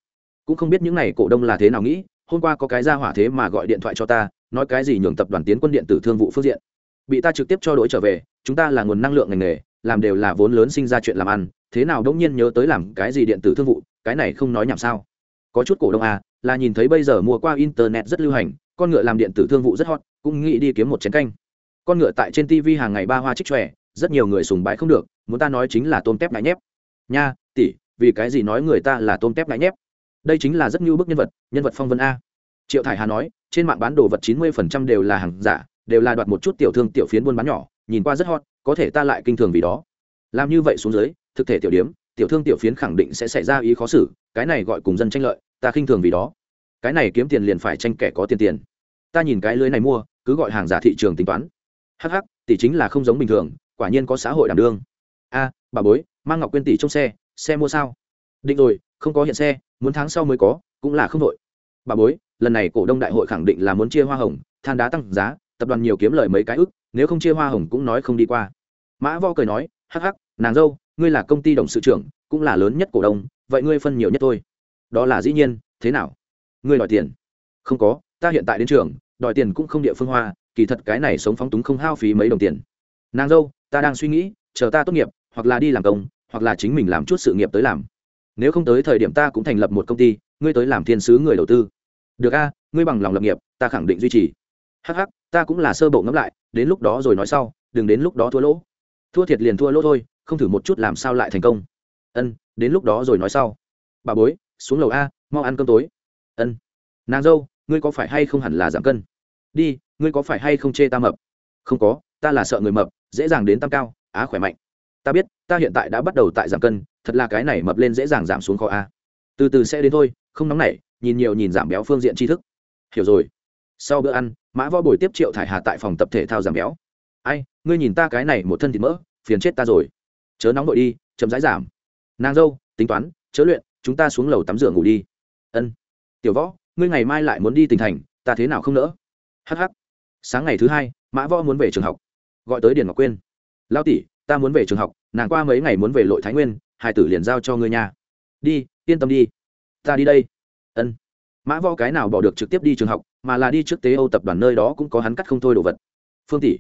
[SPEAKER 1] Cũng không biết những này cổ đông là thế nào nghĩ, hôm qua có cái ra hỏa thế mà gọi điện thoại cho ta, nói cái gì nhường tập đoàn tiến quân điện tử thương vụ phương diện. Bị ta trực tiếp cho đổi trở về, chúng ta là nguồn năng lượng ngành nghề, làm đều là vốn lớn sinh ra chuyện làm ăn, thế nào đống nhiên nhớ tới làm cái gì điện tử thương vụ, cái này không nói nhảm sao. Có chút cổ đông à là nhìn thấy bây giờ mua qua internet rất lưu hành, con ngựa làm điện tử thương vụ rất hot, cũng nghĩ đi kiếm một chén canh. Con ngựa tại trên tv hàng ngày ba hoa trích tròe rất nhiều người sùng bái không được, muốn ta nói chính là tôm tép ngại nhép. Nha, tỷ, vì cái gì nói người ta là tôm tép ngại nhép? Đây chính là rất như bức nhân vật nhân vật phong vân a. Triệu thải hà nói, trên mạng bán đồ vật chín mươi phần trăm đều là hàng giả, đều là đoạt một chút tiểu thương tiểu phiến buôn bán nhỏ, nhìn qua rất hot, có thể ta lại kinh thường vì đó. Làm như vậy xuống dưới, thực thể tiểu điếm tiểu thương tiểu phiến khẳng định sẽ xảy ra ý khó xử, cái này gọi cùng dân tranh lợi ta khinh thường vì đó. Cái này kiếm tiền liền phải tranh kẻ có tiền tiền. Ta nhìn cái lưới này mua cứ gọi hàng giả thị trường tính toán. Hắc hắc, tỷ chính là không giống bình thường quả nhiên có xã hội đảm đương. A bà bối mang ngọc quyên tỷ trong xe xe mua sao? Định rồi không có hiện xe muốn tháng sau mới có cũng là không đội bà bối lần này cổ đông đại hội khẳng định là muốn chia hoa hồng than đá tăng giá tập đoàn nhiều kiếm lời mấy cái ức nếu không chia hoa hồng cũng nói không đi qua. Mã vo cười nói hắc hắc nàng dâu ngươi là công ty đồng sự trưởng cũng là lớn nhất cổ đông vậy ngươi phân nhiều nhất thôi đó là dĩ nhiên, thế nào? Ngươi đòi tiền. Không có, ta hiện tại đến trường, đòi tiền cũng không địa phương hoa, kỳ thật cái này sống phóng túng không hao phí mấy đồng tiền. Nàng dâu, ta đang suy nghĩ, chờ ta tốt nghiệp, hoặc là đi làm công, hoặc là chính mình làm chút sự nghiệp tới làm. Nếu không tới thời điểm ta cũng thành lập một công ty, ngươi tới làm thiên sứ người đầu tư. Được a, ngươi bằng lòng lập nghiệp, ta khẳng định duy trì. Hh ta cũng là sơ bộ ngẫm lại, đến lúc đó rồi nói sau, đừng đến lúc đó thua lỗ. Thua thiệt liền thua lỗ thôi, không thử một chút làm sao lại thành công. Ân, đến lúc đó rồi nói sau. Bà bối xuống lầu a, mau ăn cơm tối. Ân. Nàng dâu, ngươi có phải hay không hẳn là giảm cân? Đi, ngươi có phải hay không chê ta mập? Không có, ta là sợ người mập, dễ dàng đến tăng cao, á khỏe mạnh. Ta biết, ta hiện tại đã bắt đầu tại giảm cân, thật là cái này mập lên dễ dàng giảm xuống khó a. Từ từ sẽ đến thôi, không nóng nảy, nhìn nhiều nhìn giảm béo phương diện tri thức. Hiểu rồi. Sau bữa ăn, mã võ bồi tiếp triệu thải hà tại phòng tập thể thao giảm béo. Ai, ngươi nhìn ta cái này một thân thịt mỡ, phiền chết ta rồi. Chớ nóng vội đi, chậm rãi giảm. Nàng dâu, tính toán, chớ luyện chúng ta xuống lầu tắm rửa ngủ đi. Ân. Tiểu võ, ngươi ngày mai lại muốn đi tỉnh thành, ta thế nào không nỡ? Hh sáng ngày thứ hai, mã võ muốn về trường học. Gọi tới điền ngọc quyên. Lao tỷ, ta muốn về trường học, nàng qua mấy ngày muốn về lội thái nguyên, hai tử liền giao cho ngươi nhà đi, yên tâm đi. Ta đi đây. Ân. Mã võ cái nào bỏ được trực tiếp đi trường học, mà là đi trước tế âu tập đoàn nơi đó cũng có hắn cắt không thôi đồ vật. Phương tỷ,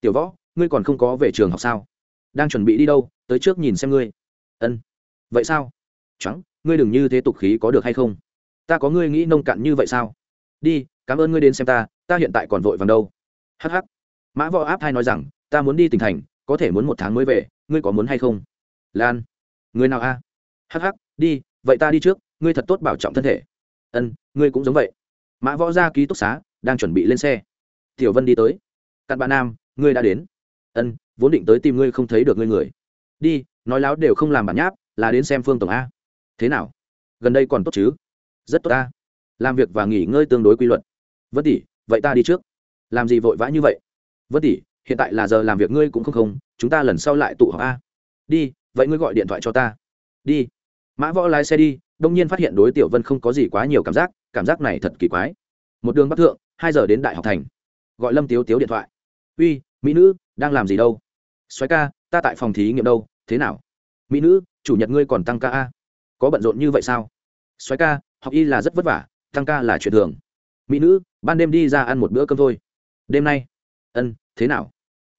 [SPEAKER 1] tiểu võ, ngươi còn không có về trường học sao? Đang chuẩn bị đi đâu, tới trước nhìn xem ngươi. Ân. Vậy sao? Trắng ngươi đừng như thế tục khí có được hay không? Ta có ngươi nghĩ nông cạn như vậy sao? Đi, cảm ơn ngươi đến xem ta ta hiện tại còn vội vàng đâu. Hh mã võ áp thai nói rằng, ta muốn đi tỉnh thành, có thể muốn một tháng mới về, ngươi có muốn hay không? Lan. Người nào a? À? hh đi, vậy ta đi trước, ngươi thật tốt bảo trọng thân thể. Ân, ngươi cũng giống vậy. Mã võ ra ký túc xá, đang chuẩn bị lên xe. Tiểu vân đi tới. Cặn bạn nam, ngươi đã đến. Ân, vốn định tới tìm ngươi không thấy được ngươi người. Đi, nói láo đều không làm bản nháp, là đến xem phương tổng a thế nào? Gần đây còn tốt chứ? Rất tốt ta. Làm việc và nghỉ ngơi tương đối quy luật. Vân tỷ, vậy ta đi trước. Làm gì vội vã như vậy? Vân tỷ, hiện tại là giờ làm việc ngươi cũng không không, chúng ta lần sau lại tụ họp a. Đi, vậy ngươi gọi điện thoại cho ta. Đi. Mã võ lái xe đi, đông nhiên phát hiện đối tiểu vân không có gì quá nhiều cảm giác cảm giác này thật kỳ quái. Một đường bắc thượng, hai giờ đến đại học thành. Gọi lâm tiếu tiếu điện thoại. Uy, mỹ nữ, đang làm gì đâu? Xoáy ca, ta tại phòng thí nghiệm đâu, thế nào? Mỹ nữ, chủ nhật ngươi còn tăng ca a có bận rộn như vậy sao? Xoáy ca, học y là rất vất vả, tăng ca là chuyện thường. Mỹ nữ, ban đêm đi ra ăn một bữa cơm thôi. Đêm nay. Ân, thế nào?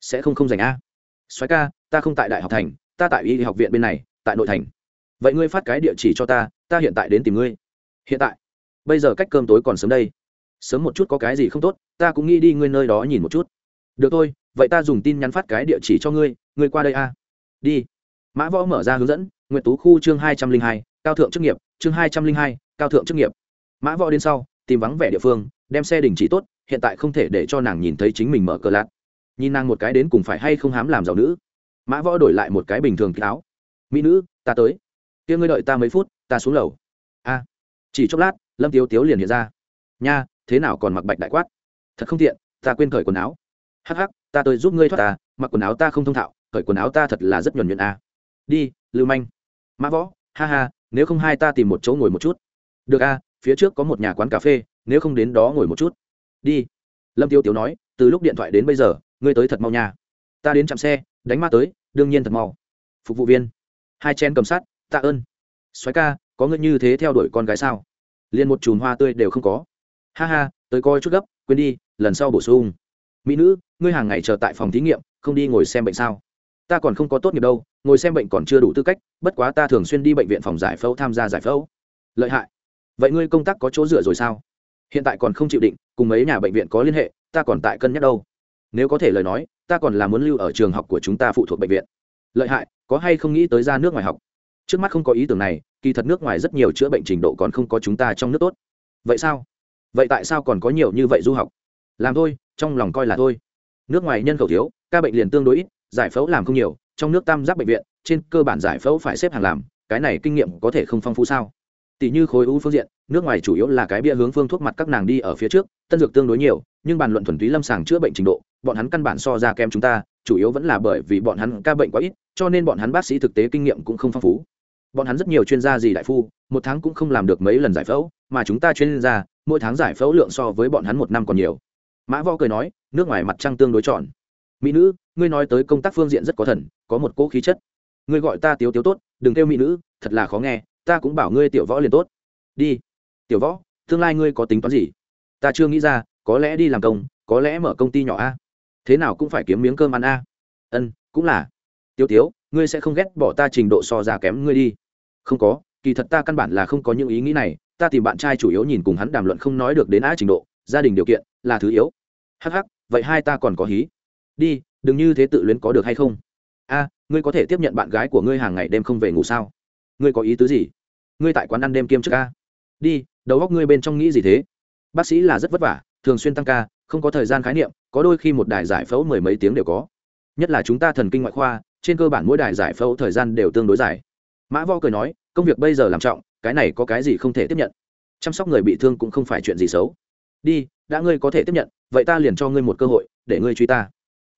[SPEAKER 1] Sẽ không không dành a à? xoáy ca, ta không tại đại học thành, ta tại y học viện bên này, tại nội thành. Vậy ngươi phát cái địa chỉ cho ta ta hiện tại đến tìm ngươi. Hiện tại. Bây giờ cách cơm tối còn sớm đây. Sớm một chút có cái gì không tốt, ta cũng nghĩ đi ngươi nơi đó nhìn một chút. Được thôi, vậy ta dùng tin nhắn phát cái địa chỉ cho ngươi ngươi qua đây a đi mã võ mở ra hướng dẫn nguyện tú khu chương hai trăm linh hai, cao thượng chức nghiệp, chương hai trăm linh hai, cao thượng chức nghiệp. Mã võ đến sau, tìm vắng vẻ địa phương, đem xe đình chỉ tốt, hiện tại không thể để cho nàng nhìn thấy chính mình mở cờ lạt. Nhìn nàng một cái đến cùng phải hay không hám làm giàu nữ. Mã võ đổi lại một cái bình thường áo. Mỹ nữ, ta tới. Kia ngươi đợi ta mấy phút, ta xuống lầu. A. Chỉ chốc lát, lâm tiếu tiếu liền hiện ra. Nha, thế nào còn mặc bạch đại quát? Thật không tiện, ta quên cởi quần áo. Hắc hắc, ta tới giúp ngươi thoát ta, mặc quần áo ta không thông thạo, cởi quần áo ta thật là rất nhuần nhuận a đi, lưu manh. Mã võ, ha ha, nếu không hai ta tìm một chỗ ngồi một chút. Được a, phía trước có một nhà quán cà phê, nếu không đến đó ngồi một chút. Đi. Lâm tiêu tiếu nói, từ lúc điện thoại đến bây giờ, ngươi tới thật mau nha. Ta đến chạm xe, đánh ma tới, đương nhiên thật mau. Phục vụ viên. Hai chen cầm sát tạ ơn. Xoáy ca, có ngươi như thế theo đuổi con gái sao? Liền một chùm hoa tươi đều không có. Ha ha, tới coi chút gấp, quên đi, lần sau bổ sung. Mỹ nữ, ngươi hàng ngày chờ tại phòng thí nghiệm, không đi ngồi xem bệnh sao? Ta còn không có tốt nghiệp đâu, ngồi xem bệnh còn chưa đủ tư cách, bất quá ta thường xuyên đi bệnh viện phòng giải phẫu tham gia giải phẫu. Lợi hại. Vậy ngươi công tác có chỗ dựa rồi sao? Hiện tại còn không chịu định, cùng mấy nhà bệnh viện có liên hệ, ta còn tại cân nhắc đâu. Nếu có thể lời nói, ta còn là muốn lưu ở trường học của chúng ta phụ thuộc bệnh viện. Lợi hại, có hay không nghĩ tới ra nước ngoài học? Trước mắt không có ý tưởng này, kỳ thật nước ngoài rất nhiều chữa bệnh trình độ còn không có chúng ta trong nước tốt. Vậy sao? Vậy tại sao còn có nhiều như vậy du học? Làm thôi, trong lòng coi là thôi. Nước ngoài nhân khẩu thiếu, ca bệnh liền tương đối ít giải phẫu làm không nhiều, trong nước tam giác bệnh viện, trên cơ bản giải phẫu phải xếp hàng làm, cái này kinh nghiệm có thể không phong phú sao? Tỷ như khối u phương diện, nước ngoài chủ yếu là cái bia hướng phương thuốc mặt các nàng đi ở phía trước, tân dược tương đối nhiều, nhưng bàn luận thuần túy lâm sàng chữa bệnh trình độ, bọn hắn căn bản so ra kém chúng ta, chủ yếu vẫn là bởi vì bọn hắn ca bệnh quá ít, cho nên bọn hắn bác sĩ thực tế kinh nghiệm cũng không phong phú. Bọn hắn rất nhiều chuyên gia gì đại phu, một tháng cũng không làm được mấy lần giải phẫu, mà chúng ta chuyên gia, mỗi tháng giải phẫu lượng so với bọn hắn một năm còn nhiều. Mã võ cười nói, nước ngoài mặt trăng tương đối tròn mỹ nữ, ngươi nói tới công tác phương diện rất có thần, có một cỗ khí chất. Ngươi gọi ta tiếu tiếu tốt, đừng kêu mỹ nữ, thật là khó nghe, ta cũng bảo ngươi tiểu võ liền tốt. Đi. Tiểu võ, tương lai ngươi có tính toán gì? Ta chưa nghĩ ra, có lẽ đi làm công, có lẽ mở công ty nhỏ a. Thế nào cũng phải kiếm miếng cơm ăn a. Ân, cũng là. Tiếu tiếu, ngươi sẽ không ghét bỏ ta trình độ so ra kém ngươi đi. Không có, kỳ thật ta căn bản là không có những ý nghĩ này, ta tìm bạn trai chủ yếu nhìn cùng hắn đàm luận không nói được đến á trình độ, gia đình điều kiện là thứ yếu. Hắc hắc, vậy hai ta còn có hí đi, đừng như thế tự luyến có được hay không? A, ngươi có thể tiếp nhận bạn gái của ngươi hàng ngày đêm không về ngủ sao? Ngươi có ý tứ gì? Ngươi tại quán ăn đêm kiêm trước a. Đi, đầu góc ngươi bên trong nghĩ gì thế? Bác sĩ là rất vất vả, thường xuyên tăng ca, không có thời gian khái niệm, có đôi khi một đài giải phẫu mười mấy tiếng đều có. Nhất là chúng ta thần kinh ngoại khoa, trên cơ bản mỗi đài giải phẫu thời gian đều tương đối dài. Mã vo cười nói, công việc bây giờ làm trọng, cái này có cái gì không thể tiếp nhận? Chăm sóc người bị thương cũng không phải chuyện gì xấu. Đi, đã ngươi có thể tiếp nhận, vậy ta liền cho ngươi một cơ hội, để ngươi truy ta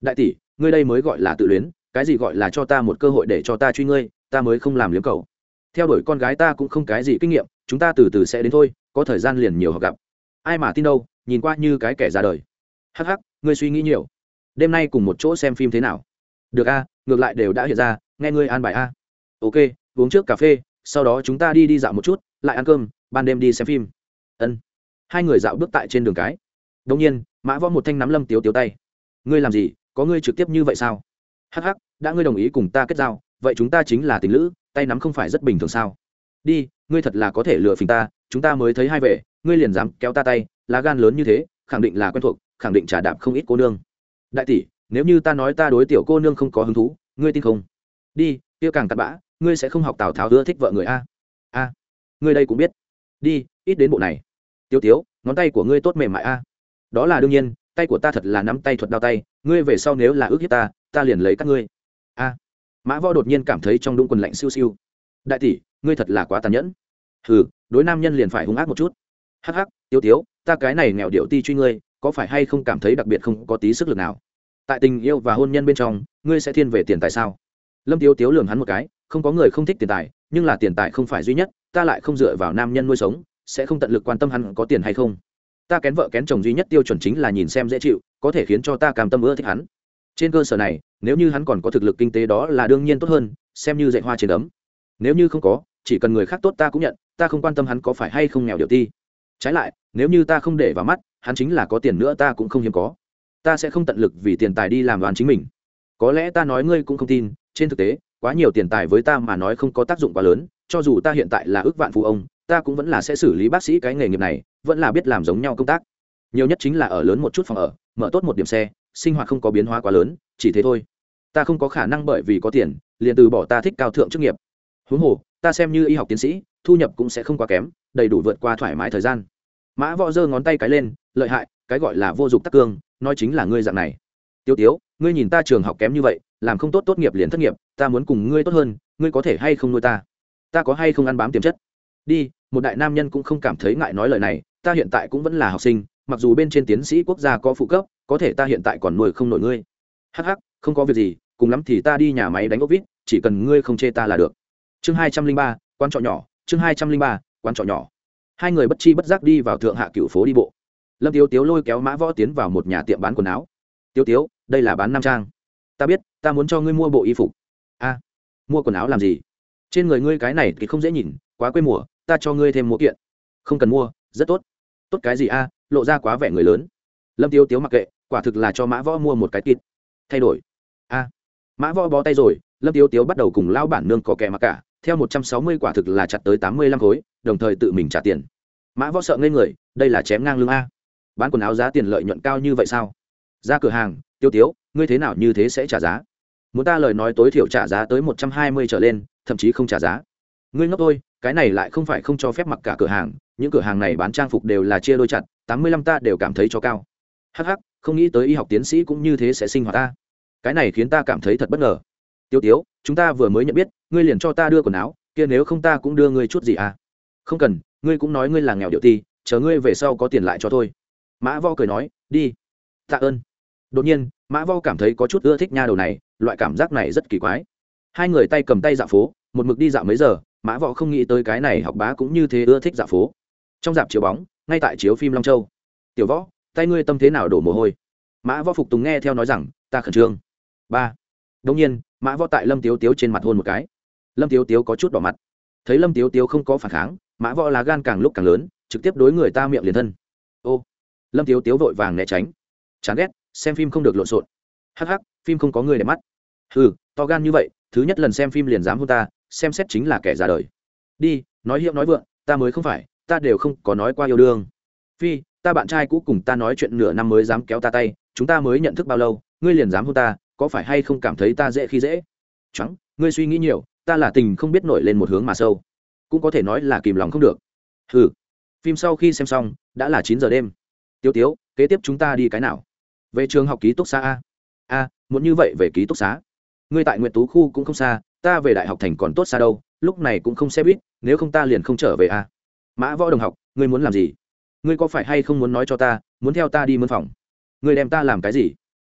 [SPEAKER 1] đại tỷ, ngươi đây mới gọi là tự luyến, cái gì gọi là cho ta một cơ hội để cho ta truy ngươi, ta mới không làm liếm cầu theo đuổi con gái ta cũng không cái gì kinh nghiệm, chúng ta từ từ sẽ đến thôi, có thời gian liền nhiều họ gặp. Ai mà tin đâu, nhìn qua như cái kẻ ra đời. Hắc hắc, ngươi suy nghĩ nhiều. Đêm nay cùng một chỗ xem phim thế nào? Được a, ngược lại đều đã hiện ra, nghe ngươi an bài a. Ok, uống trước cà phê, sau đó chúng ta đi đi dạo một chút, lại ăn cơm, ban đêm đi xem phim. Ân. Hai người dạo bước tại trên đường cái. Đông nhiên, mã võ một thanh nắm lâm tiếu tiếu tay. Ngươi làm gì? Có ngươi trực tiếp như vậy sao? Hắc hắc, đã ngươi đồng ý cùng ta kết giao, vậy chúng ta chính là tình lữ, tay nắm không phải rất bình thường sao? Đi, ngươi thật là có thể lựa phình ta, chúng ta mới thấy hai về ngươi liền dám kéo ta tay, lá gan lớn như thế, khẳng định là quen thuộc, khẳng định trả đạp không ít cô nương. Đại tỷ, nếu như ta nói ta đối tiểu cô nương không có hứng thú, ngươi tin không? Đi, kia càng cặn bã, ngươi sẽ không học tào tháo ưa thích vợ người a. A, ngươi đây cũng biết. Đi, ít đến bộ này. Tiêu tiếu, ngón tay của ngươi tốt mềm mại a. Đó là đương nhiên tay của ta thật là nắm tay thuật đao tay, ngươi về sau nếu là ước hiếp ta ta liền lấy các ngươi. A. Mã võ đột nhiên cảm thấy trong đũng quần lạnh siêu siêu. Đại tỷ, ngươi thật là quá tàn nhẫn. Hừ, đối nam nhân liền phải hung ác một chút. Hắc hắc tiêu tiếu, ta cái này nghèo điệu ti truy ngươi, có phải hay không cảm thấy đặc biệt không có tí sức lực nào? Tại tình yêu và hôn nhân bên trong, ngươi sẽ thiên về tiền tài sao? Lâm tiếu tiếu lường hắn một cái, không có người không thích tiền tài, nhưng là tiền tài không phải duy nhất, ta lại không dựa vào nam nhân nuôi sống, sẽ không tận lực quan tâm hắn có tiền hay không ta kén vợ kén chồng duy nhất tiêu chuẩn chính là nhìn xem dễ chịu, có thể khiến cho ta cam tâm ưa thích hắn. Trên cơ sở này, nếu như hắn còn có thực lực kinh tế đó là đương nhiên tốt hơn, xem như dạy hoa trên ấm. Nếu như không có, chỉ cần người khác tốt ta cũng nhận, ta không quan tâm hắn có phải hay không nghèo điều ti. Trái lại, nếu như ta không để vào mắt, hắn chính là có tiền nữa ta cũng không hiếm có. Ta sẽ không tận lực vì tiền tài đi làm đoàn chính mình. Có lẽ ta nói ngươi cũng không tin, trên thực tế, quá nhiều tiền tài với ta mà nói không có tác dụng quá lớn, cho dù ta hiện tại là ước vạn phụ ông ta cũng vẫn là sẽ xử lý bác sĩ cái nghề nghiệp này, vẫn là biết làm giống nhau công tác. Nhiều nhất chính là ở lớn một chút phòng ở, mở tốt một điểm xe, sinh hoạt không có biến hóa quá lớn, chỉ thế thôi. Ta không có khả năng bởi vì có tiền, liền từ bỏ ta thích cao thượng chức nghiệp. Huống hồ, ta xem như y học tiến sĩ, thu nhập cũng sẽ không quá kém, đầy đủ vượt qua thoải mái thời gian. Mã võ giơ ngón tay cái lên, lợi hại, cái gọi là vô dụng tắc cương, nói chính là ngươi dạng này. Tiêu tiếu, ngươi nhìn ta trường học kém như vậy, làm không tốt tốt nghiệp liền thất nghiệp, ta muốn cùng ngươi tốt hơn, ngươi có thể hay không nuôi ta? Ta có hay không ăn bám tiềm chất? Đi một đại nam nhân cũng không cảm thấy ngại nói lời này, ta hiện tại cũng vẫn là học sinh, mặc dù bên trên tiến sĩ quốc gia có phụ cấp, có thể ta hiện tại còn nuôi không nổi ngươi. Hắc hắc, không có việc gì, cùng lắm thì ta đi nhà máy đánh ốc vít, chỉ cần ngươi không chê ta là được. Chương hai trăm linh ba quan trọ nhỏ, chương hai trăm linh ba quan trọ nhỏ. Hai người bất chi bất giác đi vào thượng hạ cựu phố đi bộ. Lâm tiếu tiếu lôi kéo mã võ tiến vào một nhà tiệm bán quần áo. Tiếu tiếu, đây là bán nam trang. Ta biết, ta muốn cho ngươi mua bộ y phục. A, mua quần áo làm gì? Trên người ngươi cái này thì không dễ nhìn, quá quê mùa ta cho ngươi thêm một kiện. Không cần mua, rất tốt. Tốt cái gì a, lộ ra quá vẻ người lớn. Lâm tiêu tiếu mặc kệ, quả thực là cho mã võ mua một cái kịt thay đổi. A. Mã võ bó tay rồi, lâm tiêu tiếu bắt đầu cùng lao bản nương có kẻ mặc cả. Theo một trăm sáu mươi quả thực là chặt tới tám mươi lăm khối, đồng thời tự mình trả tiền. Mã võ sợ ngây người, đây là chém ngang lương a. Bán quần áo giá tiền lợi nhuận cao như vậy sao? Ra cửa hàng tiêu tiếu, ngươi thế nào như thế sẽ trả giá? Muốn ta lời nói tối thiểu trả giá tới một trăm hai mươi trở lên, thậm chí không trả giá. Ngươi ngốc thôi cái này lại không phải không cho phép mặc cả cửa hàng, những cửa hàng này bán trang phục đều là chia đôi chặt, tám mươi lăm ta đều cảm thấy cho cao. Hh không nghĩ tới y học tiến sĩ cũng như thế sẽ sinh hoạt ta. Cái này khiến ta cảm thấy thật bất ngờ. Tiêu tiếu, chúng ta vừa mới nhận biết, ngươi liền cho ta đưa quần áo, kia nếu không ta cũng đưa ngươi chút gì à? Không cần, ngươi cũng nói ngươi là nghèo điệu ti chờ ngươi về sau có tiền lại cho thôi. Mã vo cười nói, đi. Tạ ơn. Đột nhiên, mã vo cảm thấy có chút ưa thích nha đầu này, loại cảm giác này rất kỳ quái. Hai người tay cầm tay dạo phố, một mực đi dạo mấy giờ mã võ không nghĩ tới cái này học bá cũng như thế ưa thích dạo phố. Trong dạp chiếu bóng, ngay tại chiếu phim long châu. Tiểu võ, tay ngươi tâm thế nào đổ mồ hôi? Mã võ phục tùng nghe theo nói rằng, ta khẩn trương. Ba. Đông nhiên, mã võ tại lâm tiếu tiếu trên mặt hôn một cái. Lâm tiếu tiếu có chút đỏ mặt. Thấy lâm tiếu tiếu không có phản kháng, mã võ lá gan càng lúc càng lớn, trực tiếp đối người ta miệng liền thân. Ô. Lâm tiếu tiếu vội vàng né tránh. Chán ghét, xem phim không được lộn xộn. Hắc hắc, phim không có người để mắt. Ừ to gan như vậy, thứ nhất lần xem phim liền dám hôn ta xem xét chính là kẻ già đời. Đi, nói hiệu nói vượng, ta mới không phải, ta đều không có nói qua yêu đương. Phi, ta bạn trai cũ cùng ta nói chuyện nửa năm mới dám kéo ta tay, chúng ta mới nhận thức bao lâu, ngươi liền dám hôn ta, có phải hay không cảm thấy ta dễ khi dễ? Trắng ngươi suy nghĩ nhiều, ta là tình không biết nổi lên một hướng mà sâu. Cũng có thể nói là kìm lòng không được. Ừ phim sau khi xem xong, đã là chín giờ đêm. Tiêu tiếu, kế tiếp chúng ta đi cái nào? Về trường học ký túc xá a. A, muốn như vậy về ký túc xá. Ngươi tại nguyện tú khu cũng không xa ta về đại học thành còn tốt xa đâu, lúc này cũng không xe buýt, nếu không ta liền không trở về a mã võ đồng học, ngươi muốn làm gì? Ngươi có phải hay không muốn nói cho ta, muốn theo ta đi mân phòng? Ngươi đem ta làm cái gì?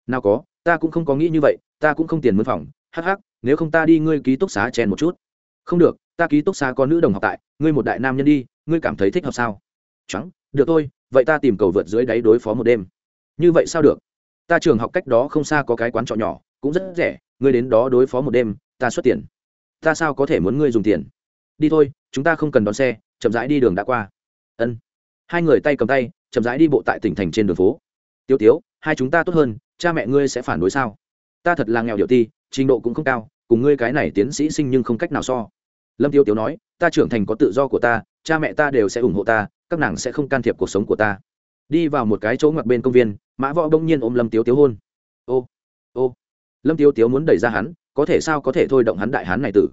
[SPEAKER 1] Nào có, ta cũng không có nghĩ như vậy, ta cũng không tiền mân phòng, hắc hắc, nếu không ta đi ngươi ký túc xá chèn một chút. Không được, ta ký túc xá có nữ đồng học tại, ngươi một đại nam nhân đi, ngươi cảm thấy thích hợp sao? Trắng được thôi, vậy ta tìm cầu vượt dưới đáy đối phó một đêm. Như vậy sao được? Ta trường học cách đó không xa có cái quán trọ nhỏ, cũng rất rẻ, ngươi đến đó đối phó một đêm ta xuất tiền. Ta sao có thể muốn ngươi dùng tiền? Đi thôi, chúng ta không cần đón xe, chậm rãi đi đường đã qua. Ân. Hai người tay cầm tay, chậm rãi đi bộ tại tỉnh thành trên đường phố. Tiêu tiếu, hai chúng ta tốt hơn, cha mẹ ngươi sẽ phản đối sao? Ta thật là nghèo điệu ti, trình độ cũng không cao, cùng ngươi cái này tiến sĩ sinh nhưng không cách nào so. Lâm tiêu tiếu nói, ta trưởng thành có tự do của ta, cha mẹ ta đều sẽ ủng hộ ta, các nàng sẽ không can thiệp cuộc sống của ta. Đi vào một cái chỗ ngoặt bên công viên, mã võ đông nhiên ôm lâm tiếu tiếu hôn. Ô ô. Lâm tiếu tiếu muốn đẩy ra hắn có thể sao có thể thôi động hắn đại hán này tử?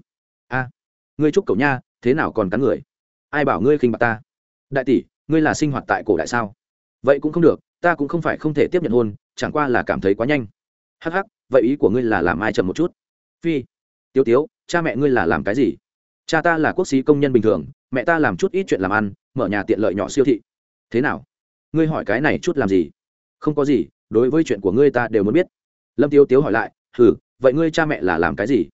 [SPEAKER 1] A, ngươi chúc cậu nha, thế nào còn cắn người? Ai bảo ngươi khinh bạc ta? Đại tỷ, ngươi là sinh hoạt tại cổ đại sao? Vậy cũng không được, ta cũng không phải không thể tiếp nhận hôn, chẳng qua là cảm thấy quá nhanh. Hắc hắc, vậy ý của ngươi là làm ai chậm một chút? Phi tiêu tiếu, cha mẹ ngươi là làm cái gì? Cha ta là quốc sĩ công nhân bình thường, mẹ ta làm chút ít chuyện làm ăn, mở nhà tiện lợi nhỏ siêu thị. Thế nào? Ngươi hỏi cái này chút làm gì? Không có gì, đối với chuyện của ngươi ta đều muốn biết. Lâm tiêu tiếu hỏi lại thử vậy ngươi cha mẹ là làm cái gì?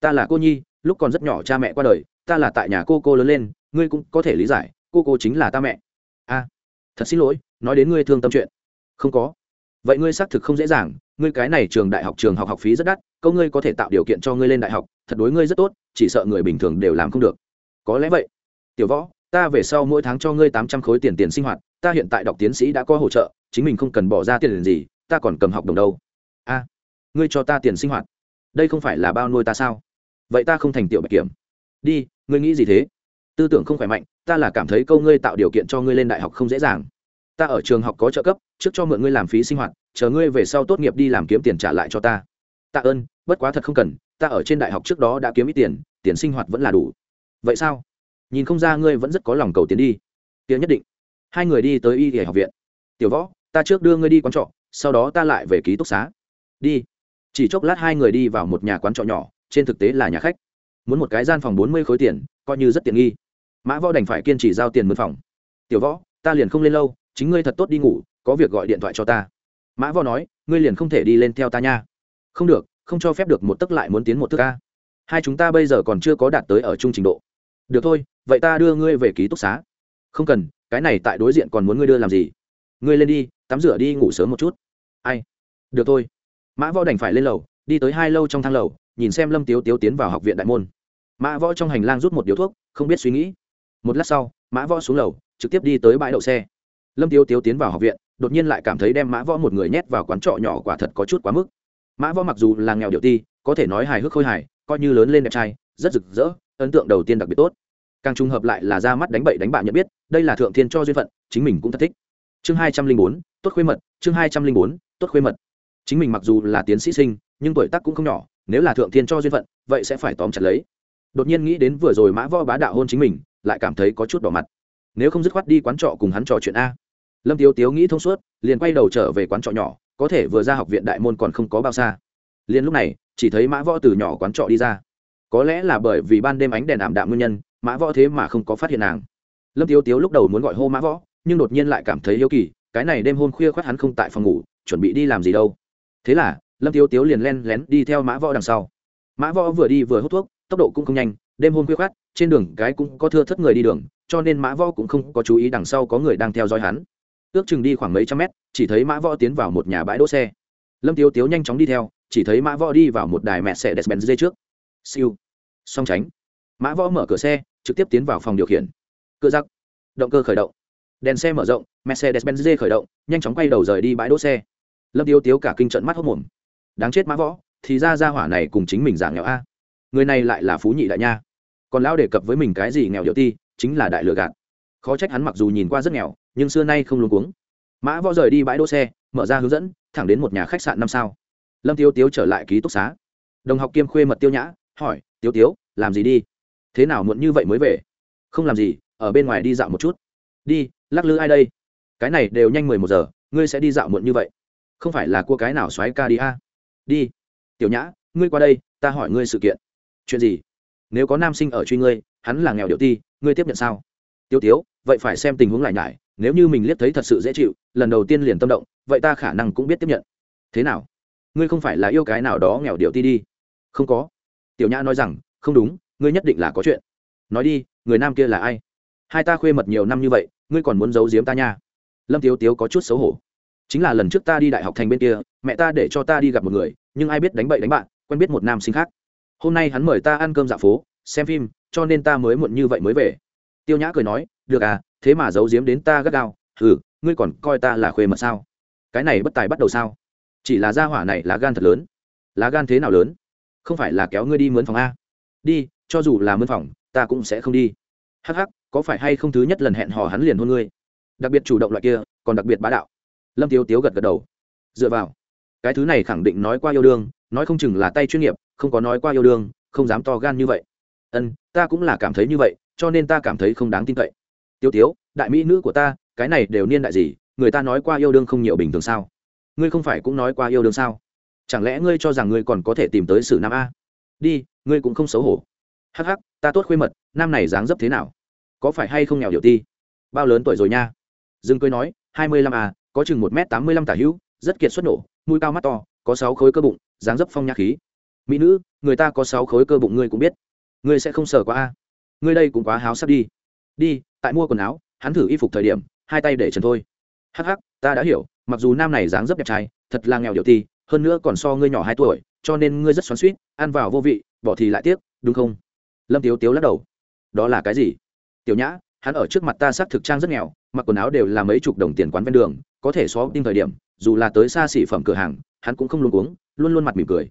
[SPEAKER 1] Ta là cô nhi, lúc còn rất nhỏ cha mẹ qua đời, ta là tại nhà cô cô lớn lên, ngươi cũng có thể lý giải, cô cô chính là ta mẹ. A, thật xin lỗi, nói đến ngươi thương tâm chuyện. Không có. Vậy ngươi xác thực không dễ dàng, ngươi cái này trường đại học trường học học phí rất đắt, câu ngươi có thể tạo điều kiện cho ngươi lên đại học, thật đối ngươi rất tốt, chỉ sợ người bình thường đều làm không được. Có lẽ vậy. Tiểu võ, ta về sau mỗi tháng cho ngươi tám trăm khối tiền tiền sinh hoạt, ta hiện tại đọc tiến sĩ đã có hỗ trợ, chính mình không cần bỏ ra tiền gì, ta còn cầm học đồng đâu. A ngươi cho ta tiền sinh hoạt. Đây không phải là bao nuôi ta sao? Vậy ta không thành tiểu bạch kiểm. Đi, ngươi nghĩ gì thế? Tư tưởng không khỏe mạnh, ta là cảm thấy câu ngươi tạo điều kiện cho ngươi lên đại học không dễ dàng. Ta ở trường học có trợ cấp, trước cho mượn ngươi làm phí sinh hoạt, chờ ngươi về sau tốt nghiệp đi làm kiếm tiền trả lại cho ta. Tạ ơn, bất quá thật không cần, ta ở trên đại học trước đó đã kiếm ít tiền tiền sinh hoạt vẫn là đủ. Vậy sao? Nhìn không ra ngươi vẫn rất có lòng cầu tiến đi. Tiến nhất định. Hai người đi tới y y học viện. Tiểu võ, ta trước đưa ngươi đi quán trọ, sau đó ta lại về ký túc xá. Đi chỉ chốc lát hai người đi vào một nhà quán trọ nhỏ, trên thực tế là nhà khách. Muốn một cái gian phòng bốn mươi khối tiền, coi như rất tiện nghi. Mã võ đành phải kiên trì giao tiền mướn phòng. Tiểu võ, ta liền không lên lâu, chính ngươi thật tốt đi ngủ, có việc gọi điện thoại cho ta. Mã võ nói, ngươi liền không thể đi lên theo ta nha. Không được, không cho phép được, một tấc lại muốn tiến một thức ca hai chúng ta bây giờ còn chưa có đạt tới ở chung trình độ. Được thôi, vậy ta đưa ngươi về ký túc xá. Không cần, cái này tại đối diện còn muốn ngươi đưa làm gì? Ngươi lên đi, tắm rửa đi, ngủ sớm một chút. Ai? Được thôi mã võ đành phải lên lầu, đi tới hai lâu trong thang lầu, nhìn xem lâm tiếu tiếu tiến vào học viện đại môn. Mã võ trong hành lang rút một điếu thuốc, không biết suy nghĩ. Một lát sau, mã võ xuống lầu, trực tiếp đi tới bãi đậu xe. Lâm tiếu tiếu tiến vào học viện, đột nhiên lại cảm thấy đem mã võ một người nhét vào quán trọ nhỏ quả thật có chút quá mức. Mã võ mặc dù là nghèo điệu ti, có thể nói hài hước khôi hài, coi như lớn lên đẹp trai, rất rực rỡ, ấn tượng đầu tiên đặc biệt tốt. Càng trùng hợp lại là ra mắt đánh bậy đánh bạ nhận biết, đây là thượng thiên cho duyên phận, chính mình cũng thật thích. Chương hai trăm linh bốn, tốt khuê mật, chương hai trăm linh bốn, tốt khuê mật chính mình mặc dù là tiến sĩ sinh, nhưng tuổi tác cũng không nhỏ, nếu là thượng thiên cho duyên phận, vậy sẽ phải tóm chặt lấy. Đột nhiên nghĩ đến vừa rồi mã võ bá đạo hôn chính mình, lại cảm thấy có chút đỏ mặt. Nếu không dứt khoát đi quán trọ cùng hắn trò chuyện a. Lâm tiếu tiếu nghĩ thông suốt, liền quay đầu trở về quán trọ nhỏ, có thể vừa ra học viện đại môn còn không có bao xa. Liền lúc này, chỉ thấy mã võ từ nhỏ quán trọ đi ra. Có lẽ là bởi vì ban đêm ánh đèn ảm đạm nguyên nhân, mã võ thế mà không có phát hiện nàng. Lâm tiếu tiếu lúc đầu muốn gọi hô mã võ, nhưng đột nhiên lại cảm thấy yêu kỳ, cái này đêm hôn khuya khoát hắn không tại phòng ngủ, chuẩn bị đi làm gì đâu thế là, lâm Tiêu tiếu liền len lén đi theo mã võ đằng sau. Mã võ vừa đi vừa hút thuốc, tốc độ cũng không nhanh, đêm hôm khuya khoát trên đường cái cũng có thưa thất người đi đường, cho nên mã võ cũng không có chú ý đằng sau có người đang theo dõi hắn. Ước chừng đi khoảng mấy trăm mét, chỉ thấy mã võ tiến vào một nhà bãi đỗ xe. Lâm Tiêu tiếu nhanh chóng đi theo, chỉ thấy mã võ đi vào một đài mẹ xe despen dây trước. Siêu. Song tránh. Mã võ mở cửa xe, trực tiếp tiến vào phòng điều khiển. Cửa giặc. Động cơ khởi động. Đèn xe mở rộng mercedes benz khởi động, nhanh chóng quay đầu rời đi bãi đỗ xe lâm tiêu tiếu cả kinh trận mắt hốc mồm. Đáng chết mã võ, thì ra ra hỏa này cùng chính mình dạng nghèo a. Người này lại là phú nhị đại nha. Còn lão đề cập với mình cái gì nghèo điệu ti, chính là đại lừa gạt. Khó trách hắn mặc dù nhìn qua rất nghèo, nhưng xưa nay không luôn cuống. Mã võ rời đi bãi đỗ xe, mở ra hướng dẫn, thẳng đến một nhà khách sạn năm sao. Lâm tiêu tiếu trở lại ký túc xá. Đồng học kiêm khuê mật tiêu nhã, hỏi Tiêu tiếu, làm gì đi? Thế nào muộn như vậy mới về? Không làm gì, ở bên ngoài đi dạo một chút. Đi, lắc lư ai đây? Cái này đều nhanh mười một giờ, ngươi sẽ đi dạo muộn như vậy không phải là cua cái nào xoáy ca đi a? Đi. Tiểu nhã, ngươi qua đây, ta hỏi ngươi sự kiện. Chuyện gì? Nếu có nam sinh ở truy ngươi, hắn là nghèo điệu ti, ngươi tiếp nhận sao? Tiêu tiếu, vậy phải xem tình huống lại nhải, nếu như mình liếc thấy thật sự dễ chịu, lần đầu tiên liền tâm động, vậy ta khả năng cũng biết tiếp nhận. Thế nào? Ngươi không phải là yêu cái nào đó nghèo điệu ti đi? Không có. Tiểu nhã nói rằng, không đúng, ngươi nhất định là có chuyện. Nói đi, người nam kia là ai? Hai ta khuê mật nhiều năm như vậy, ngươi còn muốn giấu giếm ta nha. Lâm tiếu tiếu có chút xấu hổ chính là lần trước ta đi đại học thành bên kia, mẹ ta để cho ta đi gặp một người, nhưng ai biết đánh bậy đánh bạn, quen biết một nam sinh khác. Hôm nay hắn mời ta ăn cơm dạ phố, xem phim, cho nên ta mới muộn như vậy mới về. Tiêu nhã cười nói, được à thế mà giấu giếm đến ta gắt gao. Ừ ngươi còn coi ta là khuê mật sao? Cái này bất tài bắt đầu sao? Chỉ là gia hỏa này lá gan thật lớn. Lá gan thế nào lớn? Không phải là kéo ngươi đi mướn phòng a. Đi, cho dù là mướn phòng, ta cũng sẽ không đi. Hắc hắc, có phải hay không thứ nhất lần hẹn hò hắn liền hôn ngươi? Đặc biệt chủ động loại kia, còn đặc biệt bá đạo lâm tiếu tiếu gật gật đầu. Dựa vào. Cái thứ này khẳng định nói qua yêu đương, nói không chừng là tay chuyên nghiệp, không có nói qua yêu đương, không dám to gan như vậy. Ân, ta cũng là cảm thấy như vậy, cho nên ta cảm thấy không đáng tin cậy. Tiêu tiếu, đại mỹ nữ của ta, cái này đều niên đại gì, người ta nói qua yêu đương không nhiều bình thường sao? Ngươi không phải cũng nói qua yêu đương sao? Chẳng lẽ ngươi cho rằng ngươi còn có thể tìm tới sử nam a? Đi, ngươi cũng không xấu hổ. Hắc hắc, ta tốt khuê mật, nam này dáng dấp thế nào? Có phải hay không nghèo điệu ti? Bao lớn tuổi rồi nha? Dương cười nói, hai mươi lăm a có chừng một m tám mươi lăm tả hữu, rất kiệt xuất nổ, mũi cao mắt to, có sáu khối cơ bụng, dáng dấp phong nhạc khí. Mỹ nữ, người ta có sáu khối cơ bụng ngươi cũng biết. Ngươi sẽ không sờ quá a. Ngươi đây cũng quá háo sắp đi. Đi, tại mua quần áo, hắn thử y phục thời điểm, hai tay để trần thôi. Hắc hắc, ta đã hiểu, mặc dù nam này dáng dấp đẹp trai, thật là nghèo điệu ti, hơn nữa còn so ngươi nhỏ hai tuổi, cho nên ngươi rất xoắn suýt ăn vào vô vị, bỏ thì lại tiếc, đúng không? Lâm tiếu tiếu lắc đầu. Đó là cái gì? Tiểu nhã, hắn ở trước mặt ta xác thực trang rất nghèo mặc quần áo đều là mấy chục đồng tiền quán ven đường, có thể xóa tin thời điểm, dù là tới xa xỉ phẩm cửa hàng, hắn cũng không luôn uống luôn luôn mặt mỉm cười.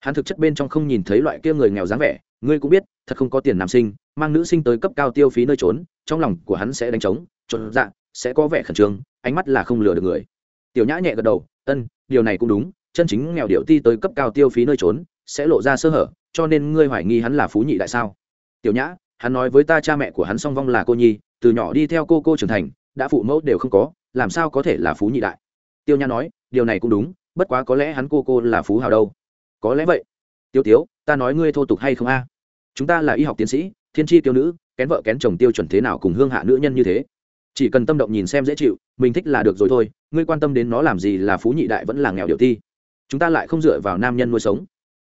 [SPEAKER 1] Hắn thực chất bên trong không nhìn thấy loại kia người nghèo dáng vẻ, ngươi cũng biết, thật không có tiền nam sinh, mang nữ sinh tới cấp cao tiêu phí nơi trốn, trong lòng của hắn sẽ đánh trống, trộn dạ sẽ có vẻ khẩn trương, ánh mắt là không lừa được người. Tiểu nhã nhẹ gật đầu, ân, điều này cũng đúng, chân chính nghèo điệu ti tới cấp cao tiêu phí nơi trốn, sẽ lộ ra sơ hở, cho nên ngươi hoài nghi hắn là phú nhị đại sao? Tiểu nhã, hắn nói với ta cha mẹ của hắn song vong là cô nhi, từ nhỏ đi theo cô cô trưởng thành đã phụ mẫu đều không có, làm sao có thể là phú nhị đại? Tiêu nha nói, điều này cũng đúng, bất quá có lẽ hắn cô cô là phú hào đâu. Có lẽ vậy. Tiêu tiếu, ta nói ngươi thô tục hay không a? Chúng ta là y học tiến sĩ, thiên tri tiêu nữ, kén vợ kén chồng tiêu chuẩn thế nào cùng hương hạ nữ nhân như thế? Chỉ cần tâm động nhìn xem dễ chịu, mình thích là được rồi thôi, ngươi quan tâm đến nó làm gì là phú nhị đại vẫn là nghèo điều thi chúng ta lại không dựa vào nam nhân nuôi sống.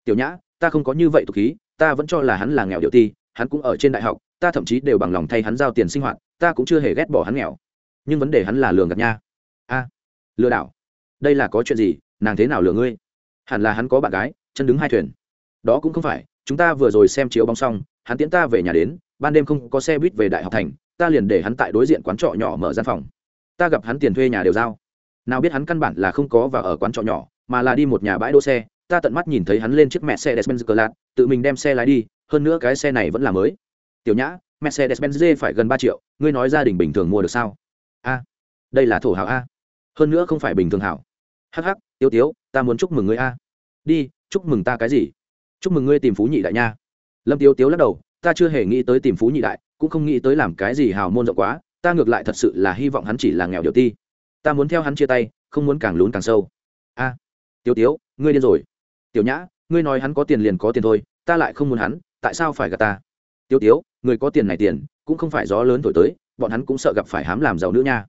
[SPEAKER 1] Tiểu nhã, ta không có như vậy tục khí, ta vẫn cho là hắn là nghèo điều thi hắn cũng ở trên đại học, ta thậm chí đều bằng lòng thay hắn giao tiền sinh hoạt, ta cũng chưa hề ghét bỏ hắn nghèo nhưng vấn đề hắn là lường gạt nha. A lừa đảo. Đây là có chuyện gì? Nàng thế nào lừa ngươi? Hẳn là hắn có bạn gái chân đứng hai thuyền. Đó cũng không phải chúng ta vừa rồi xem chiếu bóng xong hắn tiễn ta về nhà đến ban đêm không có xe buýt về đại học thành ta liền để hắn tại đối diện quán trọ nhỏ mở gian phòng. Ta gặp hắn tiền thuê nhà đều giao. Nào biết hắn căn bản là không có và ở quán trọ nhỏ mà là đi một nhà bãi đỗ xe ta tận mắt nhìn thấy hắn lên chiếc mẹ xe Mercedes-Benz Class, tự mình đem xe lái đi, hơn nữa cái xe này vẫn là mới. Tiểu Nhã, Mercedes-Benz phải gần ba triệu, ngươi nói gia đình bình thường mua được sao? A, đây là thổ hảo a. Hơn nữa không phải bình thường hảo. Hắc hắc, Tiêu Tiếu, ta muốn chúc mừng ngươi a. Đi, chúc mừng ta cái gì? Chúc mừng ngươi tìm phú nhị đại nha. Lâm Tiêu Tiếu lắc đầu, ta chưa hề nghĩ tới tìm phú nhị đại, cũng không nghĩ tới làm cái gì hào môn rộng quá, ta ngược lại thật sự là hy vọng hắn chỉ là nghèo điều ti. Ta muốn theo hắn chia tay, không muốn càng lún càng sâu. A, Tiêu Tiếu, ngươi điên rồi tiểu nhã ngươi nói hắn có tiền liền có tiền thôi ta lại không muốn hắn tại sao phải gặp ta tiêu tiếu người có tiền này tiền cũng không phải gió lớn thổi tới bọn hắn cũng sợ gặp phải hám làm giàu nữa nha.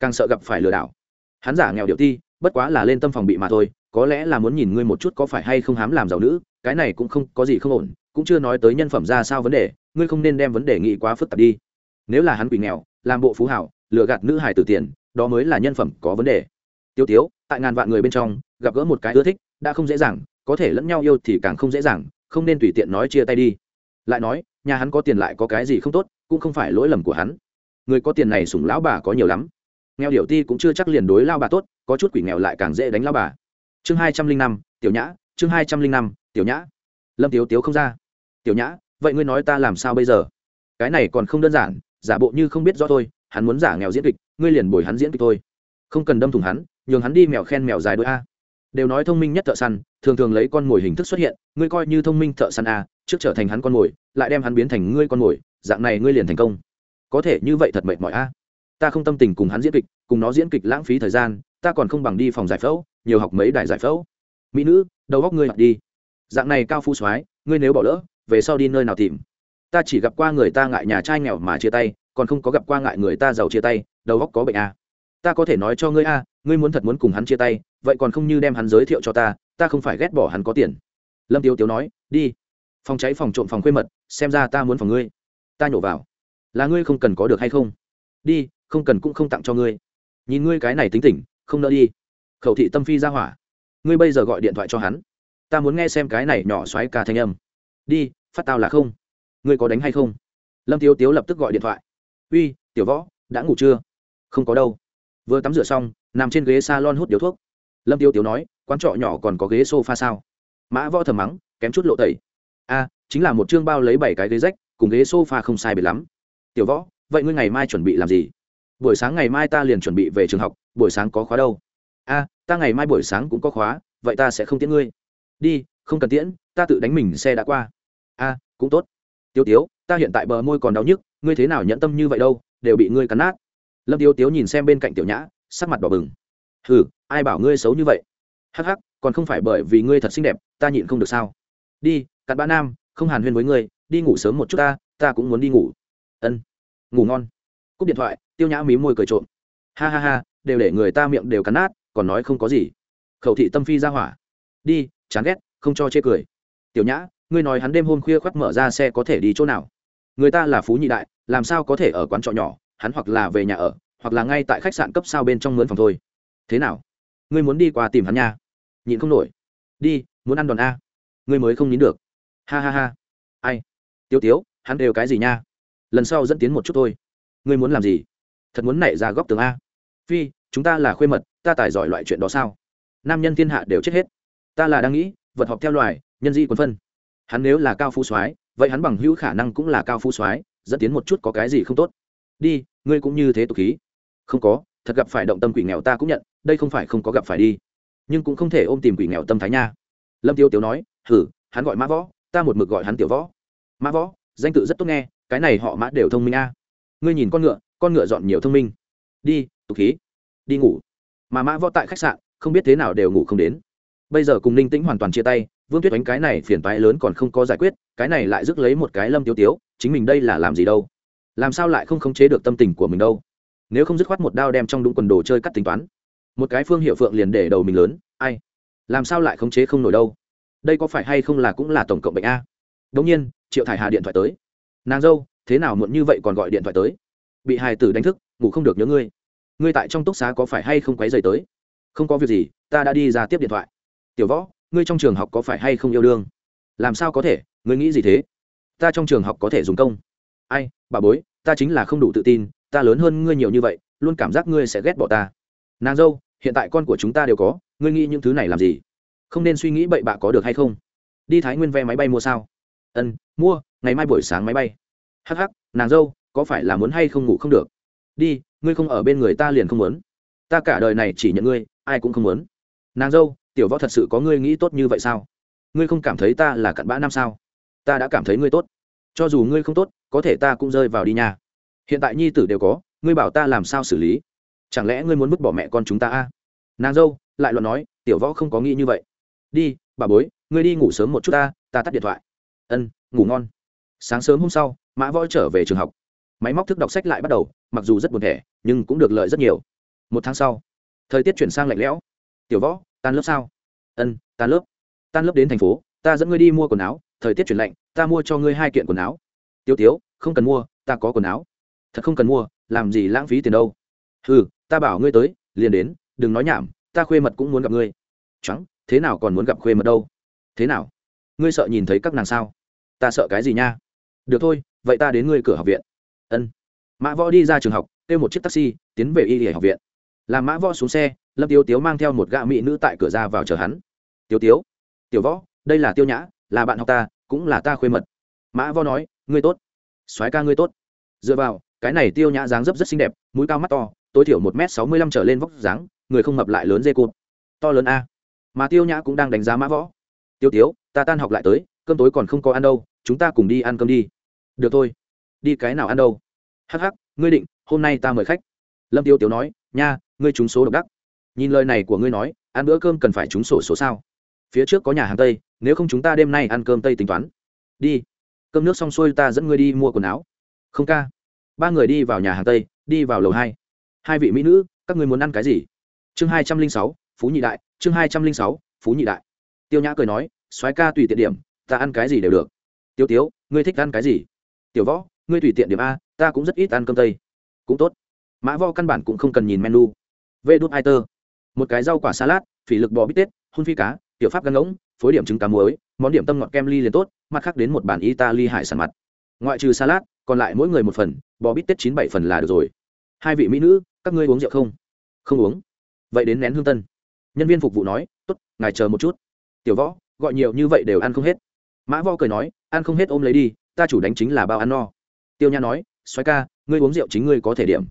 [SPEAKER 1] Càng sợ gặp phải lừa đảo. Hắn giả nghèo điệu ti, bất quá là lên tâm phòng bị mà thôi, có lẽ là muốn nhìn ngươi một chút có phải hay không hám làm giàu nữ, cái này cũng không có gì không ổn, cũng chưa nói tới nhân phẩm ra sao vấn đề, ngươi không nên đem vấn đề nghĩ quá phức tạp đi. Nếu là hắn quỷ nghèo, làm bộ phú hảo, lừa gạt nữ hải tử tiền, đó mới là nhân phẩm có vấn đề. Tiêu tiếu, tại ngàn vạn người bên trong, gặp gỡ một cái ưa thích, đã không dễ dàng, có thể lẫn nhau yêu thì càng không dễ dàng, không nên tùy tiện nói chia tay đi. Lại nói, nhà hắn có tiền lại có cái gì không tốt, cũng không phải lỗi lầm của hắn người có tiền này sủng lão bà có nhiều lắm. Nghèo điệu ti cũng chưa chắc liền đối lao bà tốt, có chút quỷ nghèo lại càng dễ đánh lao bà. Chương hai trăm linh năm, tiểu nhã, chương hai trăm linh năm, tiểu nhã. Lâm tiếu tiếu không ra. Tiểu nhã, vậy ngươi nói ta làm sao bây giờ? Cái này còn không đơn giản, giả bộ như không biết rõ thôi, hắn muốn giả nghèo diễn kịch, ngươi liền bồi hắn diễn kịch thôi. Không cần đâm thủng hắn, nhường hắn đi mèo khen mèo dài đôi a. Đều nói thông minh nhất thợ săn, thường thường lấy con mồi hình thức xuất hiện, ngươi coi như thông minh thợ săn a, trước trở thành hắn con mồi, lại đem hắn biến thành ngươi con mồi, dạng này ngươi liền thành công có thể như vậy thật mệt mỏi a. Ta không tâm tình cùng hắn diễn kịch, cùng nó diễn kịch lãng phí thời gian, ta còn không bằng đi phòng giải phẫu, nhiều học mấy đại giải phẫu. Mỹ nữ, đầu góc ngươi đi. Dạng này cao phu soái, ngươi nếu bỏ lỡ, về sau đi nơi nào tìm? Ta chỉ gặp qua người ta ngại nhà trai nghèo mà chia tay, còn không có gặp qua ngại người ta giàu chia tay, đầu góc có bệnh a. Ta có thể nói cho ngươi a, ngươi muốn thật muốn cùng hắn chia tay, vậy còn không như đem hắn giới thiệu cho ta ta không phải ghét bỏ hắn có tiền. Lâm tiêu tiếu nói, đi. Phòng cháy, phòng trộm, phòng khuê mật, xem ra ta muốn phòng ngươi. Ta nhổ vào là ngươi không cần có được hay không? Đi, không cần cũng không tặng cho ngươi. Nhìn ngươi cái này tính tỉnh không nỡ đi. Khẩu thị tâm phi ra hỏa. Ngươi bây giờ gọi điện thoại cho hắn. Ta muốn nghe xem cái này nhỏ xoáy ca thanh âm. Đi, phát tao là không. Ngươi có đánh hay không? Lâm tiếu tiếu lập tức gọi điện thoại. Uy, tiểu võ, đã ngủ chưa? Không có đâu. Vừa tắm rửa xong, nằm trên ghế s a lon hút điếu thuốc. Lâm tiêu tiếu nói, quán trọ nhỏ còn có ghế s o f a sao? Mã võ thầm mắng, kém chút lộ tẩy. A chính là một chương bao lấy bảy cái ghế rách, cùng ghế s o f a không sai biệt lắm tiểu võ, vậy ngươi ngày mai chuẩn bị làm gì? Buổi sáng ngày mai ta liền chuẩn bị về trường học, buổi sáng có khóa đâu? A, ta ngày mai buổi sáng cũng có khóa, vậy ta sẽ không tiễn ngươi. Đi, không cần tiễn, ta tự đánh mình xe đã qua. A, cũng tốt. Tiêu tiếu, ta hiện tại bờ môi còn đau nhức, ngươi thế nào nhẫn tâm như vậy đâu, đều bị ngươi cắn nát. Lâm tiêu tiếu nhìn xem bên cạnh tiểu nhã, sắc mặt đỏ bừng. Hừ, ai bảo ngươi xấu như vậy? Hắc hắc, còn không phải bởi vì ngươi thật xinh đẹp, ta nhịn không được sao? Đi, cặn bã nam, không hàn huyên với ngươi, đi ngủ sớm một chút ta ta cũng muốn đi ngủ ân. Ngủ ngon. Cúp điện thoại, tiêu nhã mí môi cười trộm. Ha ha ha, đều để người ta miệng đều cắn nát, còn nói không có gì. Khẩu thị tâm phi ra hỏa. Đi, chán ghét, không cho chê cười. Tiểu nhã, ngươi nói hắn đêm hôm khuya khoắt mở ra xe có thể đi chỗ nào? Người ta là phú nhị đại, làm sao có thể ở quán trọ nhỏ, hắn hoặc là về nhà ở, hoặc là ngay tại khách sạn cấp sao bên trong mướn phòng thôi. Thế nào? Ngươi muốn đi qua tìm hắn nha. Nhịn không nổi. Đi, muốn ăn đòn a. Ngươi mới không nín được. Ha ha ha. Ai? Tiêu tiếu, hắn đều cái gì nha? Lần sau dẫn tiến một chút thôi. Ngươi muốn làm gì? Thật muốn nảy ra góc tường a. Phi, chúng ta là khuê mật, ta tài giỏi loại chuyện đó sao? Nam nhân thiên hạ đều chết hết. Ta là đang nghĩ, vật họp theo loài, nhân di quân phân. Hắn nếu là cao phú soái, vậy hắn bằng hữu khả năng cũng là cao phú soái, dẫn tiến một chút có cái gì không tốt? Đi, ngươi cũng như thế tục khí. Không có, thật gặp phải động tâm quỷ nghèo ta cũng nhận, đây không phải không có gặp phải đi. Nhưng cũng không thể ôm tìm quỷ nghèo tâm thái nha. Lâm tiêu tiếu nói, hử, hắn gọi mã võ, ta một mực gọi hắn tiểu võ. Mã võ, danh tự rất tốt nghe cái này họ mã đều thông minh a. Ngươi nhìn con ngựa con ngựa dọn nhiều thông minh. Đi, tục khí. Đi ngủ. Mà mã võ tại khách sạn, không biết thế nào đều ngủ không đến. Bây giờ cùng ninh tĩnh hoàn toàn chia tay, vương tuyết đánh cái này phiền toái lớn còn không có giải quyết, cái này lại rước lấy một cái lâm tiêu tiếu, chính mình đây là làm gì đâu? Làm sao lại không khống chế được tâm tình của mình đâu? Nếu không dứt khoát một đao đem trong đúng quần đồ chơi cắt tính toán. Một cái phương hiệu phượng liền để đầu mình lớn, ai? Làm sao lại khống chế không nổi đâu? Đây có phải hay không là cũng là tổng cộng bệnh a? Đống nhiên, triệu thải hà điện thoại tới nàng dâu, thế nào muộn như vậy còn gọi điện thoại tới? Bị hài tử đánh thức, ngủ không được nhớ ngươi. Ngươi tại trong túc xá có phải hay không quấy dày tới? Không có việc gì, ta đã đi ra tiếp điện thoại. Tiểu võ, ngươi trong trường học có phải hay không yêu đương? Làm sao có thể? Ngươi nghĩ gì thế? Ta trong trường học có thể dùng công. Ai, bà bối, ta chính là không đủ tự tin, ta lớn hơn ngươi nhiều như vậy, luôn cảm giác ngươi sẽ ghét bỏ ta. Nàng dâu, hiện tại con của chúng ta đều có, ngươi nghĩ những thứ này làm gì? Không nên suy nghĩ bậy bạ có được hay không? Đi thái nguyên ve máy bay mua sao? Ân mua ngày mai buổi sáng máy bay. Hắc hắc, nàng dâu có phải là muốn hay không ngủ không được? Đi ngươi không ở bên người ta liền không muốn. Ta cả đời này chỉ nhận ngươi ai cũng không muốn. Nàng dâu tiểu võ thật sự có ngươi nghĩ tốt như vậy sao? Ngươi không cảm thấy ta là cặn bã năm sao? Ta đã cảm thấy ngươi tốt. Cho dù ngươi không tốt có thể ta cũng rơi vào đi nhà. hiện tại nhi tử đều có ngươi bảo ta làm sao xử lý? Chẳng lẽ ngươi muốn vứt bỏ mẹ con chúng ta a? À? nàng dâu lại luận nói tiểu võ không có nghĩ như vậy. Đi bà bối ngươi đi ngủ sớm một chút ta ta tắt điện thoại ân, ngủ ngon. Sáng sớm hôm sau, mã võ trở về trường học. Máy móc thức đọc sách lại bắt đầu, mặc dù rất buồn thẻ, nhưng cũng được lợi rất nhiều. Một tháng sau, thời tiết chuyển sang lạnh lẽo. Tiểu võ, tan lớp sao? Ân, tan lớp. Tan lớp đến thành phố, ta dẫn ngươi đi mua quần áo, thời tiết chuyển lạnh, ta mua cho ngươi hai kiện quần áo. Tiêu tiếu, không cần mua, ta có quần áo. Thật không cần mua, làm gì lãng phí tiền đâu. Ừ ta bảo ngươi tới, liền đến, đừng nói nhảm, ta khuê mật cũng muốn gặp ngươi. Trắng thế nào còn muốn gặp khuê mật đâu? Thế nào? Ngươi sợ nhìn thấy các nàng sao? Ta sợ cái gì nha? Được thôi, vậy ta đến ngươi cửa học viện. Ân. Mã võ đi ra trường học, kêu một chiếc taxi, tiến về y y học viện. Làm mã võ xuống xe, lâm tiêu tiếu mang theo một gã mỹ nữ tại cửa ra vào chờ hắn. Tiêu tiếu, tiểu võ, đây là tiêu nhã, là bạn học ta, cũng là ta khuê mật. Mã võ nói, ngươi tốt. Soái ca ngươi tốt. Dựa vào, cái này tiêu nhã dáng dấp rất xinh đẹp, mũi cao mắt to, tối thiểu một m sáu mươi lăm trở lên vóc dáng, người không mập lại lớn dê cụt. To lớn a. Mà tiêu nhã cũng đang đánh giá mã võ. Tiêu tiếu, ta tan học lại tới cơm tối còn không có ăn đâu, chúng ta cùng đi ăn cơm đi. Được thôi. Đi cái nào ăn đâu? Hắc hắc, ngươi định, hôm nay ta mời khách. Lâm tiêu tiếu nói, nha, ngươi trúng số độc đắc. Nhìn lời này của ngươi nói, ăn bữa cơm cần phải trúng sổ số sao? Phía trước có nhà hàng tây, nếu không chúng ta đêm nay ăn cơm tây tính toán. Đi. Cơm nước xong xuôi ta dẫn ngươi đi mua quần áo. Không ca. Ba người đi vào nhà hàng tây, đi vào lầu hai. Hai vị mỹ nữ, các ngươi muốn ăn cái gì? Chương hai trăm linh sáu, phú nhị đại, chương hai trăm linh sáu, phú nhị đại. Tiêu nhã cười nói, soái ca tùy tiện điểm ta ăn cái gì đều được. Tiêu tiếu, ngươi thích ăn cái gì? Tiểu võ, ngươi tùy tiện điểm a, ta cũng rất ít ăn cơm tây. Cũng tốt. Mã võ căn bản cũng không cần nhìn menu. Vê đốt ai tơ một cái rau quả salad, phỉ lực bò bít tết, hun phi cá, tiểu pháp gắn ngỗng, phối điểm trứng cá muối, món điểm tâm ngọt kem ly liền tốt, mặt khác đến một bàn italy hải sản mặt. Ngoại trừ salad, còn lại mỗi người một phần, bò bít tết chín bảy phần là được rồi. Hai vị mỹ nữ, các ngươi uống rượu không? Không uống. Vậy đến nén hương tân. Nhân viên phục vụ nói, tốt, ngài chờ một chút. Tiểu võ, gọi nhiều như vậy đều ăn không hết mã võ cười nói, ăn không hết ôm lấy đi, ta chủ đánh chính là bao ăn no. Tiêu nha nói xoáy ca, ngươi uống rượu chính ngươi có thể điểm.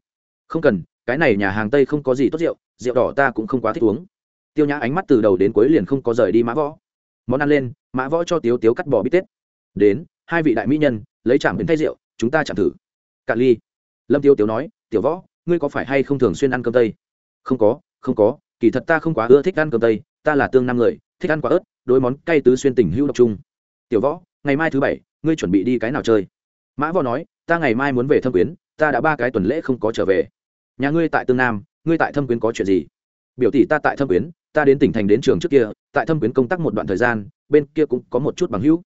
[SPEAKER 1] Không cần, cái này nhà hàng tây không có gì tốt rượu rượu đỏ ta cũng không quá thích uống. Tiêu nhã ánh mắt từ đầu đến cuối liền không có rời đi mã võ món ăn lên, mã võ cho tiếu tiếu cắt bỏ bít tết. Đến, hai vị đại mỹ nhân, lấy chạm đến thay rượu, chúng ta chạm thử. Cạn ly. Lâm tiêu tiếu nói, tiểu võ, ngươi có phải hay không thường xuyên ăn cơm tây? Không có không có, kỳ thật ta không quá ưa thích ăn cơm tây, ta là tương nam người, thích ăn quả ớt, đối món cay tứ xuyên tình hữu độc trung tiểu võ, ngày mai thứ bảy, ngươi chuẩn bị đi cái nào chơi? Mã võ nói, ta ngày mai muốn về thâm quyến, ta đã ba cái tuần lễ không có trở về. Nhà ngươi tại tương nam, ngươi tại thâm quyến có chuyện gì? Biểu tỷ ta tại thâm quyến, ta đến tỉnh thành đến trường trước kia, tại thâm quyến công tác một đoạn thời gian, bên kia cũng có một chút bằng hữu.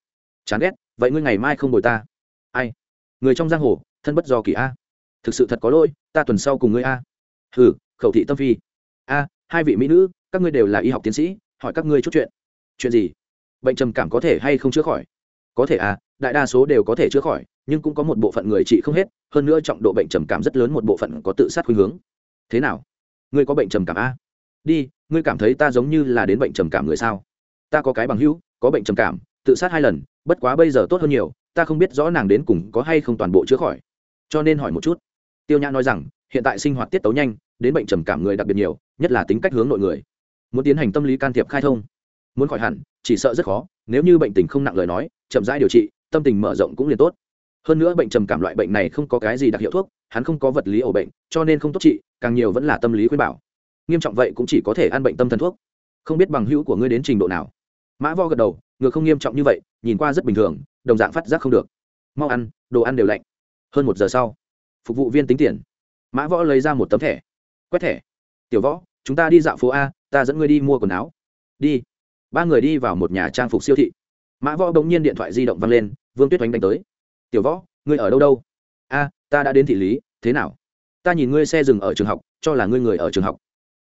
[SPEAKER 1] Chán ghét, vậy ngươi ngày mai không bồi ta? Ai? Người trong giang hồ, thân bất do kỳ a. Thực sự thật có lỗi, ta tuần sau cùng ngươi a. Hừ, khẩu thị tâm phi. A, hai vị mỹ nữ, các ngươi đều là y học tiến sĩ, hỏi các ngươi chút chuyện. Chuyện gì? Bệnh trầm cảm có thể hay không chữa khỏi? Có thể à đại đa số đều có thể chữa khỏi, nhưng cũng có một bộ phận người trị không hết, hơn nữa trọng độ bệnh trầm cảm rất lớn một bộ phận có tự sát khuynh hướng. Thế nào? Ngươi có bệnh trầm cảm a đi, ngươi cảm thấy ta giống như là đến bệnh trầm cảm người sao? Ta có cái bằng hữu, có bệnh trầm cảm, tự sát hai lần, bất quá bây giờ tốt hơn nhiều, ta không biết rõ nàng đến cùng có hay không toàn bộ chữa khỏi. Cho nên hỏi một chút. Tiêu nhã nói rằng, hiện tại sinh hoạt tiết tấu nhanh, đến bệnh trầm cảm người đặc biệt nhiều, nhất là tính cách hướng nội người. Muốn tiến hành tâm lý can thiệp khai thông muốn khỏi hẳn, chỉ sợ rất khó, nếu như bệnh tình không nặng lời nói, chậm rãi điều trị, tâm tình mở rộng cũng liền tốt. Hơn nữa bệnh trầm cảm loại bệnh này không có cái gì đặc hiệu thuốc, hắn không có vật lý ổ bệnh, cho nên không tốt trị, càng nhiều vẫn là tâm lý khuyên bảo. Nghiêm trọng vậy cũng chỉ có thể ăn bệnh tâm thần thuốc. Không biết bằng hữu của ngươi đến trình độ nào. Mã vo gật đầu, ngược không nghiêm trọng như vậy, nhìn qua rất bình thường, đồng dạng phát giác không được. Mau ăn, đồ ăn đều lạnh. Hơn một giờ sau, phục vụ viên tính tiền. Mã võ lấy ra một tấm thẻ. Quét thẻ. Tiểu võ, chúng ta đi dạo phố a, ta dẫn ngươi đi mua quần áo. Đi ba người đi vào một nhà trang phục siêu thị mã võ bỗng nhiên điện thoại di động văng lên vương tuyết oánh đánh tới tiểu võ ngươi ở đâu đâu a ta đã đến thị lý thế nào ta nhìn ngươi xe dừng ở trường học cho là ngươi người ở trường học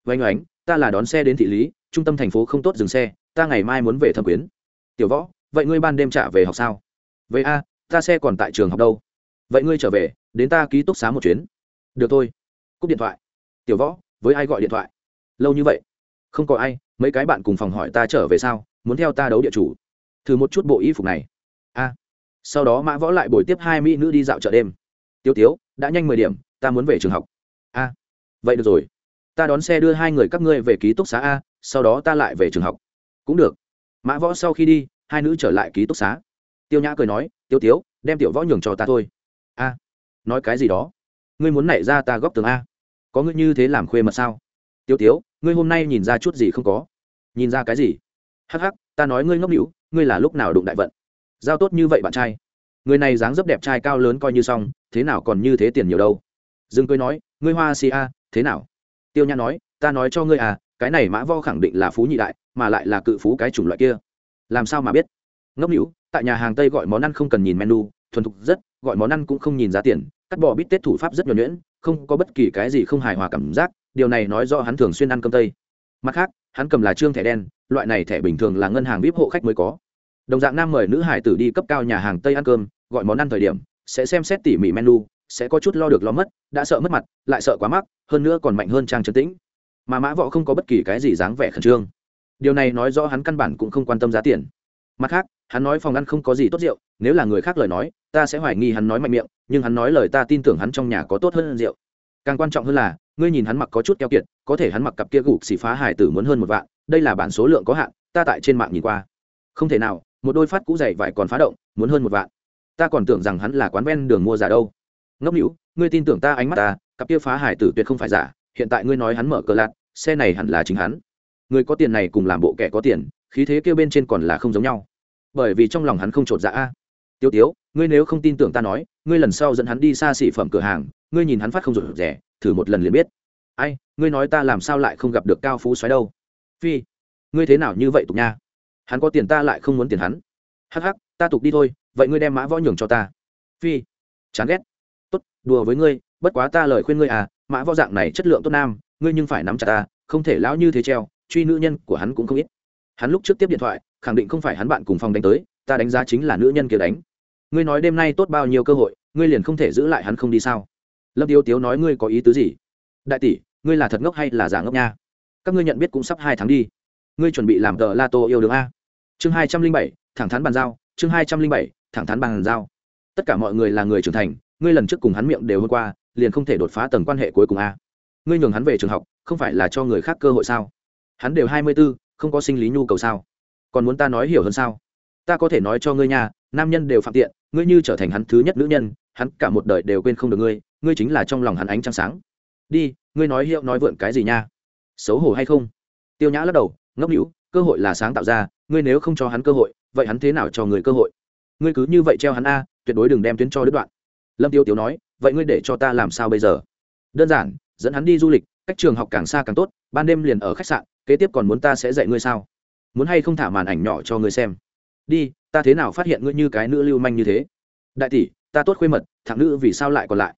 [SPEAKER 1] oanh oánh ta là đón xe đến thị lý trung tâm thành phố không tốt dừng xe ta ngày mai muốn về thẩm quyến tiểu võ vậy ngươi ban đêm trả về học sao vậy a ta xe còn tại trường học đâu vậy ngươi trở về đến ta ký túc xá một chuyến được thôi cúp điện thoại tiểu võ với ai gọi điện thoại lâu như vậy không có ai, mấy cái bạn cùng phòng hỏi ta trở về sao, muốn theo ta đấu địa chủ. Thử một chút bộ y phục này. A. Sau đó mã võ lại buổi tiếp hai mỹ nữ đi dạo chợ đêm. Tiêu tiếu, đã nhanh mười điểm, ta muốn về trường học. A. Vậy được rồi. Ta đón xe đưa hai người các ngươi về ký túc xá a, sau đó ta lại về trường học. Cũng được. Mã võ sau khi đi, hai nữ trở lại ký túc xá. Tiêu nhã cười nói tiêu tiếu, đem tiểu võ nhường cho ta thôi. A. Nói cái gì đó. Ngươi muốn nảy ra ta góp tường a. Có ngươi như thế làm khuê mật sao? Tiêu tiếu ngươi hôm nay nhìn ra chút gì không có? Nhìn ra cái gì? Hắc hắc, ta nói ngươi ngốc hữu ngươi là lúc nào đụng đại vận? Giao tốt như vậy bạn trai. Người này dáng dấp đẹp trai cao lớn coi như xong, thế nào còn như thế tiền nhiều đâu? Dương cười nói, ngươi hoa si a, thế nào? Tiêu nhã nói, ta nói cho ngươi à cái này mã vo khẳng định là phú nhị đại, mà lại là cự phú cái chủng loại kia. Làm sao mà biết? Ngốc hữu tại nhà hàng tây gọi món ăn không cần nhìn menu, thuần thục rất, gọi món ăn cũng không nhìn giá tiền, cắt bỏ bít tết thủ pháp rất nhuẩn nhuyễn, không có bất kỳ cái gì không hài hòa cảm giác điều này nói do hắn thường xuyên ăn cơm tây. Mặt khác, hắn cầm là trương thẻ đen, loại này thẻ bình thường là ngân hàng vip hộ khách mới có. Đồng dạng nam mời nữ hải tử đi cấp cao nhà hàng tây ăn cơm, gọi món ăn thời điểm, sẽ xem xét tỉ mỉ menu, sẽ có chút lo được lo mất, đã sợ mất mặt, lại sợ quá mắc, hơn nữa còn mạnh hơn trang trấn tĩnh. Mà mã võ không có bất kỳ cái gì dáng vẻ khẩn trương. Điều này nói rõ hắn căn bản cũng không quan tâm giá tiền. Mặt khác, hắn nói phòng ăn không có gì tốt rượu, nếu là người khác lời nói, ta sẽ hoài nghi hắn nói mạnh miệng, nhưng hắn nói lời ta tin tưởng hắn trong nhà có tốt hơn rượu. Càng quan trọng hơn là ngươi nhìn hắn mặc có chút keo kiệt, có thể hắn mặc cặp kia gục xì phá hải tử muốn hơn một vạn, đây là bản số lượng có hạn, ta tại trên mạng nhìn qua. Không thể nào, một đôi phát cũ dày vải còn phá động, muốn hơn một vạn. Ta còn tưởng rằng hắn là quán ven đường mua giả đâu. Ngốc hữu ngươi tin tưởng ta ánh mắt ta, cặp kia phá hải tử tuyệt không phải giả, hiện tại ngươi nói hắn mở cờ lạc xe này hẳn là chính hắn. Người có tiền này cùng làm bộ kẻ có tiền, khí thế kêu bên trên còn là không giống nhau. Bởi vì trong lòng hắn không trột dạ a. Tiêu tiếu, ngươi nếu không tin tưởng ta nói, ngươi lần sau dẫn hắn đi xa xỉ phẩm cửa hàng, ngươi nhìn hắn phát không rụt rẻ thử một lần liền biết. Ai, ngươi nói ta làm sao lại không gặp được cao phú xoáy đâu? Phi, ngươi thế nào như vậy tục nha? Hắn có tiền ta lại không muốn tiền hắn. Hắc hắc, ta tục đi thôi, vậy ngươi đem mã võ nhường cho ta. Phi, chán ghét. Tốt, đùa với ngươi, bất quá ta lời khuyên ngươi à mã võ dạng này chất lượng tốt nam, ngươi nhưng phải nắm chặt ta, không thể lão như thế treo, truy nữ nhân của hắn cũng không ít. Hắn lúc trước tiếp điện thoại, khẳng định không phải hắn bạn cùng phòng đánh tới, ta đánh giá chính là nữ nhân kia đánh. Ngươi nói đêm nay tốt bao nhiêu cơ hội, ngươi liền không thể giữ lại hắn không đi sao? Lâm tiêu tiếu nói ngươi có ý tứ gì? Đại tỷ, ngươi là thật ngốc hay là giả ngốc nha? Các ngươi nhận biết cũng sắp hai tháng đi. Ngươi chuẩn bị làm tờ la tô yêu đường a. Chương hai trăm linh bảy, thẳng thắn bàn giao. Chương hai trăm linh bảy, thẳng thắn bàn giao. Tất cả mọi người là người trưởng thành, ngươi lần trước cùng hắn miệng đều hôm qua, liền không thể đột phá tầng quan hệ cuối cùng a. Ngươi nhường hắn về trường học, không phải là cho người khác cơ hội sao? Hắn đều hai mươi b ố không có sinh lý nhu cầu sao? Còn muốn ta nói hiểu hơn sao? Ta có thể nói cho ngươi nhà nam nhân đều phạm tiện, ngươi như trở thành hắn thứ nhất nữ nhân hắn cả một đời đều quên không được ngươi ngươi chính là trong lòng hắn ánh trăng sáng. Đi, ngươi nói hiệu nói vượn cái gì nha? Xấu hổ hay không? Tiêu nhã lắc đầu, ngốc hữu cơ hội là sáng tạo ra, ngươi nếu không cho hắn cơ hội, vậy hắn thế nào cho người cơ hội? Ngươi cứ như vậy treo hắn a, tuyệt đối đừng đem tuyến cho đứt đoạn. Lâm tiêu tiếu nói, vậy ngươi để cho ta làm sao bây giờ? Đơn giản, dẫn hắn đi du lịch, cách trường học càng xa càng tốt, ban đêm liền ở khách sạn, kế tiếp còn muốn ta sẽ dạy ngươi sao? Muốn hay không thả màn ảnh nhỏ cho ngươi xem? Đi, ta thế nào phát hiện ngươi như cái nữ lưu manh như thế? Đại tỷ ta tốt khuê mật, thằng nữ vì sao lại còn lại?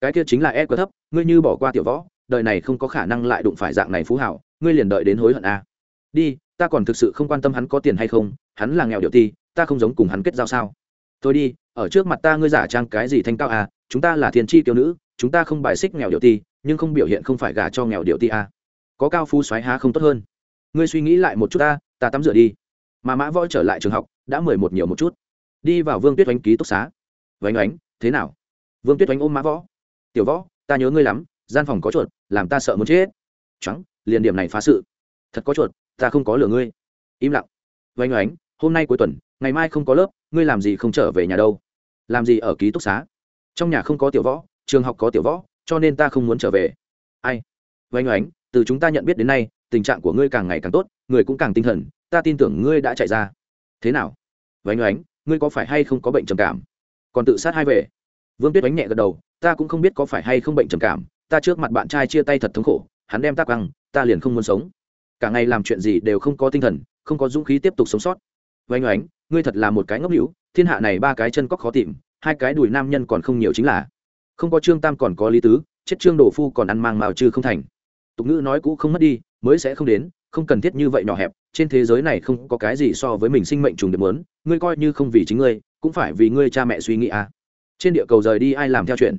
[SPEAKER 1] Cái kia chính là e quá thấp, ngươi như bỏ qua tiểu võ, đời này không có khả năng lại đụng phải dạng này phú hảo, ngươi liền đợi đến hối hận a à. đi, ta còn thực sự không quan tâm hắn có tiền hay không, hắn là nghèo điệu ti, ta không giống cùng hắn kết giao sao. Thôi đi, ở trước mặt ta ngươi giả trang cái gì thanh cao à chúng ta là thiên tri tiểu nữ, chúng ta không bài xích nghèo điệu ti, nhưng không biểu hiện không phải gả cho nghèo điệu ti à. có cao phú xoáy há không tốt hơn? Ngươi suy nghĩ lại một chút ta ta tắm rửa đi. Mà mã võ trở lại trường học, đã mười một nhiều một chút. Đi vào vương tuyết oanh ký túc xá vánh oánh, thế nào? Vương tuyết oánh ôm mã võ. Tiểu võ, ta nhớ ngươi lắm, gian phòng có chuột, làm ta sợ muốn chết. Trắng, liền điểm này phá sự. Thật có chuột, ta không có lừa ngươi. Im lặng. Vánh oánh, hôm nay cuối tuần, ngày mai không có lớp, ngươi làm gì không trở về nhà đâu? Làm gì ở ký túc xá? Trong nhà không có tiểu võ, trường học có tiểu võ, cho nên ta không muốn trở về. Ai? Vánh oánh, từ chúng ta nhận biết đến nay, tình trạng của ngươi càng ngày càng tốt, người cũng càng tinh thần, ta tin tưởng ngươi đã chạy ra. Thế nào? Vánh oánh, ngươi có phải hay không có bệnh trầm cảm? Còn tự sát hai về. Vương tuyết đánh nhẹ gật đầu, ta cũng không biết có phải hay không bệnh trầm cảm, ta trước mặt bạn trai chia tay thật thống khổ, hắn đem ta căng ta liền không muốn sống. Cả ngày làm chuyện gì đều không có tinh thần, không có dũng khí tiếp tục sống sót. Vánh oánh, ngươi thật là một cái ngốc hữu, thiên hạ này ba cái chân cóc khó tìm, hai cái đùi nam nhân còn không nhiều chính là. Không có trương tam còn có lý tứ, chết trương đổ phu còn ăn mang màu chư không thành. Tục ngữ nói cũ không mất đi, mới sẽ không đến, không cần thiết như vậy nhỏ hẹp, trên thế giới này không có cái gì so với mình sinh mệnh trùng được muốn, ngươi coi như không vì chính ngươi cũng phải vì ngươi cha mẹ suy nghĩ à. Trên địa cầu rời đi ai làm theo chuyện?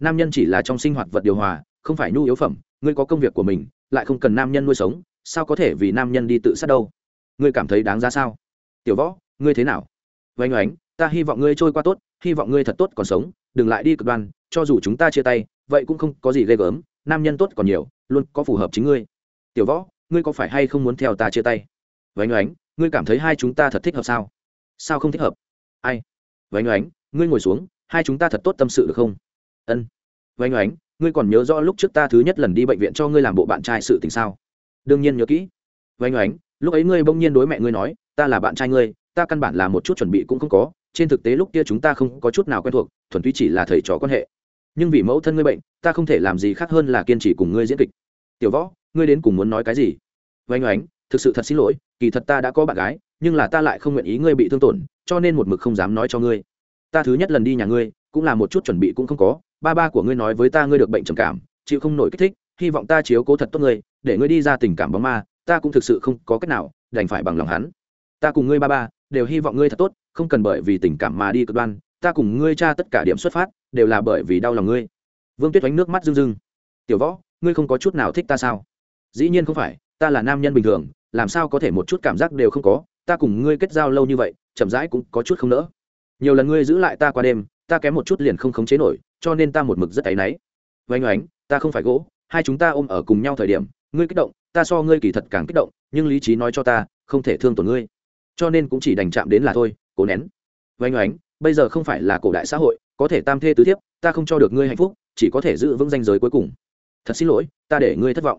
[SPEAKER 1] Nam nhân chỉ là trong sinh hoạt vật điều hòa, không phải nhu yếu phẩm, ngươi có công việc của mình, lại không cần nam nhân nuôi sống, sao có thể vì nam nhân đi tự sát đâu? Ngươi cảm thấy đáng ra sao? Tiểu võ, ngươi thế nào? Vánh oánh, ta hy vọng ngươi trôi qua tốt, hy vọng ngươi thật tốt còn sống, đừng lại đi cực đoan, cho dù chúng ta chia tay, vậy cũng không có gì ghê gớm, nam nhân tốt còn nhiều, luôn có phù hợp chính ngươi. Tiểu võ, ngươi có phải hay không muốn theo ta chia tay? Vánh oánh, ngươi cảm thấy hai chúng ta thật thích hợp sao? Sao không thích hợp? Ai? Vánh oánh, ngươi ngồi xuống, hai chúng ta thật tốt tâm sự được không? Ân. Vánh oánh, ngươi còn nhớ rõ lúc trước ta thứ nhất lần đi bệnh viện cho ngươi làm bộ bạn trai sự tình sao? Đương nhiên nhớ kỹ. Vánh oánh, lúc ấy ngươi bỗng nhiên đối mẹ ngươi nói, ta là bạn trai ngươi, ta căn bản là một chút chuẩn bị cũng không có, trên thực tế lúc kia chúng ta không có chút nào quen thuộc, thuần túy chỉ là thầy trò quan hệ. Nhưng vì mẫu thân ngươi bệnh, ta không thể làm gì khác hơn là kiên trì cùng ngươi diễn kịch. Tiểu võ, ngươi đến cùng muốn nói cái gì? Vánh oánh, thực sự thật xin lỗi, kỳ thật ta đã có bạn gái, nhưng là ta lại không nguyện ý ngươi bị thương tổn cho nên một mực không dám nói cho ngươi. Ta thứ nhất lần đi nhà ngươi, cũng là một chút chuẩn bị cũng không có. Ba ba của ngươi nói với ta ngươi được bệnh trầm cảm, chịu không nổi kích thích, hy vọng ta chiếu cố thật tốt ngươi, để ngươi đi ra tình cảm bóng ma, ta cũng thực sự không có cách nào đành phải bằng lòng hắn. Ta cùng ngươi ba ba, đều hy vọng ngươi thật tốt, không cần bởi vì tình cảm mà đi cực đoan, ta cùng ngươi cha tất cả điểm xuất phát, đều là bởi vì đau lòng ngươi. Vương tuyết oánh nước mắt rưng rưng. Tiểu võ, ngươi không có chút nào thích ta sao? Dĩ nhiên không phải, ta là nam nhân bình thường, làm sao có thể một chút cảm giác đều không có ta cùng ngươi kết giao lâu như vậy, chậm rãi cũng có chút không nỡ. Nhiều lần ngươi giữ lại ta qua đêm, ta kém một chút liền không khống chế nổi, cho nên ta một mực rất áy náy. Oanh oánh, ta không phải gỗ, hai chúng ta ôm ở cùng nhau thời điểm, ngươi kích động, ta so ngươi kỳ thật càng kích động, nhưng lý trí nói cho ta, không thể thương tổn ngươi. Cho nên cũng chỉ đành chạm đến là thôi, cố nén. Oanh oánh, bây giờ không phải là cổ đại xã hội, có thể tam thê tứ thiếp, ta không cho được ngươi hạnh phúc, chỉ có thể giữ vững danh giới cuối cùng. Thật xin lỗi, ta để ngươi thất vọng.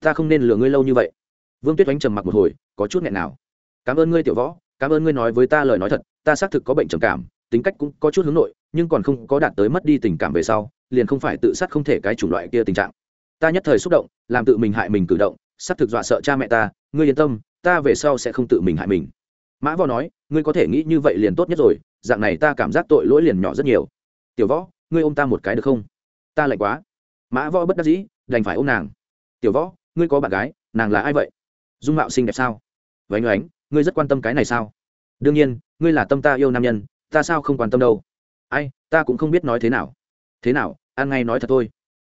[SPEAKER 1] Ta không nên lừa ngươi lâu như vậy. Vương tuyết oánh trầm mặc một hồi, có chút nghẹn nào cảm ơn ngươi tiểu võ, cảm ơn ngươi nói với ta lời nói thật, ta xác thực có bệnh trầm cảm, tính cách cũng có chút hướng nội, nhưng còn không có đạt tới mất đi tình cảm về sau, liền không phải tự sát không thể cái chủng loại kia tình trạng. Ta nhất thời xúc động, làm tự mình hại mình cử động, xác thực dọa sợ cha mẹ ta, ngươi yên tâm, ta về sau sẽ không tự mình hại mình. Mã võ nói, ngươi có thể nghĩ như vậy liền tốt nhất rồi, dạng này ta cảm giác tội lỗi liền nhỏ rất nhiều. Tiểu võ, ngươi ôm ta một cái được không? Ta lạnh quá. Mã võ bất đắc dĩ, đành phải ôm nàng. Tiểu võ, ngươi có bạn gái, nàng là ai vậy? Dung mạo xinh đẹp sao? Vánh oánh ngươi rất quan tâm cái này sao? Đương nhiên, ngươi là tâm ta yêu nam nhân, ta sao không quan tâm đâu? Ai, ta cũng không biết nói thế nào. Thế nào, ăn ngay nói thật thôi.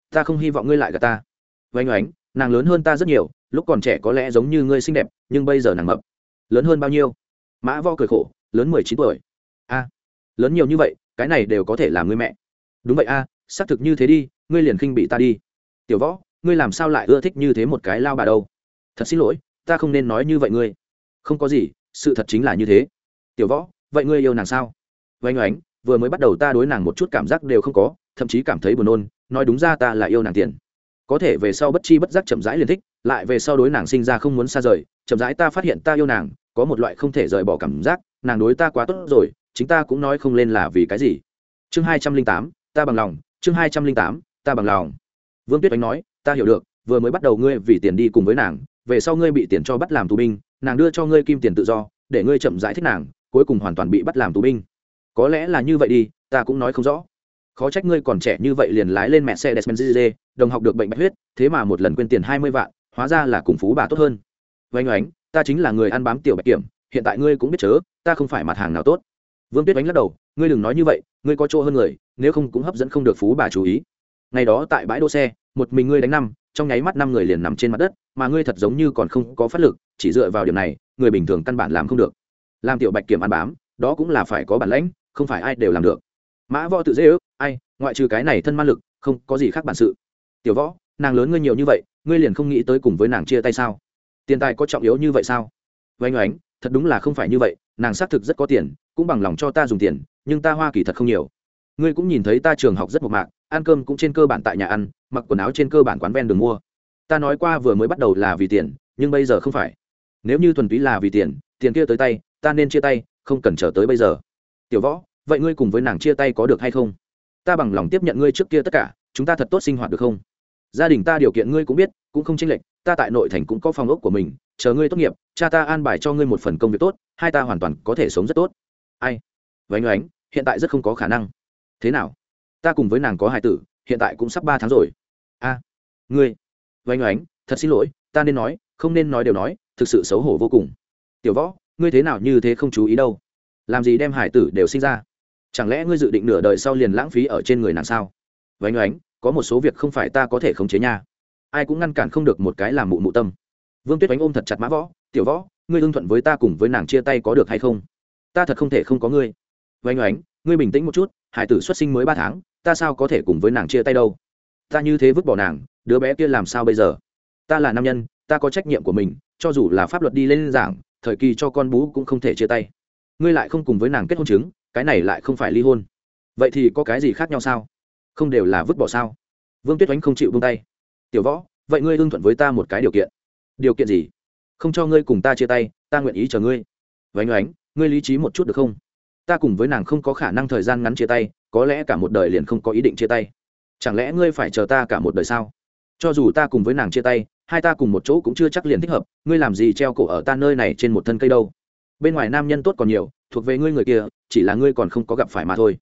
[SPEAKER 1] Ta không hy vọng ngươi lại gặp ta. Vánh oánh, nàng lớn hơn ta rất nhiều, lúc còn trẻ có lẽ giống như ngươi xinh đẹp, nhưng bây giờ nàng mập. Lớn hơn bao nhiêu? Mã vo cười khổ, lớn mười chín tuổi. A, lớn nhiều như vậy, cái này đều có thể làm ngươi mẹ. Đúng vậy a, xác thực như thế đi, ngươi liền khinh bị ta đi. Tiểu võ, ngươi làm sao lại ưa thích như thế một cái lao bà đâu? Thật xin lỗi, ta không nên nói như vậy ngươi không có gì, sự thật chính là như thế. Tiểu võ, vậy ngươi yêu nàng sao? Vánh oánh, vừa mới bắt đầu ta đối nàng một chút cảm giác đều không có, thậm chí cảm thấy buồn nôn, nói đúng ra ta là yêu nàng tiền. Có thể về sau bất chi bất giác chậm rãi liền thích, lại về sau đối nàng sinh ra không muốn xa rời, chậm rãi ta phát hiện ta yêu nàng, có một loại không thể rời bỏ cảm giác, nàng đối ta quá tốt rồi, chính ta cũng nói không lên là vì cái gì. Chương hai trăm linh tám, ta bằng lòng, chương hai trăm linh tám, ta bằng lòng. Vương tuyết oánh nói, ta hiểu được, vừa mới bắt đầu ngươi vì tiền đi cùng với nàng, về sau ngươi bị tiền cho bắt làm tù binh nàng đưa cho ngươi kim tiền tự do, để ngươi chậm giải thích nàng, cuối cùng hoàn toàn bị bắt làm tù binh. Có lẽ là như vậy đi, ta cũng nói không rõ. Khó trách ngươi còn trẻ như vậy liền lái lên mẹ xe despenz đồng học được bệnh bạch huyết, thế mà một lần quên tiền hai mươi vạn, hóa ra là cùng phú bà tốt hơn. Vánh oánh, ta chính là người ăn bám tiểu bạch kiểm, hiện tại ngươi cũng biết chớ, ta không phải mặt hàng nào tốt. Vương tuyết oánh lắc đầu, ngươi đừng nói như vậy, ngươi có chỗ hơn người, nếu không cũng hấp dẫn không được phú bà chú ý ngày đó tại bãi đỗ xe, một mình ngươi đánh năm, trong nháy mắt năm người liền nằm trên mặt đất, mà ngươi thật giống như còn không có phát lực, chỉ dựa vào điểm này, người bình thường căn bản làm không được. Làm tiểu bạch kiểm ăn bám, đó cũng là phải có bản lãnh, không phải ai đều làm được. Mã võ tự dễ ước, ai, ngoại trừ cái này thân man lực, không có gì khác bản sự. Tiểu võ, nàng lớn ngươi nhiều như vậy, ngươi liền không nghĩ tới cùng với nàng chia tay sao? Tiền tài có trọng yếu như vậy sao? Vánh oánh, thật đúng là không phải như vậy, nàng xác thực rất có tiền, cũng bằng lòng cho ta dùng tiền, nhưng ta hoa kỳ thật không nhiều. Ngươi cũng nhìn thấy ta trường học rất mộc mạc ăn cơm cũng trên cơ bản tại nhà ăn, mặc quần áo trên cơ bản quán ven đường mua. Ta nói qua vừa mới bắt đầu là vì tiền, nhưng bây giờ không phải. Nếu như thuần túy là vì tiền tiền kia tới tay, ta nên chia tay, không cần chờ tới bây giờ. Tiểu võ, vậy ngươi cùng với nàng chia tay có được hay không? Ta bằng lòng tiếp nhận ngươi trước kia tất cả, chúng ta thật tốt sinh hoạt được không? Gia đình ta điều kiện ngươi cũng biết, cũng không chênh lệch, ta tại nội thành cũng có phòng ốc của mình, chờ ngươi tốt nghiệp, cha ta an bài cho ngươi một phần công việc tốt, hai ta hoàn toàn có thể sống rất tốt. Ai? Vánh oánh, hiện tại rất không có khả năng. Thế nào? Ta cùng với nàng có hài tử, hiện tại cũng sắp ba tháng rồi. A, ngươi vánh oánh, thật xin lỗi, ta nên nói, không nên nói đều nói, thực sự xấu hổ vô cùng. Tiểu võ, ngươi thế nào như thế không chú ý đâu? Làm gì đem hải tử đều sinh ra? Chẳng lẽ ngươi dự định nửa đời sau liền lãng phí ở trên người nàng sao? Vánh oánh, có một số việc không phải ta có thể khống chế nha. Ai cũng ngăn cản không được một cái làm mụ mụ tâm. Vương tuyết oánh ôm thật chặt mã võ, tiểu võ, ngươi hưng thuận với ta cùng với nàng chia tay có được hay không? Ta thật không thể không có ngươi. Vánh oánh, ngươi bình tĩnh một chút hải tử xuất sinh mới ba tháng, ta sao có thể cùng với nàng chia tay đâu? Ta như thế vứt bỏ nàng, đứa bé kia làm sao bây giờ? Ta là nam nhân, ta có trách nhiệm của mình, cho dù là pháp luật đi lên giảng, thời kỳ cho con bú cũng không thể chia tay. Ngươi lại không cùng với nàng kết hôn chứng, cái này lại không phải ly hôn. Vậy thì có cái gì khác nhau sao? Không đều là vứt bỏ sao? Vương tuyết oánh không chịu vung tay. Tiểu võ, vậy ngươi hưng thuận với ta một cái điều kiện. Điều kiện gì? Không cho ngươi cùng ta chia tay, ta nguyện ý chờ ngươi. Vánh oánh, ngươi lý trí một chút được không? Ta cùng với nàng không có khả năng thời gian ngắn chia tay, có lẽ cả một đời liền không có ý định chia tay. Chẳng lẽ ngươi phải chờ ta cả một đời sao? Cho dù ta cùng với nàng chia tay, hai ta cùng một chỗ cũng chưa chắc liền thích hợp, ngươi làm gì treo cổ ở ta nơi này trên một thân cây đâu? Bên ngoài nam nhân tốt còn nhiều, thuộc về ngươi người kia, chỉ là ngươi còn không có gặp phải mà thôi.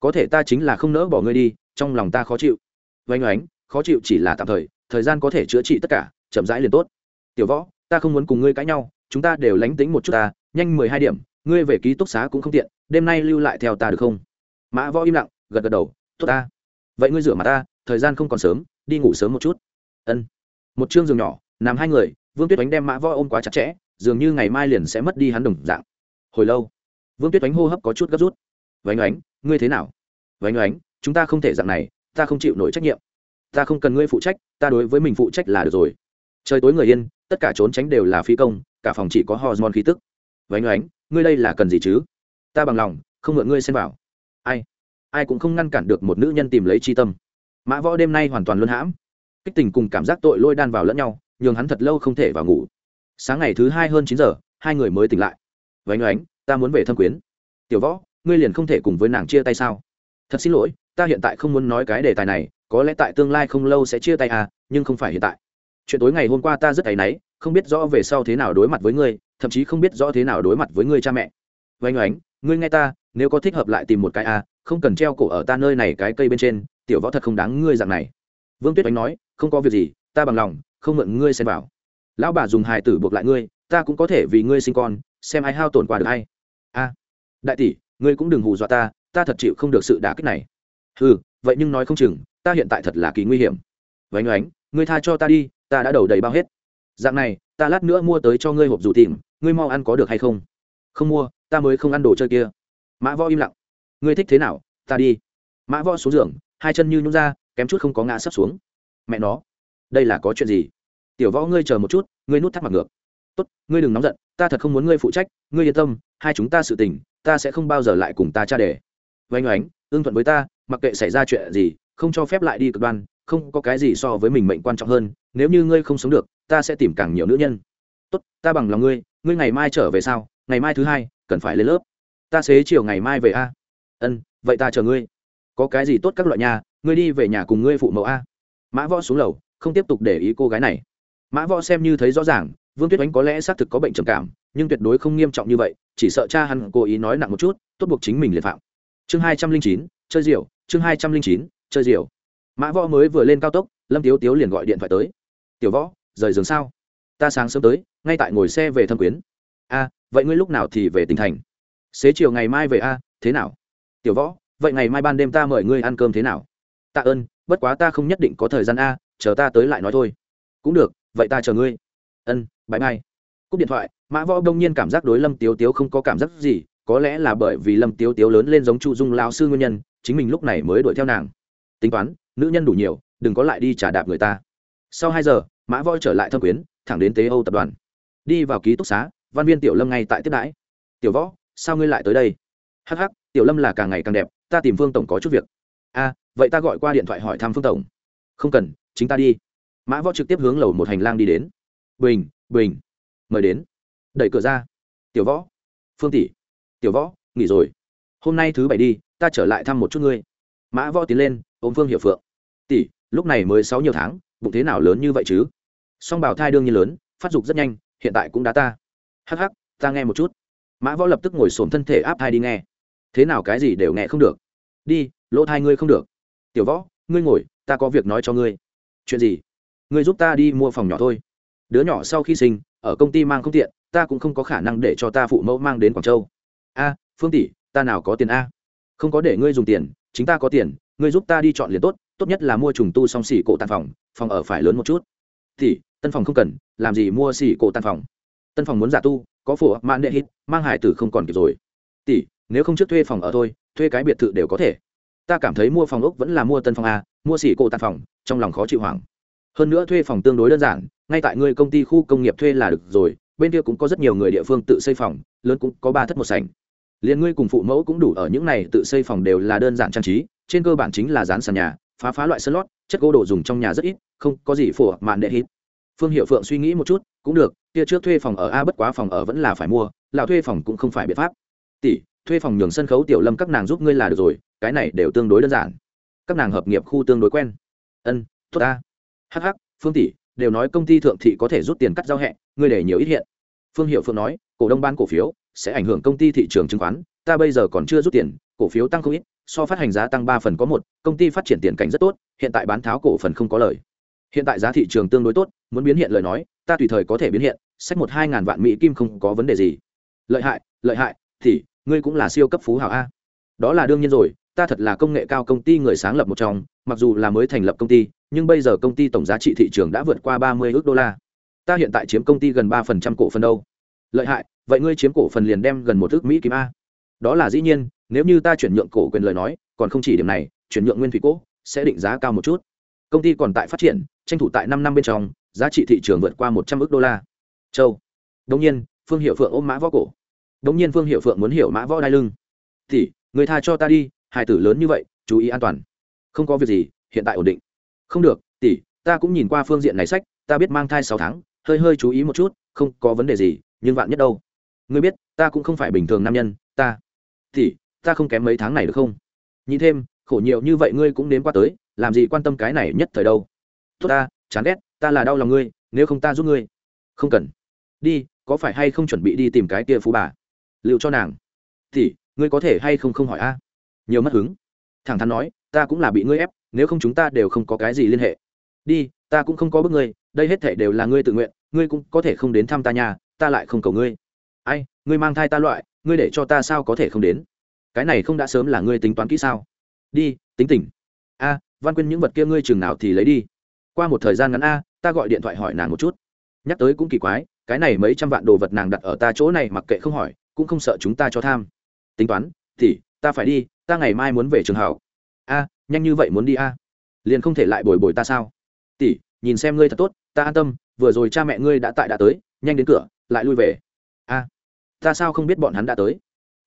[SPEAKER 1] Có thể ta chính là không nỡ bỏ ngươi đi, trong lòng ta khó chịu. Vênh oánh, khó chịu chỉ là tạm thời thời gian có thể chữa trị tất cả, chậm rãi liền tốt. Tiểu võ, ta không muốn cùng ngươi cãi nhau, chúng ta đều lánh tính một chút ta, nhanh mười hai điểm ngươi về ký túc xá cũng không tiện, đêm nay lưu lại theo ta được không? Mã võ im lặng, gật gật đầu, tốt ta. Vậy ngươi rửa mặt ta, thời gian không còn sớm, đi ngủ sớm một chút. Ân. Một chương giường nhỏ, nằm hai người, vương tuyết oánh đem mã võ ôm quá chặt chẽ, dường như ngày mai liền sẽ mất đi hắn đồng dạng. Hồi lâu, vương tuyết oánh hô hấp có chút gấp rút. Vánh oánh, ngươi thế nào? Vánh oánh, chúng ta không thể dạng này, ta không chịu nổi trách nhiệm. Ta không cần ngươi phụ trách, ta đối với mình phụ trách là được rồi. Trời tối người yên, tất cả trốn tránh đều là phi công, cả phòng chỉ có hormone khí tức. Vánh oánh ngươi đây là cần gì chứ? Ta bằng lòng, không mượn ngươi xem vào. Ai? Ai cũng không ngăn cản được một nữ nhân tìm lấy chi tâm. Mã võ đêm nay hoàn toàn luân hãm. Kích tình cùng cảm giác tội lôi đan vào lẫn nhau, nhường hắn thật lâu không thể vào ngủ. Sáng ngày thứ hai hơn chín giờ, hai người mới tỉnh lại. Vánh oánh, ta muốn về thâm quyến. Tiểu võ, ngươi liền không thể cùng với nàng chia tay sao? Thật xin lỗi, ta hiện tại không muốn nói cái đề tài này, có lẽ tại tương lai không lâu sẽ chia tay à nhưng không phải hiện tại. Chuyện tối ngày hôm qua ta rất áy náy, không biết rõ về sau thế nào đối mặt với ngươi thậm chí không biết rõ thế nào đối mặt với ngươi cha mẹ. Oanh oánh, ngươi nghe ta, nếu có thích hợp lại tìm một cái à không cần treo cổ ở ta nơi này cái cây bên trên, tiểu võ thật không đáng ngươi dạng này. Vương tuyết oánh nói, không có việc gì, ta bằng lòng, không mượn ngươi xem vào. Lão bà dùng hài tử buộc lại ngươi, ta cũng có thể vì ngươi sinh con, xem ai hao tổn quả được hay a à, đại tỷ, ngươi cũng đừng hù dọa ta ta thật chịu không được sự đả kích này. Ừ vậy nhưng nói không chừng, ta hiện tại thật là kỳ nguy hiểm. Vánh oánh, ngươi tha cho ta đi, ta đã đầu đầy bao hết. Dạng này, ta lát nữa mua tới cho ngươi hộp dù tìm ngươi mau ăn có được hay không? Không mua, ta mới không ăn đồ chơi kia. Mã võ im lặng. Ngươi thích thế nào? Ta đi. Mã võ xuống giường, hai chân như nhún ra, kém chút không có ngã sắp xuống. Mẹ nó, đây là có chuyện gì? Tiểu võ ngươi chờ một chút, ngươi nút thắt mặt ngược. Tốt, ngươi đừng nóng giận, ta thật không muốn ngươi phụ trách, ngươi yên tâm, hai chúng ta sự tình, ta sẽ không bao giờ lại cùng ta cha để oanh oánh, ưng thuận với ta, mặc kệ xảy ra chuyện gì, không cho phép lại đi cực đoan, không có cái gì so với mình mệnh quan trọng hơn, nếu như ngươi không sống được, ta sẽ tìm càng nhiều nữ nhân. Tốt, ta bằng lòng ngươi ngươi ngày mai trở về sao? Ngày mai thứ hai, cần phải lên lớp. Ta xế chiều ngày mai về a. Ân, vậy ta chờ ngươi. Có cái gì tốt các loại nhà, ngươi đi về nhà cùng ngươi phụ mẫu a. Mã võ xuống lầu, không tiếp tục để ý cô gái này. Mã võ xem như thấy rõ ràng, vương tuyết oánh có lẽ xác thực có bệnh trầm cảm, nhưng tuyệt đối không nghiêm trọng như vậy, chỉ sợ cha hắn cố ý nói nặng một chút, tốt buộc chính mình liệt phạm. Chương hai trăm linh chín, chơi diều chương hai trăm linh chín, chơi diều mã võ mới vừa lên cao tốc, lâm tiếu tiếu liền gọi điện thoại tới. Tiểu võ, rời giường sao? Ta sáng sớm tới, ngay tại ngồi xe về thâm quyến. A, vậy ngươi lúc nào thì về tỉnh thành? Xế chiều ngày mai về a, thế nào? Tiểu võ, vậy ngày mai ban đêm ta mời ngươi ăn cơm thế nào? Tạ ơn, bất quá ta không nhất định có thời gian a, chờ ta tới lại nói thôi. Cũng được, vậy ta chờ ngươi. Ân bãi mai cúp điện thoại, mã võ đông nhiên cảm giác đối lâm tiếu tiếu không có cảm giác gì, có lẽ là bởi vì lâm tiếu tiếu lớn lên giống chu dung lao sư nguyên nhân, chính mình lúc này mới đuổi theo nàng. Tính toán, nữ nhân đủ nhiều, đừng có lại đi trả đạp người ta. Sau hai giờ, mã võ trở lại thâm quyến thẳng đến tế âu tập đoàn. Đi vào ký túc xá, văn viên tiểu lâm ngay tại tiếp đãi. Tiểu võ, sao ngươi lại tới đây? Hh ắ c ắ c tiểu lâm là càng ngày càng đẹp, ta tìm phương tổng có chút việc. A, vậy ta gọi qua điện thoại hỏi thăm phương tổng. Không cần, chính ta đi. Mã võ trực tiếp hướng lầu một hành lang đi đến. Bình bình, mời đến. Đẩy cửa ra. Tiểu võ. Phương tỷ. Tiểu võ, nghỉ rồi. Hôm nay thứ bảy đi, ta trở lại thăm một chút ngươi. Mã võ tiến lên, ôm phương hiệu phượng. Tỷ, lúc này mới sáu nhiều tháng, bụng thế nào lớn như vậy chứ? Song bào thai đương nhiên lớn, phát dục rất nhanh, hiện tại cũng đã ta. Hắc hắc, ta nghe một chút. Mã võ lập tức ngồi xổm thân thể áp thai đi nghe. Thế nào cái gì đều nghe không được. Đi, lỗ thai ngươi không được. Tiểu võ, ngươi ngồi, ta có việc nói cho ngươi. Chuyện gì? Ngươi giúp ta đi mua phòng nhỏ thôi. Đứa nhỏ sau khi sinh, ở công ty mang không tiện, ta cũng không có khả năng để cho ta phụ mẫu mang đến quảng châu. A, phương tỷ, ta nào có tiền a? Không có để ngươi dùng tiền, chính ta có tiền, ngươi giúp ta đi chọn liền tốt tốt nhất là mua trùng tu song xỉ cổ tàn phòng phòng ở phải lớn một chút thì tân phòng không cần, làm gì mua xỉ cổ tàn phòng. Tân phòng muốn giả tu, có phổ mãn đệ hít, mang hải tử không còn kịp rồi. Tỷ, nếu không trước thuê phòng ở thôi, thuê cái biệt thự đều có thể. Ta cảm thấy mua phòng ốc vẫn là mua tân phòng a, mua xỉ cổ tàn phòng, trong lòng khó chịu hoảng. Hơn nữa thuê phòng tương đối đơn giản, ngay tại ngươi công ty khu công nghiệp thuê là được rồi, bên kia cũng có rất nhiều người địa phương tự xây phòng, lớn cũng có ba thất một sảnh. Liền ngươi cùng phụ mẫu cũng đủ ở những này tự xây phòng đều là đơn giản trang trí, trên cơ bản chính là dán sàn nhà phá phá loại sân lót, chất gỗ đồ dùng trong nhà rất ít, không có gì phổ mạn đệ hít. Phương hiệu phượng suy nghĩ một chút, cũng được, kia trước thuê phòng ở a bất quá phòng ở vẫn là phải mua, lão thuê phòng cũng không phải biện pháp. Tỷ, thuê phòng nhường sân khấu tiểu lâm các nàng giúp ngươi là được rồi, cái này đều tương đối đơn giản. Các nàng hợp nghiệp khu tương đối quen. Ân, tốt ta. Hh phương tỷ, đều nói công ty thượng thị có thể rút tiền cắt giao hẹ, ngươi để nhiều ít hiện. Phương hiệu phượng nói, cổ đông ban cổ phiếu, sẽ ảnh hưởng công ty thị trường chứng khoán, ta bây giờ còn chưa rút tiền, cổ phiếu tăng không ít so phát hành giá tăng ba phần có một, công ty phát triển tiền cảnh rất tốt, hiện tại bán tháo cổ phần không có lời. Hiện tại giá thị trường tương đối tốt, muốn biến hiện lời nói, ta tùy thời có thể biến hiện, sách một hai ngàn vạn mỹ kim không có vấn đề gì. Lợi hại lợi hại, thì, ngươi cũng là siêu cấp phú hảo a. Đó là đương nhiên rồi, ta thật là công nghệ cao công ty người sáng lập một trong, mặc dù là mới thành lập công ty, nhưng bây giờ công ty tổng giá trị thị trường đã vượt qua ba mươi ước đô la. Ta hiện tại chiếm công ty gần ba phần trăm cổ phần đâu. Lợi hại, vậy ngươi chiếm cổ phần liền đem gần một ước mỹ kim a. Đó là dĩ nhiên nếu như ta chuyển nhượng cổ quyền lời nói, còn không chỉ điểm này, chuyển nhượng nguyên thủy cổ sẽ định giá cao một chút. Công ty còn tại phát triển, tranh thủ tại năm năm bên trong, giá trị thị trường vượt qua một trăm ước đô la. Châu. Đông nhiên, phương hiệu phượng ôm mã võ cổ. Đông nhiên phương hiệu phượng muốn hiểu mã võ đai lưng. Thì người tha cho ta đi, hài tử lớn như vậy, chú ý an toàn. Không có việc gì, hiện tại ổn định. Không được, tỷ, ta cũng nhìn qua phương diện này sách, ta biết mang thai sáu tháng, hơi hơi chú ý một chút, không có vấn đề gì, nhưng vạn nhất đâu? Ngươi biết, ta cũng không phải bình thường nam nhân, ta. Tỷ ta không kém mấy tháng này được không? Nhìn thêm, khổ nhiều như vậy ngươi cũng đến qua tới, làm gì quan tâm cái này nhất thời đâu? Tốt ta, chán ghét, ta là đau lòng ngươi, nếu không ta giúp ngươi. Không cần. Đi, có phải hay không chuẩn bị đi tìm cái kia phú bà? Liệu cho nàng. Thì, ngươi có thể hay không không hỏi a? Nhiều mất hứng. Thẳng thắn nói, ta cũng là bị ngươi ép, nếu không chúng ta đều không có cái gì liên hệ. Đi, ta cũng không có bức ngươi, đây hết thể đều là ngươi tự nguyện, ngươi cũng có thể không đến thăm ta nhà, ta lại không cầu ngươi. Ai, ngươi mang thai ta loại, ngươi để cho ta sao có thể không đến? Cái này không đã sớm là ngươi tính toán kỹ sao? Đi, tính tỉnh a, văn quyên những vật kia ngươi chừng nào thì lấy đi. Qua một thời gian ngắn a, ta gọi điện thoại hỏi nàng một chút. Nhắc tới cũng kỳ quái, cái này mấy trăm vạn đồ vật nàng đặt ở ta chỗ này mặc kệ không hỏi, cũng không sợ chúng ta cho tham. Tính toán, thì, ta phải đi, ta ngày mai muốn về trường hảo a, nhanh như vậy muốn đi a? Liền không thể lại bồi bồi ta sao? Tỷ, nhìn xem ngươi thật tốt, ta an tâm, vừa rồi cha mẹ ngươi đã tại đã tới, nhanh đến cửa, lại lui về. A, ta sao không biết bọn hắn đã tới?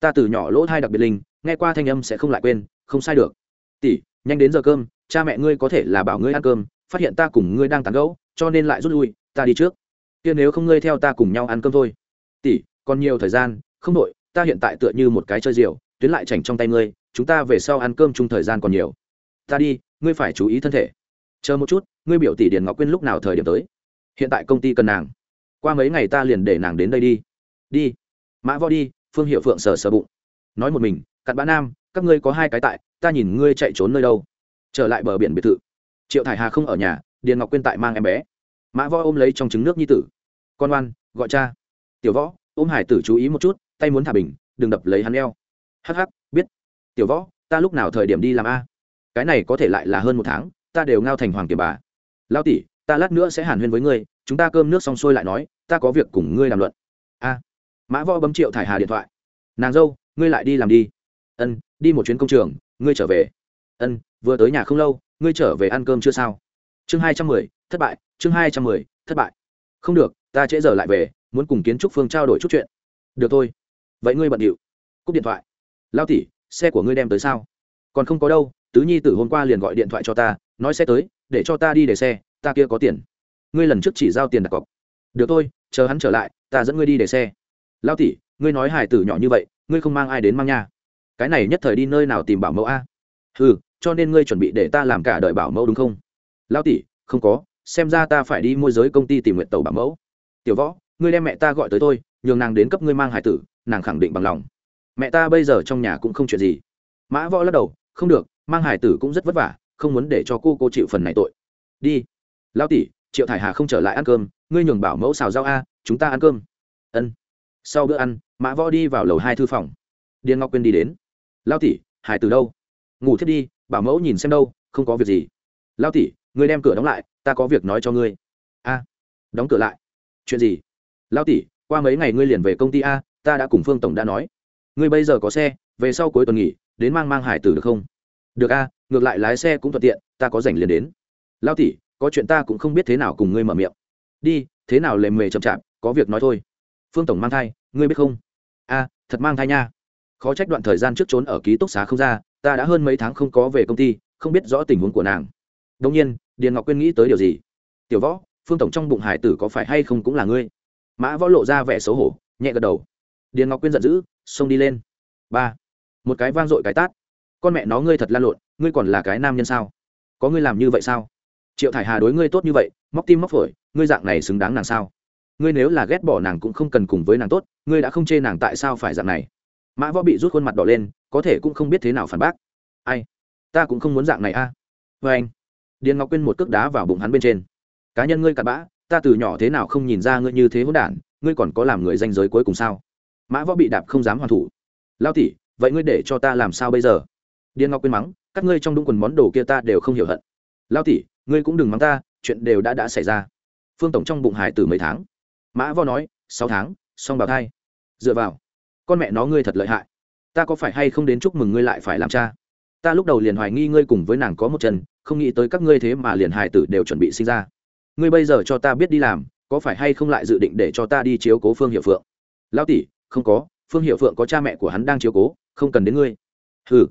[SPEAKER 1] Ta từ nhỏ lỗ thai đặc biệt linh, nghe qua thanh âm sẽ không lại quên, không sai được. Tỷ, nhanh đến giờ cơm, cha mẹ ngươi có thể là bảo ngươi ăn cơm, phát hiện ta cùng ngươi đang tán gẫu, cho nên lại rút lui, ta đi trước. Kia nếu không ngươi theo ta cùng nhau ăn cơm thôi. Tỷ, còn nhiều thời gian, không đội ta hiện tại tựa như một cái chơi diều tuyến lại chảnh trong tay ngươi, chúng ta về sau ăn cơm chung thời gian còn nhiều. Ta đi, ngươi phải chú ý thân thể. Chờ một chút, ngươi biểu tỷ điền ngọc quyên lúc nào thời điểm tới? Hiện tại công ty cần nàng. Qua mấy ngày ta liền để nàng đến đây đi. Đi. Mã võ đi phương hiệu phượng sờ sờ bụng. Nói một mình, cặn bã nam, các ngươi có hai cái tại, ta nhìn ngươi chạy trốn nơi đâu. Trở lại bờ biển biệt thự. Triệu thải hà không ở nhà, điền ngọc quyên tại mang em bé. Mã võ ôm lấy trong trứng nước nhi tử. Con oan gọi cha. Tiểu võ, ôm hải tử chú ý một chút, tay muốn thả bình, đừng đập lấy hắn eo. Hh biết. Tiểu võ, ta lúc nào thời điểm đi làm a? Cái này có thể lại là hơn một tháng, ta đều ngao thành hoàng kiểm bà. Lao tỷ, ta lát nữa sẽ hàn huyên với ngươi, chúng ta cơm nước xong xuôi lại nói, ta có việc cùng ngươi làm luận. A mã võ bấm triệu thải hà điện thoại. Nàng dâu, ngươi lại đi làm đi. Ân, đi một chuyến công trường, ngươi trở về. Ân, vừa tới nhà không lâu, ngươi trở về ăn cơm chưa sao? Chương hai trăm mười, thất bại, chương hai trăm mười, thất bại. Không được, ta trễ giờ lại về, muốn cùng kiến trúc phương trao đổi chút chuyện. Được thôi. Vậy ngươi bận điệu. Cúp điện thoại. Lao tỉ xe của ngươi đem tới sao? Còn không có đâu, tứ nhi tử hôm qua liền gọi điện thoại cho ta, nói xe tới, để cho ta đi để xe, ta kia có tiền. Ngươi lần trước chỉ giao tiền đặt cọc. Được thôi, chờ hắn trở lại, ta dẫn ngươi đi để xe lao tỷ, ngươi nói hải tử nhỏ như vậy ngươi không mang ai đến mang nha. Cái này nhất thời đi nơi nào tìm bảo mẫu a? Ừ cho nên ngươi chuẩn bị để ta làm cả đời bảo mẫu đúng không? Lao tỷ không có xem ra ta phải đi môi giới công ty tìm nguyện tàu bảo mẫu. Tiểu võ ngươi đem mẹ ta gọi tới tôi nhường nàng đến cấp ngươi mang hải tử nàng khẳng định bằng lòng. Mẹ ta bây giờ trong nhà cũng không chuyện gì. Mã võ lắc đầu không được mang hải tử cũng rất vất vả không muốn để cho cô cô chịu phần này tội. Đi. Lao tỷ triệu thải hà không trở lại ăn cơm ngươi nhường bảo mẫu xào rau a chúng ta ăn cơm. Ân sau bữa ăn, mã võ đi vào lầu hai thư phòng. Điền ngọc quyên đi đến. Lao tỷ, hải từ đâu? Ngủ thiết đi, bảo mẫu nhìn xem đâu, không có việc gì. Lao tỷ ngươi đem cửa đóng lại, ta có việc nói cho ngươi. A, đóng cửa lại. Chuyện gì? Lao tỷ, qua mấy ngày ngươi liền về công ty a, ta đã cùng phương tổng đã nói. Ngươi bây giờ có xe, về sau cuối tuần nghỉ, đến mang mang hải tử được không? Được a, ngược lại lái xe cũng thuận tiện, ta có rảnh liền đến. Lao tỷ, có chuyện ta cũng không biết thế nào cùng ngươi mở miệng. Đi, thế nào lề mề chậm chạp, có việc nói thôi phương tổng mang thai, ngươi biết không? A, thật mang thai nha. Khó trách đoạn thời gian trước trốn ở ký túc xá không ra, ta đã hơn mấy tháng không có về công ty, không biết rõ tình huống của nàng. Đông nhiên, điền ngọc quyên nghĩ tới điều gì? Tiểu võ, phương tổng trong bụng hải tử có phải hay không cũng là ngươi? Mã võ lộ ra vẻ xấu hổ, nhẹ gật đầu. Điền ngọc quyên giận dữ, xông đi lên. Ba, một cái vang dội cái tát. Con mẹ nó ngươi thật lan lộn, ngươi còn là cái nam nhân sao? Có ngươi làm như vậy sao? Triệu thải hà đối ngươi tốt như vậy, móc tim móc phổi, ngươi dạng này xứng đáng nàng sao? Ngươi nếu là ghét bỏ nàng cũng không cần cùng với nàng tốt, ngươi đã không chê nàng tại sao phải dạng này. Mã võ bị rút khuôn mặt đỏ lên, có thể cũng không biết thế nào phản bác. Ai? Ta cũng không muốn dạng này a. À? vê anh, điền ngọc quyên một cước đá vào bụng hắn bên trên. Cá nhân ngươi cặn bã, ta từ nhỏ thế nào không nhìn ra ngươi như thế hỗn đản, ngươi còn có làm người danh giới cuối cùng sao? Mã võ bị đạp không dám hoàn thủ. Lao tỉ vậy ngươi để cho ta làm sao bây giờ? Điền ngọc quyên mắng, các ngươi trong đúng quần món đồ kia ta đều không hiểu hận. Lao tỉ ngươi cũng đừng mắng ta, chuyện đều đã đã xảy ra. Phương tổng trong bụng hải từ mấy tháng mã vo nói, sáu tháng, xong bào thai. Dựa vào, con mẹ nó ngươi thật lợi hại. Ta có phải hay không đến chúc mừng ngươi lại phải làm cha? Ta lúc đầu liền hoài nghi ngươi cùng với nàng có một chân, không nghĩ tới các ngươi thế mà liền hài tử đều chuẩn bị sinh ra. Ngươi bây giờ cho ta biết đi làm, có phải hay không lại dự định để cho ta đi chiếu cố phương hiệu phượng? Lão tỷ, không có, phương hiệu phượng có cha mẹ của hắn đang chiếu cố, không cần đến ngươi. Ừ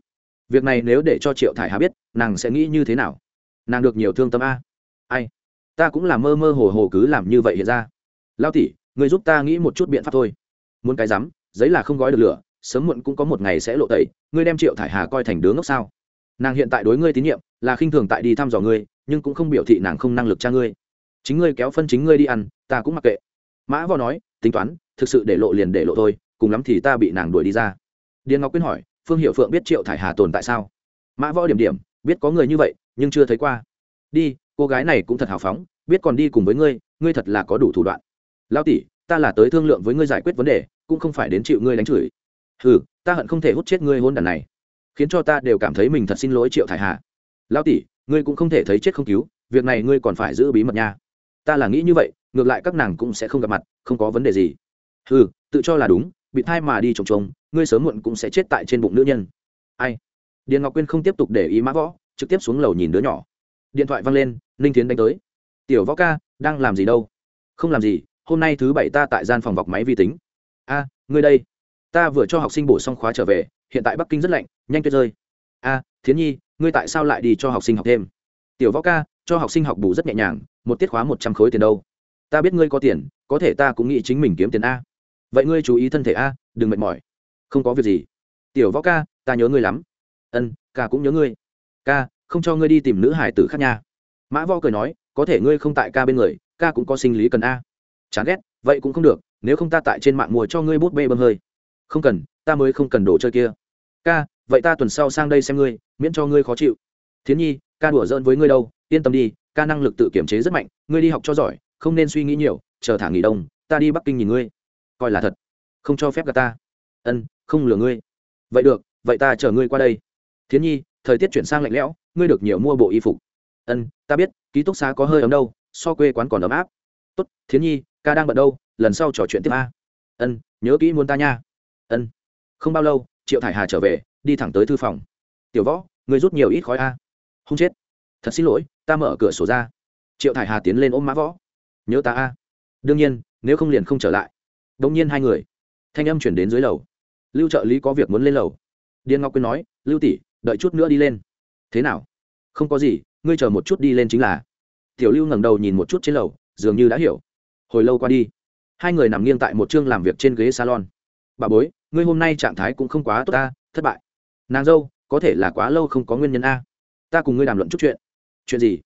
[SPEAKER 1] việc này nếu để cho triệu thải hà biết, nàng sẽ nghĩ như thế nào? Nàng được nhiều thương tâm a. Ai, ta cũng là mơ mơ hồ hồ cứ làm như vậy hiện ra lao tỷ người giúp ta nghĩ một chút biện pháp thôi. Muốn cái rắm, giấy là không gói được lửa, sớm muộn cũng có một ngày sẽ lộ tẩy, ngươi đem triệu thải hà coi thành đứa ngốc sao? Nàng hiện tại đối ngươi tín nhiệm, là khinh thường tại đi thăm dò ngươi, nhưng cũng không biểu thị nàng không năng lực cha ngươi. Chính ngươi kéo phân chính ngươi đi ăn, ta cũng mặc kệ. Mã võ nói, tính toán, thực sự để lộ liền để lộ thôi, cùng lắm thì ta bị nàng đuổi đi ra. Điền ngọc quyên hỏi, phương hiệu phượng biết triệu thải hà tồn tại sao? Mã võ điểm điểm, biết có người như vậy, nhưng chưa thấy qua. Đi, cô gái này cũng thật hào phóng, biết còn đi cùng với ngươi ngươi thật là có đủ thủ đoạn lao tỷ, ta là tới thương lượng với ngươi giải quyết vấn đề, cũng không phải đến chịu ngươi đánh chửi. Ừ ta hận không thể hút chết ngươi hôn đàn này. Khiến cho ta đều cảm thấy mình thật xin lỗi triệu thải hà. Lao tỷ, ngươi cũng không thể thấy chết không cứu, việc này ngươi còn phải giữ bí mật nha. Ta là nghĩ như vậy, ngược lại các nàng cũng sẽ không gặp mặt, không có vấn đề gì. Ừ tự cho là đúng, bị thai mà đi trồng trồng, ngươi sớm muộn cũng sẽ chết tại trên bụng nữ nhân. Ai? Điền ngọc quyên không tiếp tục để ý mã võ, trực tiếp xuống lầu nhìn đứa nhỏ. Điện thoại văng lên, ninh tiến đánh tới. Tiểu võ ca, đang làm gì đâu? Không làm gì hôm nay thứ bảy ta tại gian phòng vọc máy vi tính. A, ngươi đây. Ta vừa cho học sinh bổ xong khóa trở về, hiện tại bắc kinh rất lạnh, nhanh tuyết rơi. A, thiến nhi, ngươi tại sao lại đi cho học sinh học thêm? Tiểu võ ca, cho học sinh học bù rất nhẹ nhàng, một tiết khóa một trăm khối tiền đâu? Ta biết ngươi có tiền, có thể ta cũng nghĩ chính mình kiếm tiền a. Vậy ngươi chú ý thân thể a, đừng mệt mỏi. Không có việc gì. Tiểu võ ca, ta nhớ ngươi lắm. Ân, ca cũng nhớ ngươi. Ca, không cho ngươi đi tìm nữ hải tử khác nha. Mã võ cười nói, có thể ngươi không tại ca bên người, ca cũng có sinh lý cần a chán ghét, vậy cũng không được, nếu không ta tại trên mạng mua cho ngươi bút bê bơm hơi. Không cần, ta mới không cần đồ chơi kia. Ca, vậy ta tuần sau sang đây xem ngươi, miễn cho ngươi khó chịu. Thiến nhi, ca đùa giỡn với ngươi đâu, yên tâm đi, ca năng lực tự kiểm chế rất mạnh, ngươi đi học cho giỏi, không nên suy nghĩ nhiều, chờ thả nghỉ đông, ta đi bắc kinh nhìn ngươi. Coi là thật. Không cho phép gà ta. Ân, không lừa ngươi. Vậy được, vậy ta chờ ngươi qua đây. Thiến nhi, thời tiết chuyển sang lạnh lẽo, ngươi được nhiều mua bộ y phục. Ân, ta biết, ký túc xá có hơi ấm đâu, so quê quán còn ấm áp tốt, thiến nhi, ca đang bận đâu? Lần sau trò chuyện tiếp a. Ân, nhớ kỹ muốn ta nha. Ân. Không bao lâu, triệu thải hà trở về, đi thẳng tới thư phòng. Tiểu võ, người rút nhiều ít khói a. Không chết. Thật xin lỗi, ta mở cửa sổ ra. Triệu thải hà tiến lên ôm mã võ. Nhớ ta a. Đương nhiên, nếu không liền không trở lại. Đ ỗ n g nhiên hai người. Thanh âm chuyển đến dưới lầu. Lưu trợ lý có việc muốn lên lầu. Điền ngọc quyên nói, lưu tỷ, đợi chút nữa đi lên. Thế nào? Không có gì, ngươi chờ một chút đi lên chính là. Tiểu lưu ngẩng đầu nhìn một chút trên lầu dường như đã hiểu. Hồi lâu qua đi, hai người nằm nghiêng tại một chương làm việc trên ghế salon. Bà bối, ngươi hôm nay trạng thái cũng không quá tốt ta, thất bại. Nàng dâu, có thể là quá lâu không có nguyên nhân a. Ta cùng ngươi đàm luận chút chuyện. Chuyện gì?